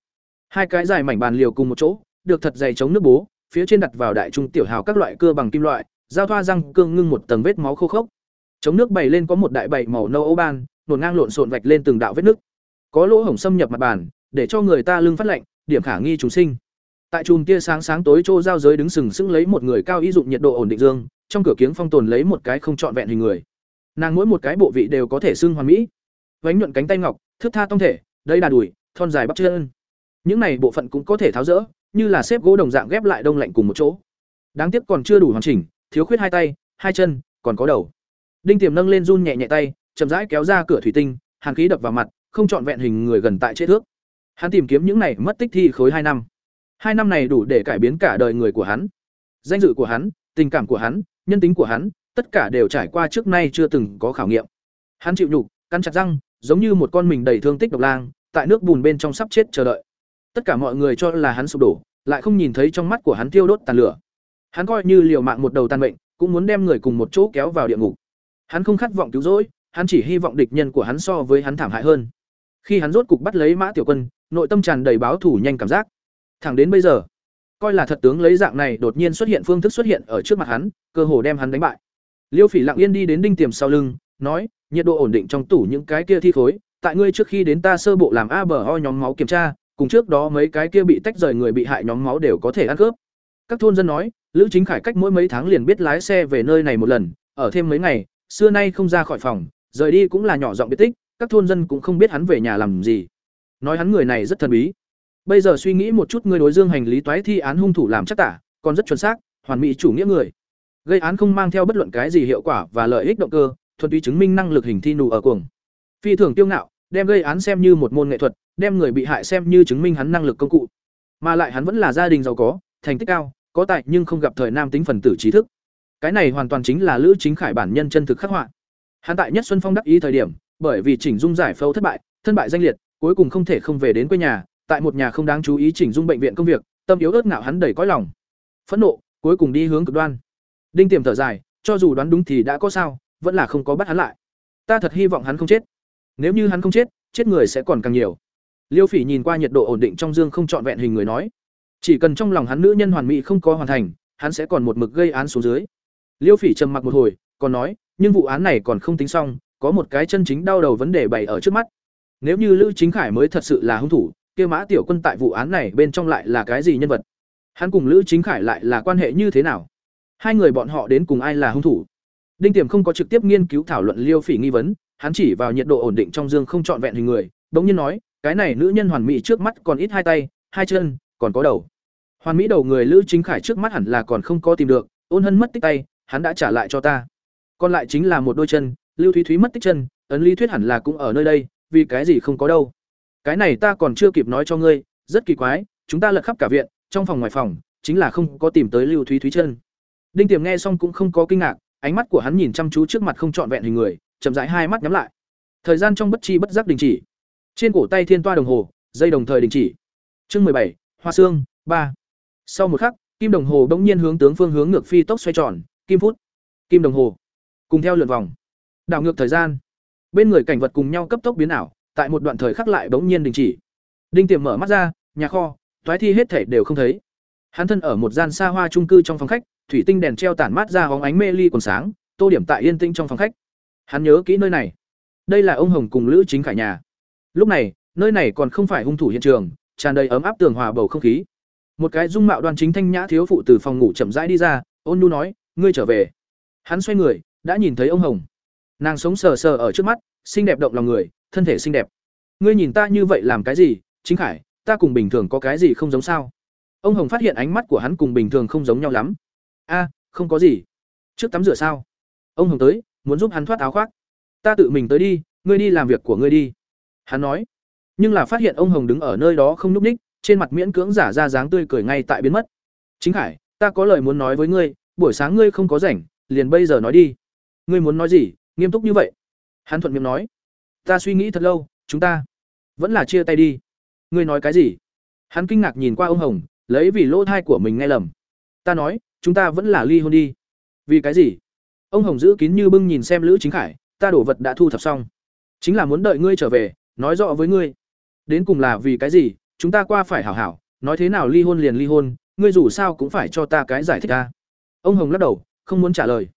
Hai cái dài mảnh bàn liều cùng một chỗ, được thật dày chống nước bố, phía trên đặt vào đại trung tiểu hào các loại cưa bằng kim loại, giao thoa răng cương ngưng một tầng vết máu khô khốc chống nước bày lên có một đại bảy màu nâu ô ban, nổn ngang lộn xộn vạch lên từng đạo vết nứt có lỗ hổng xâm nhập mặt bàn, để cho người ta lưng phát lạnh, điểm khả nghi trùng sinh. Tại chùm tia sáng sáng tối chỗ giao giới đứng sừng sững lấy một người cao y dụng nhiệt độ ổn định dương, trong cửa kiếng phong tồn lấy một cái không trọn vẹn hình người. Nàng mỗi một cái bộ vị đều có thể xưng hoàn mỹ. Vánh nhuận cánh tay ngọc, thước tha tông thể đây đà đùi, thon dài bắp chân. Những này bộ phận cũng có thể tháo rỡ, như là xếp gỗ đồng dạng ghép lại đông lạnh cùng một chỗ. Đáng tiếc còn chưa đủ hoàn chỉnh, thiếu khuyết hai tay, hai chân, còn có đầu đinh tiềm nâng lên run nhẹ nhẹ tay chậm rãi kéo ra cửa thủy tinh hàn khí đập vào mặt không trọn vẹn hình người gần tại chết thước. Hắn tìm kiếm những này mất tích thi khối hai năm. Hai năm này đủ để cải biến cả đời người của hắn danh dự của hắn tình cảm của hắn nhân tính của hắn tất cả đều trải qua trước nay chưa từng có khảo nghiệm. Hắn chịu nhục cắn chặt răng giống như một con mình đầy thương tích độc lang tại nước bùn bên trong sắp chết chờ đợi. Tất cả mọi người cho là hắn sụp đổ lại không nhìn thấy trong mắt của hắn tiêu đốt tàn lửa. Hắn coi như liều mạng một đầu tàn mệnh, cũng muốn đem người cùng một chỗ kéo vào địa ngục hắn không khát vọng cứu rỗi, hắn chỉ hy vọng địch nhân của hắn so với hắn thảm hại hơn. Khi hắn rốt cục bắt lấy mã tiểu quân, nội tâm tràn đầy báo thủ nhanh cảm giác. Thẳng đến bây giờ, coi là thật tướng lấy dạng này đột nhiên xuất hiện phương thức xuất hiện ở trước mặt hắn, cơ hồ đem hắn đánh bại. Liêu phỉ lặng yên đi đến đinh tiềm sau lưng, nói, nhiệt độ ổn định trong tủ những cái kia thi khối, tại ngươi trước khi đến ta sơ bộ làm a bờ ho nhóm máu kiểm tra, cùng trước đó mấy cái kia bị tách rời người bị hại nhóm máu đều có thể ăn cướp. Các thôn dân nói, lữ chính khải cách mỗi mấy tháng liền biết lái xe về nơi này một lần, ở thêm mấy ngày xưa nay không ra khỏi phòng, rời đi cũng là nhỏ giọng biệt tích, các thôn dân cũng không biết hắn về nhà làm gì. Nói hắn người này rất thần bí. Bây giờ suy nghĩ một chút ngươi đối dương hành lý toái thi án hung thủ làm chắc tả, còn rất chuẩn xác, hoàn mỹ chủ nghĩa người. Gây án không mang theo bất luận cái gì hiệu quả và lợi ích động cơ, thuần túy chứng minh năng lực hình thi nụ ở cuồng. Phi thường tiêu ngạo, đem gây án xem như một môn nghệ thuật, đem người bị hại xem như chứng minh hắn năng lực công cụ. Mà lại hắn vẫn là gia đình giàu có, thành tích cao, có tài nhưng không gặp thời nam tính phần tử trí thức cái này hoàn toàn chính là lữ chính khải bản nhân chân thực khắc họa. Hắn tại nhất xuân phong đắc ý thời điểm, bởi vì chỉnh dung giải phẫu thất bại, thân bại danh liệt, cuối cùng không thể không về đến quê nhà, tại một nhà không đáng chú ý chỉnh dung bệnh viện công việc, tâm yếu ớt ngạo hắn đầy cõi lòng. Phẫn nộ, cuối cùng đi hướng cực đoan. Đinh tiềm thở dài, cho dù đoán đúng thì đã có sao, vẫn là không có bắt hắn lại. Ta thật hy vọng hắn không chết. Nếu như hắn không chết chết người sẽ còn càng nhiều. Liêu phỉ nhìn qua nhiệt độ ổn định trong dương không trọn vẹn hình người nói, chỉ cần trong lòng hắn nữ nhân hoàn mỹ không có hoàn thành, hắn sẽ còn một mực gây án xuống dưới liêu phỉ trầm mặc một hồi, còn nói, nhưng vụ án này còn không tính xong, có một cái chân chính đau đầu vấn đề bày ở trước mắt. Nếu như lữ chính khải mới thật sự là hung thủ, kia mã tiểu quân tại vụ án này bên trong lại là cái gì nhân vật? Hắn cùng lữ chính khải lại là quan hệ như thế nào? Hai người bọn họ đến cùng ai là hung thủ? Đinh tiềm không có trực tiếp nghiên cứu thảo luận liêu phỉ nghi vấn, hắn chỉ vào nhiệt độ ổn định trong dương không trọn vẹn hình người, bỗng nhiên nói, cái này nữ nhân hoàn mỹ trước mắt còn ít hai tay, hai chân, còn có đầu. Hoàn mỹ đầu người lữ chính khải trước mắt hẳn là còn không có tìm được, ôn hân mất tích tay hắn đã trả lại cho ta. Còn lại chính là một đôi chân, lưu thúy thúy mất tích chân, ấn lý thuyết hẳn là cũng ở nơi đây, vì cái gì không có đâu. Cái này ta còn chưa kịp nói cho ngươi, rất kỳ quái, chúng ta lật khắp cả viện, trong phòng ngoài phòng, chính là không có tìm tới lưu thúy thúy chân. Đinh tiềm nghe xong cũng không có kinh ngạc, ánh mắt của hắn nhìn chăm chú trước mặt không trọn vẹn hình người, chậm rãi hai mắt nhắm lại. Thời gian trong bất chi bất giác đình chỉ. Trên cổ tay thiên toa đồng hồ, dây đồng thời đình chỉ. Chương mười bảy, hoa xương ba. Sau một khắc, kim đồng hồ bỗng nhiên hướng tướng phương hướng ngược phi tốc xoay tròn kim phút, kim đồng hồ, cùng theo lượt vòng. Đảo ngược thời gian, bên người cảnh vật cùng nhau cấp tốc biến ảo, tại một đoạn thời khắc lại bỗng nhiên đình chỉ. Đinh tiềm mở mắt ra, nhà kho, toái thi hết thể đều không thấy. Hắn thân ở một gian xa hoa trung cư trong phòng khách, thủy tinh đèn treo tản mát ra hóng ánh mê ly còn sáng, tô điểm tại yên tĩnh trong phòng khách. Hắn nhớ kỹ nơi này. Đây là ông hồng cùng lữ chính khải nhà. Lúc này, nơi này còn không phải hung thủ hiện trường, tràn đầy ấm áp tường hòa bầu không khí. Một cái dung mạo đoan chính thanh nhã thiếu phụ từ phòng ngủ chậm rãi đi ra, ôn nhu nói ngươi trở về. Hắn xoay người, đã nhìn thấy ông hồng. Nàng sống sờ sờ ở trước mắt, xinh đẹp động lòng người, thân thể xinh đẹp. Ngươi nhìn ta như vậy làm cái gì, chính khải, ta cùng bình thường có cái gì không giống sao? Ông hồng phát hiện ánh mắt của hắn cùng bình thường không giống nhau lắm. A, không có gì. Trước tắm rửa sao? Ông hồng tới, muốn giúp hắn thoát áo khoác. Ta tự mình tới đi, ngươi đi làm việc của ngươi đi. Hắn nói. Nhưng là phát hiện ông hồng đứng ở nơi đó không n ú c ních, trên mặt miễn cưỡng giả ra dáng tươi cười ngay tại biến mất. Chính khải, ta có lời muốn nói với ngươi buổi sáng ngươi không có rảnh, liền bây giờ nói đi. Ngươi muốn nói gì, nghiêm túc như vậy? Hắn thuận miệng nói. Ta suy nghĩ thật lâu, chúng ta vẫn là chia tay đi. Ngươi nói cái gì? Hắn kinh ngạc nhìn qua ông hồng, lấy vì lỗ thai của mình nghe lầm. Ta nói, chúng ta vẫn là ly hôn đi. Vì cái gì? Ông hồng giữ kín như bưng nhìn xem lữ chính khải, ta đổ vật đã thu thập xong. Chính là muốn đợi ngươi trở về, nói rõ với ngươi. Đến cùng là vì cái gì, chúng ta qua phải hảo hảo, nói thế nào ly hôn liền ly hôn, ngươi dù sao cũng phải cho ta cái giải thích ta ông hồng lắc đầu, không muốn trả lời.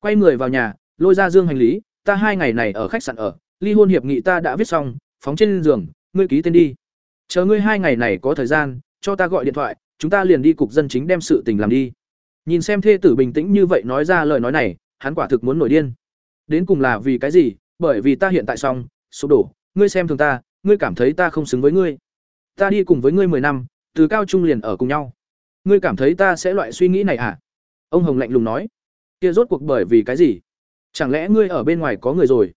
Quay người vào nhà, lôi ra dương hành lý, ta hai ngày này ở khách sạn ở, ly hôn hiệp nghị ta đã viết xong, phóng trên giường, ngươi ký tên đi. Chờ ngươi hai ngày này có thời gian, cho ta gọi điện thoại, chúng ta liền đi cục dân chính đem sự tình làm đi. Nhìn xem thê tử bình tĩnh như vậy nói ra lời nói này, hắn quả thực muốn nổi điên. Đến cùng là vì cái gì? Bởi vì ta hiện tại xong, sụp đổ, ngươi xem thường ta, ngươi cảm thấy ta không xứng với ngươi. Ta đi cùng với ngươi mười năm, từ cao trung liền ở cùng nhau. Ngươi cảm thấy ta sẽ loại suy nghĩ này à? Ông hồng lạnh lùng nói. Kia rốt cuộc bởi vì cái gì? Chẳng lẽ ngươi ở bên ngoài có người rồi?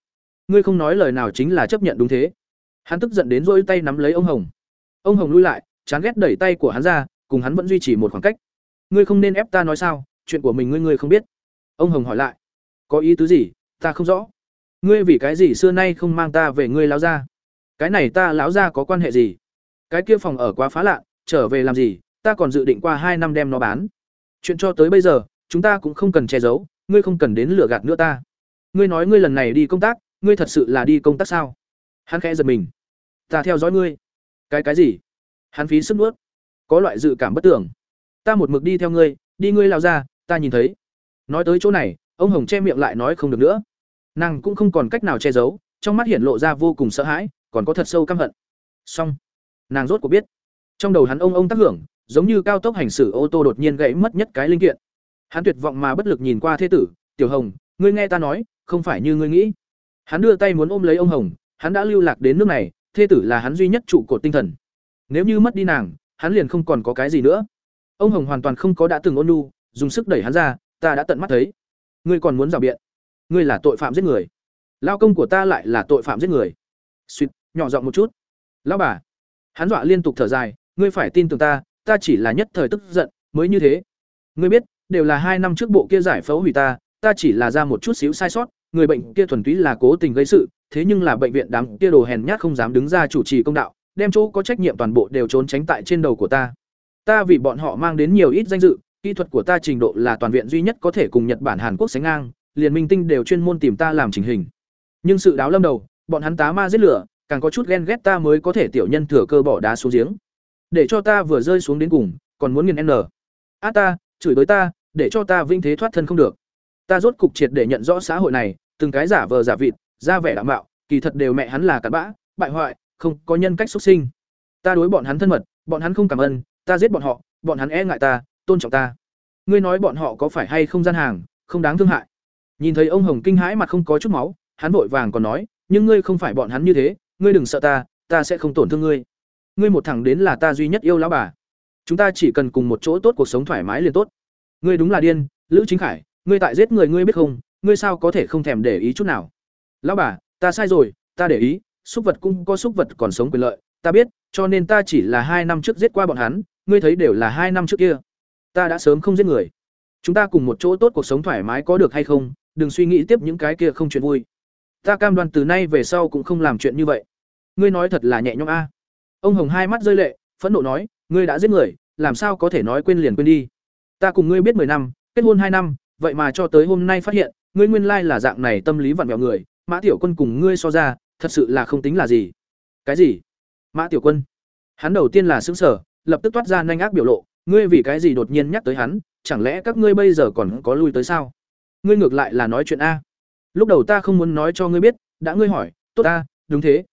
Ngươi không nói lời nào chính là chấp nhận đúng thế. Hắn tức giận đến rỗi tay nắm lấy ông hồng. Ông hồng lui lại, chán ghét đẩy tay của hắn ra, cùng hắn vẫn duy trì một khoảng cách. Ngươi không nên ép ta nói sao? Chuyện của mình ngươi ngươi không biết. Ông hồng hỏi lại. Có ý tứ gì? Ta không rõ. Ngươi vì cái gì xưa nay không mang ta về ngươi láo ra cái này ta láo ra có quan hệ gì? Cái kia phòng ở quá phá lạ, trở về làm gì? Ta còn dự định qua hai năm đem nó bán chuyện cho tới bây giờ, chúng ta cũng không cần che giấu, ngươi không cần đến lừa gạt nữa ta. Ngươi nói ngươi lần này đi công tác, ngươi thật sự là đi công tác sao? Hắn khẽ giật mình. Ta theo dõi ngươi. Cái cái gì? Hắn phí sức nuốt. Có loại dự cảm bất tưởng. Ta một mực đi theo ngươi, đi ngươi lao ra, ta nhìn thấy. Nói tới chỗ này, ông hồng che miệng lại nói không được nữa. Nàng cũng không còn cách nào che giấu, trong mắt hiện lộ ra vô cùng sợ hãi, còn có thật sâu căm hận. Xong. Nàng rốt cuộc biết. Trong đầu hắn ông ông tác hưởng giống như cao tốc hành xử ô tô đột nhiên gãy mất nhất cái linh kiện. Hắn tuyệt vọng mà bất lực nhìn qua thế tử, tiểu hồng, ngươi nghe ta nói, không phải như ngươi nghĩ. Hắn đưa tay muốn ôm lấy ông hồng, hắn đã lưu lạc đến nước này thê tử là hắn duy nhất trụ cột tinh thần. Nếu như mất đi nàng, hắn liền không còn có cái gì nữa. Ông hồng hoàn toàn không có đã từng ôn nhu, dùng sức đẩy hắn ra, ta đã tận mắt thấy. Ngươi còn muốn rào biện? Ngươi là tội phạm giết người. Lao công của ta lại là tội phạm giết người. Suýt nhỏ giọng một chút. Lão bà. Hắn dọa liên tục thở dài, ngươi phải tin tưởng ta ta chỉ là nhất thời tức giận, mới như thế. Ngươi biết, đều là hai năm trước bộ kia giải phẫu hủy ta ta chỉ là ra một chút xíu sai sót, người bệnh kia thuần túy là cố tình gây sự, thế nhưng là bệnh viện đám kia đồ hèn nhát không dám đứng ra chủ trì công đạo, đem chỗ có trách nhiệm toàn bộ đều trốn tránh tại trên đầu của ta. Ta vì bọn họ mang đến nhiều ít danh dự, kỹ thuật của ta trình độ là toàn viện duy nhất có thể cùng nhật bản, hàn quốc sánh ngang, liền minh tinh đều chuyên môn tìm ta làm trình hình. Nhưng sự đáo lâm đầu, bọn hắn tá ma giết lửa, càng có chút ghen ghét ta mới có thể tiểu nhân thừa cơ bỏ đá xuống giếng để cho ta vừa rơi xuống đến cùng, còn muốn nghiền n. Át ta, chửi tới ta, để cho ta vinh thế thoát thân không được. Ta rốt cục triệt để nhận rõ xã hội này, từng cái giả vờ giả vịt, ra vẻ đảm bảo kỳ thật đều mẹ hắn là cặn bã, bại hoại, không có nhân cách xuất sinh. Ta đối bọn hắn thân mật, bọn hắn không cảm ơn, ta giết bọn họ, bọn hắn e ngại ta, tôn trọng ta. Ngươi nói bọn họ có phải hay không gian hàng, không đáng thương hại. Nhìn thấy ông hồng kinh hãi mặt không có chút máu, hắn vội vàng còn nói, nhưng ngươi không phải bọn hắn như thế, ngươi đừng sợ ta ta sẽ không tổn thương ngươi ngươi một thằng đến là ta duy nhất yêu lão bà. Chúng ta chỉ cần cùng một chỗ tốt cuộc sống thoải mái liền tốt. Ngươi đúng là điên, lữ chính khải, ngươi tại giết người ngươi biết không, ngươi sao có thể không thèm để ý chút nào? Lão bà, ta sai rồi, ta để ý, súc vật cũng có súc vật còn sống quyền lợi, ta biết, cho nên ta chỉ là hai năm trước giết qua bọn hắn, ngươi thấy đều là hai năm trước kia. Ta đã sớm không giết người. Chúng ta cùng một chỗ tốt cuộc sống thoải mái có được hay không, đừng suy nghĩ tiếp những cái kia không chuyện vui. Ta cam đoan từ nay về sau cũng không làm chuyện như vậy. Ngươi nói thật là nhẹ nhõm a ông hồng hai mắt rơi lệ, phẫn nộ nói, ngươi đã giết người, làm sao có thể nói quên liền quên đi? Ta cùng ngươi biết mười năm, kết hôn hai năm, vậy mà cho tới hôm nay phát hiện, ngươi nguyên lai là dạng này tâm lý vặn vẹo người. Mã tiểu quân cùng ngươi so ra, thật sự là không tính là gì. Cái gì? Mã tiểu quân. Hắn đầu tiên là xứng sở lập tức toát ra nhanh ác biểu lộ. Ngươi vì cái gì đột nhiên nhắc tới hắn? Chẳng lẽ các ngươi bây giờ còn có lui tới sao? Ngươi ngược lại là nói chuyện a. Lúc đầu ta không muốn nói cho ngươi biết, đã ngươi hỏi, tốt ta, đúng thế.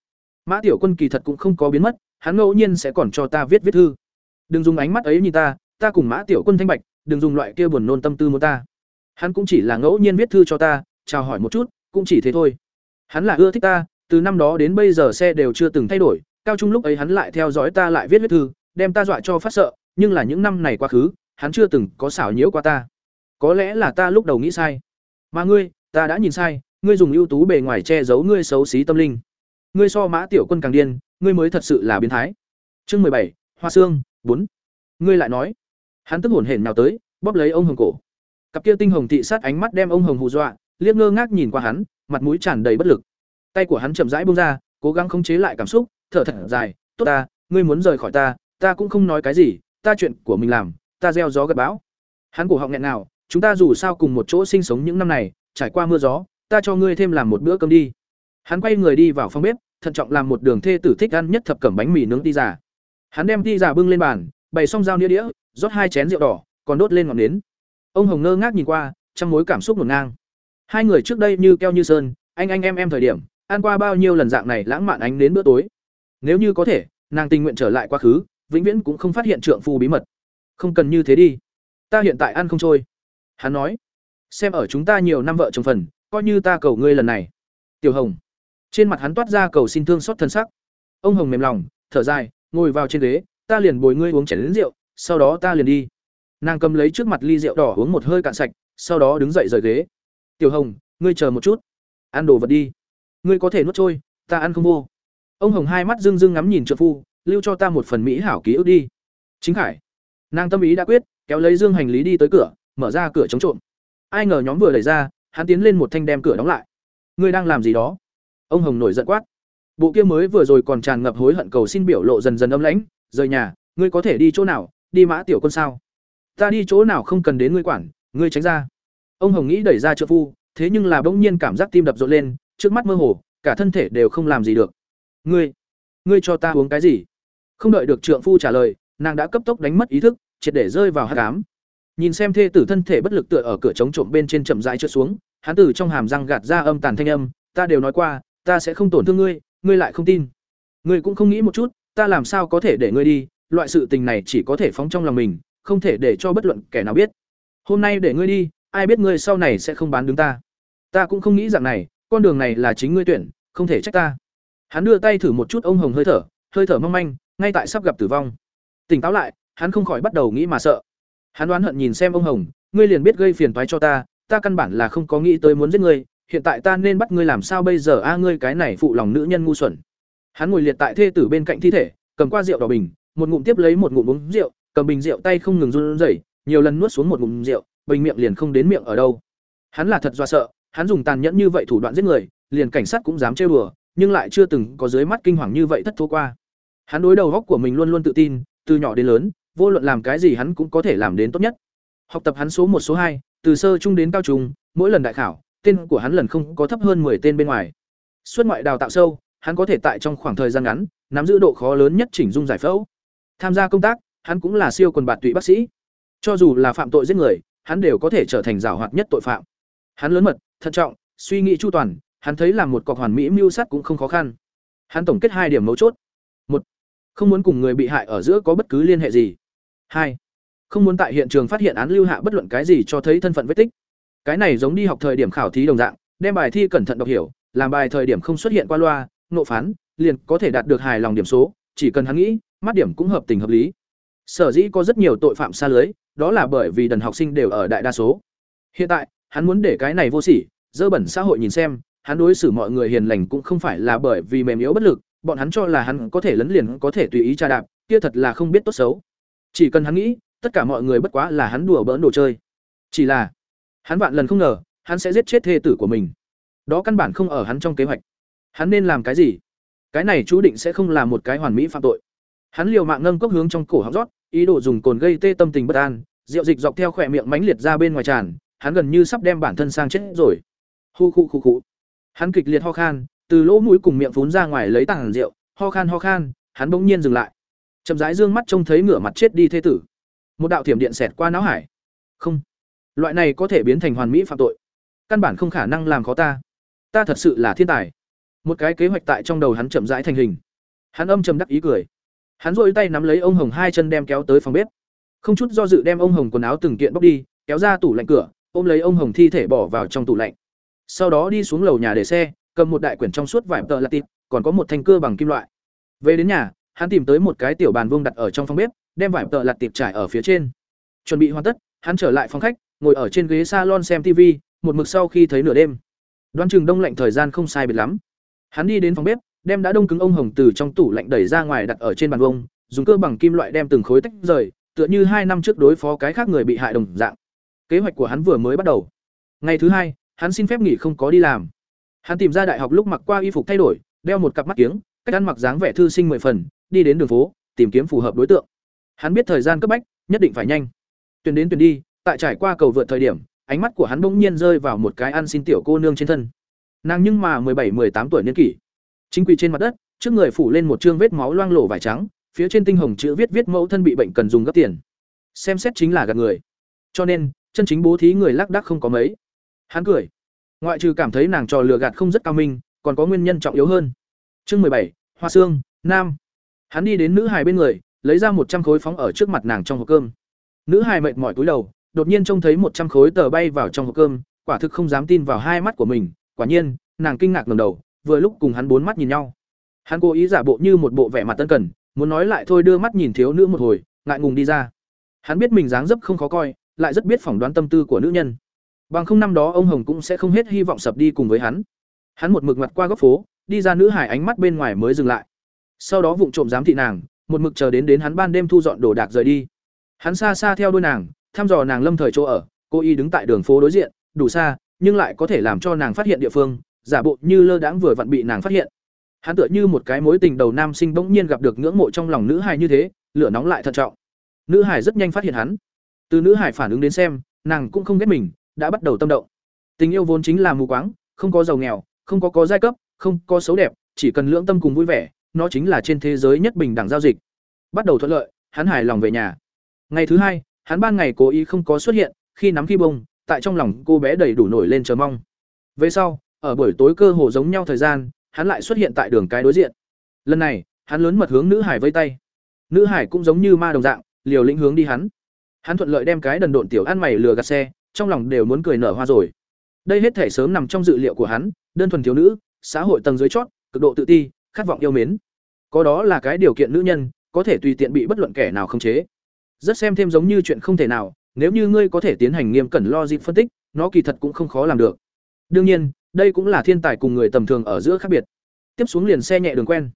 Mã tiểu quân kỳ thật cũng không có biến mất hắn ngẫu nhiên sẽ còn cho ta viết viết thư. Đừng dùng ánh mắt ấy nhìn ta ta cùng mã tiểu quân thanh bạch, đừng dùng loại kia buồn nôn tâm tư muốn ta. Hắn cũng chỉ là ngẫu nhiên viết thư cho ta, chào hỏi một chút, cũng chỉ thế thôi. Hắn là ưa thích ta, từ năm đó đến bây giờ xe đều chưa từng thay đổi, cao trung lúc ấy hắn lại theo dõi ta lại viết viết thư, đem ta dọa cho phát sợ, nhưng là những năm này quá khứ, hắn chưa từng có xảo nhiễu qua ta. Có lẽ là ta lúc đầu nghĩ sai. Mà ngươi, ta đã nhìn sai, ngươi dùng ưu tú bề ngoài che giấu ngươi xấu xí tâm linh. Ngươi so mã tiểu quân càng điên ngươi mới thật sự là biến thái. Chương mười bảy, hoa xương bốn. Ngươi lại nói. Hắn tức hổn hển nào tới, bóp lấy ông hồng cổ. Cặp kia tinh hồng thị sát ánh mắt đem ông hồng hù dọa, liếc ngơ ngác nhìn qua hắn, mặt mũi tràn đầy bất lực. Tay của hắn chậm rãi buông ra, cố gắng khống chế lại cảm xúc, thở thật dài, tốt ta, ngươi muốn rời khỏi ta ta cũng không nói cái gì, ta chuyện của mình làm, ta gieo gió gặt bão. Hắn cổ họng nghẹn nào chúng ta dù sao cùng một chỗ sinh sống những năm này, trải qua mưa gió, ta cho ngươi thêm làm một bữa cơm đi. Hắn quay người đi vào phòng bếp thận trọng làm một đường thê tử thích ăn nhất thập cẩm bánh mì nướng ti giả hắn đem ti giả bưng lên bàn, bày xong dao nĩa đĩa, rót hai chén rượu đỏ, còn đốt lên ngọn nến. Ông hồng ngơ ngác nhìn qua, trong mối cảm xúc ngổn ngang. Hai người trước đây như keo như sơn, anh anh em em thời điểm, ăn qua bao nhiêu lần dạng này lãng mạn ánh đến bữa tối. Nếu như có thể, nàng tình nguyện trở lại quá khứ, vĩnh viễn cũng không phát hiện trượng phu bí mật. Không cần như thế đi. Ta hiện tại ăn không trôi. Hắn nói, xem ở chúng ta nhiều năm vợ chồng phần, coi như ta cầu ngươi lần này. Tiểu hồng trên mặt hắn toát ra cầu xin thương xót thân sắc. Ông hồng mềm lòng, thở dài, ngồi vào trên ghế, ta liền bồi ngươi uống chén lính rượu, sau đó ta liền đi. Nàng cầm lấy trước mặt ly rượu đỏ uống một hơi cạn sạch, sau đó đứng dậy rời ghế. Tiểu hồng, ngươi chờ một chút. Ăn đồ vật đi. Ngươi có thể nuốt trôi, ta ăn không vô. Ông hồng hai mắt rưng rưng ngắm nhìn trợ phu, lưu cho ta một phần mỹ hảo ký ức đi. Chính khải. Nàng tâm ý đã quyết, kéo lấy dương hành lý đi tới cửa, mở ra cửa chống trộm. Ai ngờ nhóm vừa đẩy ra, hắn tiến lên một thanh đem cửa đóng lại. Ngươi đang làm gì đó? Ông hồng nổi giận quát. Bộ kia mới vừa rồi còn tràn ngập hối hận cầu xin biểu lộ dần dần âm lãnh, rời nhà, ngươi có thể đi chỗ nào? Đi mã tiểu quân sao? Ta đi chỗ nào không cần đến ngươi quản, ngươi tránh ra. Ông hồng nghĩ đẩy ra trợ phu, thế nhưng là bỗng nhiên cảm giác tim đập rộn lên, trước mắt mơ hồ, cả thân thể đều không làm gì được. Ngươi ngươi cho ta uống cái gì? Không đợi được trượng phu trả lời, nàng đã cấp tốc đánh mất ý thức, triệt để rơi vào hát cám nhìn xem thê tử thân thể bất lực tựa ở cửa chống trộm bên trên chậm rãi trượt xuống, hắn từ trong hàm răng gạt ra âm tàn thanh âm, ta đều nói qua ta sẽ không tổn thương ngươi ngươi lại không tin. Ngươi cũng không nghĩ một chút, ta làm sao có thể để ngươi đi, loại sự tình này chỉ có thể phóng trong lòng mình, không thể để cho bất luận kẻ nào biết. Hôm nay để ngươi đi, ai biết ngươi sau này sẽ không bán đứng ta. Ta cũng không nghĩ rằng này, con đường này là chính ngươi tuyển, không thể trách ta. Hắn đưa tay thử một chút ông hồng hơi thở hơi thở mong manh, ngay tại sắp gặp tử vong. Tỉnh táo lại, hắn không khỏi bắt đầu nghĩ mà sợ. Hắn đoán hận nhìn xem ông hồng, ngươi liền biết gây phiền toái cho ta ta căn bản là không có nghĩ tới muốn giết ngươi hiện tại ta nên bắt ngươi làm sao bây giờ? A, ngươi cái này phụ lòng nữ nhân ngu xuẩn. Hắn ngồi liệt tại thê tử bên cạnh thi thể, cầm qua rượu đỏ bình, một ngụm tiếp lấy một ngụm uống rượu, cầm bình rượu tay không ngừng run rẩy, nhiều lần nuốt xuống một ngụm rượu, bình miệng liền không đến miệng ở đâu. Hắn là thật do sợ, hắn dùng tàn nhẫn như vậy thủ đoạn giết người, liền cảnh sát cũng dám chơi bừa nhưng lại chưa từng có dưới mắt kinh hoàng như vậy thất thố qua. Hắn đối đầu góc của mình luôn luôn tự tin, từ nhỏ đến lớn, vô luận làm cái gì hắn cũng có thể làm đến tốt nhất. Học tập hắn số một, số hai, từ sơ trung đến cao trung, mỗi lần đại khảo tên của hắn lần không có thấp hơn 10 tên bên ngoài. Xuất ngoại đào tạo sâu, hắn có thể tại trong khoảng thời gian ngắn, nắm giữ độ khó lớn nhất chỉnh dung giải phẫu. Tham gia công tác, hắn cũng là siêu quần bạt tụy bác sĩ. Cho dù là phạm tội giết người, hắn đều có thể trở thành giàu hoạt nhất tội phạm. Hắn lớn mật, thận trọng, suy nghĩ chu toàn, hắn thấy làm một cọc hoàn mỹ mưu sát cũng không khó khăn. Hắn tổng kết hai điểm mấu chốt. một, Không muốn cùng người bị hại ở giữa có bất cứ liên hệ gì. hai, Không muốn tại hiện trường phát hiện án lưu hạ bất luận cái gì cho thấy thân phận vết tích. Cái này giống đi học thời điểm khảo thí đồng dạng, đem bài thi cẩn thận đọc hiểu, làm bài thời điểm không xuất hiện qua loa, nộ phán, liền có thể đạt được hài lòng điểm số, chỉ cần hắn nghĩ, mắt điểm cũng hợp tình hợp lý. Sở dĩ có rất nhiều tội phạm xa lưới, đó là bởi vì đần học sinh đều ở đại đa số. Hiện tại, hắn muốn để cái này vô sỉ, dơ bẩn xã hội nhìn xem, hắn đối xử mọi người hiền lành cũng không phải là bởi vì mềm yếu bất lực, bọn hắn cho là hắn có thể lấn liền có thể tùy ý tra đạp, kia thật là không biết tốt xấu. Chỉ cần hắn nghĩ, tất cả mọi người bất quá là hắn đùa bỡn đồ chơi. Chỉ là, Hắn vạn lần không ngờ, hắn sẽ giết chết thê tử của mình. Đó căn bản không ở hắn trong kế hoạch. Hắn nên làm cái gì? Cái này chú định sẽ không là một cái hoàn mỹ phạm tội. Hắn liều mạng ngâm cốc hướng trong cổ họng rót, ý đồ dùng cồn gây tê tâm tình bất an, rượu dịch dọc theo khỏe miệng mãnh liệt ra bên ngoài tràn, hắn gần như sắp đem bản thân sang chết rồi. Hu khu khu khu. Hắn kịch liệt ho khan, từ lỗ mũi cùng miệng phún ra ngoài lấy tảng rượu, ho khan ho khan, hắn bỗng nhiên dừng lại. Chậm rãi dương mắt trông thấy ngửa mặt chết đi thê tử. Một đạo thiểm điện xẹt qua não hải. Không loại này có thể biến thành hoàn mỹ phạm tội. Căn bản không khả năng làm khó ta. Ta thật sự là thiên tài. Một cái kế hoạch tại trong đầu hắn chậm rãi thành hình. Hắn âm chầm đắc ý cười. Hắn dội tay nắm lấy ông hồng hai chân đem kéo tới phòng bếp. Không chút do dự đem ông hồng quần áo từng kiện bóc đi, kéo ra tủ lạnh cửa, ôm lấy ông hồng thi thể bỏ vào trong tủ lạnh. Sau đó đi xuống lầu nhà để xe, cầm một đại quyển trong suốt vải tợ lạt tịp còn có một thanh cưa bằng kim loại. Về đến nhà, hắn tìm tới một cái tiểu bàn vuông đặt ở trong phòng bếp, đem vải tợ lạt tịp trải ở phía trên. Chuẩn bị hoàn tất, hắn trở lại phòng khách ngồi ở trên ghế salon xem TV, một mực sau khi thấy nửa đêm. Đoán chừng đông lạnh thời gian không sai biệt lắm. Hắn đi đến phòng bếp, đem đã đông cứng ông hồng từ trong tủ lạnh đẩy ra ngoài đặt ở trên bàn vông, dùng cơ bằng kim loại đem từng khối tách rời, tựa như hai năm trước đối phó cái khác người bị hại đồng dạng. Kế hoạch của hắn vừa mới bắt đầu. Ngày thứ hai, hắn xin phép nghỉ không có đi làm. Hắn tìm ra đại học lúc mặc qua y phục thay đổi, đeo một cặp mắt kiếng, cách ăn mặc dáng vẻ thư sinh mười phần, đi đến đường phố, tìm kiếm phù hợp đối tượng. Hắn biết thời gian cấp bách, nhất định phải nhanh. Tuyển đến tuyển đi, tại trải qua cầu vượt thời điểm, ánh mắt của hắn bỗng nhiên rơi vào một cái ăn xin tiểu cô nương trên thân. Nàng nhưng mà bảy 17 tám tuổi niên kỷ. Chính quỳ trên mặt đất, trước người phủ lên một trương vết máu loang lổ vải trắng, phía trên tinh hồng chữ viết viết mẫu thân bị bệnh cần dùng gấp tiền. Xem xét chính là gạt người. Cho nên, chân chính bố thí người lác đác không có mấy. Hắn cười. Ngoại trừ cảm thấy nàng trò lừa gạt không rất cao minh, còn có nguyên nhân trọng yếu hơn. Chương bảy, Hoa Sương, nam. Hắn đi đến nữ hài bên người, lấy ra một trăm khối phóng ở trước mặt nàng trong hộp cơm. Nữ hài mệt mỏi cúi đầu, đột nhiên trông thấy một trăm khối tờ bay vào trong hộp cơm, quả thực không dám tin vào hai mắt của mình, quả nhiên, nàng kinh ngạc ngẩng đầu, vừa lúc cùng hắn bốn mắt nhìn nhau. Hắn cố ý giả bộ như một bộ vẻ mặt tân cần, muốn nói lại thôi đưa mắt nhìn thiếu nữ một hồi, ngại ngùng đi ra. Hắn biết mình dáng dấp không khó coi, lại rất biết phỏng đoán tâm tư của nữ nhân. Bằng không năm đó ông Hồng cũng sẽ không hết hy vọng sập đi cùng với hắn. Hắn một mực mặt qua góc phố, đi ra nữ hải ánh mắt bên ngoài mới dừng lại. Sau đó vụng trộm giám thị nàng, một mực chờ đến đến hắn ban đêm thu dọn đồ đạc rời đi. Hắn xa xa theo đuôi nàng, thăm dò nàng lâm thời chỗ ở, cô y đứng tại đường phố đối diện, đủ xa, nhưng lại có thể làm cho nàng phát hiện địa phương, giả bộ như lơ đãng vừa vặn bị nàng phát hiện. Hắn tựa như một cái mối tình đầu nam sinh bỗng nhiên gặp được ngưỡng mộ trong lòng nữ hài như thế, lửa nóng lại thận trọng. Nữ hải rất nhanh phát hiện hắn. Từ nữ hải phản ứng đến xem, nàng cũng không ghét mình, đã bắt đầu tâm động. Tình yêu vốn chính là mù quáng, không có giàu nghèo, không có có giai cấp, không có xấu đẹp, chỉ cần lưỡng tâm cùng vui vẻ, nó chính là trên thế giới nhất bình đẳng giao dịch. Bắt đầu thuận lợi, hắn hài lòng về nhà. Ngày thứ hai, hắn ban ngày cố ý không có xuất hiện, khi nắm khi bông, tại trong lòng cô bé đầy đủ nổi lên chờ mong. Về sau, ở buổi tối cơ hồ giống nhau thời gian, hắn lại xuất hiện tại đường cái đối diện. Lần này, hắn lớn mật hướng nữ hải vây tay. Nữ hải cũng giống như ma đồng dạng, liều lĩnh hướng đi hắn. Hắn thuận lợi đem cái đần độn tiểu ăn mày lừa gạt xe, trong lòng đều muốn cười nở hoa rồi. Đây hết thể sớm nằm trong dự liệu của hắn, đơn thuần thiếu nữ, xã hội tầng dưới chót, cực độ tự ti, khát vọng yêu mến. Có đó là cái điều kiện nữ nhân, có thể tùy tiện bị bất luận kẻ nào khống chế. Rất xem thêm giống như chuyện không thể nào, nếu như ngươi có thể tiến hành nghiêm cẩn logic phân tích, nó kỳ thật cũng không khó làm được. Đương nhiên, đây cũng là thiên tài cùng người tầm thường ở giữa khác biệt. Tiếp xuống liền xe nhẹ đường quen.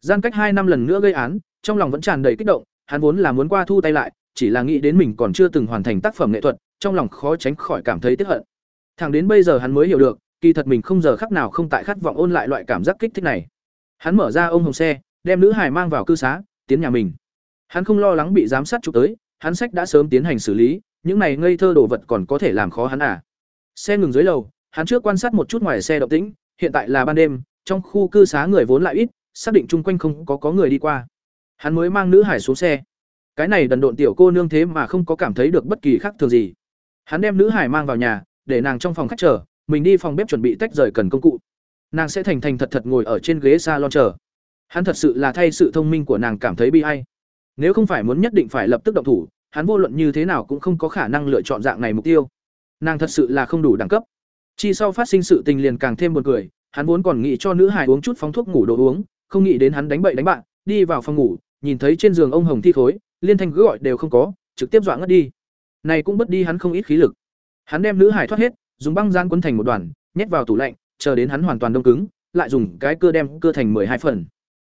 Gian cách hai năm lần nữa gây án, trong lòng vẫn tràn đầy kích động, hắn vốn là muốn qua thu tay lại, chỉ là nghĩ đến mình còn chưa từng hoàn thành tác phẩm nghệ thuật, trong lòng khó tránh khỏi cảm thấy tiếc hận. Thẳng đến bây giờ hắn mới hiểu được, kỳ thật mình không giờ khắc nào không tại khát vọng ôn lại loại cảm giác kích thích này. Hắn mở ra ông hồng xe, đem nữ hải mang vào cư xá, tiến nhà mình. Hắn không lo lắng bị giám sát chụp tới, hắn sách đã sớm tiến hành xử lý, những này ngây thơ đồ vật còn có thể làm khó hắn à. Xe ngừng dưới lầu, hắn trước quan sát một chút ngoài xe động tĩnh, hiện tại là ban đêm, trong khu cư xá người vốn lại ít, xác định chung quanh không có có người đi qua. Hắn mới mang nữ hải xuống xe. Cái này đần độn tiểu cô nương thế mà không có cảm thấy được bất kỳ khác thường gì. Hắn đem nữ hải mang vào nhà, để nàng trong phòng khách chờ, mình đi phòng bếp chuẩn bị tách rời cần công cụ. Nàng sẽ thành thành thật thật ngồi ở trên ghế salon chờ. Hắn thật sự là thay sự thông minh của nàng cảm thấy bi ai. Nếu không phải muốn nhất định phải lập tức động thủ, hắn vô luận như thế nào cũng không có khả năng lựa chọn dạng này mục tiêu. Nàng thật sự là không đủ đẳng cấp. Chi sau phát sinh sự tình liền càng thêm buồn cười, hắn vốn còn nghĩ cho nữ hài uống chút phóng thuốc ngủ đồ uống, không nghĩ đến hắn đánh bậy đánh bạn, đi vào phòng ngủ, nhìn thấy trên giường ông hồng thi khối, liên thanh cứ gọi đều không có, trực tiếp dọa ngất đi. Này cũng bất đi hắn không ít khí lực. Hắn đem nữ hải thoát hết, dùng băng gian quấn thành một đoàn, nhét vào tủ lạnh, chờ đến hắn hoàn toàn đông cứng, lại dùng cái cưa đem cưa thành hai phần.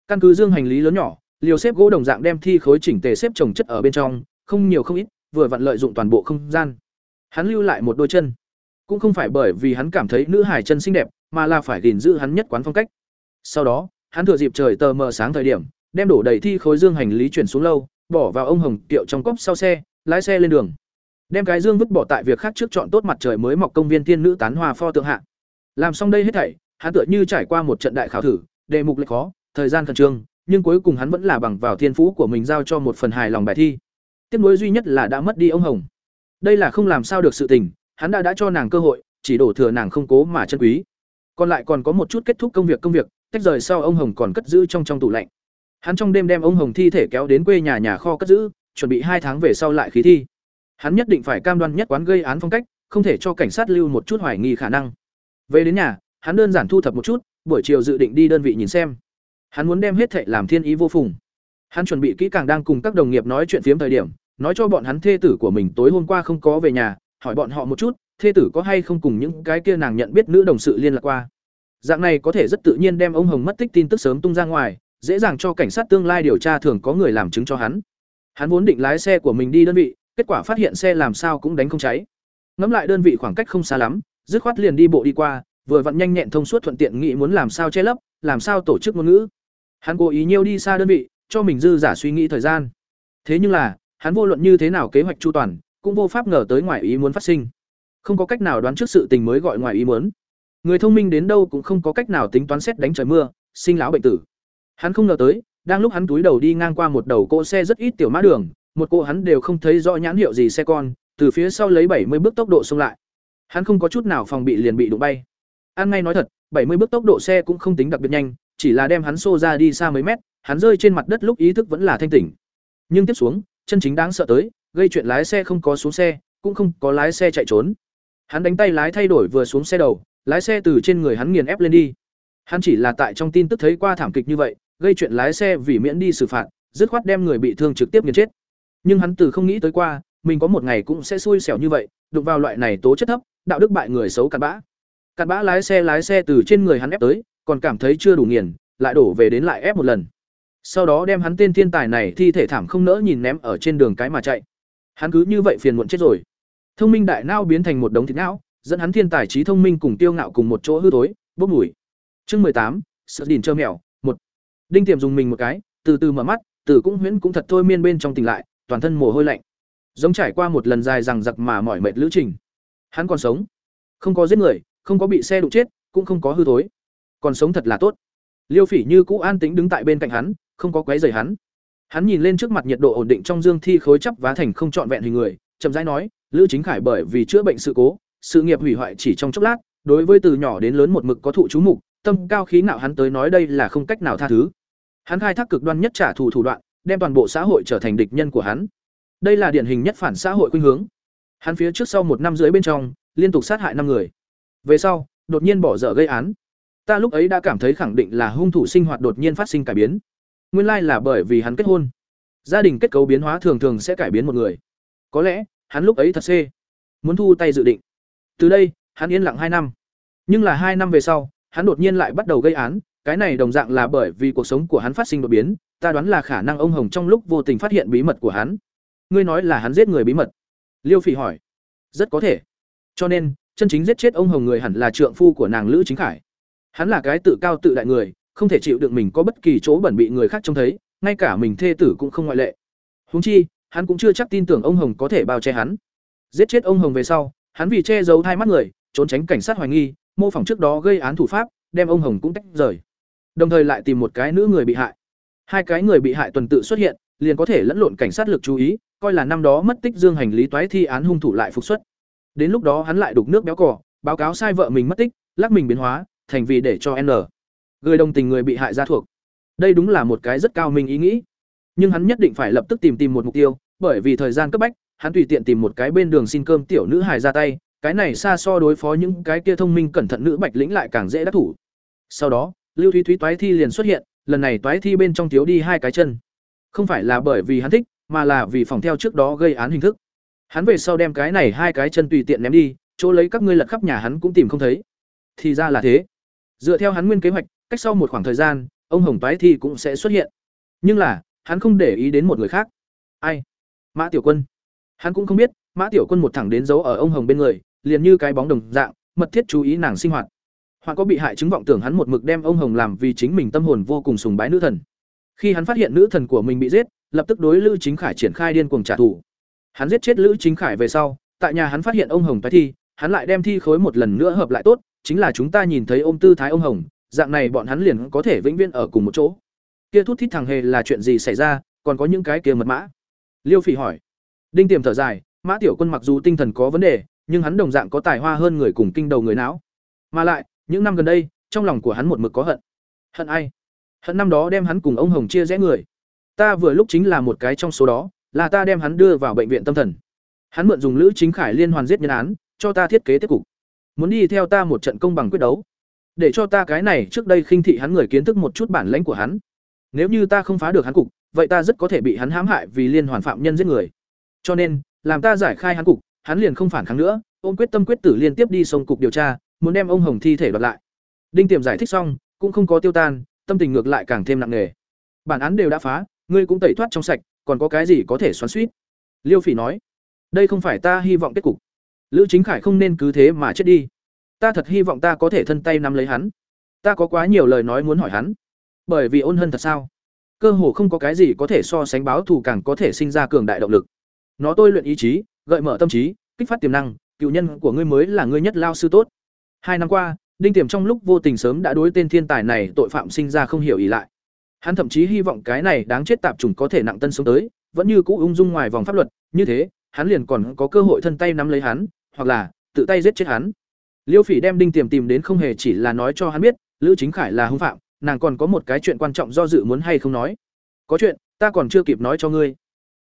Căn cứ dương hành lý lớn nhỏ, liều xếp gỗ đồng dạng đem thi khối chỉnh tề xếp chồng chất ở bên trong, không nhiều không ít, vừa vặn lợi dụng toàn bộ không gian. Hắn lưu lại một đôi chân, cũng không phải bởi vì hắn cảm thấy nữ hải chân xinh đẹp, mà là phải gìn giữ hắn nhất quán phong cách. Sau đó, hắn thừa dịp trời tờ mờ sáng thời điểm, đem đổ đầy thi khối dương hành lý chuyển xuống lâu, bỏ vào ông hồng tiệu trong cốc sau xe, lái xe lên đường. Đem cái dương vứt bỏ tại việc khác trước chọn tốt mặt trời mới mọc công viên tiên nữ tán hoa pho tượng hạ. Làm xong đây hết thảy, hắn tựa như trải qua một trận đại khảo thử, đề mục lệch khó, thời gian khẩn trương, nhưng cuối cùng hắn vẫn là bằng vào thiên phú của mình giao cho một phần hài lòng bài thi. Tiếc nối duy nhất là đã mất đi ông Hồng. Đây là không làm sao được sự tình, hắn đã đã cho nàng cơ hội, chỉ đổ thừa nàng không cố mà chân quý. Còn lại còn có một chút kết thúc công việc công việc, tách rời sau ông Hồng còn cất giữ trong trong tủ lạnh. Hắn trong đêm đem ông Hồng thi thể kéo đến quê nhà nhà kho cất giữ, chuẩn bị hai tháng về sau lại khí thi. Hắn nhất định phải cam đoan nhất quán gây án phong cách, không thể cho cảnh sát lưu một chút hoài nghi khả năng. Về đến nhà, hắn đơn giản thu thập một chút, buổi chiều dự định đi đơn vị nhìn xem. Hắn muốn đem hết thệ làm thiên ý vô phùng. Hắn chuẩn bị kỹ càng đang cùng các đồng nghiệp nói chuyện phiếm thời điểm, nói cho bọn hắn thê tử của mình tối hôm qua không có về nhà, hỏi bọn họ một chút, thê tử có hay không cùng những cái kia nàng nhận biết nữ đồng sự liên lạc qua. Dạng này có thể rất tự nhiên đem ông Hồng mất tích tin tức sớm tung ra ngoài, dễ dàng cho cảnh sát tương lai điều tra thường có người làm chứng cho hắn. Hắn vốn định lái xe của mình đi đơn vị, kết quả phát hiện xe làm sao cũng đánh không cháy. Ngắm lại đơn vị khoảng cách không xa lắm, dứt khoát liền đi bộ đi qua, vừa vặn nhanh nhẹn thông suốt thuận tiện nghĩ muốn làm sao che lấp, làm sao tổ chức ngôn ngữ. Hắn cố ý nhiêu đi xa đơn vị, cho mình dư giả suy nghĩ thời gian. Thế nhưng là, hắn vô luận như thế nào kế hoạch chu toàn, cũng vô pháp ngờ tới ngoài ý muốn phát sinh. Không có cách nào đoán trước sự tình mới gọi ngoài ý muốn. Người thông minh đến đâu cũng không có cách nào tính toán xét đánh trời mưa, sinh lão bệnh tử. Hắn không ngờ tới, đang lúc hắn túi đầu đi ngang qua một đầu cỗ xe rất ít tiểu mã đường, một cô hắn đều không thấy rõ nhãn hiệu gì xe con, từ phía sau lấy bảy mươi bước tốc độ xông lại. Hắn không có chút nào phòng bị liền bị đụng bay. An ngay nói thật, bảy mươi bước tốc độ xe cũng không tính đặc biệt nhanh, chỉ là đem hắn xô ra đi xa mấy mét, hắn rơi trên mặt đất lúc ý thức vẫn là thanh tỉnh. Nhưng tiếp xuống, chân chính đáng sợ tới, gây chuyện lái xe không có xuống xe, cũng không có lái xe chạy trốn. Hắn đánh tay lái thay đổi vừa xuống xe đầu, lái xe từ trên người hắn nghiền ép lên đi. Hắn chỉ là tại trong tin tức thấy qua thảm kịch như vậy, gây chuyện lái xe vì miễn đi xử phạt, dứt khoát đem người bị thương trực tiếp nghiền chết. Nhưng hắn từ không nghĩ tới qua, mình có một ngày cũng sẽ xui xẻo như vậy, đụng vào loại này tố chất thấp, đạo đức bại người xấu cặn bã. Cặn bã lái xe lái xe từ trên người hắn ép tới, còn cảm thấy chưa đủ nghiền, lại đổ về đến lại ép một lần. Sau đó đem hắn tên thiên tài này thi thể thảm không nỡ nhìn ném ở trên đường cái mà chạy. Hắn cứ như vậy phiền muộn chết rồi. Thông minh đại não biến thành một đống thịt não, dẫn hắn thiên tài trí thông minh cùng tiêu ngạo cùng một chỗ hư tối, bốc mùi. Chương mười tám, sợ đỉnh trơ mèo, một. Đinh Tiềm dùng mình một cái, từ từ mở mắt, Tử cũng huyễn cũng thật thôi miên bên trong tỉnh lại, toàn thân mồ hôi lạnh. Giống trải qua một lần dài rằng giặc mà mỏi mệt lữ trình. Hắn còn sống, không có giết người, không có bị xe đụng chết, cũng không có hư thối. Còn sống thật là tốt. Liêu Phỉ như cũ an tĩnh đứng tại bên cạnh hắn, không có quấy rầy hắn. Hắn nhìn lên trước mặt nhiệt độ ổn định trong dương thi khối chắp vá thành không trọn vẹn hình người, chậm rãi nói, Lữ Chính Khải bởi vì chữa bệnh sự cố, sự nghiệp hủy hoại chỉ trong chốc lát, đối với từ nhỏ đến lớn một mực có thụ chú mục, tâm cao khí ngạo hắn tới nói đây là không cách nào tha thứ. Hắn khai thác cực đoan nhất trả thù thủ đoạn, đem toàn bộ xã hội trở thành địch nhân của hắn. Đây là điển hình nhất phản xã hội khuynh hướng. Hắn phía trước sau một năm rưỡi bên trong, liên tục sát hại năm người. Về sau, đột nhiên bỏ dở gây án. Ta lúc ấy đã cảm thấy khẳng định là hung thủ sinh hoạt đột nhiên phát sinh cải biến. Nguyên lai là bởi vì hắn kết hôn. Gia đình kết cấu biến hóa thường thường sẽ cải biến một người. Có lẽ, hắn lúc ấy thật xê, muốn thu tay dự định. Từ đây, hắn yên lặng hai năm. Nhưng là hai năm về sau, hắn đột nhiên lại bắt đầu gây án, cái này đồng dạng là bởi vì cuộc sống của hắn phát sinh đột biến, ta đoán là khả năng ông Hồng trong lúc vô tình phát hiện bí mật của hắn. Ngươi nói là hắn giết người bí mật. Liêu Phỉ hỏi. Rất có thể. Cho nên, chân chính giết chết ông Hồng người hẳn là trượng phu của nàng Lữ Chính Khải. Hắn là cái tự cao tự đại người, không thể chịu được mình có bất kỳ chỗ bẩn bị người khác trông thấy, ngay cả mình thê tử cũng không ngoại lệ. Huống chi, hắn cũng chưa chắc tin tưởng ông Hồng có thể bao che hắn. Giết chết ông Hồng về sau, hắn vì che giấu hai mắt người, trốn tránh cảnh sát hoài nghi, mô phỏng trước đó gây án thủ pháp, đem ông Hồng cũng tách rời. Đồng thời lại tìm một cái nữ người bị hại. Hai cái người bị hại tuần tự xuất hiện, liền có thể lẫn lộn cảnh sát lực chú ý, coi là năm đó mất tích Dương hành lý toái thi án hung thủ lại phục xuất. Đến lúc đó hắn lại đục nước béo cỏ, báo cáo sai vợ mình mất tích, lắc mình biến hóa, thành vì để cho N. Người đồng tình người bị hại ra thuộc. Đây đúng là một cái rất cao minh ý nghĩ. Nhưng hắn nhất định phải lập tức tìm tìm một mục tiêu, bởi vì thời gian cấp bách, hắn tùy tiện tìm một cái bên đường xin cơm tiểu nữ hài ra tay, cái này xa so đối phó những cái kia thông minh cẩn thận nữ bạch lĩnh lại càng dễ đắc thủ. Sau đó, Lưu Thúy Thúy toái thi liền xuất hiện, lần này toái thi bên trong thiếu đi hai cái chân. Không phải là bởi vì hắn thích, mà là vì phòng theo trước đó gây án hình thức. Hắn về sau đem cái này hai cái chân tùy tiện ném đi, chỗ lấy các ngươi lật khắp nhà hắn cũng tìm không thấy. Thì ra là thế. Dựa theo hắn nguyên kế hoạch, cách sau một khoảng thời gian, ông Hồng toái thi cũng sẽ xuất hiện. Nhưng là, hắn không để ý đến một người khác. Ai? Mã Tiểu Quân. Hắn cũng không biết, Mã Tiểu Quân một thẳng đến giấu ở ông Hồng bên người, liền như cái bóng đồng dạng, mật thiết chú ý nàng sinh hoạt. Hoặc có bị hại chứng vọng tưởng hắn một mực đem ông Hồng làm vì chính mình tâm hồn vô cùng sùng bái nữ thần. Khi hắn phát hiện nữ thần của mình bị giết, lập tức đối Lữ Chính Khải triển khai điên cuồng trả thù. Hắn giết chết Lữ Chính Khải về sau, tại nhà hắn phát hiện ông Hồng tái thi, hắn lại đem thi khối một lần nữa hợp lại tốt, chính là chúng ta nhìn thấy ôm tư thái ông Hồng, dạng này bọn hắn liền có thể vĩnh viễn ở cùng một chỗ. Kia thút thít thằng hề là chuyện gì xảy ra, còn có những cái kia mật mã? Liêu Phỉ hỏi. Đinh Tiềm thở dài, Mã Tiểu Quân mặc dù tinh thần có vấn đề, nhưng hắn đồng dạng có tài hoa hơn người cùng kinh đầu người não. Mà lại, những năm gần đây, trong lòng của hắn một mực có hận. Hận ai? Hận năm đó đem hắn cùng ông Hồng chia rẽ người. Ta vừa lúc chính là một cái trong số đó, là ta đem hắn đưa vào bệnh viện tâm thần. Hắn mượn dùng Lữ Chính Khải liên hoàn giết nhân án, cho ta thiết kế tiếp cục. Muốn đi theo ta một trận công bằng quyết đấu. Để cho ta cái này trước đây khinh thị hắn người kiến thức một chút bản lãnh của hắn. Nếu như ta không phá được hắn cục, vậy ta rất có thể bị hắn hãm hại vì liên hoàn phạm nhân giết người. Cho nên, làm ta giải khai hắn cục, hắn liền không phản kháng nữa, ông quyết tâm quyết tử liên tiếp đi sông cục điều tra, muốn đem ông Hồng thi thể đoạt lại. Đinh Tiềm giải thích xong, cũng không có tiêu tan, tâm tình ngược lại càng thêm nặng nề. bản án đều đã phá ngươi cũng tẩy thoát trong sạch còn có cái gì có thể xoắn suýt liêu phỉ nói đây không phải ta hy vọng kết cục lữ chính khải không nên cứ thế mà chết đi. Ta thật hy vọng ta có thể thân tay nắm lấy hắn. Ta có quá nhiều lời nói muốn hỏi hắn. Bởi vì ôn hân thật sao? Cơ hồ không có cái gì có thể so sánh báo thù càng có thể sinh ra cường đại động lực. Nó tôi luyện ý chí, gợi mở tâm trí, kích phát tiềm năng, cựu nhân của ngươi mới là ngươi nhất lao sư tốt. Hai năm qua, đinh tiềm trong lúc vô tình sớm đã đối tên thiên tài này tội phạm sinh ra không hiểu ý lại. Hắn thậm chí hy vọng cái này đáng chết tạp trùng có thể nặng tân sống tới, vẫn như cũ ung dung ngoài vòng pháp luật, như thế, hắn liền còn có cơ hội thân tay nắm lấy hắn hoặc là, tự tay giết chết hắn. Liêu phỉ đem đinh tiềm tìm đến không hề chỉ là nói cho hắn biết, lữ chính khải là hung phạm, nàng còn có một cái chuyện quan trọng do dự muốn hay không nói. Có chuyện, ta còn chưa kịp nói cho ngươi.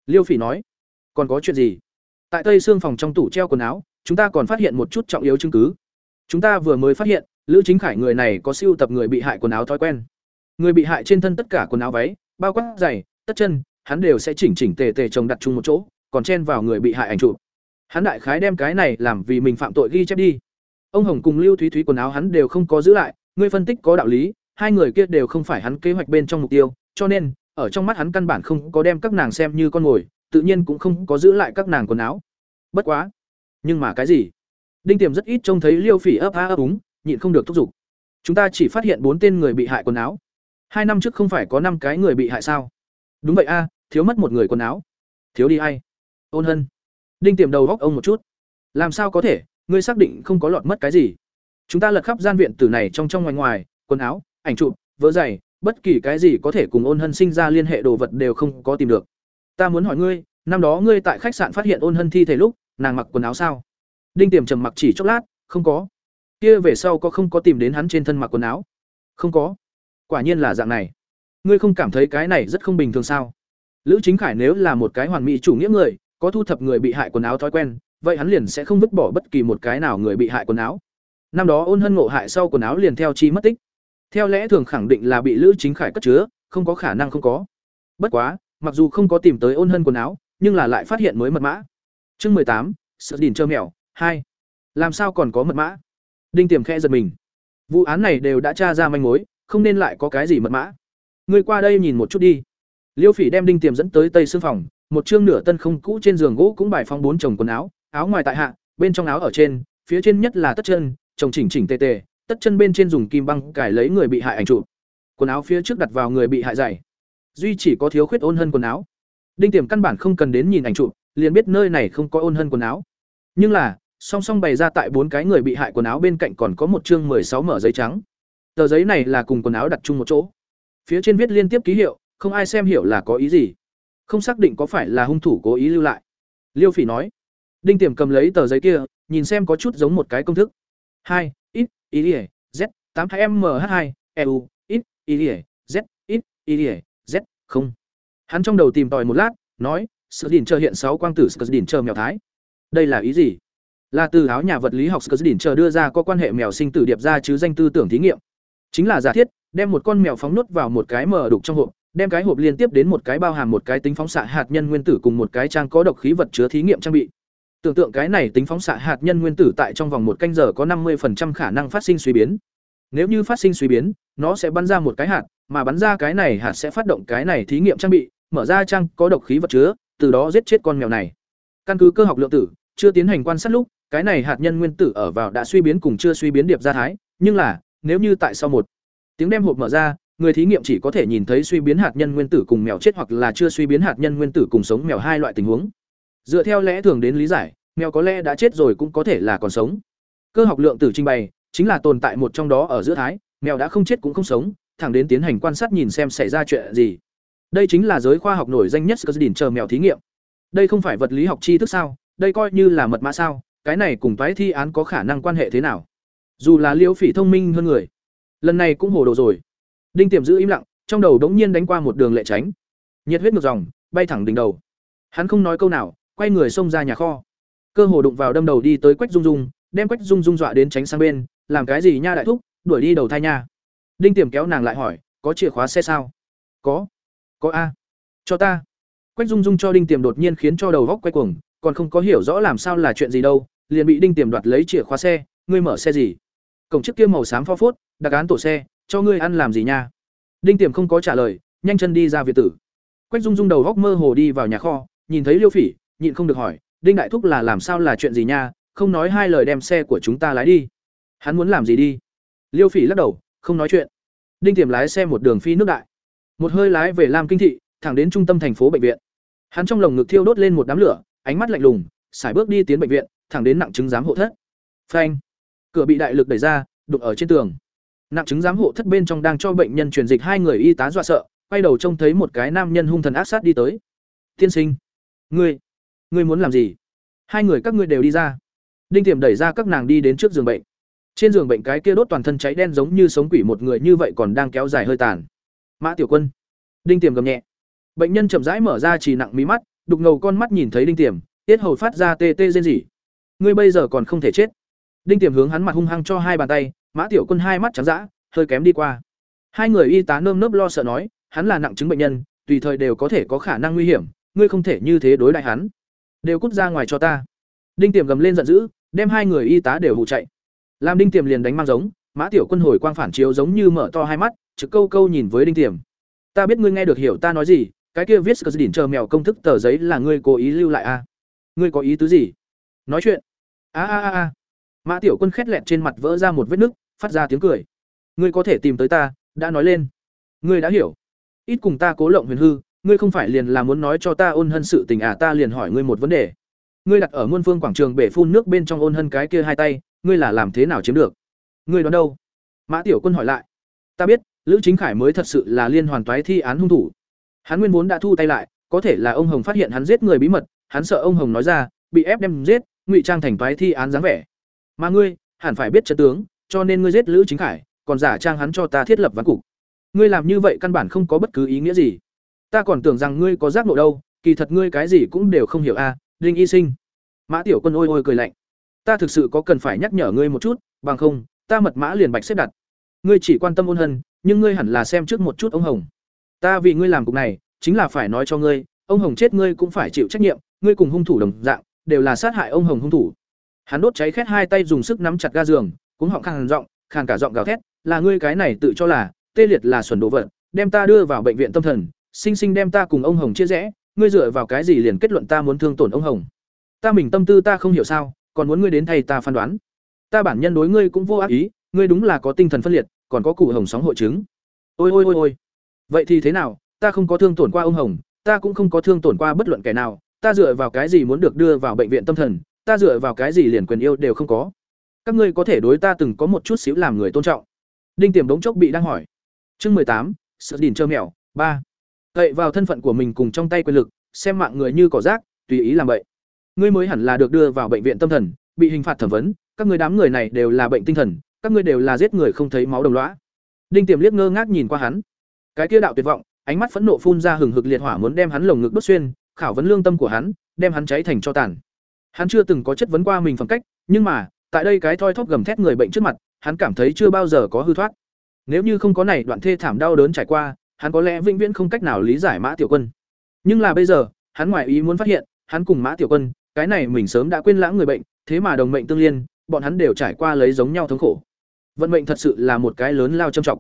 Liêu phỉ nói, còn có chuyện gì? Tại tây xương phòng trong tủ treo quần áo, chúng ta còn phát hiện một chút trọng yếu chứng cứ. Chúng ta vừa mới phát hiện, lữ chính khải người này có siêu tập người bị hại quần áo thói quen. Người bị hại trên thân tất cả quần áo váy, bao quát giày, tất chân, hắn đều sẽ chỉnh chỉnh tề tề chồng đặt chung một chỗ, còn chen vào người bị hại ảnh chụp hắn đại khái đem cái này làm vì mình phạm tội ghi chép đi. Ông hồng cùng lưu thúy thúy quần áo hắn đều không có giữ lại, ngươi phân tích có đạo lý, hai người kia đều không phải hắn kế hoạch bên trong mục tiêu, cho nên, ở trong mắt hắn căn bản không có đem các nàng xem như con mồi, tự nhiên cũng không có giữ lại các nàng quần áo. Bất quá. Nhưng mà cái gì? Đinh tiềm rất ít trông thấy liêu phỉ ấp a ấp úng, nhịn không được thúc giục. Chúng ta chỉ phát hiện bốn tên người bị hại quần áo. Hai năm trước không phải có năm cái người bị hại sao? Đúng vậy a, thiếu mất một người quần áo. Thiếu đi ai? Ôn hân đinh tiềm đầu góc ông một chút. Làm sao có thể? Ngươi xác định không có lọt mất cái gì? Chúng ta lật khắp gian viện tử này trong trong ngoài ngoài, quần áo, ảnh chụp vỡ giày, bất kỳ cái gì có thể cùng ôn hân sinh ra liên hệ đồ vật đều không có tìm được. Ta muốn hỏi ngươi, năm đó ngươi tại khách sạn phát hiện ôn hân thi thể lúc, nàng mặc quần áo sao? Đinh tiềm trầm mặc chỉ chốc lát, không có. Kia về sau có không có tìm đến hắn trên thân mặc quần áo? Không có. Quả nhiên là dạng này. Ngươi không cảm thấy cái này rất không bình thường sao? Lữ chính khải nếu là một cái hoàn mỹ chủ nghĩa người có thu thập người bị hại quần áo thói quen, vậy hắn liền sẽ không vứt bỏ bất kỳ một cái nào người bị hại quần áo. Năm đó ôn hân ngộ hại sau quần áo liền theo chi mất tích. Theo lẽ thường khẳng định là bị lữ chính khải cất chứa, không có khả năng không có. Bất quá, mặc dù không có tìm tới ôn hân quần áo, nhưng là lại phát hiện mới mật mã. Chương mười tám, sợ đìn trơ mèo, hai. Làm sao còn có mật mã? Đinh tiềm khe giật mình. Vụ án này đều đã tra ra manh mối, không nên lại có cái gì mật mã. Ngươi qua đây nhìn một chút đi. Liêu phỉ đem đinh tiềm dẫn tới tây xương phòng một chương nửa tân không cũ trên giường gỗ cũng bài phong bốn chồng quần áo áo ngoài tại hạ, bên trong áo ở trên, phía trên nhất là tất chân, chồng chỉnh chỉnh tề tề, tất chân bên trên dùng kim băng cải lấy người bị hại ảnh chụp. Quần áo phía trước đặt vào người bị hại dày. Duy chỉ có thiếu khuyết ôn hơn quần áo. Đinh tiềm căn bản không cần đến nhìn ảnh chụp, liền biết nơi này không có ôn hơn quần áo. Nhưng là, song song bày ra tại bốn cái người bị hại quần áo bên cạnh còn có một chương sáu mở giấy trắng. Tờ giấy này là cùng quần áo đặt chung một chỗ. Phía trên viết liên tiếp ký hiệu, không ai xem hiểu là có ý gì không xác định có phải là hung thủ cố ý lưu lại. Liêu phỉ nói, đinh tiềm cầm lấy tờ giấy kia, nhìn xem có chút giống một cái công thức. Hai ít ý ỉa z, tám hai mh hai eu ít ý ỉa z ít ý ỉa z, không. Hắn trong đầu tìm tòi một lát, nói sự đỉnh chờ hiện sáu quang tử sự đỉnh chờ mèo thái. Đây là ý gì? Là từ áo nhà vật lý học sự đỉnh chờ đưa ra có quan hệ mèo sinh tử điệp ra chứ danh tư tưởng thí nghiệm. Chính là giả thiết, đem một con mèo phóng nốt vào một cái mở đục trong hộp đem cái hộp liên tiếp đến một cái bao hàm một cái tính phóng xạ hạt nhân nguyên tử cùng một cái trang có độc khí vật chứa thí nghiệm trang bị. Tưởng tượng cái này tính phóng xạ hạt nhân nguyên tử tại trong vòng một canh giờ có năm 50% khả năng phát sinh suy biến. Nếu như phát sinh suy biến, nó sẽ bắn ra một cái hạt, mà bắn ra cái này hạt sẽ phát động cái này thí nghiệm trang bị, mở ra trang có độc khí vật chứa, từ đó giết chết con mèo này. Căn cứ cơ học lượng tử, chưa tiến hành quan sát lúc, cái này hạt nhân nguyên tử ở vào đã suy biến cùng chưa suy biến điệp ra thái, nhưng là, nếu như tại sau một tiếng đem hộp mở ra người thí nghiệm chỉ có thể nhìn thấy suy biến hạt nhân nguyên tử cùng mèo chết hoặc là chưa suy biến hạt nhân nguyên tử cùng sống mèo hai loại tình huống. Dựa theo lẽ thường đến lý giải, mèo có lẽ đã chết rồi cũng có thể là còn sống. Cơ học lượng tử trình bày chính là tồn tại một trong đó ở giữa thái, mèo đã không chết cũng không sống, thẳng đến tiến hành quan sát nhìn xem xảy ra chuyện gì. Đây chính là giới khoa học nổi danh nhất Skurdin chờ mèo thí nghiệm. Đây không phải vật lý học tri thức sao, đây coi như là mật mã sao, cái này cùng toái thi án có khả năng quan hệ thế nào? Dù là liễu phỉ thông minh hơn người, lần này cũng hồ đồ rồi đinh tiềm giữ im lặng, trong đầu đống nhiên đánh qua một đường lệ tránh. Nhiệt huyết ngược dòng, bay thẳng đỉnh đầu. Hắn không nói câu nào, quay người xông ra nhà kho. Cơ hồ đụng vào đâm đầu đi tới quách dung dung, đem quách dung dung dọa đến tránh sang bên, làm cái gì nha đại thúc, đuổi đi đầu thai nha. Đinh tiềm kéo nàng lại hỏi, có chìa khóa xe sao? Có. Có a. Cho ta. Quách dung dung cho đinh tiềm đột nhiên khiến cho đầu góc quay cuồng, còn không có hiểu rõ làm sao là chuyện gì đâu, liền bị đinh tiềm đoạt lấy chìa khóa xe, ngươi mở xe gì? Cổng chiếc kia màu xám pho phốt, đặc án tổ xe cho ngươi ăn làm gì nha? Đinh tiềm không có trả lời, nhanh chân đi ra việt tử. Quách dung dung đầu góc mơ hồ đi vào nhà kho, nhìn thấy liêu phỉ, nhịn không được hỏi, đinh đại thúc là làm sao là chuyện gì nha? Không nói hai lời đem xe của chúng ta lái đi. Hắn muốn làm gì đi? Liêu phỉ lắc đầu, không nói chuyện. Đinh tiềm lái xe một đường phi nước đại. Một hơi lái về lam kinh thị, thẳng đến trung tâm thành phố bệnh viện. Hắn trong lồng ngực thiêu đốt lên một đám lửa, ánh mắt lạnh lùng sải bước đi tiến bệnh viện, thẳng đến nặng chứng giám hộ thất. Phanh! Cửa bị đại lực đẩy ra, đụng ở trên tường nặng chứng giám hộ thất bên trong đang cho bệnh nhân truyền dịch hai người y tá dọa sợ, quay đầu trông thấy một cái nam nhân hung thần ác sát đi tới. Tiên sinh, ngươi ngươi muốn làm gì? Hai người các ngươi đều đi ra. Đinh tiềm đẩy ra các nàng đi đến trước giường bệnh. Trên giường bệnh cái kia đốt toàn thân cháy đen giống như sống quỷ một người như vậy còn đang kéo dài hơi tàn. Mã tiểu quân. Đinh tiềm gầm nhẹ. Bệnh nhân chậm rãi mở ra chỉ nặng mí mắt, đục ngầu con mắt nhìn thấy đinh tiềm tiết hầu phát ra tê tê rên rỉ. Ngươi bây giờ còn không thể chết. Đinh tiềm hướng hắn mặt hung hăng cho hai bàn tay mã tiểu quân hai mắt trắng dã, hơi kém đi qua. Hai người y tá nơm nớp lo sợ nói, hắn là nặng chứng bệnh nhân, tùy thời đều có thể có khả năng nguy hiểm, ngươi không thể như thế đối đại hắn. Đều cút ra ngoài cho ta. Đinh tiềm gầm lên giận dữ, đem hai người y tá đều hụ chạy. Làm đinh tiềm liền đánh mang giống, mã tiểu quân hồi quang phản chiếu giống như mở to hai mắt, trực câu câu nhìn với đinh tiềm. Ta biết ngươi nghe được hiểu ta nói gì, cái kia viết đỉnh chờ mèo công thức tờ giấy là ngươi cố ý lưu lại a à? ngươi có ý tứ gì? Nói chuyện. A a a a. Mã tiểu quân khét lẹt trên mặt vỡ ra một vết nứt phát ra tiếng cười. Ngươi có thể tìm tới ta, đã nói lên. Ngươi đã hiểu. Ít cùng ta cố lộng huyền hư, ngươi không phải liền là muốn nói cho ta ôn hân sự tình à ta liền hỏi ngươi một vấn đề. Ngươi đặt ở muôn phương quảng trường bể phun nước bên trong ôn hân cái kia hai tay, ngươi là làm thế nào chiếm được? Ngươi đoán đâu? Mã tiểu quân hỏi lại. Ta biết, lữ chính khải mới thật sự là liên hoàn toái thi án hung thủ. Hắn nguyên vốn đã thu tay lại, có thể là ông hồng phát hiện hắn giết người bí mật, hắn sợ ông hồng nói ra, bị ép đem giết, ngụy trang thành toái thi án dáng vẻ. Mà ngươi, hẳn phải biết trận tướng cho nên ngươi giết lữ chính khải còn giả trang hắn cho ta thiết lập ván cục. Ngươi làm như vậy căn bản không có bất cứ ý nghĩa gì. Ta còn tưởng rằng ngươi có giác ngộ đâu kỳ thật ngươi cái gì cũng đều không hiểu a à, linh y sinh. Mã tiểu quân ôi ôi cười lạnh. Ta thực sự có cần phải nhắc nhở ngươi một chút bằng không ta mật mã liền bạch xếp đặt. Ngươi chỉ quan tâm ôn hân nhưng ngươi hẳn là xem trước một chút ông hồng. Ta vì ngươi làm cục này chính là phải nói cho ngươi ông hồng chết ngươi cũng phải chịu trách nhiệm ngươi cùng hung thủ đồng dạng đều là sát hại ông hồng hung thủ. Hắn đốt cháy khét hai tay dùng sức nắm chặt ga giường cũng họng khàn giọng, khàn cả giọng gào thét, là ngươi cái này tự cho là, tê liệt là xuẩn đồ vật, đem ta đưa vào bệnh viện tâm thần, sinh sinh đem ta cùng ông hồng chia rẽ, ngươi dựa vào cái gì liền kết luận ta muốn thương tổn ông hồng? Ta mình tâm tư ta không hiểu sao, còn muốn ngươi đến thay ta phán đoán. Ta bản nhân đối ngươi cũng vô ác ý, ngươi đúng là có tinh thần phân liệt, còn có cụ hồng sóng hội chứng. Ôi ôi ôi ôi. Vậy thì thế nào? Ta không có thương tổn qua ông hồng, ta cũng không có thương tổn qua bất luận kẻ nào. Ta dựa vào cái gì muốn được đưa vào bệnh viện tâm thần? Ta dựa vào cái gì liền quyền yêu đều không có? Các ngươi có thể đối ta từng có một chút xíu làm người tôn trọng. Đinh tiềm đống chốc bị đang hỏi. Chương mười tám, sợ đỉnh trơ mèo, ba. Cậy vào thân phận của mình cùng trong tay quyền lực, xem mạng người như cỏ rác, tùy ý làm vậy ngươi mới hẳn là được đưa vào bệnh viện tâm thần, bị hình phạt thẩm vấn, các ngươi đám người này đều là bệnh tinh thần, các ngươi đều là giết người không thấy máu đồng lõa. Đinh tiềm liếc ngơ ngác nhìn qua hắn. Cái kia đạo tuyệt vọng, ánh mắt phẫn nộ phun ra hừng hực liệt hỏa muốn đem hắn lồng ngực đốt xuyên, khảo vấn lương tâm của hắn, đem hắn cháy thành cho tàn. Hắn chưa từng có chất vấn qua mình phẩm cách, nhưng mà tại đây cái thoi thóp gầm thét người bệnh trước mặt, hắn cảm thấy chưa bao giờ có hư thoát. Nếu như không có này đoạn thê thảm đau đớn trải qua, hắn có lẽ vĩnh viễn không cách nào lý giải mã tiểu quân. Nhưng là bây giờ, hắn ngoài ý muốn phát hiện, hắn cùng mã tiểu quân, cái này mình sớm đã quên lãng người bệnh, thế mà đồng mệnh tương liên, bọn hắn đều trải qua lấy giống nhau thống khổ. Vận mệnh thật sự là một cái lớn lao trầm trọng.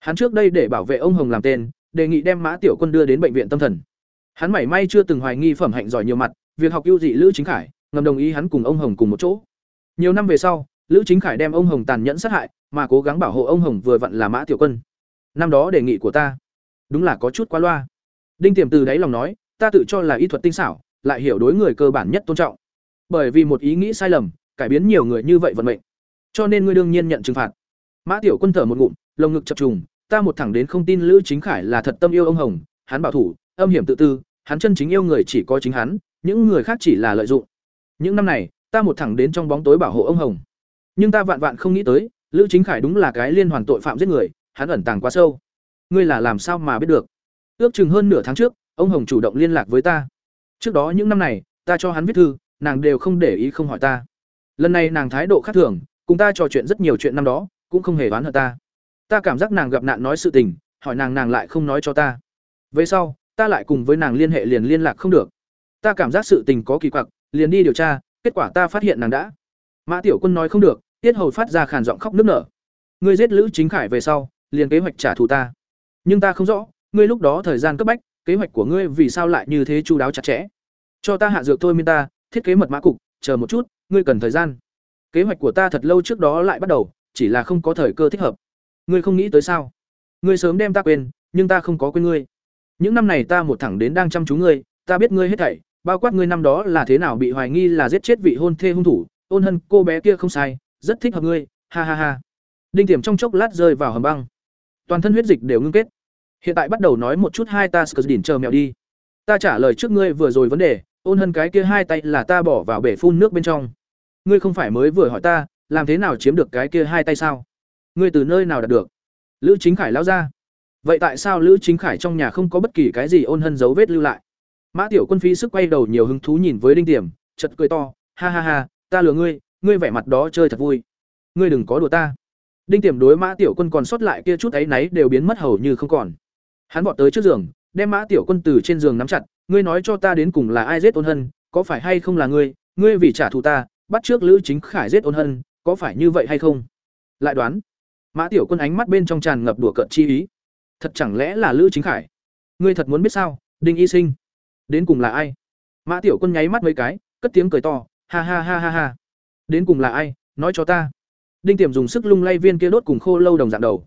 Hắn trước đây để bảo vệ ông hồng làm tên, đề nghị đem mã tiểu quân đưa đến bệnh viện tâm thần. Hắn mảy may chưa từng hoài nghi phẩm hạnh giỏi nhiều mặt, việc học ưu dị lữ chính khải, ngầm đồng ý hắn cùng ông hồng cùng một chỗ nhiều năm về sau, lữ chính khải đem ông hồng tàn nhẫn sát hại, mà cố gắng bảo hộ ông hồng vừa vặn là mã tiểu quân. Năm đó đề nghị của ta, đúng là có chút quá loa. Đinh tiềm từ đáy lòng nói, ta tự cho là y thuật tinh xảo, lại hiểu đối người cơ bản nhất tôn trọng. Bởi vì một ý nghĩ sai lầm, cải biến nhiều người như vậy vận mệnh. Cho nên ngươi đương nhiên nhận trừng phạt. Mã tiểu quân thở một ngụm, lồng ngực chập trùng, ta một thẳng đến không tin lữ chính khải là thật tâm yêu ông hồng, hắn bảo thủ, âm hiểm tự tư, hắn chân chính yêu người chỉ có chính hắn, những người khác chỉ là lợi dụng. Những năm này ta một thẳng đến trong bóng tối bảo hộ ông hồng. Nhưng ta vạn vạn không nghĩ tới, lữ chính khải đúng là cái liên hoàn tội phạm giết người, hắn ẩn tàng quá sâu. Ngươi là làm sao mà biết được? Ước chừng hơn nửa tháng trước, ông hồng chủ động liên lạc với ta. Trước đó những năm này, ta cho hắn viết thư, nàng đều không để ý không hỏi ta. Lần này nàng thái độ khác thường, cùng ta trò chuyện rất nhiều chuyện năm đó, cũng không hề đoán hận ta. Ta cảm giác nàng gặp nạn nói sự tình, hỏi nàng nàng lại không nói cho ta. Về sau, ta lại cùng với nàng liên hệ liền liên lạc không được. Ta cảm giác sự tình có kỳ quặc, liền đi điều tra kết quả ta phát hiện nàng đã. Mã tiểu quân nói không được, tiết hầu phát ra khàn giọng khóc nức nở. Ngươi giết lữ chính khải về sau, liền kế hoạch trả thù ta. Nhưng ta không rõ, ngươi lúc đó thời gian cấp bách, kế hoạch của ngươi vì sao lại như thế chú đáo chặt chẽ. Cho ta hạ dược thôi miên ta, thiết kế mật mã cục, chờ một chút, ngươi cần thời gian. Kế hoạch của ta thật lâu trước đó lại bắt đầu, chỉ là không có thời cơ thích hợp. Ngươi không nghĩ tới sao? Ngươi sớm đem ta quên, nhưng ta không có quên ngươi. Những năm này ta một thẳng đến đang chăm chú ngươi, ta biết ngươi hết thảy bao quát ngươi năm đó là thế nào bị hoài nghi là giết chết vị hôn thê hung thủ, ôn hân cô bé kia không sai, rất thích hợp ngươi, ha ha ha. Đinh tiềm trong chốc lát rơi vào hầm băng. Toàn thân huyết dịch đều ngưng kết. Hiện tại bắt đầu nói một chút hai ta sờ đỉnh chờ mèo đi. Ta trả lời trước ngươi vừa rồi vấn đề, ôn hân cái kia hai tay là ta bỏ vào bể phun nước bên trong. Ngươi không phải mới vừa hỏi ta, làm thế nào chiếm được cái kia hai tay sao? Ngươi từ nơi nào đạt được? Lữ chính khải lao ra vậy tại sao lữ chính khải trong nhà không có bất kỳ cái gì ôn hân dấu vết lưu lại? Mã tiểu quân phí sức quay đầu nhiều hứng thú nhìn với đinh tiềm chật cười to, ha ha ha, ta lừa ngươi ngươi vẻ mặt đó chơi thật vui. Ngươi đừng có đùa ta. Đinh tiềm đối mã tiểu quân còn sót lại kia chút ấy náy đều biến mất hầu như không còn. Hắn vọt tới trước giường, đem mã tiểu quân từ trên giường nắm chặt, ngươi nói cho ta đến cùng là ai giết ôn hân, có phải hay không là ngươi? Ngươi vì trả thù ta, bắt trước lữ chính khải giết ôn hân, có phải như vậy hay không? Lại đoán, mã tiểu quân ánh mắt bên trong tràn ngập đùa cợt chi ý. Thật chẳng lẽ là lữ chính khải? Ngươi thật muốn biết sao, đinh y sinh? Đến cùng là ai? Mã tiểu quân nháy mắt mấy cái, cất tiếng cười to, ha ha ha ha ha. Đến cùng là ai? Nói cho ta. Đinh tiềm dùng sức lung lay viên kia đốt cùng khô lâu đồng dạng đầu.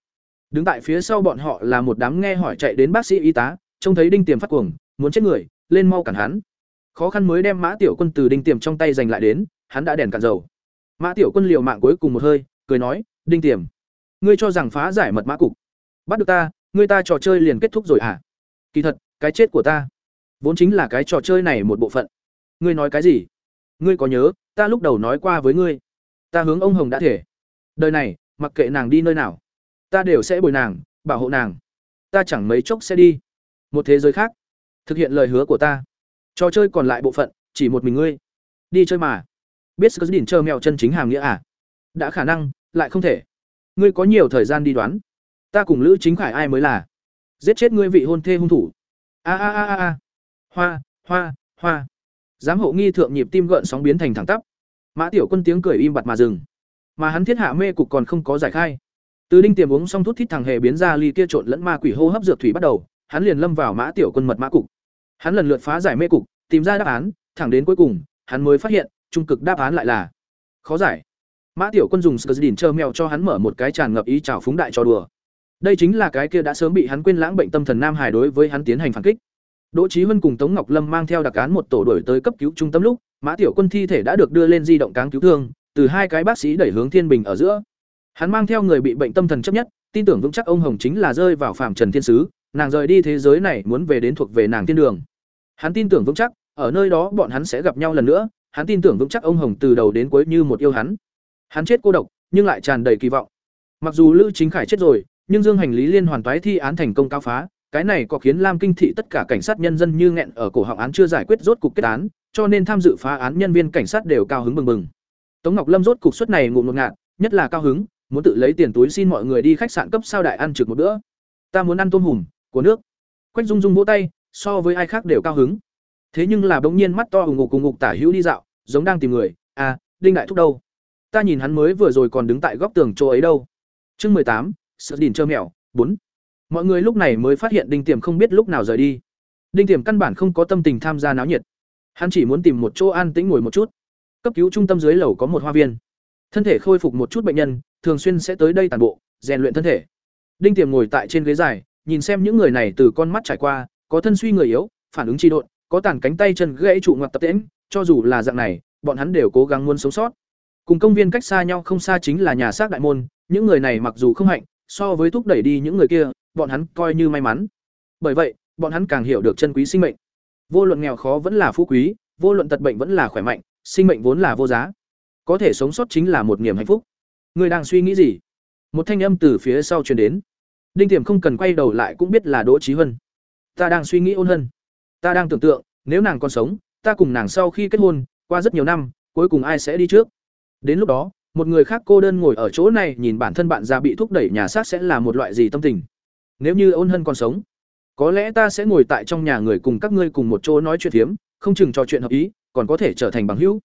Đứng tại phía sau bọn họ là một đám nghe hỏi chạy đến bác sĩ y tá, trông thấy đinh tiềm phát cuồng, muốn chết người, lên mau cản hắn. Khó khăn mới đem mã tiểu quân từ đinh tiềm trong tay giành lại đến, hắn đã đèn cạn dầu. Mã tiểu quân liều mạng cuối cùng một hơi, cười nói, đinh tiềm, ngươi cho rằng phá giải mật mã cục bắt được ta, ngươi ta trò chơi liền kết thúc rồi à? Kỳ thật, cái chết của ta vốn chính là cái trò chơi này một bộ phận. Ngươi nói cái gì? Ngươi có nhớ, ta lúc đầu nói qua với ngươi. Ta hướng ông hồng đã thể. Đời này, mặc kệ nàng đi nơi nào, ta đều sẽ bồi nàng, bảo hộ nàng. Ta chẳng mấy chốc sẽ đi. Một thế giới khác. Thực hiện lời hứa của ta. Trò chơi còn lại bộ phận, chỉ một mình ngươi. Đi chơi mà. Biết sức đỉnh chờ mèo chân chính hàm nghĩa à? Đã khả năng, lại không thể. Ngươi có nhiều thời gian đi đoán. Ta cùng lữ chính khải ai mới là? Giết chết ngươi vị hôn thê hung thủ. A a a a a hoa hoa hoa. Giám hộ nghi thượng nhịp tim gợn sóng biến thành thẳng tắp. Mã tiểu quân tiếng cười im bặt mà dừng. Mà hắn thiết hạ mê cục còn không có giải khai. Từ đinh tiềm uống xong thuốc thít thằng hề biến ra ly kia trộn lẫn ma quỷ hô hấp dược thủy bắt đầu, hắn liền lâm vào mã tiểu quân mật mã cục. Hắn lần lượt phá giải mê cục, tìm ra đáp án, thẳng đến cuối cùng, hắn mới phát hiện, trung cực đáp án lại là khó giải. Mã tiểu quân dùng skzdin trơ mèo cho hắn mở một cái tràn ngập ý trào phúng đại cho đùa. Đây chính là cái kia đã sớm bị hắn quên lãng bệnh tâm thần nam hải đối với hắn tiến hành phản kích đỗ Chí huân cùng tống ngọc lâm mang theo đặc án một tổ đuổi tới cấp cứu trung tâm lúc, mã tiểu quân thi thể đã được đưa lên di động cáng cứu thương, từ hai cái bác sĩ đẩy hướng thiên bình ở giữa. Hắn mang theo người bị bệnh tâm thần chấp nhất, tin tưởng vững chắc ông hồng chính là rơi vào phạm trần thiên sứ, nàng rời đi thế giới này muốn về đến thuộc về nàng thiên đường. Hắn tin tưởng vững chắc, ở nơi đó bọn hắn sẽ gặp nhau lần nữa, hắn tin tưởng vững chắc ông hồng từ đầu đến cuối như một yêu hắn. Hắn chết cô độc, nhưng lại tràn đầy kỳ vọng. Mặc dù lữ chính khải chết rồi, nhưng dương hành lý liên hoàn toái thi án thành công cao phá cái này có khiến lam kinh thị tất cả cảnh sát nhân dân như nghẹn ở cổ họng án chưa giải quyết rốt cục kết án, cho nên tham dự phá án nhân viên cảnh sát đều cao hứng bừng bừng. Tống ngọc lâm rốt cục suất này ngụm ngột ngạt, nhất là cao hứng, muốn tự lấy tiền túi xin mọi người đi khách sạn cấp sao đại ăn trực một bữa. Ta muốn ăn tôm hùm, của nước. Quách dung dung vỗ tay, so với ai khác đều cao hứng. Thế nhưng là bỗng nhiên mắt to ủng ngục cùng ngục tả hữu đi dạo, giống đang tìm người. À đinh đại thúc đâu? Ta nhìn hắn mới vừa rồi còn đứng tại góc tường chỗ ấy đâu. Chương mười tám, sợ đỉnh trơ mèo bốn mọi người lúc này mới phát hiện đinh tiềm không biết lúc nào rời đi. Đinh tiềm căn bản không có tâm tình tham gia náo nhiệt. Hắn chỉ muốn tìm một chỗ an tĩnh ngồi một chút. Cấp cứu trung tâm dưới lầu có một hoa viên. Thân thể khôi phục một chút bệnh nhân, thường xuyên sẽ tới đây tàn bộ, rèn luyện thân thể. Đinh tiềm ngồi tại trên ghế dài, nhìn xem những người này từ con mắt trải qua, có thân suy người yếu, phản ứng trì độn, có tàn cánh tay chân gãy trụ ngoặt tập tễnh, cho dù là dạng này, bọn hắn đều cố gắng muốn sống sót. Cùng công viên cách xa nhau không xa chính là nhà xác đại môn, những người này mặc dù không hạnh, so với thúc đẩy đi những người kia bọn hắn coi như may mắn. Bởi vậy, bọn hắn càng hiểu được chân quý sinh mệnh. Vô luận nghèo khó vẫn là phú quý, vô luận tật bệnh vẫn là khỏe mạnh, sinh mệnh vốn là vô giá. Có thể sống sót chính là một niềm hạnh phúc. Người đang suy nghĩ gì? Một thanh âm từ phía sau truyền đến. Đinh tiềm không cần quay đầu lại cũng biết là đỗ Chí hân ta đang suy nghĩ ôn hân. Ta đang tưởng tượng, nếu nàng còn sống, ta cùng nàng sau khi kết hôn, qua rất nhiều năm, cuối cùng ai sẽ đi trước? Đến lúc đó, một người khác cô đơn ngồi ở chỗ này nhìn bản thân bạn già bị thúc đẩy nhà xác sẽ là một loại gì tâm tình? Nếu như ôn hân còn sống có lẽ ta sẽ ngồi tại trong nhà người cùng các ngươi cùng một chỗ nói chuyện hiếm, không chừng trò chuyện hợp ý còn có thể trở thành bằng hữu.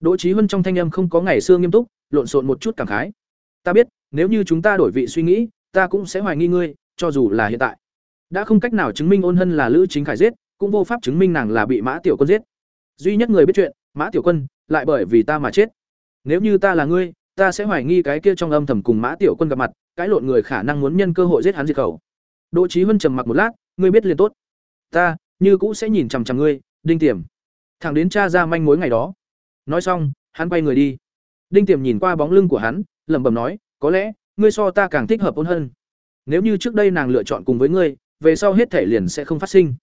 Đỗ trí huân trong thanh âm không có ngày xưa nghiêm túc lộn xộn một chút cảm khái. Ta biết nếu như chúng ta đổi vị suy nghĩ ta cũng sẽ hoài nghi ngươi cho dù là hiện tại. Đã không cách nào chứng minh ôn hân là lữ chính khải giết cũng vô pháp chứng minh nàng là bị mã tiểu quân giết. Duy nhất người biết chuyện mã tiểu quân lại bởi vì ta mà chết. Nếu như ta là ngươi ta sẽ hoài nghi cái kia trong âm thầm cùng mã tiểu quân gặp mặt cái lộn người khả năng muốn nhân cơ hội giết hắn diệt khẩu đỗ chí huân trầm mặc một lát, ngươi biết liền tốt. Ta, như cũ sẽ nhìn chằm chằm ngươi, đinh tiềm. Thẳng đến cha ra manh mối ngày đó. Nói xong, hắn quay người đi. Đinh tiềm nhìn qua bóng lưng của hắn, lẩm bẩm nói, có lẽ, ngươi so ta càng thích hợp ôn hơn nếu như trước đây nàng lựa chọn cùng với ngươi, về sau hết thể liền sẽ không phát sinh.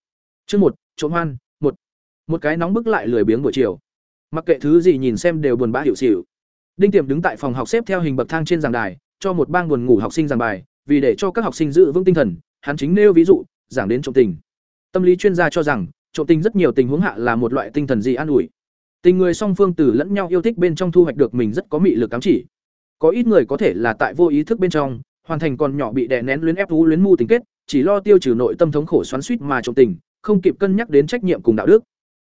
Chương một, trộm hoan, một. Một cái nóng bức lại lười biếng buổi chiều. Mặc kệ thứ gì nhìn xem đều buồn bã hiểu xỉu đinh tiềm đứng tại phòng học xếp theo hình bậc thang trên giảng đài, cho một bang buồn ngủ học sinh giảng bài, vì để cho các học sinh giữ vững tinh thần hắn chính nêu ví dụ, giảng đến trộm tình. Tâm lý chuyên gia cho rằng trộm tình rất nhiều tình huống hạ là một loại tinh thần gì an ủi. Tình người song phương từ lẫn nhau yêu thích bên trong thu hoạch được mình rất có mị lực ám chỉ. Có ít người có thể là tại vô ý thức bên trong, hoàn thành còn nhỏ bị đè nén luyến ép thú luyến mu tình kết, chỉ lo tiêu trừ nội tâm thống khổ xoắn suýt mà trộm tình, không kịp cân nhắc đến trách nhiệm cùng đạo đức.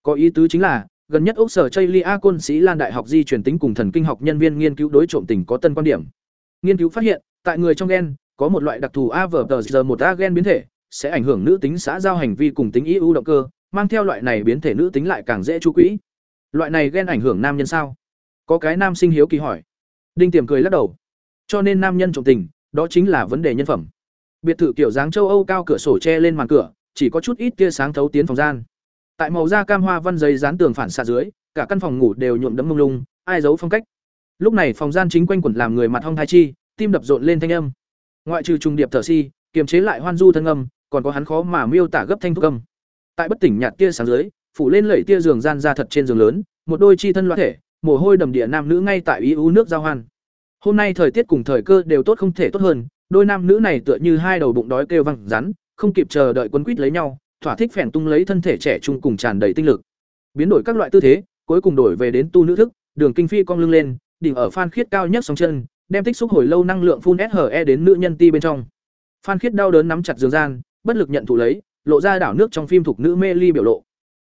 Có ý tứ chính là, gần nhất ốc sở chây côn sĩ lan đại học di truyền tính cùng thần kinh học nhân viên nghiên cứu đối trộm tình có tân quan điểm. Nghiên cứu phát hiện, tại người trong gen có một loại đặc thù avg một a gen biến thể, sẽ ảnh hưởng nữ tính xã giao hành vi cùng tính ưu động cơ, mang theo loại này biến thể nữ tính lại càng dễ chú quỹ loại này gen ảnh hưởng nam nhân sao? Có cái nam sinh hiếu kỳ hỏi. Đinh tiềm cười lắc đầu. Cho nên nam nhân trộm tình, đó chính là vấn đề nhân phẩm. Biệt thự kiểu dáng châu âu cao cửa sổ che lên màn cửa, chỉ có chút ít tia sáng thấu tiến phòng gian. Tại màu da cam hoa văn giấy dán tường phản xạ dưới, cả căn phòng ngủ đều nhuộm đẫm mông lung, ai giấu phong cách. Lúc này phòng gian chính quanh quẩn làm người mặt hong thai chi, tim đập rộn lên thanh âm ngoại trừ trùng điệp thở si, kiềm chế lại hoan du thân âm, còn có hắn khó mà miêu tả gấp thanh thuốc âm. Tại bất tỉnh nhạt tia sáng dưới, phủ lên lẩy tia giường gian ra thật trên giường lớn, một đôi chi thân loạn thể, mồ hôi đầm địa nam nữ ngay tại ý u nước giao hoan. Hôm nay thời tiết cùng thời cơ đều tốt không thể tốt hơn, đôi nam nữ này tựa như hai đầu bụng đói kêu văng rắn, không kịp chờ đợi quấn quýt lấy nhau, thỏa thích phèn tung lấy thân thể trẻ trung cùng tràn đầy tinh lực. Biến đổi các loại tư thế, cuối cùng đổi về đến tu nữ thức, đường kinh phi cong lưng lên đỉnh ở phan khiết cao nhất song chân đem tích xúc hồi lâu năng lượng phun SHE đến nữ nhân ti bên trong. Phan khiết đau đớn nắm chặt giường gian, bất lực nhận thụ lấy, lộ ra đảo nước trong phim thuộc nữ mê ly biểu lộ.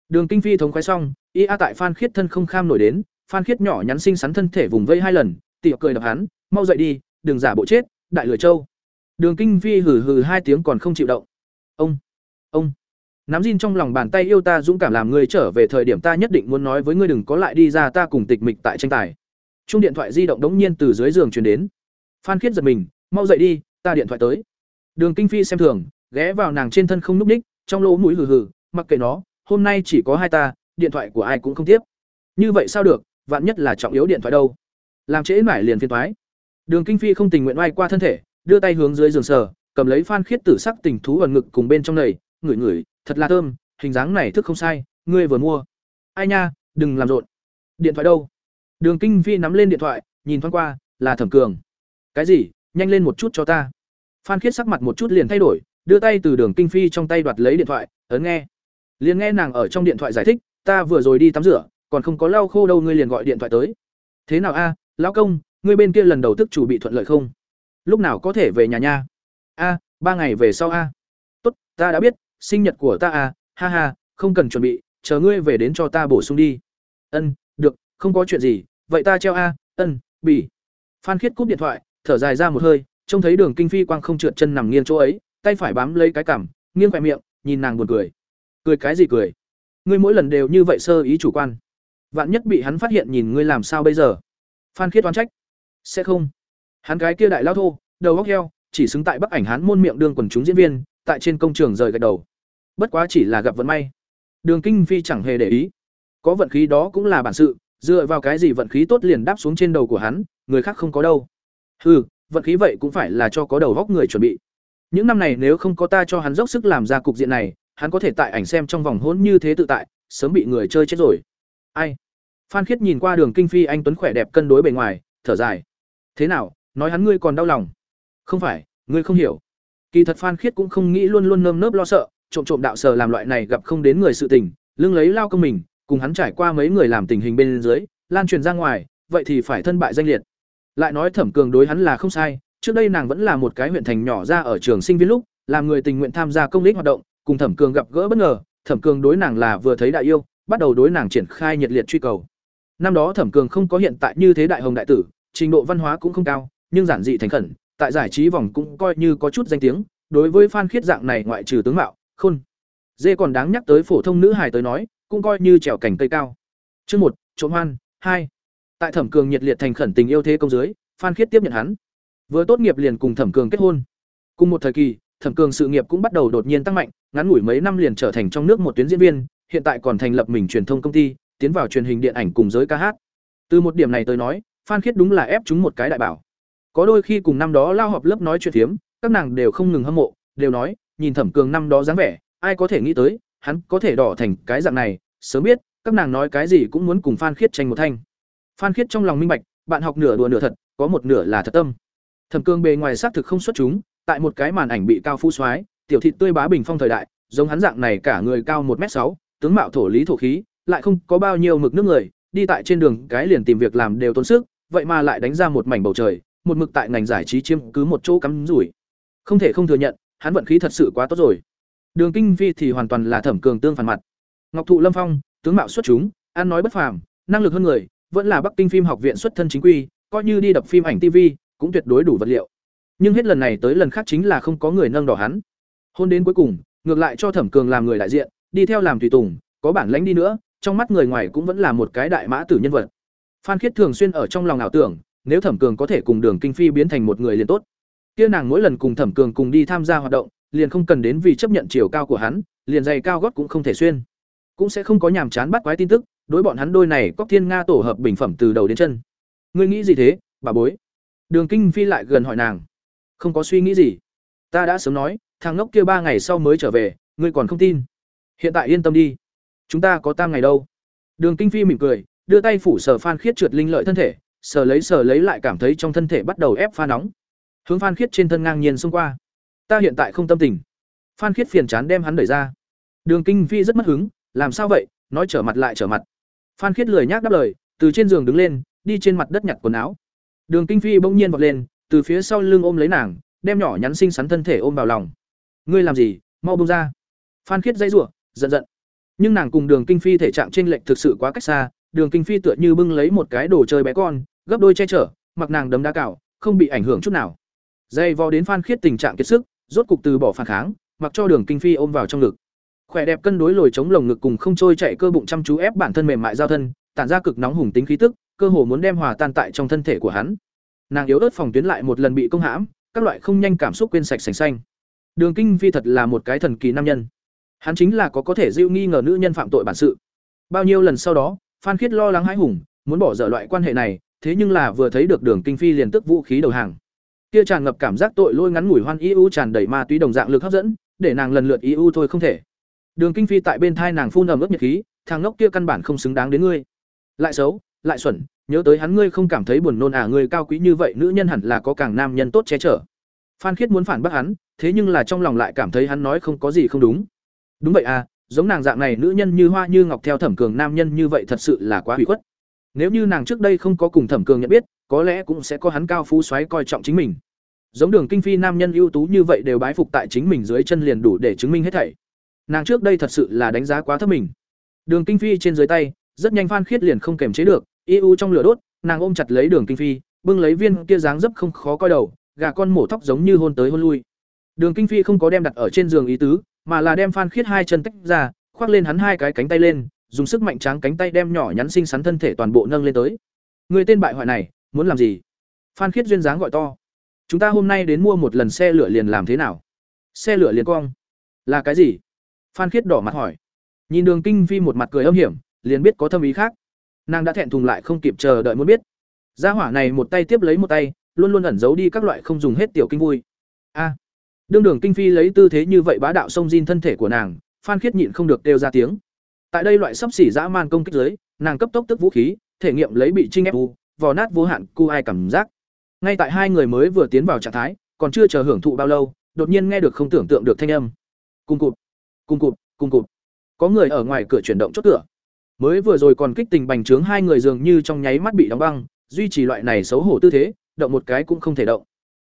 Đường kinh phi thống khoái xong, y a tại phan khiết thân không kham nổi đến, phan khiết nhỏ nhắn xinh xắn thân thể vùng vây hai lần tỉa cười đập hắn, mau dậy đi, đừng giả bộ chết, đại lười châu đường kinh phi hừ hừ hai tiếng còn không chịu động. Ông ông, nắm gin trong lòng bàn tay yêu ta dũng cảm làm người trở về thời điểm ta nhất định muốn nói với ngươi đừng có lại đi ra ta cùng tịch mịch tại tranh tài chung điện thoại di động đống nhiên từ dưới giường truyền đến. Phan khiết giật mình, mau dậy đi, ta điện thoại tới. Đường kinh phi xem thường, ghé vào nàng trên thân không núp ních, trong lỗ mũi hừ hừ, mặc kệ nó, hôm nay chỉ có hai ta, điện thoại của ai cũng không tiếp. Như vậy sao được, vạn nhất là trọng yếu điện thoại đâu? Làm trễ mải liền phiền thoái đường kinh phi không tình nguyện oai qua thân thể, đưa tay hướng dưới giường sờ, cầm lấy phan khiết tử sắc tình thú ẩn ngực cùng bên trong nầy ngửi ngửi, thật là thơm, hình dáng này thức không sai, ngươi vừa mua. Ai nha, đừng làm rộn. Điện thoại đâu? Đường kinh phi nắm lên điện thoại, nhìn thoáng qua, là thẩm cường. Cái gì? Nhanh lên một chút cho ta. Phan khiết sắc mặt một chút liền thay đổi, đưa tay từ đường kinh phi trong tay đoạt lấy điện thoại, ấn nghe. Liền nghe nàng ở trong điện thoại giải thích, ta vừa rồi đi tắm rửa, còn không có lau khô đâu, ngươi liền gọi điện thoại tới. Thế nào a? Lão công, ngươi bên kia lần đầu thức chủ bị thuận lợi không? Lúc nào có thể về nhà nha? A, ba ngày về sau a. Tốt, ta đã biết, sinh nhật của ta a, ha ha, không cần chuẩn bị, chờ ngươi về đến cho ta bổ sung đi. Ân, được, không có chuyện gì vậy ta treo a, ân bỉ phan khiết cúp điện thoại, thở dài ra một hơi, trông thấy đường kinh phi quang không trượt chân nằm nghiêng chỗ ấy, tay phải bám lấy cái cằm, nghiêng khoe miệng, nhìn nàng buồn cười. Cười cái gì cười? Ngươi mỗi lần đều như vậy sơ ý chủ quan. Vạn nhất bị hắn phát hiện nhìn ngươi làm sao bây giờ? Phan khiết oán trách. Sẽ không. Hắn cái kia đại lao thô, đầu góc heo, chỉ xứng tại bắc ảnh hắn môn miệng đương quần chúng diễn viên, tại trên công trường rời gạch đầu. Bất quá chỉ là gặp vận may. Đường kinh phi chẳng hề để ý. Có vận khí đó cũng là bản sự dựa vào cái gì vận khí tốt liền đáp xuống trên đầu của hắn, người khác không có đâu. Hừ, vận khí vậy cũng phải là cho có đầu góc người chuẩn bị. Những năm này nếu không có ta cho hắn dốc sức làm ra cục diện này, hắn có thể tại ảnh xem trong vòng hỗn như thế tự tại, sớm bị người chơi chết rồi. Ai? Phan khiết nhìn qua đường kinh phi anh tuấn khỏe đẹp cân đối bề ngoài, thở dài. Thế nào, nói hắn ngươi còn đau lòng? Không phải, ngươi không hiểu. Kỳ thật phan khiết cũng không nghĩ luôn luôn nơm nớp lo sợ, trộm trộm đạo sở làm loại này gặp không đến người sự tình, lưng lấy lao công mình cùng hắn trải qua mấy người làm tình hình bên dưới, lan truyền ra ngoài, vậy thì phải thân bại danh liệt. Lại nói thẩm cường đối hắn là không sai, trước đây nàng vẫn là một cái huyện thành nhỏ ra ở trường sinh viên lúc, làm người tình nguyện tham gia công lý hoạt động, cùng thẩm cường gặp gỡ bất ngờ, thẩm cường đối nàng là vừa thấy đại yêu, bắt đầu đối nàng triển khai nhiệt liệt truy cầu. Năm đó thẩm cường không có hiện tại như thế đại hồng đại tử, trình độ văn hóa cũng không cao, nhưng giản dị thành khẩn, tại giải trí vòng cũng coi như có chút danh tiếng, đối với phan khiết dạng này ngoại trừ tướng mạo, khôn. Dê còn đáng nhắc tới phổ thông nữ hài tới nói cũng coi như trèo cảnh cây cao. Chương một, trộm hoan, hai. Tại thẩm cường nhiệt liệt thành khẩn tình yêu thế công dưới, phan khiết tiếp nhận hắn. Vừa tốt nghiệp liền cùng thẩm cường kết hôn. Cùng một thời kỳ, thẩm cường sự nghiệp cũng bắt đầu đột nhiên tăng mạnh, ngắn ngủi mấy năm liền trở thành trong nước một tuyến diễn viên, hiện tại còn thành lập mình truyền thông công ty, tiến vào truyền hình điện ảnh cùng giới ca hát. Từ một điểm này tới nói, phan khiết đúng là ép chúng một cái đại bảo. Có đôi khi cùng năm đó lao họp lớp nói chuyện phiếm, các nàng đều không ngừng hâm mộ, đều nói, nhìn thẩm cường năm đó dáng vẻ, ai có thể nghĩ tới hắn có thể đỏ thành cái dạng này, sớm biết, các nàng nói cái gì cũng muốn cùng phan khiết tranh một thanh. Phan khiết trong lòng minh bạch, bạn học nửa đùa nửa thật, có một nửa là thật tâm. Thẩm cương bề ngoài xác thực không xuất chúng, tại một cái màn ảnh bị cao phú soái, tiểu thị tươi bá bình phong thời đại, giống hắn dạng này cả người cao một m sáu, tướng mạo thổ lý thổ khí, lại không có bao nhiêu mực nước người, đi tại trên đường cái liền tìm việc làm đều tốn sức, vậy mà lại đánh ra một mảnh bầu trời, một mực tại ngành giải trí chiếm cứ một chỗ cắm rủi. Không thể không thừa nhận, hắn vận khí thật sự quá tốt rồi đường kinh vi thì hoàn toàn là thẩm cường tương phản mặt. Ngọc thụ lâm phong, tướng mạo xuất chúng, ăn nói bất phàm, năng lực hơn người, vẫn là bắc kinh phim học viện xuất thân chính quy, coi như đi đập phim ảnh tv cũng tuyệt đối đủ vật liệu. Nhưng hết lần này tới lần khác chính là không có người nâng đỏ hắn. Hôn đến cuối cùng, ngược lại cho thẩm cường làm người đại diện, đi theo làm tùy tùng, có bản lãnh đi nữa, trong mắt người ngoài cũng vẫn là một cái đại mã tử nhân vật. Phan khiết thường xuyên ở trong lòng ảo tưởng, nếu thẩm cường có thể cùng đường kinh phi biến thành một người liền tốt. Kia nàng mỗi lần cùng thẩm cường cùng đi tham gia hoạt động liền không cần đến vì chấp nhận chiều cao của hắn, liền giày cao gót cũng không thể xuyên. Cũng sẽ không có nhàm chán bắt quái tin tức, đối bọn hắn đôi này cóc thiên nga tổ hợp bình phẩm từ đầu đến chân. Ngươi nghĩ gì thế, bà bối? Đường kinh phi lại gần hỏi nàng. Không có suy nghĩ gì. Ta đã sớm nói, thằng ngốc kia ba ngày sau mới trở về, ngươi còn không tin. Hiện tại yên tâm đi. Chúng ta có tam ngày đâu. Đường kinh phi mỉm cười, đưa tay phủ sờ phan khiết trượt linh lợi thân thể, sờ lấy sờ lấy lại cảm thấy trong thân thể bắt đầu ép pha nóng. Hướng phan khiết trên thân ngang nhiên xông qua ta hiện tại không tâm tình. Phan khiết phiền chán đem hắn đẩy ra. Đường kinh phi rất mất hứng, làm sao vậy, nói trở mặt lại trở mặt. Phan khiết lười nhác đáp lời, từ trên giường đứng lên, đi trên mặt đất nhặt quần áo. Đường kinh phi bỗng nhiên vọt lên, từ phía sau lưng ôm lấy nàng, đem nhỏ nhắn xinh xắn thân thể ôm vào lòng. Ngươi làm gì, mau bông ra. Phan khiết dây rủa, giận giận. Nhưng nàng cùng đường kinh phi thể trạng trên lệch thực sự quá cách xa, đường kinh phi tựa như bưng lấy một cái đồ chơi bé con, gấp đôi che chở, mặc nàng đấm đá cào, không bị ảnh hưởng chút nào. Dây vò đến phan khiết tình trạng kiệt sức rốt cục từ bỏ phản kháng, mặc cho đường kinh phi ôm vào trong ngực. Khỏe đẹp cân đối lồi chống lồng ngực cùng không trôi chạy cơ bụng chăm chú ép bản thân mềm mại giao thân, tản ra cực nóng hùng tính khí tức, cơ hồ muốn đem hòa tan tại trong thân thể của hắn. Nàng yếu ớt phòng tuyến lại một lần bị công hãm, các loại không nhanh cảm xúc quên sạch sành xanh. Đường kinh phi thật là một cái thần kỳ nam nhân. Hắn chính là có có thể dịu nghi ngờ nữ nhân phạm tội bản sự. Bao nhiêu lần sau đó, phan khiết lo lắng hãi hùng, muốn bỏ dở loại quan hệ này, thế nhưng là vừa thấy được đường kinh phi liền tức vũ khí đầu hàng kia tràn ngập cảm giác tội lôi ngắn ngủi hoan y u tràn đầy ma túy đồng dạng lực hấp dẫn, để nàng lần lượt y u thôi không thể. Đường kinh phi tại bên thai nàng phun ẩm ướt nhiệt khí, thằng ngốc kia căn bản không xứng đáng đến ngươi. Lại xấu, lại xuẩn, nhớ tới hắn ngươi không cảm thấy buồn nôn à ngươi cao quý như vậy, nữ nhân hẳn là có càng nam nhân tốt che chở. Phan khiết muốn phản bác hắn, thế nhưng là trong lòng lại cảm thấy hắn nói không có gì không đúng. Đúng vậy à giống nàng dạng này nữ nhân như hoa như ngọc theo thẩm cường nam nhân như vậy thật sự là quá hủy khuất. Nếu như nàng trước đây không có cùng thẩm cường nhận biết có lẽ cũng sẽ có hắn cao phú xoáy coi trọng chính mình. Giống đường kinh phi nam nhân ưu tú như vậy đều bái phục tại chính mình dưới chân liền đủ để chứng minh hết thảy. Nàng trước đây thật sự là đánh giá quá thấp mình. Đường kinh phi trên dưới tay, rất nhanh phan khiết liền không kềm chế được ưu trong lửa đốt, nàng ôm chặt lấy đường kinh phi, bưng lấy viên kia dáng dấp không khó coi đầu, gà con mổ tóc giống như hôn tới hôn lui. Đường kinh phi không có đem đặt ở trên giường ý tứ, mà là đem phan khiết hai chân tách ra, khoác lên hắn hai cái cánh tay lên, dùng sức mạnh tráng cánh tay đem nhỏ nhắn xinh xắn thân thể toàn bộ nâng lên tới. Người tên bại hoại này muốn làm gì? Phan khiết duyên dáng gọi to. Chúng ta hôm nay đến mua một lần xe lửa liền làm thế nào? Xe lửa liền cong. Là cái gì? Phan khiết đỏ mặt hỏi. Nhìn đường kinh phi một mặt cười âm hiểm, liền biết có thâm ý khác. Nàng đã thẹn thùng lại không kịp chờ đợi muốn biết. Gia hỏa này một tay tiếp lấy một tay, luôn luôn ẩn giấu đi các loại không dùng hết tiểu kinh vui. A. Đương đường kinh phi lấy tư thế như vậy bá đạo xông diên thân thể của nàng, phan khiết nhịn không được kêu ra tiếng. Tại đây loại sắp xỉ dã man công kích giới, nàng cấp tốc tức vũ khí, thể nghiệm lấy bị trinh ép u vò nát vô hạn cu ai cảm giác. Ngay tại hai người mới vừa tiến vào trạng thái, còn chưa chờ hưởng thụ bao lâu, đột nhiên nghe được không tưởng tượng được thanh âm. Cung cụt cung cụt cung cụt. Có người ở ngoài cửa chuyển động chốt cửa. Mới vừa rồi còn kích tình bành trướng hai người dường như trong nháy mắt bị đóng băng, duy trì loại này xấu hổ tư thế, động một cái cũng không thể động.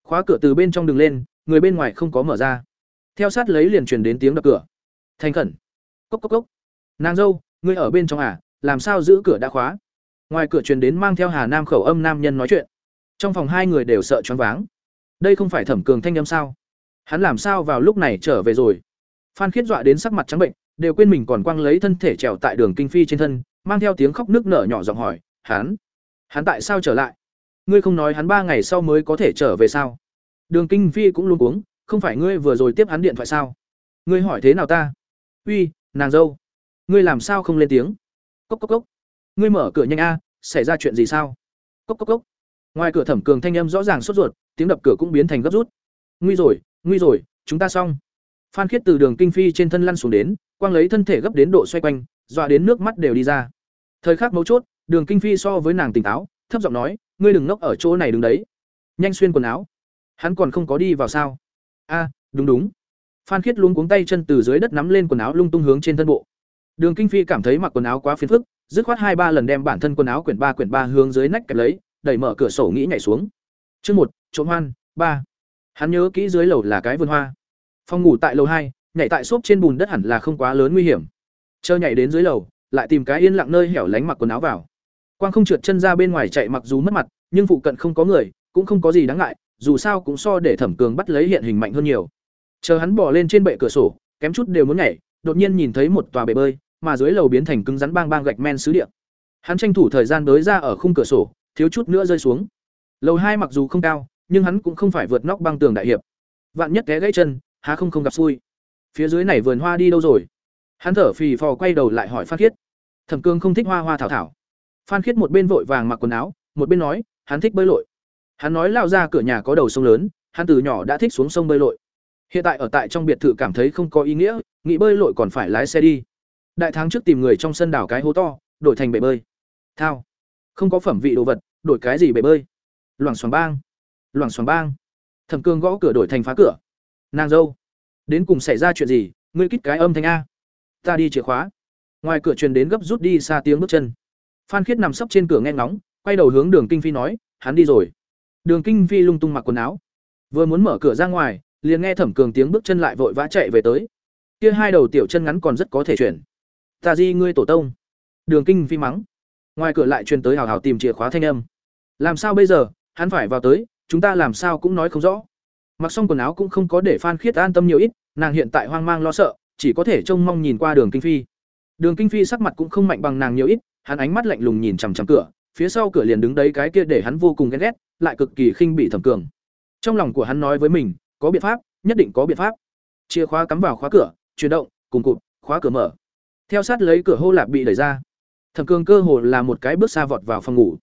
Khóa cửa từ bên trong đường lên, người bên ngoài không có mở ra. Theo sát lấy liền truyền đến tiếng đập cửa. Thành khẩn. Cốc cốc cốc. Nàng dâu, ngươi ở bên trong à? Làm sao giữ cửa đã khóa? Ngoài cửa truyền đến mang theo hà nam khẩu âm nam nhân nói chuyện. Trong phòng hai người đều sợ choáng váng. Đây không phải thẩm cường thanh âm sao? Hắn làm sao vào lúc này trở về rồi? Phan khiết dọa đến sắc mặt trắng bệnh, đều quên mình còn quăng lấy thân thể trèo tại đường kinh phi trên thân, mang theo tiếng khóc nước nở nhỏ giọng hỏi, hắn hắn tại sao trở lại? Ngươi không nói hắn ba ngày sau mới có thể trở về sao? Đường kinh phi cũng luôn uống không phải ngươi vừa rồi tiếp hắn điện thoại sao? Ngươi hỏi thế nào ta? Uy, nàng dâu, ngươi làm sao không lên tiếng? Cốc cốc cốc ngươi mở cửa nhanh a, xảy ra chuyện gì sao? Cốc cốc cốc. Ngoài cửa thẩm cường thanh âm rõ ràng sốt ruột, tiếng đập cửa cũng biến thành gấp rút. Nguy rồi nguy rồi, chúng ta xong. Phan khiết từ đường kinh phi trên thân lăn xuống đến, quang lấy thân thể gấp đến độ xoay quanh, dọa đến nước mắt đều đi ra. Thời khắc mấu chốt, đường kinh phi so với nàng tỉnh táo, thấp giọng nói, ngươi đừng ngốc ở chỗ này đứng đấy. Nhanh xuyên quần áo. Hắn còn không có đi vào sao? A, đúng đúng. Phan khiết luống cuống tay chân từ dưới đất nắm lên quần áo lung tung hướng trên thân bộ. Đường kinh phi cảm thấy mặc quần áo quá phiền phức dứt khoát hai ba lần đem bản thân quần áo quyển ba quyển ba hướng dưới nách kẹp lấy, đẩy mở cửa sổ nghĩ nhảy xuống. Chương một, trộm hoan, ba. Hắn nhớ kỹ dưới lầu là cái vườn hoa. Phòng ngủ tại lầu hai, nhảy tại xốp trên bùn đất hẳn là không quá lớn nguy hiểm. Chờ nhảy đến dưới lầu, lại tìm cái yên lặng nơi hẻo lánh mặc quần áo vào. Quang không trượt chân ra bên ngoài chạy mặc dù mất mặt, nhưng phụ cận không có người, cũng không có gì đáng ngại, dù sao cũng so để thẩm cường bắt lấy hiện hình mạnh hơn nhiều. Chờ hắn bỏ lên trên bệ cửa sổ, kém chút đều muốn nhảy, đột nhiên nhìn thấy một tòa bể bơi mà dưới lầu biến thành cứng rắn bang bang gạch men xứ địa. Hắn tranh thủ thời gian đới ra ở khung cửa sổ, thiếu chút nữa rơi xuống. Lầu hai mặc dù không cao, nhưng hắn cũng không phải vượt nóc băng tường đại hiệp. Vạn nhất té gãy chân, há không không gặp xui. Phía dưới này vườn hoa đi đâu rồi? Hắn thở phì phò quay đầu lại hỏi phan khiết thẩm cương không thích hoa hoa thảo thảo. Phan khiết một bên vội vàng mặc quần áo, một bên nói, hắn thích bơi lội. Hắn nói lao ra cửa nhà có đầu sông lớn, hắn từ nhỏ đã thích xuống sông bơi lội. Hiện tại ở tại trong biệt thự cảm thấy không có ý nghĩa, nghĩ bơi lội còn phải lái xe đi đại tháng trước tìm người trong sân đảo cái hố to, đổi thành bể bơi. Thao. Không có phẩm vị đồ vật, đổi cái gì bể bơi? Loảng xoảng bang. Loảng xoảng bang. Thẩm cương gõ cửa đổi thành phá cửa. Nàng dâu. Đến cùng xảy ra chuyện gì, ngươi kít cái âm thanh a. Ta đi chìa khóa. Ngoài cửa truyền đến gấp rút đi xa tiếng bước chân. Phan khiết nằm sấp trên cửa nghe ngóng, quay đầu hướng đường kinh phi nói, hắn đi rồi. Đường kinh phi lung tung mặc quần áo. Vừa muốn mở cửa ra ngoài, liền nghe thẩm cường tiếng bước chân lại vội vã chạy về tới. Kia hai đầu tiểu chân ngắn còn rất có thể chuyển ta di ngươi tổ tông. Đường kinh phi mắng. Ngoài cửa lại truyền tới hào hào tìm chìa khóa thanh âm. Làm sao bây giờ? Hắn phải vào tới, chúng ta làm sao cũng nói không rõ. Mặc xong quần áo cũng không có để phan khiết an tâm nhiều ít, nàng hiện tại hoang mang lo sợ, chỉ có thể trông mong nhìn qua đường kinh phi. Đường kinh phi sắc mặt cũng không mạnh bằng nàng nhiều ít, hắn ánh mắt lạnh lùng nhìn chằm chằm cửa, phía sau cửa liền đứng đấy cái kia để hắn vô cùng ghen ghét, lại cực kỳ khinh bị thẩm cường. Trong lòng của hắn nói với mình, có biện pháp, nhất định có biện pháp. Chìa khóa cắm vào khóa cửa, chuyển động, cùng cụt, khóa cửa mở theo sát lấy cửa hô lạp bị đẩy ra. Thẩm cường cơ hồ là một cái bước xa vọt vào phòng ngủ.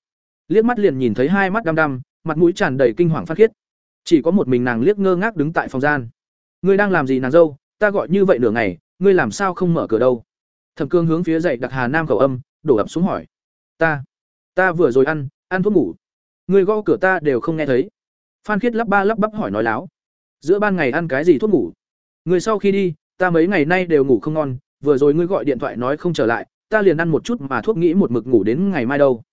Liếc mắt liền nhìn thấy hai mắt đăm đăm, mặt mũi tràn đầy kinh hoàng phát khiết. Chỉ có một mình nàng liếc ngơ ngác đứng tại phòng gian. Ngươi đang làm gì nàng dâu? Ta gọi như vậy nửa ngày, ngươi làm sao không mở cửa đâu? Thẩm cương hướng phía dậy đặc hà nam khẩu âm, đổ ập xuống hỏi. Ta ta vừa rồi ăn ăn thuốc ngủ. Ngươi gõ cửa ta đều không nghe thấy. Phan khiết lắp ba lắp bắp hỏi nói láo. Giữa ban ngày ăn cái gì thuốc ngủ? Người sau khi đi, ta mấy ngày nay đều ngủ không ngon vừa rồi ngươi gọi điện thoại nói không trở lại, ta liền ăn một chút mà thuốc nghĩ một mực ngủ đến ngày mai đâu.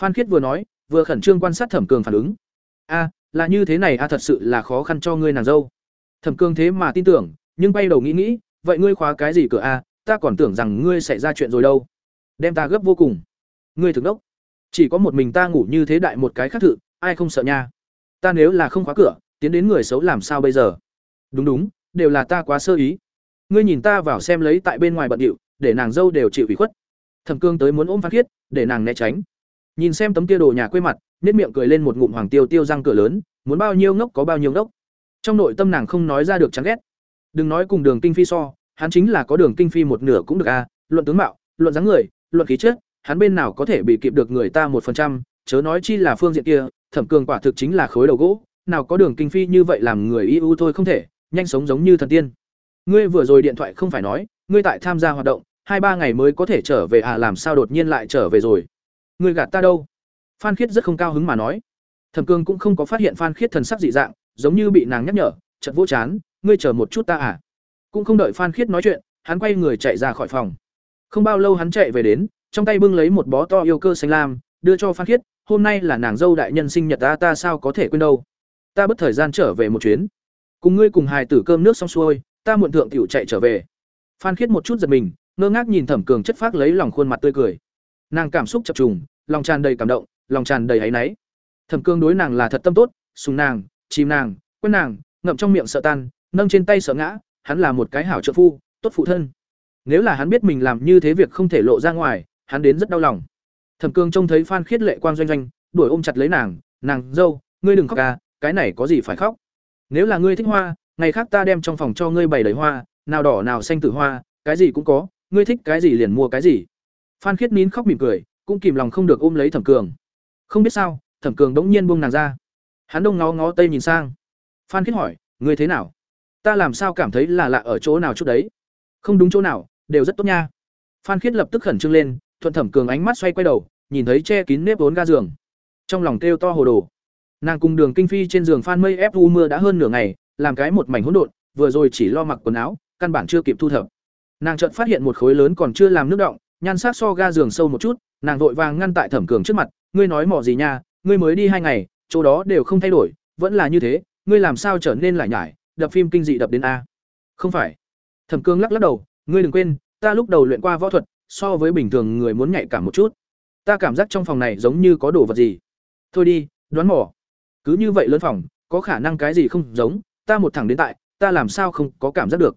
Phan khiết vừa nói, vừa khẩn trương quan sát thẩm cường phản ứng. A, là như thế này a, thật sự là khó khăn cho ngươi nàng dâu. Thẩm cường thế mà tin tưởng, nhưng bay đầu nghĩ nghĩ, vậy ngươi khóa cái gì cửa a? Ta còn tưởng rằng ngươi xảy ra chuyện rồi đâu. Đem ta gấp vô cùng. Ngươi thực đốc. Chỉ có một mình ta ngủ như thế đại một cái khác thự, ai không sợ nha? Ta nếu là không khóa cửa, tiến đến người xấu làm sao bây giờ? Đúng đúng, đều là ta quá sơ ý ngươi nhìn ta vào xem lấy tại bên ngoài bận điệu, để nàng dâu đều chịu ủy khuất. Thẩm cương tới muốn ôm phan khiết để nàng né tránh. Nhìn xem tấm kia đồ nhà quê mặt nết miệng cười lên một ngụm hoàng tiêu tiêu răng cửa lớn, muốn bao nhiêu ngốc có bao nhiêu ngốc. Trong nội tâm nàng không nói ra được chán ghét. Đừng nói cùng đường kinh phi so, hắn chính là có đường kinh phi một nửa cũng được a à. luận tướng mạo, luận dáng người, luận khí chất, hắn bên nào có thể bị kịp được người ta một phần trăm, chớ nói chi là phương diện kia, thẩm cường quả thực chính là khối đầu gỗ, nào có đường kinh phi như vậy làm người y ưu thôi không thể, nhanh sống giống như thần tiên ngươi vừa rồi điện thoại không phải nói, ngươi tại tham gia hoạt động, hai ba ngày mới có thể trở về à làm sao đột nhiên lại trở về rồi? Ngươi gạt ta đâu? Phan khiết rất không cao hứng mà nói. Thẩm cương cũng không có phát hiện phan khiết thần sắc dị dạng, giống như bị nàng nhắc nhở chật vỗ chán, ngươi chờ một chút ta à. Cũng không đợi phan khiết nói chuyện, hắn quay người chạy ra khỏi phòng. Không bao lâu hắn chạy về đến, trong tay bưng lấy một bó to yêu cơ xanh lam, đưa cho phan khiết, hôm nay là nàng dâu đại nhân sinh nhật ta ta sao có thể quên đâu? Ta bất thời gian trở về một chuyến. Cùng ngươi cùng hài tử cơm nước xong xuôi ta muộn thượng tiểu chạy trở về phan khiết một chút giật mình ngơ ngác nhìn thẩm cường chất phác lấy lòng khuôn mặt tươi cười nàng cảm xúc chập trùng lòng tràn đầy cảm động lòng tràn đầy áy náy thẩm cường đối nàng là thật tâm tốt sùng nàng chìm nàng quen nàng ngậm trong miệng sợ tan nâng trên tay sợ ngã, hắn là một cái hảo trợ phu, tốt phụ thân. Nếu là hắn biết mình làm như thế việc không thể lộ ra ngoài, hắn đến rất đau lòng. Thẩm cường trông thấy Phan Khiết lệ quang doanh doanh, đuổi ôm chặt lấy nàng, "Nàng dâu, ngươi đừng khóc à, cái này có gì phải khóc? Nếu là ngươi thích hoa, ngày khác ta đem trong phòng cho ngươi bày đầy hoa, nào đỏ nào xanh tử hoa, cái gì cũng có, ngươi thích cái gì liền mua cái gì." Phan Khiết nín khóc mỉm cười, cũng kìm lòng không được ôm lấy Thẩm Cường. Không biết sao, Thẩm Cường đống nhiên buông nàng ra. Hắn đông ngó ngó tây nhìn sang. Phan Khiết hỏi, "Ngươi thế nào? Ta làm sao cảm thấy là lạ ở chỗ nào chút đấy?" "Không đúng chỗ nào, đều rất tốt nha." Phan Khiết lập tức khẩn trương lên, thuận Thẩm Cường ánh mắt xoay quay đầu, nhìn thấy che kín nếp vốn ga giường. Trong lòng kêu to hồ đồ. Nàng cùng Đường Kinh Phi trên giường Phan Mây ép u mưa đã hơn nửa ngày, làm cái một mảnh hỗn độn, vừa rồi chỉ lo mặc quần áo, căn bản chưa kịp thu thập. Nàng chợt phát hiện một khối lớn còn chưa làm nước động, nhan sắc so ga giường sâu một chút, nàng vội vàng ngăn tại Thẩm Cường trước mặt, "Ngươi nói mỏ gì nha, ngươi mới đi hai ngày, chỗ đó đều không thay đổi, vẫn là như thế, ngươi làm sao trở nên lại nhải, đập phim kinh dị đập đến a?" "Không phải." Thẩm Cường lắc lắc đầu, "Ngươi đừng quên, ta lúc đầu luyện qua võ thuật, so với bình thường người muốn nhạy cảm một chút. Ta cảm giác trong phòng này giống như có đồ vật gì. Thôi đi, đoán mò. Cứ như vậy lớn phòng, có khả năng cái gì không giống, ta một thẳng đến tại, ta làm sao không có cảm giác được."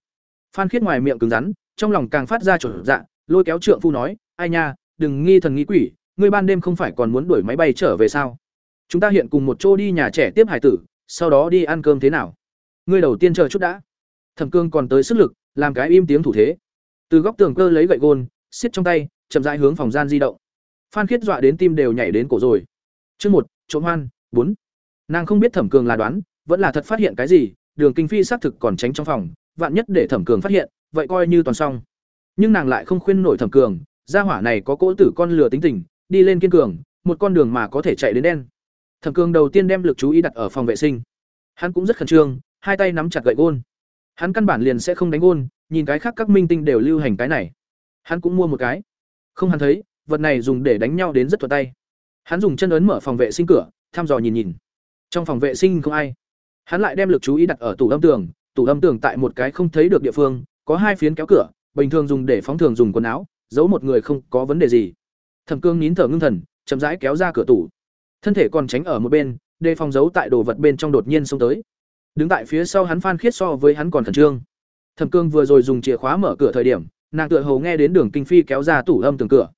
Phan Khiết ngoài miệng cứng rắn, trong lòng càng phát ra trở dạ, lôi kéo trượng phu nói, "Ai nha, đừng nghi thần nghi quỷ, ngươi ban đêm không phải còn muốn đuổi máy bay trở về sao? Chúng ta hiện cùng một chỗ đi nhà trẻ tiếp hải tử, sau đó đi ăn cơm thế nào? Ngươi đầu tiên chờ chút đã." Thẩm Cương còn tới sức lực, làm cái im tiếng thủ thế. Từ góc tường cơ lấy gậy gôn, xiết trong tay, chậm rãi hướng phòng gian di động. Phan Khiết dọa đến tim đều nhảy đến cổ rồi. Chương một, trộm hoan, bốn. Nàng không biết Thẩm Cường là đoán, vẫn là thật phát hiện cái gì, Đường Kinh Phi xác thực còn tránh trong phòng, vạn nhất để Thẩm Cường phát hiện, vậy coi như toàn xong. Nhưng nàng lại không khuyên nổi Thẩm Cường, gia hỏa này có cỗ tử con lừa tính tình, đi lên kiên cường, một con đường mà có thể chạy đến đen. Thẩm Cường đầu tiên đem lực chú ý đặt ở phòng vệ sinh. Hắn cũng rất khẩn trương, hai tay nắm chặt gậy gôn. Hắn căn bản liền sẽ không đánh gôn, nhìn cái khác các minh tinh đều lưu hành cái này. Hắn cũng mua một cái. Không hắn thấy, vật này dùng để đánh nhau đến rất thuận tay. Hắn dùng chân ấn mở phòng vệ sinh cửa, thăm dò nhìn nhìn. Trong phòng vệ sinh không ai. Hắn lại đem lực chú ý đặt ở tủ âm tường, tủ âm tường tại một cái không thấy được địa phương, có hai phiến kéo cửa, bình thường dùng để phóng thường dùng quần áo, giấu một người không có vấn đề gì. Thẩm Cương nín thở ngưng thần, chậm rãi kéo ra cửa tủ. Thân thể còn tránh ở một bên, đề phòng giấu tại đồ vật bên trong đột nhiên xông tới. Đứng tại phía sau hắn Phan Khiết so với hắn còn khẩn trương. Thẩm Cương vừa rồi dùng chìa khóa mở cửa thời điểm, nàng tựa hồ nghe đến Đường Kinh Phi kéo ra tủ âm tường cửa.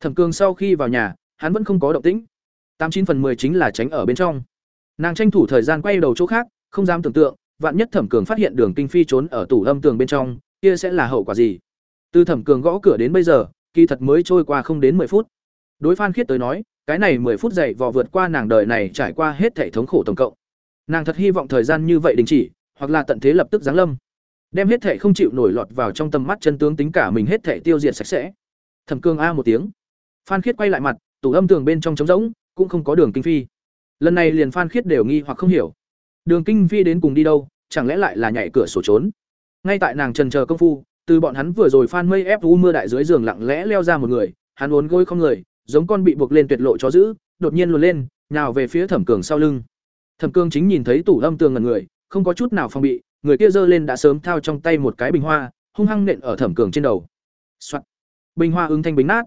Thẩm Cương sau khi vào nhà, hắn vẫn không có động tĩnh. Tám chín phần 10 chính là tránh ở bên trong. Nàng tranh thủ thời gian quay đầu chỗ khác, không dám tưởng tượng, vạn nhất Thẩm Cường phát hiện Đường Kinh Phi trốn ở tủ âm tường bên trong, kia sẽ là hậu quả gì? Từ Thẩm Cường gõ cửa đến bây giờ, kỳ thật mới trôi qua không đến 10 phút. Đối Phan Khiết tới nói, cái này 10 phút dậy vò vượt qua nàng đời này trải qua hết thể thống khổ tổng cộng. Nàng thật hy vọng thời gian như vậy đình chỉ, hoặc là tận thế lập tức giáng lâm. Đem hết thể không chịu nổi lọt vào trong tầm mắt chân tướng tính cả mình hết thể tiêu diệt sạch sẽ. Thẩm cường a một tiếng. Phan Khiết quay lại mặt, tủ âm tường bên trong trống rỗng, cũng không có Đường Kinh Phi. Lần này liền Phan Khiết đều nghi hoặc không hiểu. Đường Kinh Phi đến cùng đi đâu, chẳng lẽ lại là nhảy cửa sổ trốn? Ngay tại nàng trần chờ công phu, từ bọn hắn vừa rồi phan mây ép u mưa đại dưới giường lặng lẽ leo ra một người hắn uốn gối không người giống con bị buộc lên tuyệt lộ chó giữ đột nhiên luồn lên nhào về phía thẩm cường sau lưng. Thẩm cường chính nhìn thấy tủ âm tường ngẩn người không có chút nào phòng bị người kia giơ lên đã sớm thao trong tay một cái bình hoa hung hăng nện ở thẩm cường trên đầu、Soạn. bình hoa ứng thanh bính nát.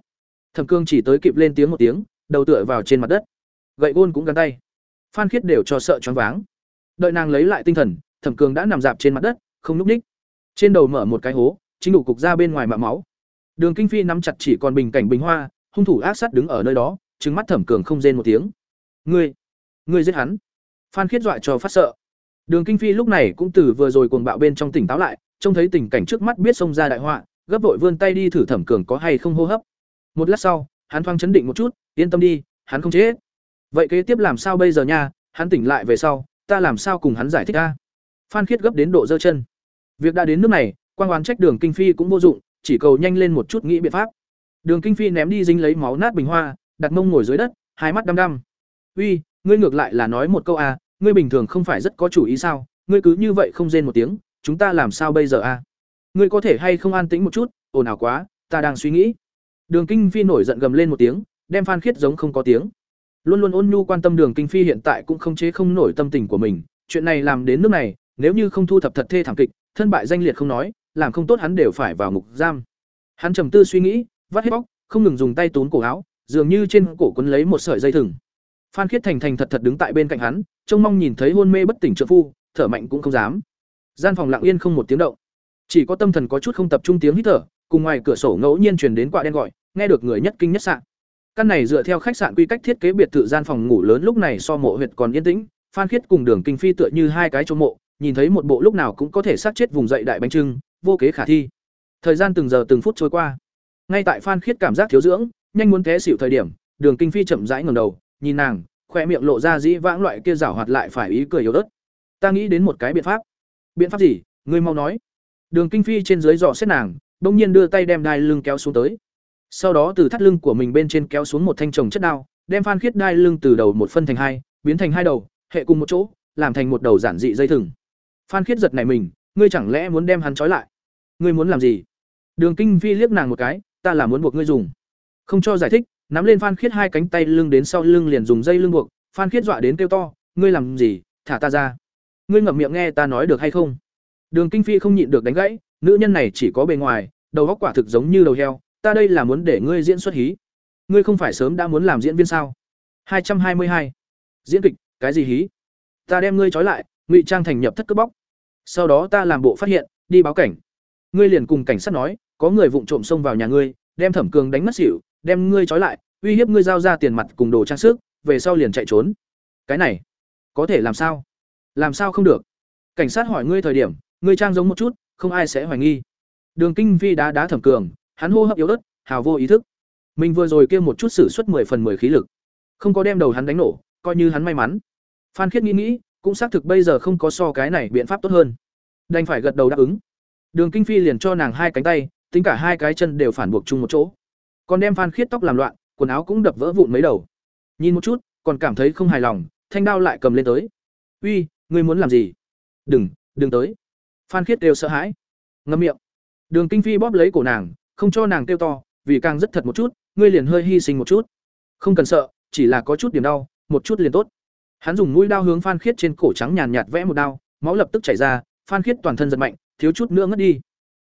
Thẩm cường chỉ tới kịp lên tiếng một tiếng đầu tựa vào trên mặt đất. Gậy gôn cũng gắn tay. Phan khiết đều cho sợ choáng váng đợi nàng lấy lại tinh thần, thẩm cường đã nằm dạp trên mặt đất, không núp ních trên đầu mở một cái hố, chính đủ cục ra bên ngoài mạ máu. Đường kinh phi nắm chặt chỉ còn bình cảnh bình hoa, hung thủ ác sát đứng ở nơi đó trứng mắt thẩm cường không rên một tiếng. Ngươi ngươi giết hắn? Phan khiết dọa cho phát sợ. Đường kinh phi lúc này cũng từ vừa rồi cuồng bạo bên trong tỉnh táo lại, trông thấy tình cảnh trước mắt biết xông ra đại họa, gấp vội vươn tay đi thử thẩm cường có hay không hô hấp. Một lát sau, hắn thoáng chấn định một chút, yên tâm đi, hắn không chết. Vậy kế tiếp làm sao bây giờ nha? Hắn tỉnh lại về sau ta làm sao cùng hắn giải thích a? Phan khiết gấp đến độ giơ chân. Việc đã đến nước này quan oán trách đường kinh phi cũng vô dụng chỉ cầu nhanh lên một chút nghĩ biện pháp. Đường kinh phi ném đi dính lấy máu nát bình hoa đặt mông ngồi dưới đất hai mắt đăm đăm. Uy ngươi ngược lại là nói một câu a à, ngươi bình thường không phải rất có chủ ý sao? Ngươi cứ như vậy không rên một tiếng chúng ta làm sao bây giờ a? À? ngươi có thể hay không an tĩnh một chút? Ồn ào quá ta đang suy nghĩ. Đường kinh phi nổi giận gầm lên một tiếng đem phan khiết giống không có tiếng luôn luôn ôn nhu quan tâm đường kinh phi hiện tại cũng không chế không nổi tâm tình của mình chuyện này làm đến nước này nếu như không thu thập thật thê thảm kịch thân bại danh liệt không nói làm không tốt hắn đều phải vào ngục giam. Hắn trầm tư suy nghĩ, vắt hết bóc, không ngừng dùng tay túm cổ áo, dường như trên cổ quấn lấy một sợi dây thừng. Phan Khiết thành thành thật thật đứng tại bên cạnh hắn, trông mong nhìn thấy hôn mê bất tỉnh trợ phu, thở mạnh cũng không dám. gian phòng lặng yên không một tiếng động chỉ có tâm thần có chút không tập trung tiếng hít thở cùng ngoài cửa sổ ngẫu nhiên truyền đến quạ đen gọi nghe được người nhất kinh nhất sạn căn này dựa theo khách sạn quy cách thiết kế biệt thự gian phòng ngủ lớn lúc này so mộ huyệt còn yên tĩnh, phan khiết cùng đường kinh phi tựa như hai cái chỗ mộ, nhìn thấy một bộ lúc nào cũng có thể sát chết vùng dậy đại bánh trưng, vô kế khả thi. Thời gian từng giờ từng phút trôi qua. Ngay tại phan khiết cảm giác thiếu dưỡng, nhanh muốn té xỉu thời điểm, đường kinh phi chậm rãi ngẩng đầu, nhìn nàng khoe miệng lộ ra dĩ vãng loại kia rảo hoạt lại phải ý cười yếu ớt. Ta nghĩ đến một cái biện pháp. Biện pháp gì? Ngươi mau nói. Đường kinh phi trên dưới dò xét nàng, bỗng nhiên đưa tay đem đai lưng kéo xuống tới sau đó từ thắt lưng của mình bên trên kéo xuống một thanh trồng chất đao, đem phan khiết đai lưng từ đầu một phân thành hai, biến thành hai đầu, hệ cùng một chỗ, làm thành một đầu giản dị dây thừng. Phan khiết giật này mình, ngươi chẳng lẽ muốn đem hắn trói lại? Ngươi muốn làm gì? Đường kinh phi liếc nàng một cái, ta là muốn buộc ngươi dùng. Không cho giải thích, nắm lên phan khiết hai cánh tay lưng đến sau lưng liền dùng dây lưng buộc, phan khiết dọa đến kêu to, ngươi làm gì? Thả ta ra. Ngươi ngậm miệng nghe ta nói được hay không? Đường kinh phi không nhịn được đánh gãy, nữ nhân này chỉ có bề ngoài, đầu óc quả thực giống như đầu heo ta đây là muốn để ngươi diễn xuất hí. Ngươi không phải sớm đã muốn làm diễn viên sao? Hai trăm hai mươi hai. Diễn kịch, cái gì hí? Ta đem ngươi trói lại, ngụy trang thành nhập thất cướp bóc. Sau đó ta làm bộ phát hiện, đi báo cảnh. Ngươi liền cùng cảnh sát nói, có người vụng trộm xông vào nhà ngươi, đem thẩm cường đánh mất xỉu, đem ngươi trói lại, uy hiếp ngươi giao ra tiền mặt cùng đồ trang sức, về sau liền chạy trốn. Cái này, có thể làm sao? Làm sao không được? Cảnh sát hỏi ngươi thời điểm, ngươi trang giống một chút, không ai sẽ hoài nghi. Đường kinh vi đá đá thẩm cường hắn hô hấp yếu ớt, hào vô ý thức. Mình vừa rồi kêu một chút xử suất mười phần mười khí lực. Không có đem đầu hắn đánh nổ, coi như hắn may mắn. Phan khiết nghĩ nghĩ, cũng xác thực bây giờ không có so cái này biện pháp tốt hơn. Đành phải gật đầu đáp ứng. Đường kinh phi liền cho nàng hai cánh tay, tính cả hai cái chân đều phản buộc chung một chỗ. Còn đem phan khiết tóc làm loạn, quần áo cũng đập vỡ vụn mấy đầu. Nhìn một chút, còn cảm thấy không hài lòng, thanh đao lại cầm lên tới. Uy, ngươi muốn làm gì? Đừng đừng tới. Phan khiết đều sợ hãi. Ngâm miệng. Đường kinh phi bóp lấy cổ nàng không cho nàng kêu to, vì càng rất thật một chút, ngươi liền hơi hy sinh một chút. Không cần sợ, chỉ là có chút điểm đau, một chút liền tốt. Hắn dùng mũi đao hướng phan khiết trên cổ trắng nhàn nhạt vẽ một đao, máu lập tức chảy ra, phan khiết toàn thân giật mạnh, thiếu chút nữa ngất đi.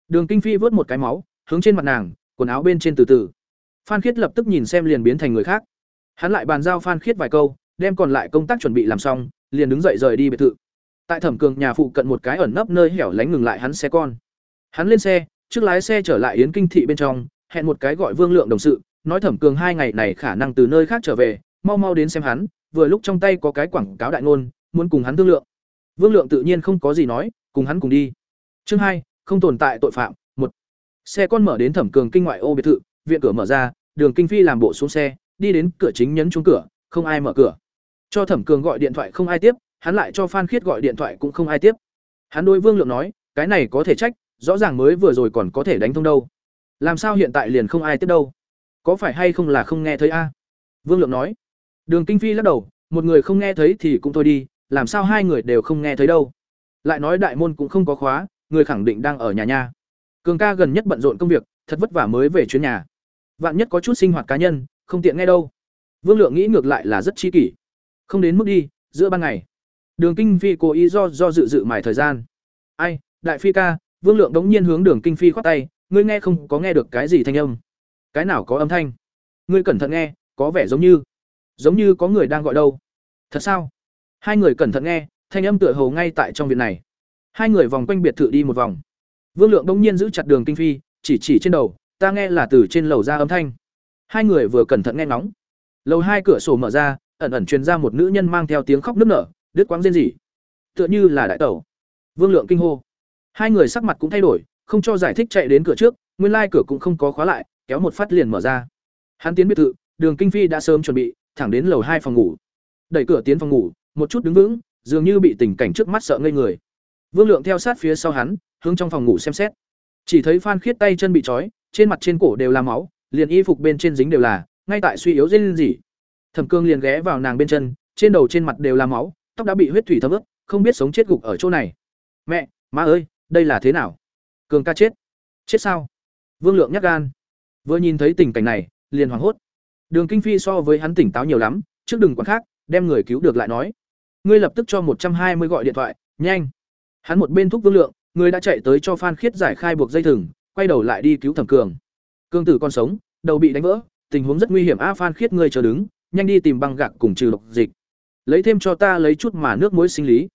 Đường kinh phi vớt một cái máu, hướng trên mặt nàng, quần áo bên trên từ từ. Phan khiết lập tức nhìn xem liền biến thành người khác. Hắn lại bàn giao phan khiết vài câu, đem còn lại công tác chuẩn bị làm xong, liền đứng dậy rời đi biệt thự. Tại thẩm cường nhà phụ cận một cái ẩn nấp nơi hẻo lánh ngừng lại hắn xe con. Hắn lên xe trước lái xe trở lại yến kinh thị bên trong, hẹn một cái gọi vương lượng đồng sự, nói thẩm cường hai ngày này khả năng từ nơi khác trở về, mau mau đến xem hắn, vừa lúc trong tay có cái quảng cáo đại ngôn, muốn cùng hắn thương lượng. Vương lượng tự nhiên không có gì nói, cùng hắn cùng đi. Chương hai, không tồn tại tội phạm, một. Xe con mở đến thẩm cường kinh ngoại ô biệt thự, viện cửa mở ra, đường kinh phi làm bộ xuống xe, đi đến cửa chính nhấn chuông cửa, không ai mở cửa. Cho thẩm cường gọi điện thoại không ai tiếp, hắn lại cho phan khiết gọi điện thoại cũng không ai tiếp. Hắn đôi vương lượng nói, cái này có thể trách rõ ràng mới vừa rồi còn có thể đánh thông đâu. Làm sao hiện tại liền không ai tiếp đâu? Có phải hay không là không nghe thấy a? Vương lượng nói. Đường kinh phi lắc đầu, một người không nghe thấy thì cũng thôi đi, làm sao hai người đều không nghe thấy đâu? Lại nói đại môn cũng không có khóa, người khẳng định đang ở nhà nha. Cường ca gần nhất bận rộn công việc, thật vất vả mới về chuyến nhà. Vạn nhất có chút sinh hoạt cá nhân, không tiện nghe đâu. Vương lượng nghĩ ngược lại là rất chi kỷ. Không đến mức đi, giữa ban ngày. Đường kinh phi cố ý do do dự dự mải thời gian. Ai, đại phi ca vương lượng đống nhiên hướng đường kinh phi khoát tay, ngươi nghe không, có nghe được cái gì thanh âm? Cái nào có âm thanh? Ngươi cẩn thận nghe, có vẻ giống như giống như có người đang gọi đâu. Thật sao? Hai người cẩn thận nghe, thanh âm tựa hồ ngay tại trong viện này. Hai người vòng quanh biệt thự đi một vòng. Vương lượng đống nhiên giữ chặt đường kinh phi, chỉ chỉ trên đầu, ta nghe là từ trên lầu ra âm thanh. Hai người vừa cẩn thận nghe ngóng. Lầu hai cửa sổ mở ra, ẩn ẩn truyền ra một nữ nhân mang theo tiếng khóc nức nở, đứt quãng rên rỉ. Tựa như là đại tẩu. Vương lượng kinh hô hai người sắc mặt cũng thay đổi, không cho giải thích chạy đến cửa trước, nguyên lai cửa cũng không có khóa lại, kéo một phát liền mở ra. Hắn tiến biệt thự, đường kinh phi đã sớm chuẩn bị, thẳng đến lầu hai phòng ngủ. Đẩy cửa tiến phòng ngủ, một chút đứng vững, dường như bị tình cảnh trước mắt sợ ngây người. Vương lượng theo sát phía sau hắn, hướng trong phòng ngủ xem xét. Chỉ thấy phan khiết tay chân bị trói, trên mặt trên cổ đều là máu, liền y phục bên trên dính đều là, ngay tại suy yếu dên gì thẩm cương liền ghé vào nàng bên chân, trên đầu trên mặt đều là máu, tóc đã bị huyết thủy thấm ướt, không biết sống chết gục ở chỗ này. Mẹ, má ơi! Đây là thế nào? Cường ca chết. Chết sao? Vương lượng nhắc gan. Vừa nhìn thấy tình cảnh này, liền hoảng hốt. Đường kinh phi so với hắn tỉnh táo nhiều lắm, trước đừng quán khác, đem người cứu được lại nói. Ngươi lập tức cho một trăm hai mươi gọi điện thoại, nhanh. Hắn một bên thúc vương lượng, người đã chạy tới cho phan khiết giải khai buộc dây thừng, quay đầu lại đi cứu thẩm cường. Cương tử còn sống, đầu bị đánh vỡ, tình huống rất nguy hiểm a, phan khiết ngươi chờ đứng, nhanh đi tìm băng gạc cùng trừ độc dịch. Lấy thêm cho ta lấy chút mà nước muối sinh lý.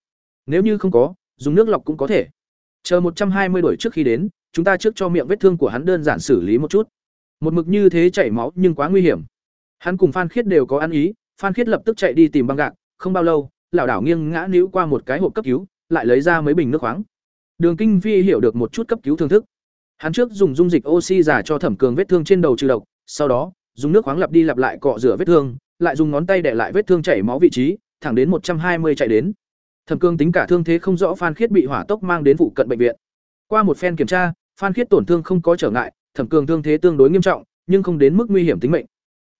Nếu như không có, dùng nước lọc cũng có thể chờ một trăm hai mươi trước khi đến, chúng ta trước cho miệng vết thương của hắn đơn giản xử lý một chút. Một mực như thế chảy máu nhưng quá nguy hiểm. Hắn cùng phan khiết đều có ăn ý, phan khiết lập tức chạy đi tìm băng gạc, không bao lâu, lão đảo nghiêng ngã níu qua một cái hộp cấp cứu, lại lấy ra mấy bình nước khoáng. Đường kinh phi hiểu được một chút cấp cứu thương thức. Hắn trước dùng dung dịch oxy giả cho thẩm cường vết thương trên đầu trừ độc, sau đó, dùng nước khoáng lặp đi lặp lại cọ rửa vết thương, lại dùng ngón tay để lại vết thương chảy máu vị trí, thẳng đến một trăm hai mươi chạy đến thẩm Cương tính cả thương thế không rõ phan khiết bị hỏa tốc mang đến vụ cận bệnh viện. Qua một phen kiểm tra, phan khiết tổn thương không có trở ngại, thẩm Cương thương thế tương đối nghiêm trọng, nhưng không đến mức nguy hiểm tính mệnh.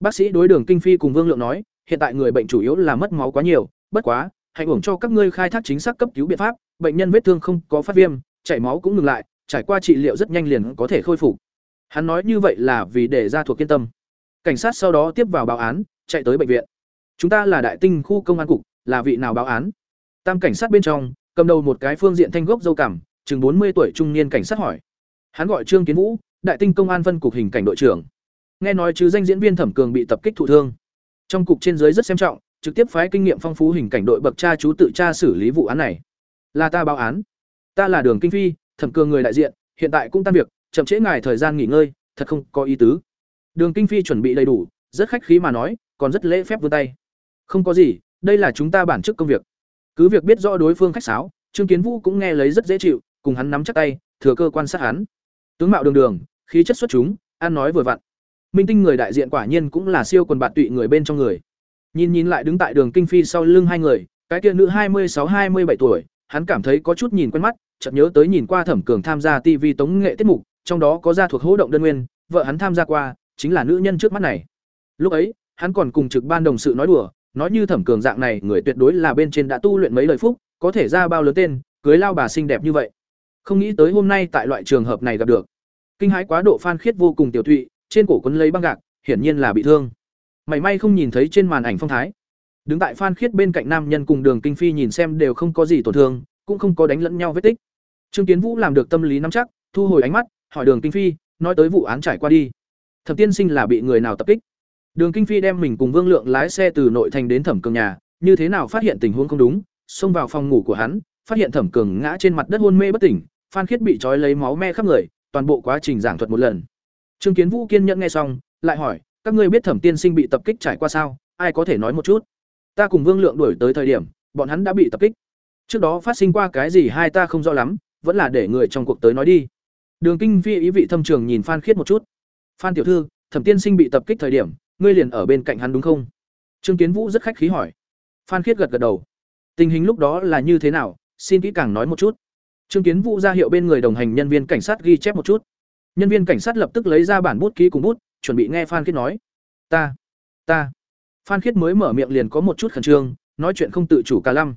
Bác sĩ đối đường kinh phi cùng vương lượng nói, hiện tại người bệnh chủ yếu là mất máu quá nhiều, bất quá, hãy uổng cho các ngươi khai thác chính xác cấp cứu biện pháp, bệnh nhân vết thương không có phát viêm, chảy máu cũng ngừng lại, trải qua trị liệu rất nhanh liền có thể khôi phục. Hắn nói như vậy là vì để ra thuộc yên tâm. Cảnh sát sau đó tiếp vào báo án, chạy tới bệnh viện. Chúng ta là đại tinh khu công an cục, là vị nào báo án? Tam cảnh sát bên trong, cầm đầu một cái phương diện thanh gốc dâu cảm chừng bốn mươi tuổi trung niên cảnh sát hỏi. Hắn gọi trương kiến vũ, đại tinh công an phân cục hình cảnh đội trưởng. Nghe nói chứ danh diễn viên thẩm cường bị tập kích thụ thương. Trong cục trên dưới rất xem trọng, trực tiếp phái kinh nghiệm phong phú hình cảnh đội bậc cha chú tự tra xử lý vụ án này. Là ta báo án. Ta là đường kinh phi, thẩm cường người đại diện, hiện tại cũng tan việc, chậm trễ ngài thời gian nghỉ ngơi, thật không có ý tứ. Đường kinh phi chuẩn bị đầy đủ, rất khách khí mà nói, còn rất lễ phép vươn tay. Không có gì, đây là chúng ta bản chức công việc cứ việc biết rõ đối phương khách sáo, trương kiến vũ cũng nghe lấy rất dễ chịu, cùng hắn nắm chắc tay, thừa cơ quan sát hắn. Tướng mạo đường đường, khí chất xuất chúng, ăn nói vừa vặn. Minh tinh người đại diện quả nhiên cũng là siêu quần bạn tụy người bên trong người. Nhìn nhìn lại đứng tại đường kinh phi sau lưng hai người, cái kia nữ hai mươi sáu, hai mươi bảy tuổi, hắn cảm thấy có chút nhìn quen mắt, chợt nhớ tới nhìn qua thẩm cường tham gia tv tống nghệ tiết mục, trong đó có gia thuộc hỗ động đơn nguyên, vợ hắn tham gia qua, chính là nữ nhân trước mắt này. Lúc ấy, hắn còn cùng trực ban đồng sự nói đùa nói như thẩm cường dạng này, người tuyệt đối là bên trên đã tu luyện mấy lời phúc, có thể ra bao lớn tên, cưới lao bà xinh đẹp như vậy. Không nghĩ tới hôm nay tại loại trường hợp này gặp được. Kinh hãi quá độ phan khiết vô cùng tiểu thụy, trên cổ quấn lấy băng gạc, hiển nhiên là bị thương. Mảy may không nhìn thấy trên màn ảnh phong thái. Đứng tại phan khiết bên cạnh nam nhân cùng đường kinh phi nhìn xem đều không có gì tổn thương, cũng không có đánh lẫn nhau vết tích. Trương kiến vũ làm được tâm lý nắm chắc, thu hồi ánh mắt, hỏi đường kinh phi, nói tới vụ án trải qua đi. Thẩm tiên sinh là bị người nào tập kích? Đường kinh phi đem mình cùng vương lượng lái xe từ nội thành đến thẩm cường nhà, như thế nào phát hiện tình huống không đúng, xông vào phòng ngủ của hắn, phát hiện thẩm cường ngã trên mặt đất hôn mê bất tỉnh, phan khiết bị trói lấy máu me khắp người, toàn bộ quá trình giảng thuật một lần. Trương kiến vũ kiên nhẫn nghe xong, lại hỏi, các ngươi biết thẩm tiên sinh bị tập kích trải qua sao? Ai có thể nói một chút? Ta cùng vương lượng đuổi tới thời điểm, bọn hắn đã bị tập kích. Trước đó phát sinh qua cái gì hai ta không rõ lắm, vẫn là để người trong cuộc tới nói đi. Đường kinh phi ý vị thâm trường nhìn phan khiết một chút. Phan tiểu thư, thẩm tiên sinh bị tập kích thời điểm ngươi liền ở bên cạnh hắn đúng không? Trương kiến vũ rất khách khí hỏi. Phan khiết gật gật đầu. Tình hình lúc đó là như thế nào? Xin kỹ càng nói một chút. Trương kiến vũ ra hiệu bên người đồng hành nhân viên cảnh sát ghi chép một chút. Nhân viên cảnh sát lập tức lấy ra bản bút ký cùng bút, chuẩn bị nghe phan khiết nói. Ta ta. Phan khiết mới mở miệng liền có một chút khẩn trương, nói chuyện không tự chủ cả lăm.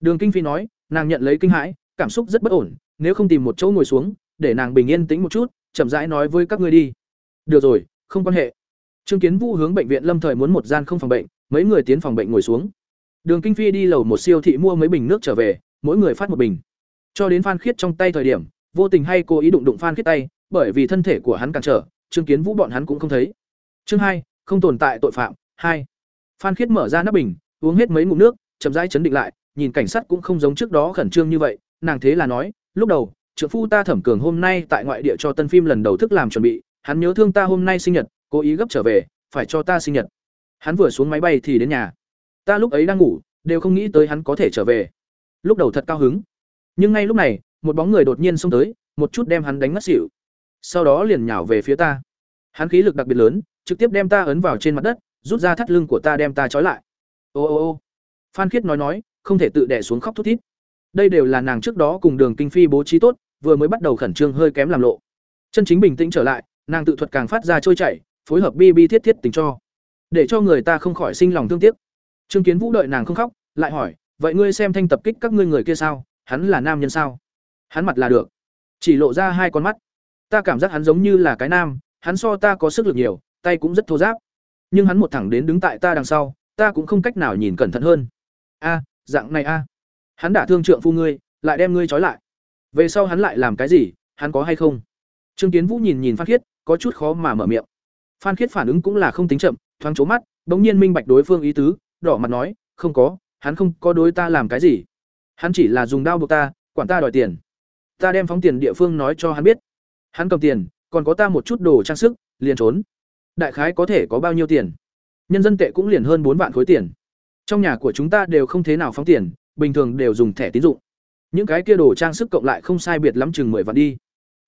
Đường kinh phi nói, nàng nhận lấy kinh hãi, cảm xúc rất bất ổn, nếu không tìm một chỗ ngồi xuống, để nàng bình yên tĩnh một chút, chậm rãi nói với các ngươi đi. Được rồi, không quan hệ trương kiến vũ hướng bệnh viện lâm thời muốn một gian không phòng bệnh, mấy người tiến phòng bệnh ngồi xuống. Đường kinh phi đi lầu một siêu thị mua mấy bình nước trở về, mỗi người phát một bình. Cho đến phan khiết trong tay thời điểm, vô tình hay cố ý đụng đụng phan khiết tay, bởi vì thân thể của hắn cản trở, trương kiến vũ bọn hắn cũng không thấy. Chương hai, không tồn tại tội phạm, hai. Phan khiết mở ra nắp bình, uống hết mấy ngụm nước, chậm rãi chấn định lại, nhìn cảnh sát cũng không giống trước đó khẩn trương như vậy, nàng thế là nói, lúc đầu, trưởng phu ta thẩm cường hôm nay tại ngoại địa cho tân phim lần đầu thức làm chuẩn bị, hắn nhớ thương ta hôm nay sinh nhật cố ý gấp trở về, phải cho ta sinh nhật. Hắn vừa xuống máy bay thì đến nhà. Ta lúc ấy đang ngủ, đều không nghĩ tới hắn có thể trở về. Lúc đầu thật cao hứng. Nhưng ngay lúc này, một bóng người đột nhiên xông tới, một chút đem hắn đánh ngất xỉu. Sau đó liền nhào về phía ta. Hắn khí lực đặc biệt lớn, trực tiếp đem ta ấn vào trên mặt đất, rút ra thắt lưng của ta đem ta trói lại. Ô ô ô. Phan khiết nói nói, không thể tự đẻ xuống khóc thút thít. Đây đều là nàng trước đó cùng đường kinh phi bố trí tốt, vừa mới bắt đầu khẩn trương hơi kém làm lộ. Chân chính bình tĩnh trở lại, nàng tự thuật càng phát ra trôi chảy phối hợp bi bi thiết thiết tình cho. Để cho người ta không khỏi sinh lòng thương tiếc. Trương kiến vũ đợi nàng không khóc, lại hỏi, vậy ngươi xem thanh tập kích các ngươi người kia sao? Hắn là nam nhân sao? Hắn mặt là được. Chỉ lộ ra hai con mắt. Ta cảm giác hắn giống như là cái nam, hắn so ta có sức lực nhiều, tay cũng rất thô giáp nhưng hắn một thẳng đến đứng tại ta đằng sau, ta cũng không cách nào nhìn cẩn thận hơn. A, dạng này a. Hắn đã thương trượng phu ngươi, lại đem ngươi trói lại. Về sau hắn lại làm cái gì, hắn có hay không? Trương kiến vũ nhìn nhìn phát khiết có chút khó mà mở miệng phan khiết phản ứng cũng là không tính chậm thoáng chố mắt bỗng nhiên minh bạch đối phương ý tứ đỏ mặt nói không có hắn không có đối ta làm cái gì hắn chỉ là dùng đao buộc ta quản ta đòi tiền Ta đem phóng tiền địa phương nói cho hắn biết. Hắn cầm tiền, còn có ta một chút đồ trang sức, liền trốn. Đại khái có thể có bao nhiêu tiền? Nhân dân tệ cũng liền hơn bốn vạn khối tiền. Trong nhà của chúng ta đều không thế nào phóng tiền, bình thường đều dùng thẻ tín dụng. Những cái kia đồ trang sức cộng lại không sai biệt lắm chừng mười vạn đi.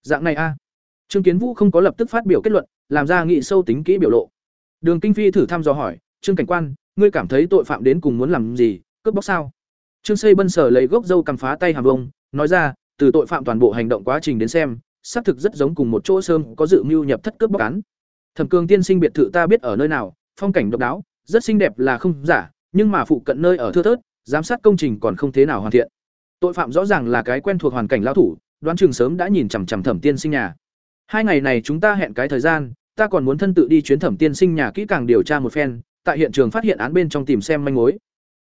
Dạng này a. Trương Kiến Vũ không có lập tức phát biểu kết luận, làm ra nghị sâu tính kỹ biểu lộ. Đường Kinh Phi thử thăm dò hỏi, "Trương cảnh quan, ngươi cảm thấy tội phạm đến cùng muốn làm gì, cướp bóc sao?" Trương Xây Bân sở lấy gốc dâu cầm phá tay hàm vông, nói ra, từ tội phạm toàn bộ hành động quá trình đến xem, xác thực rất giống cùng một chỗ sơm có dự mưu nhập thất cướp bóc án. Thẩm Cương tiên sinh biệt thự ta biết ở nơi nào, phong cảnh độc đáo, rất xinh đẹp là không giả, nhưng mà phụ cận nơi ở thưa thớt, giám sát công trình còn không thế nào hoàn thiện. Tội phạm rõ ràng là cái quen thuộc hoàn cảnh lão thủ, đoán chừng sớm đã nhìn chằm chằm Thẩm tiên sinh nhà. Hai ngày này chúng ta hẹn cái thời gian, ta còn muốn thân tự đi chuyến Thẩm tiên sinh nhà kỹ càng điều tra một phen, tại hiện trường phát hiện án bên trong tìm xem manh mối.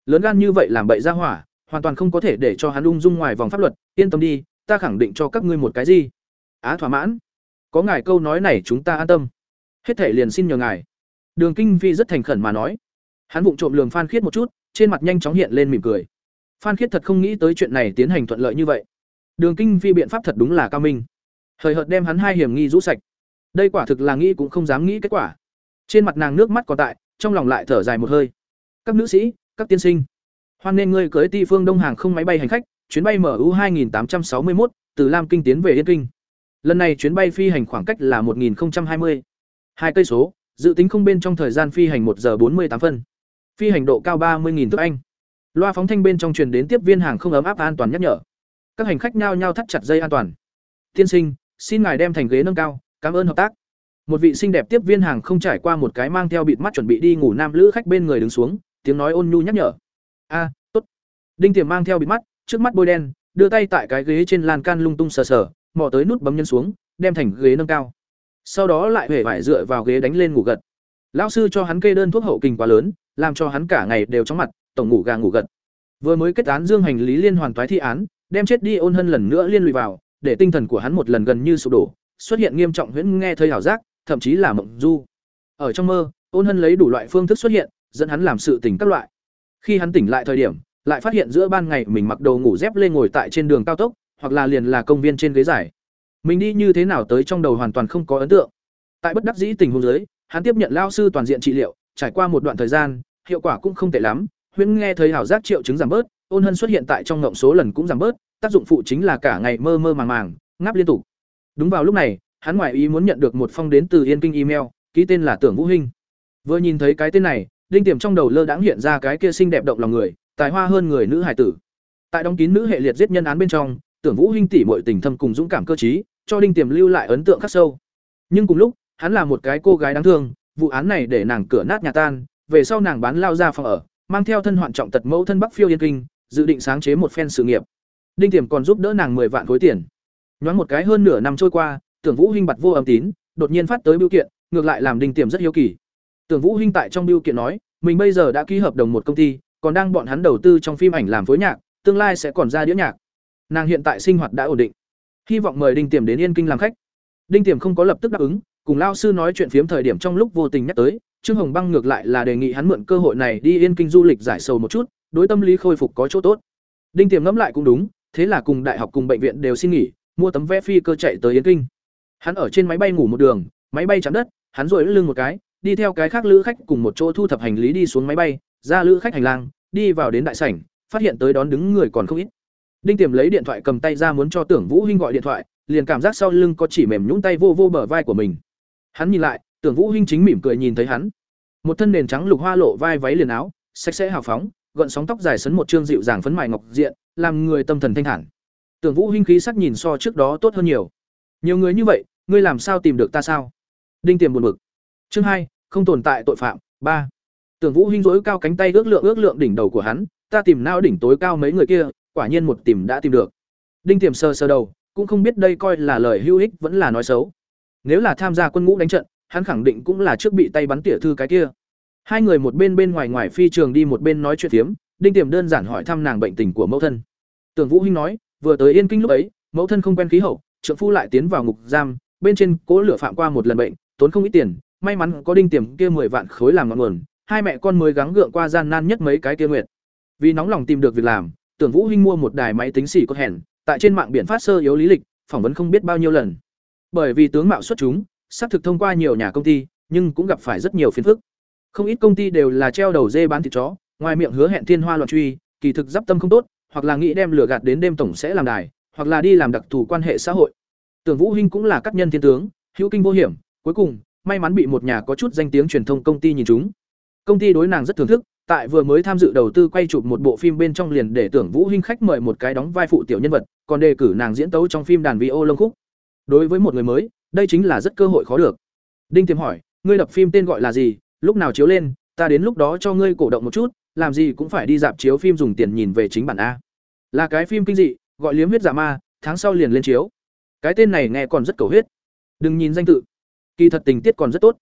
Lớn gan như vậy làm bậy ra hỏa, hoàn toàn không có thể để cho hắn ung dung ngoài vòng pháp luật, yên tâm đi, ta khẳng định cho các ngươi một cái gì. Á thỏa mãn. Có ngài câu nói này chúng ta an tâm. Hết thể liền xin nhờ ngài. Đường Kinh Vi rất thành khẩn mà nói. Hắn vụng trộm lường Phan Khiết một chút, trên mặt nhanh chóng hiện lên mỉm cười. Phan Khiết thật không nghĩ tới chuyện này tiến hành thuận lợi như vậy. Đường Kinh Vi biện pháp thật đúng là cao minh. Hời hợt đem hắn hai hiểm nghi rũ sạch. Đây quả thực là nghĩ cũng không dám nghĩ kết quả. Trên mặt nàng nước mắt còn tại, trong lòng lại thở dài một hơi. Các nữ sĩ, các tiên sinh, hoan nên ngươi cưới Ti Phương Đông hàng không máy bay hành khách, chuyến bay MU 2861 từ Lam Kinh tiến về Yên Kinh. Lần này chuyến bay phi hành khoảng cách là 1020 hai cây số, dự tính không bên trong thời gian phi hành một giờ bốn mươi tám phân. Phi hành độ cao ba mươi 30.000 thước Anh. Loa phóng thanh bên trong truyền đến tiếp viên hàng không ấm áp an toàn nhắc nhở. Các hành khách nhao nhao thắt chặt dây an toàn. Tiên sinh, xin ngài đem thành ghế nâng cao, cảm ơn hợp tác. Một vị xinh đẹp tiếp viên hàng không trải qua một cái mang theo bịt mắt chuẩn bị đi ngủ nam lữ khách bên người đứng xuống, tiếng nói ôn nhu nhắc nhở. "A, tốt." Đinh Tiềm mang theo bịt mắt, trước mắt bôi đen, đưa tay tại cái ghế trên lan can lung tung sờ sờ, mò tới nút bấm nhân xuống, đem thành ghế nâng cao sau đó lại hề vải dựa vào ghế đánh lên ngủ gật lão sư cho hắn kê đơn thuốc hậu kinh quá lớn làm cho hắn cả ngày đều chóng mặt tổng ngủ gà ngủ gật vừa mới kết án dương hành lý liên hoàn toái thi án đem chết đi ôn hân lần nữa liên lụy vào để tinh thần của hắn một lần gần như sụp đổ, xuất hiện nghiêm trọng huyễn nghe thấy ảo giác, thậm chí là mộng du. Ở trong mơ, ôn hân lấy đủ loại phương thức xuất hiện, dẫn hắn làm sự tỉnh các loại. Khi hắn tỉnh lại thời điểm, lại phát hiện giữa ban ngày mình mặc đồ ngủ dép lên ngồi tại trên đường cao tốc, hoặc là liền là công viên trên ghế dài. Mình đi như thế nào tới trong đầu hoàn toàn không có ấn tượng. Tại bất đắc dĩ tình huống dưới, hắn tiếp nhận lao sư toàn diện trị liệu, trải qua một đoạn thời gian, hiệu quả cũng không tệ lắm. Huyễn nghe thấy ảo giác triệu chứng giảm bớt, ôn hân xuất hiện tại trong ngộng số lần cũng giảm bớt tác dụng phụ chính là cả ngày mơ mơ màng màng ngáp liên tục đúng vào lúc này hắn ngoại ý muốn nhận được một phong đến từ yên kinh email ký tên là tưởng vũ hinh vừa nhìn thấy cái tên này đinh tiềm trong đầu lơ đãng hiện ra cái kia xinh đẹp động lòng người tài hoa hơn người nữ hải tử tại đóng kín nữ hệ liệt giết nhân án bên trong tưởng vũ hinh tỷ muội tình thâm cùng dũng cảm cơ trí cho Đinh Tiềm lưu lại ấn tượng khắc sâu. Nhưng cùng lúc, hắn là một cái cô gái đáng thương, vụ án này để nàng cửa nát nhà tan, về sau nàng bán lao ra phòng ở, mang theo thân hoạn trọng tật mẫu thân Bắc Phiêu Yên Kinh, dự định sáng chế một phen sự nghiệp. Đinh Tiềm còn giúp đỡ nàng 10 vạn khối tiền. Nhoáng một cái hơn nửa năm trôi qua, Tưởng Vũ Hinh bật vô âm tín, đột nhiên phát tới bưu kiện, ngược lại làm Đinh Tiềm rất hiếu kỳ. Tưởng Vũ Hinh tại trong bưu kiện nói, mình bây giờ đã ký hợp đồng một công ty, còn đang bọn hắn đầu tư trong phim ảnh làm phối nhạc, tương lai sẽ còn ra đĩa nhạc. Nàng hiện tại sinh hoạt đã ổn định hy vọng mời đinh tiềm đến yên kinh làm khách đinh tiềm không có lập tức đáp ứng cùng lao sư nói chuyện phiếm thời điểm trong lúc vô tình nhắc tới trương hồng băng ngược lại là đề nghị hắn mượn cơ hội này đi yên kinh du lịch giải sầu một chút đối tâm lý khôi phục có chỗ tốt đinh tiềm ngẫm lại cũng đúng thế là cùng đại học cùng bệnh viện đều xin nghỉ mua tấm vé phi cơ chạy tới yên kinh hắn ở trên máy bay ngủ một đường máy bay chạm đất hắn rồi lưng một cái đi theo cái khác lữ khách cùng một chỗ thu thập hành lý đi xuống máy bay ra lữ khách hành lang đi vào đến đại sảnh phát hiện tới đón đứng người còn không ít Đinh Tiềm lấy điện thoại cầm tay ra muốn cho Tưởng Vũ Hinh gọi điện thoại, liền cảm giác sau lưng có chỉ mềm nhũn tay vô vô bờ vai của mình. Hắn nhìn lại, Tưởng Vũ Hinh chính mỉm cười nhìn thấy hắn. Một thân nền trắng lục hoa lộ vai váy liền áo, sạch sẽ hào phóng, gợn sóng tóc dài sấn một trương dịu dàng phấn mài ngọc diện, làm người tâm thần thanh thản. Tưởng Vũ Hinh khí sắc nhìn so trước đó tốt hơn nhiều. Nhiều người như vậy, ngươi làm sao tìm được ta sao? Đinh Tiềm buồn bực. Chương hai, không tồn tại tội phạm, ba. Tưởng Vũ Hinh rối cao cánh tay ước lượng ước lượng đỉnh đầu của hắn, ta tìm não đỉnh tối cao mấy người kia, quả nhiên một tìm đã tìm được đinh tiềm sơ sơ đầu cũng không biết đây coi là lời hữu ích vẫn là nói xấu nếu là tham gia quân ngũ đánh trận hắn khẳng định cũng là trước bị tay bắn tỉa thư cái kia hai người một bên bên ngoài ngoài phi trường đi một bên nói chuyện tiếm đinh tiềm đơn giản hỏi thăm nàng bệnh tình của mẫu thân. Tưởng vũ hinh nói, vừa tới yên kinh lúc ấy, mẫu thân không quen khí hậu, trượng phu lại tiến vào ngục giam, bên trên cố lửa phạm qua một lần bệnh, tốn không ít tiền, may mắn có đinh tiềm kia mười vạn khối làm ngọn nguồn, hai mẹ con mới gắng gượng qua gian nan nhất mấy cái kia nguyệt. Vì nóng lòng tìm được việc làm, tưởng vũ hinh mua một đài máy tính xỉ có hèn, tại trên mạng biển phát sơ yếu lý lịch, phỏng vấn không biết bao nhiêu lần. Bởi vì tướng mạo xuất chúng, xác thực thông qua nhiều nhà công ty, nhưng cũng gặp phải rất nhiều phiền phức. Không ít công ty đều là treo đầu dê bán thịt chó ngoài miệng hứa hẹn thiên hoa loạn truy, kỳ thực d tâm không tốt, hoặc là nghĩ đem lừa gạt đến đêm tổng sẽ làm đài, hoặc là đi làm đặc thù quan hệ xã hội. Tưởng vũ hinh cũng là các nhân thiên tướng, hữu kinh vô hiểm, cuối cùng, may mắn bị một nhà có chút danh tiếng truyền thông công ty nhìn chúng. Công ty đối nàng rất thưởng thức, tại vừa mới tham dự đầu tư quay chụp một bộ phim bên trong liền để tưởng vũ hinh khách mời một cái đóng vai phụ tiểu nhân vật, còn đề cử nàng diễn tấu trong phim đàn vi ô lông khúc. Đối với một người mới, đây chính là rất cơ hội khó được. Đinh tiềm hỏi, ngươi đập phim tên gọi là gì? Lúc nào chiếu lên? Ta đến lúc đó cho ngươi cổ động một chút làm gì cũng phải đi dạp chiếu phim dùng tiền nhìn về chính bản a. Là cái phim kinh dị, gọi liếm huyết giả ma, tháng sau liền lên chiếu. Cái tên này nghe còn rất cầu huyết. Đừng nhìn danh tự. Kỳ thật tình tiết còn rất tốt.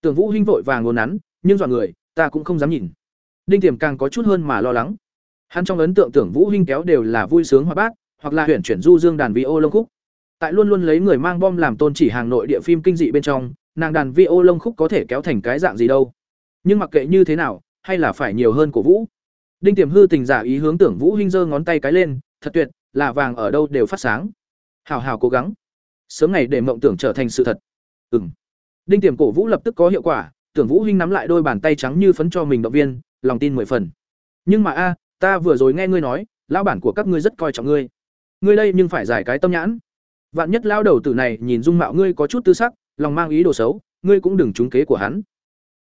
Tưởng vũ hinh vội vàng ngồn nắn, nhưng dọa người, ta cũng không dám nhìn. Đinh tiềm càng có chút hơn mà lo lắng. Hắn trong ấn tượng tưởng vũ hinh kéo đều là vui sướng hoa bát, hoặc là huyền chuyển du dương đàn vi ô lông khúc. Tại luôn luôn lấy người mang bom làm tôn chỉ hàng nội địa phim kinh dị bên trong, nàng đàn vi ô lông khúc có thể kéo thành cái dạng gì đâu. Nhưng mặc kệ như thế nào hay là phải nhiều hơn cổ vũ? Đinh tiềm hư tình giả ý hướng tưởng vũ hinh giơ ngón tay cái lên, thật tuyệt, là vàng ở đâu đều phát sáng. Hào hào cố gắng. Sớm ngày để mộng tưởng trở thành sự thật. Ừm. Đinh tiềm cổ vũ lập tức có hiệu quả, tưởng vũ hinh nắm lại đôi bàn tay trắng như phấn cho mình động viên, lòng tin mười phần. Nhưng mà a, ta vừa rồi nghe ngươi nói, lão bản của các ngươi rất coi trọng ngươi. Ngươi đây nhưng phải giải cái tâm nhãn. Vạn nhất lão đầu tử này nhìn dung mạo ngươi có chút tư sắc, lòng mang ý đồ xấu, ngươi cũng đừng trúng kế của hắn.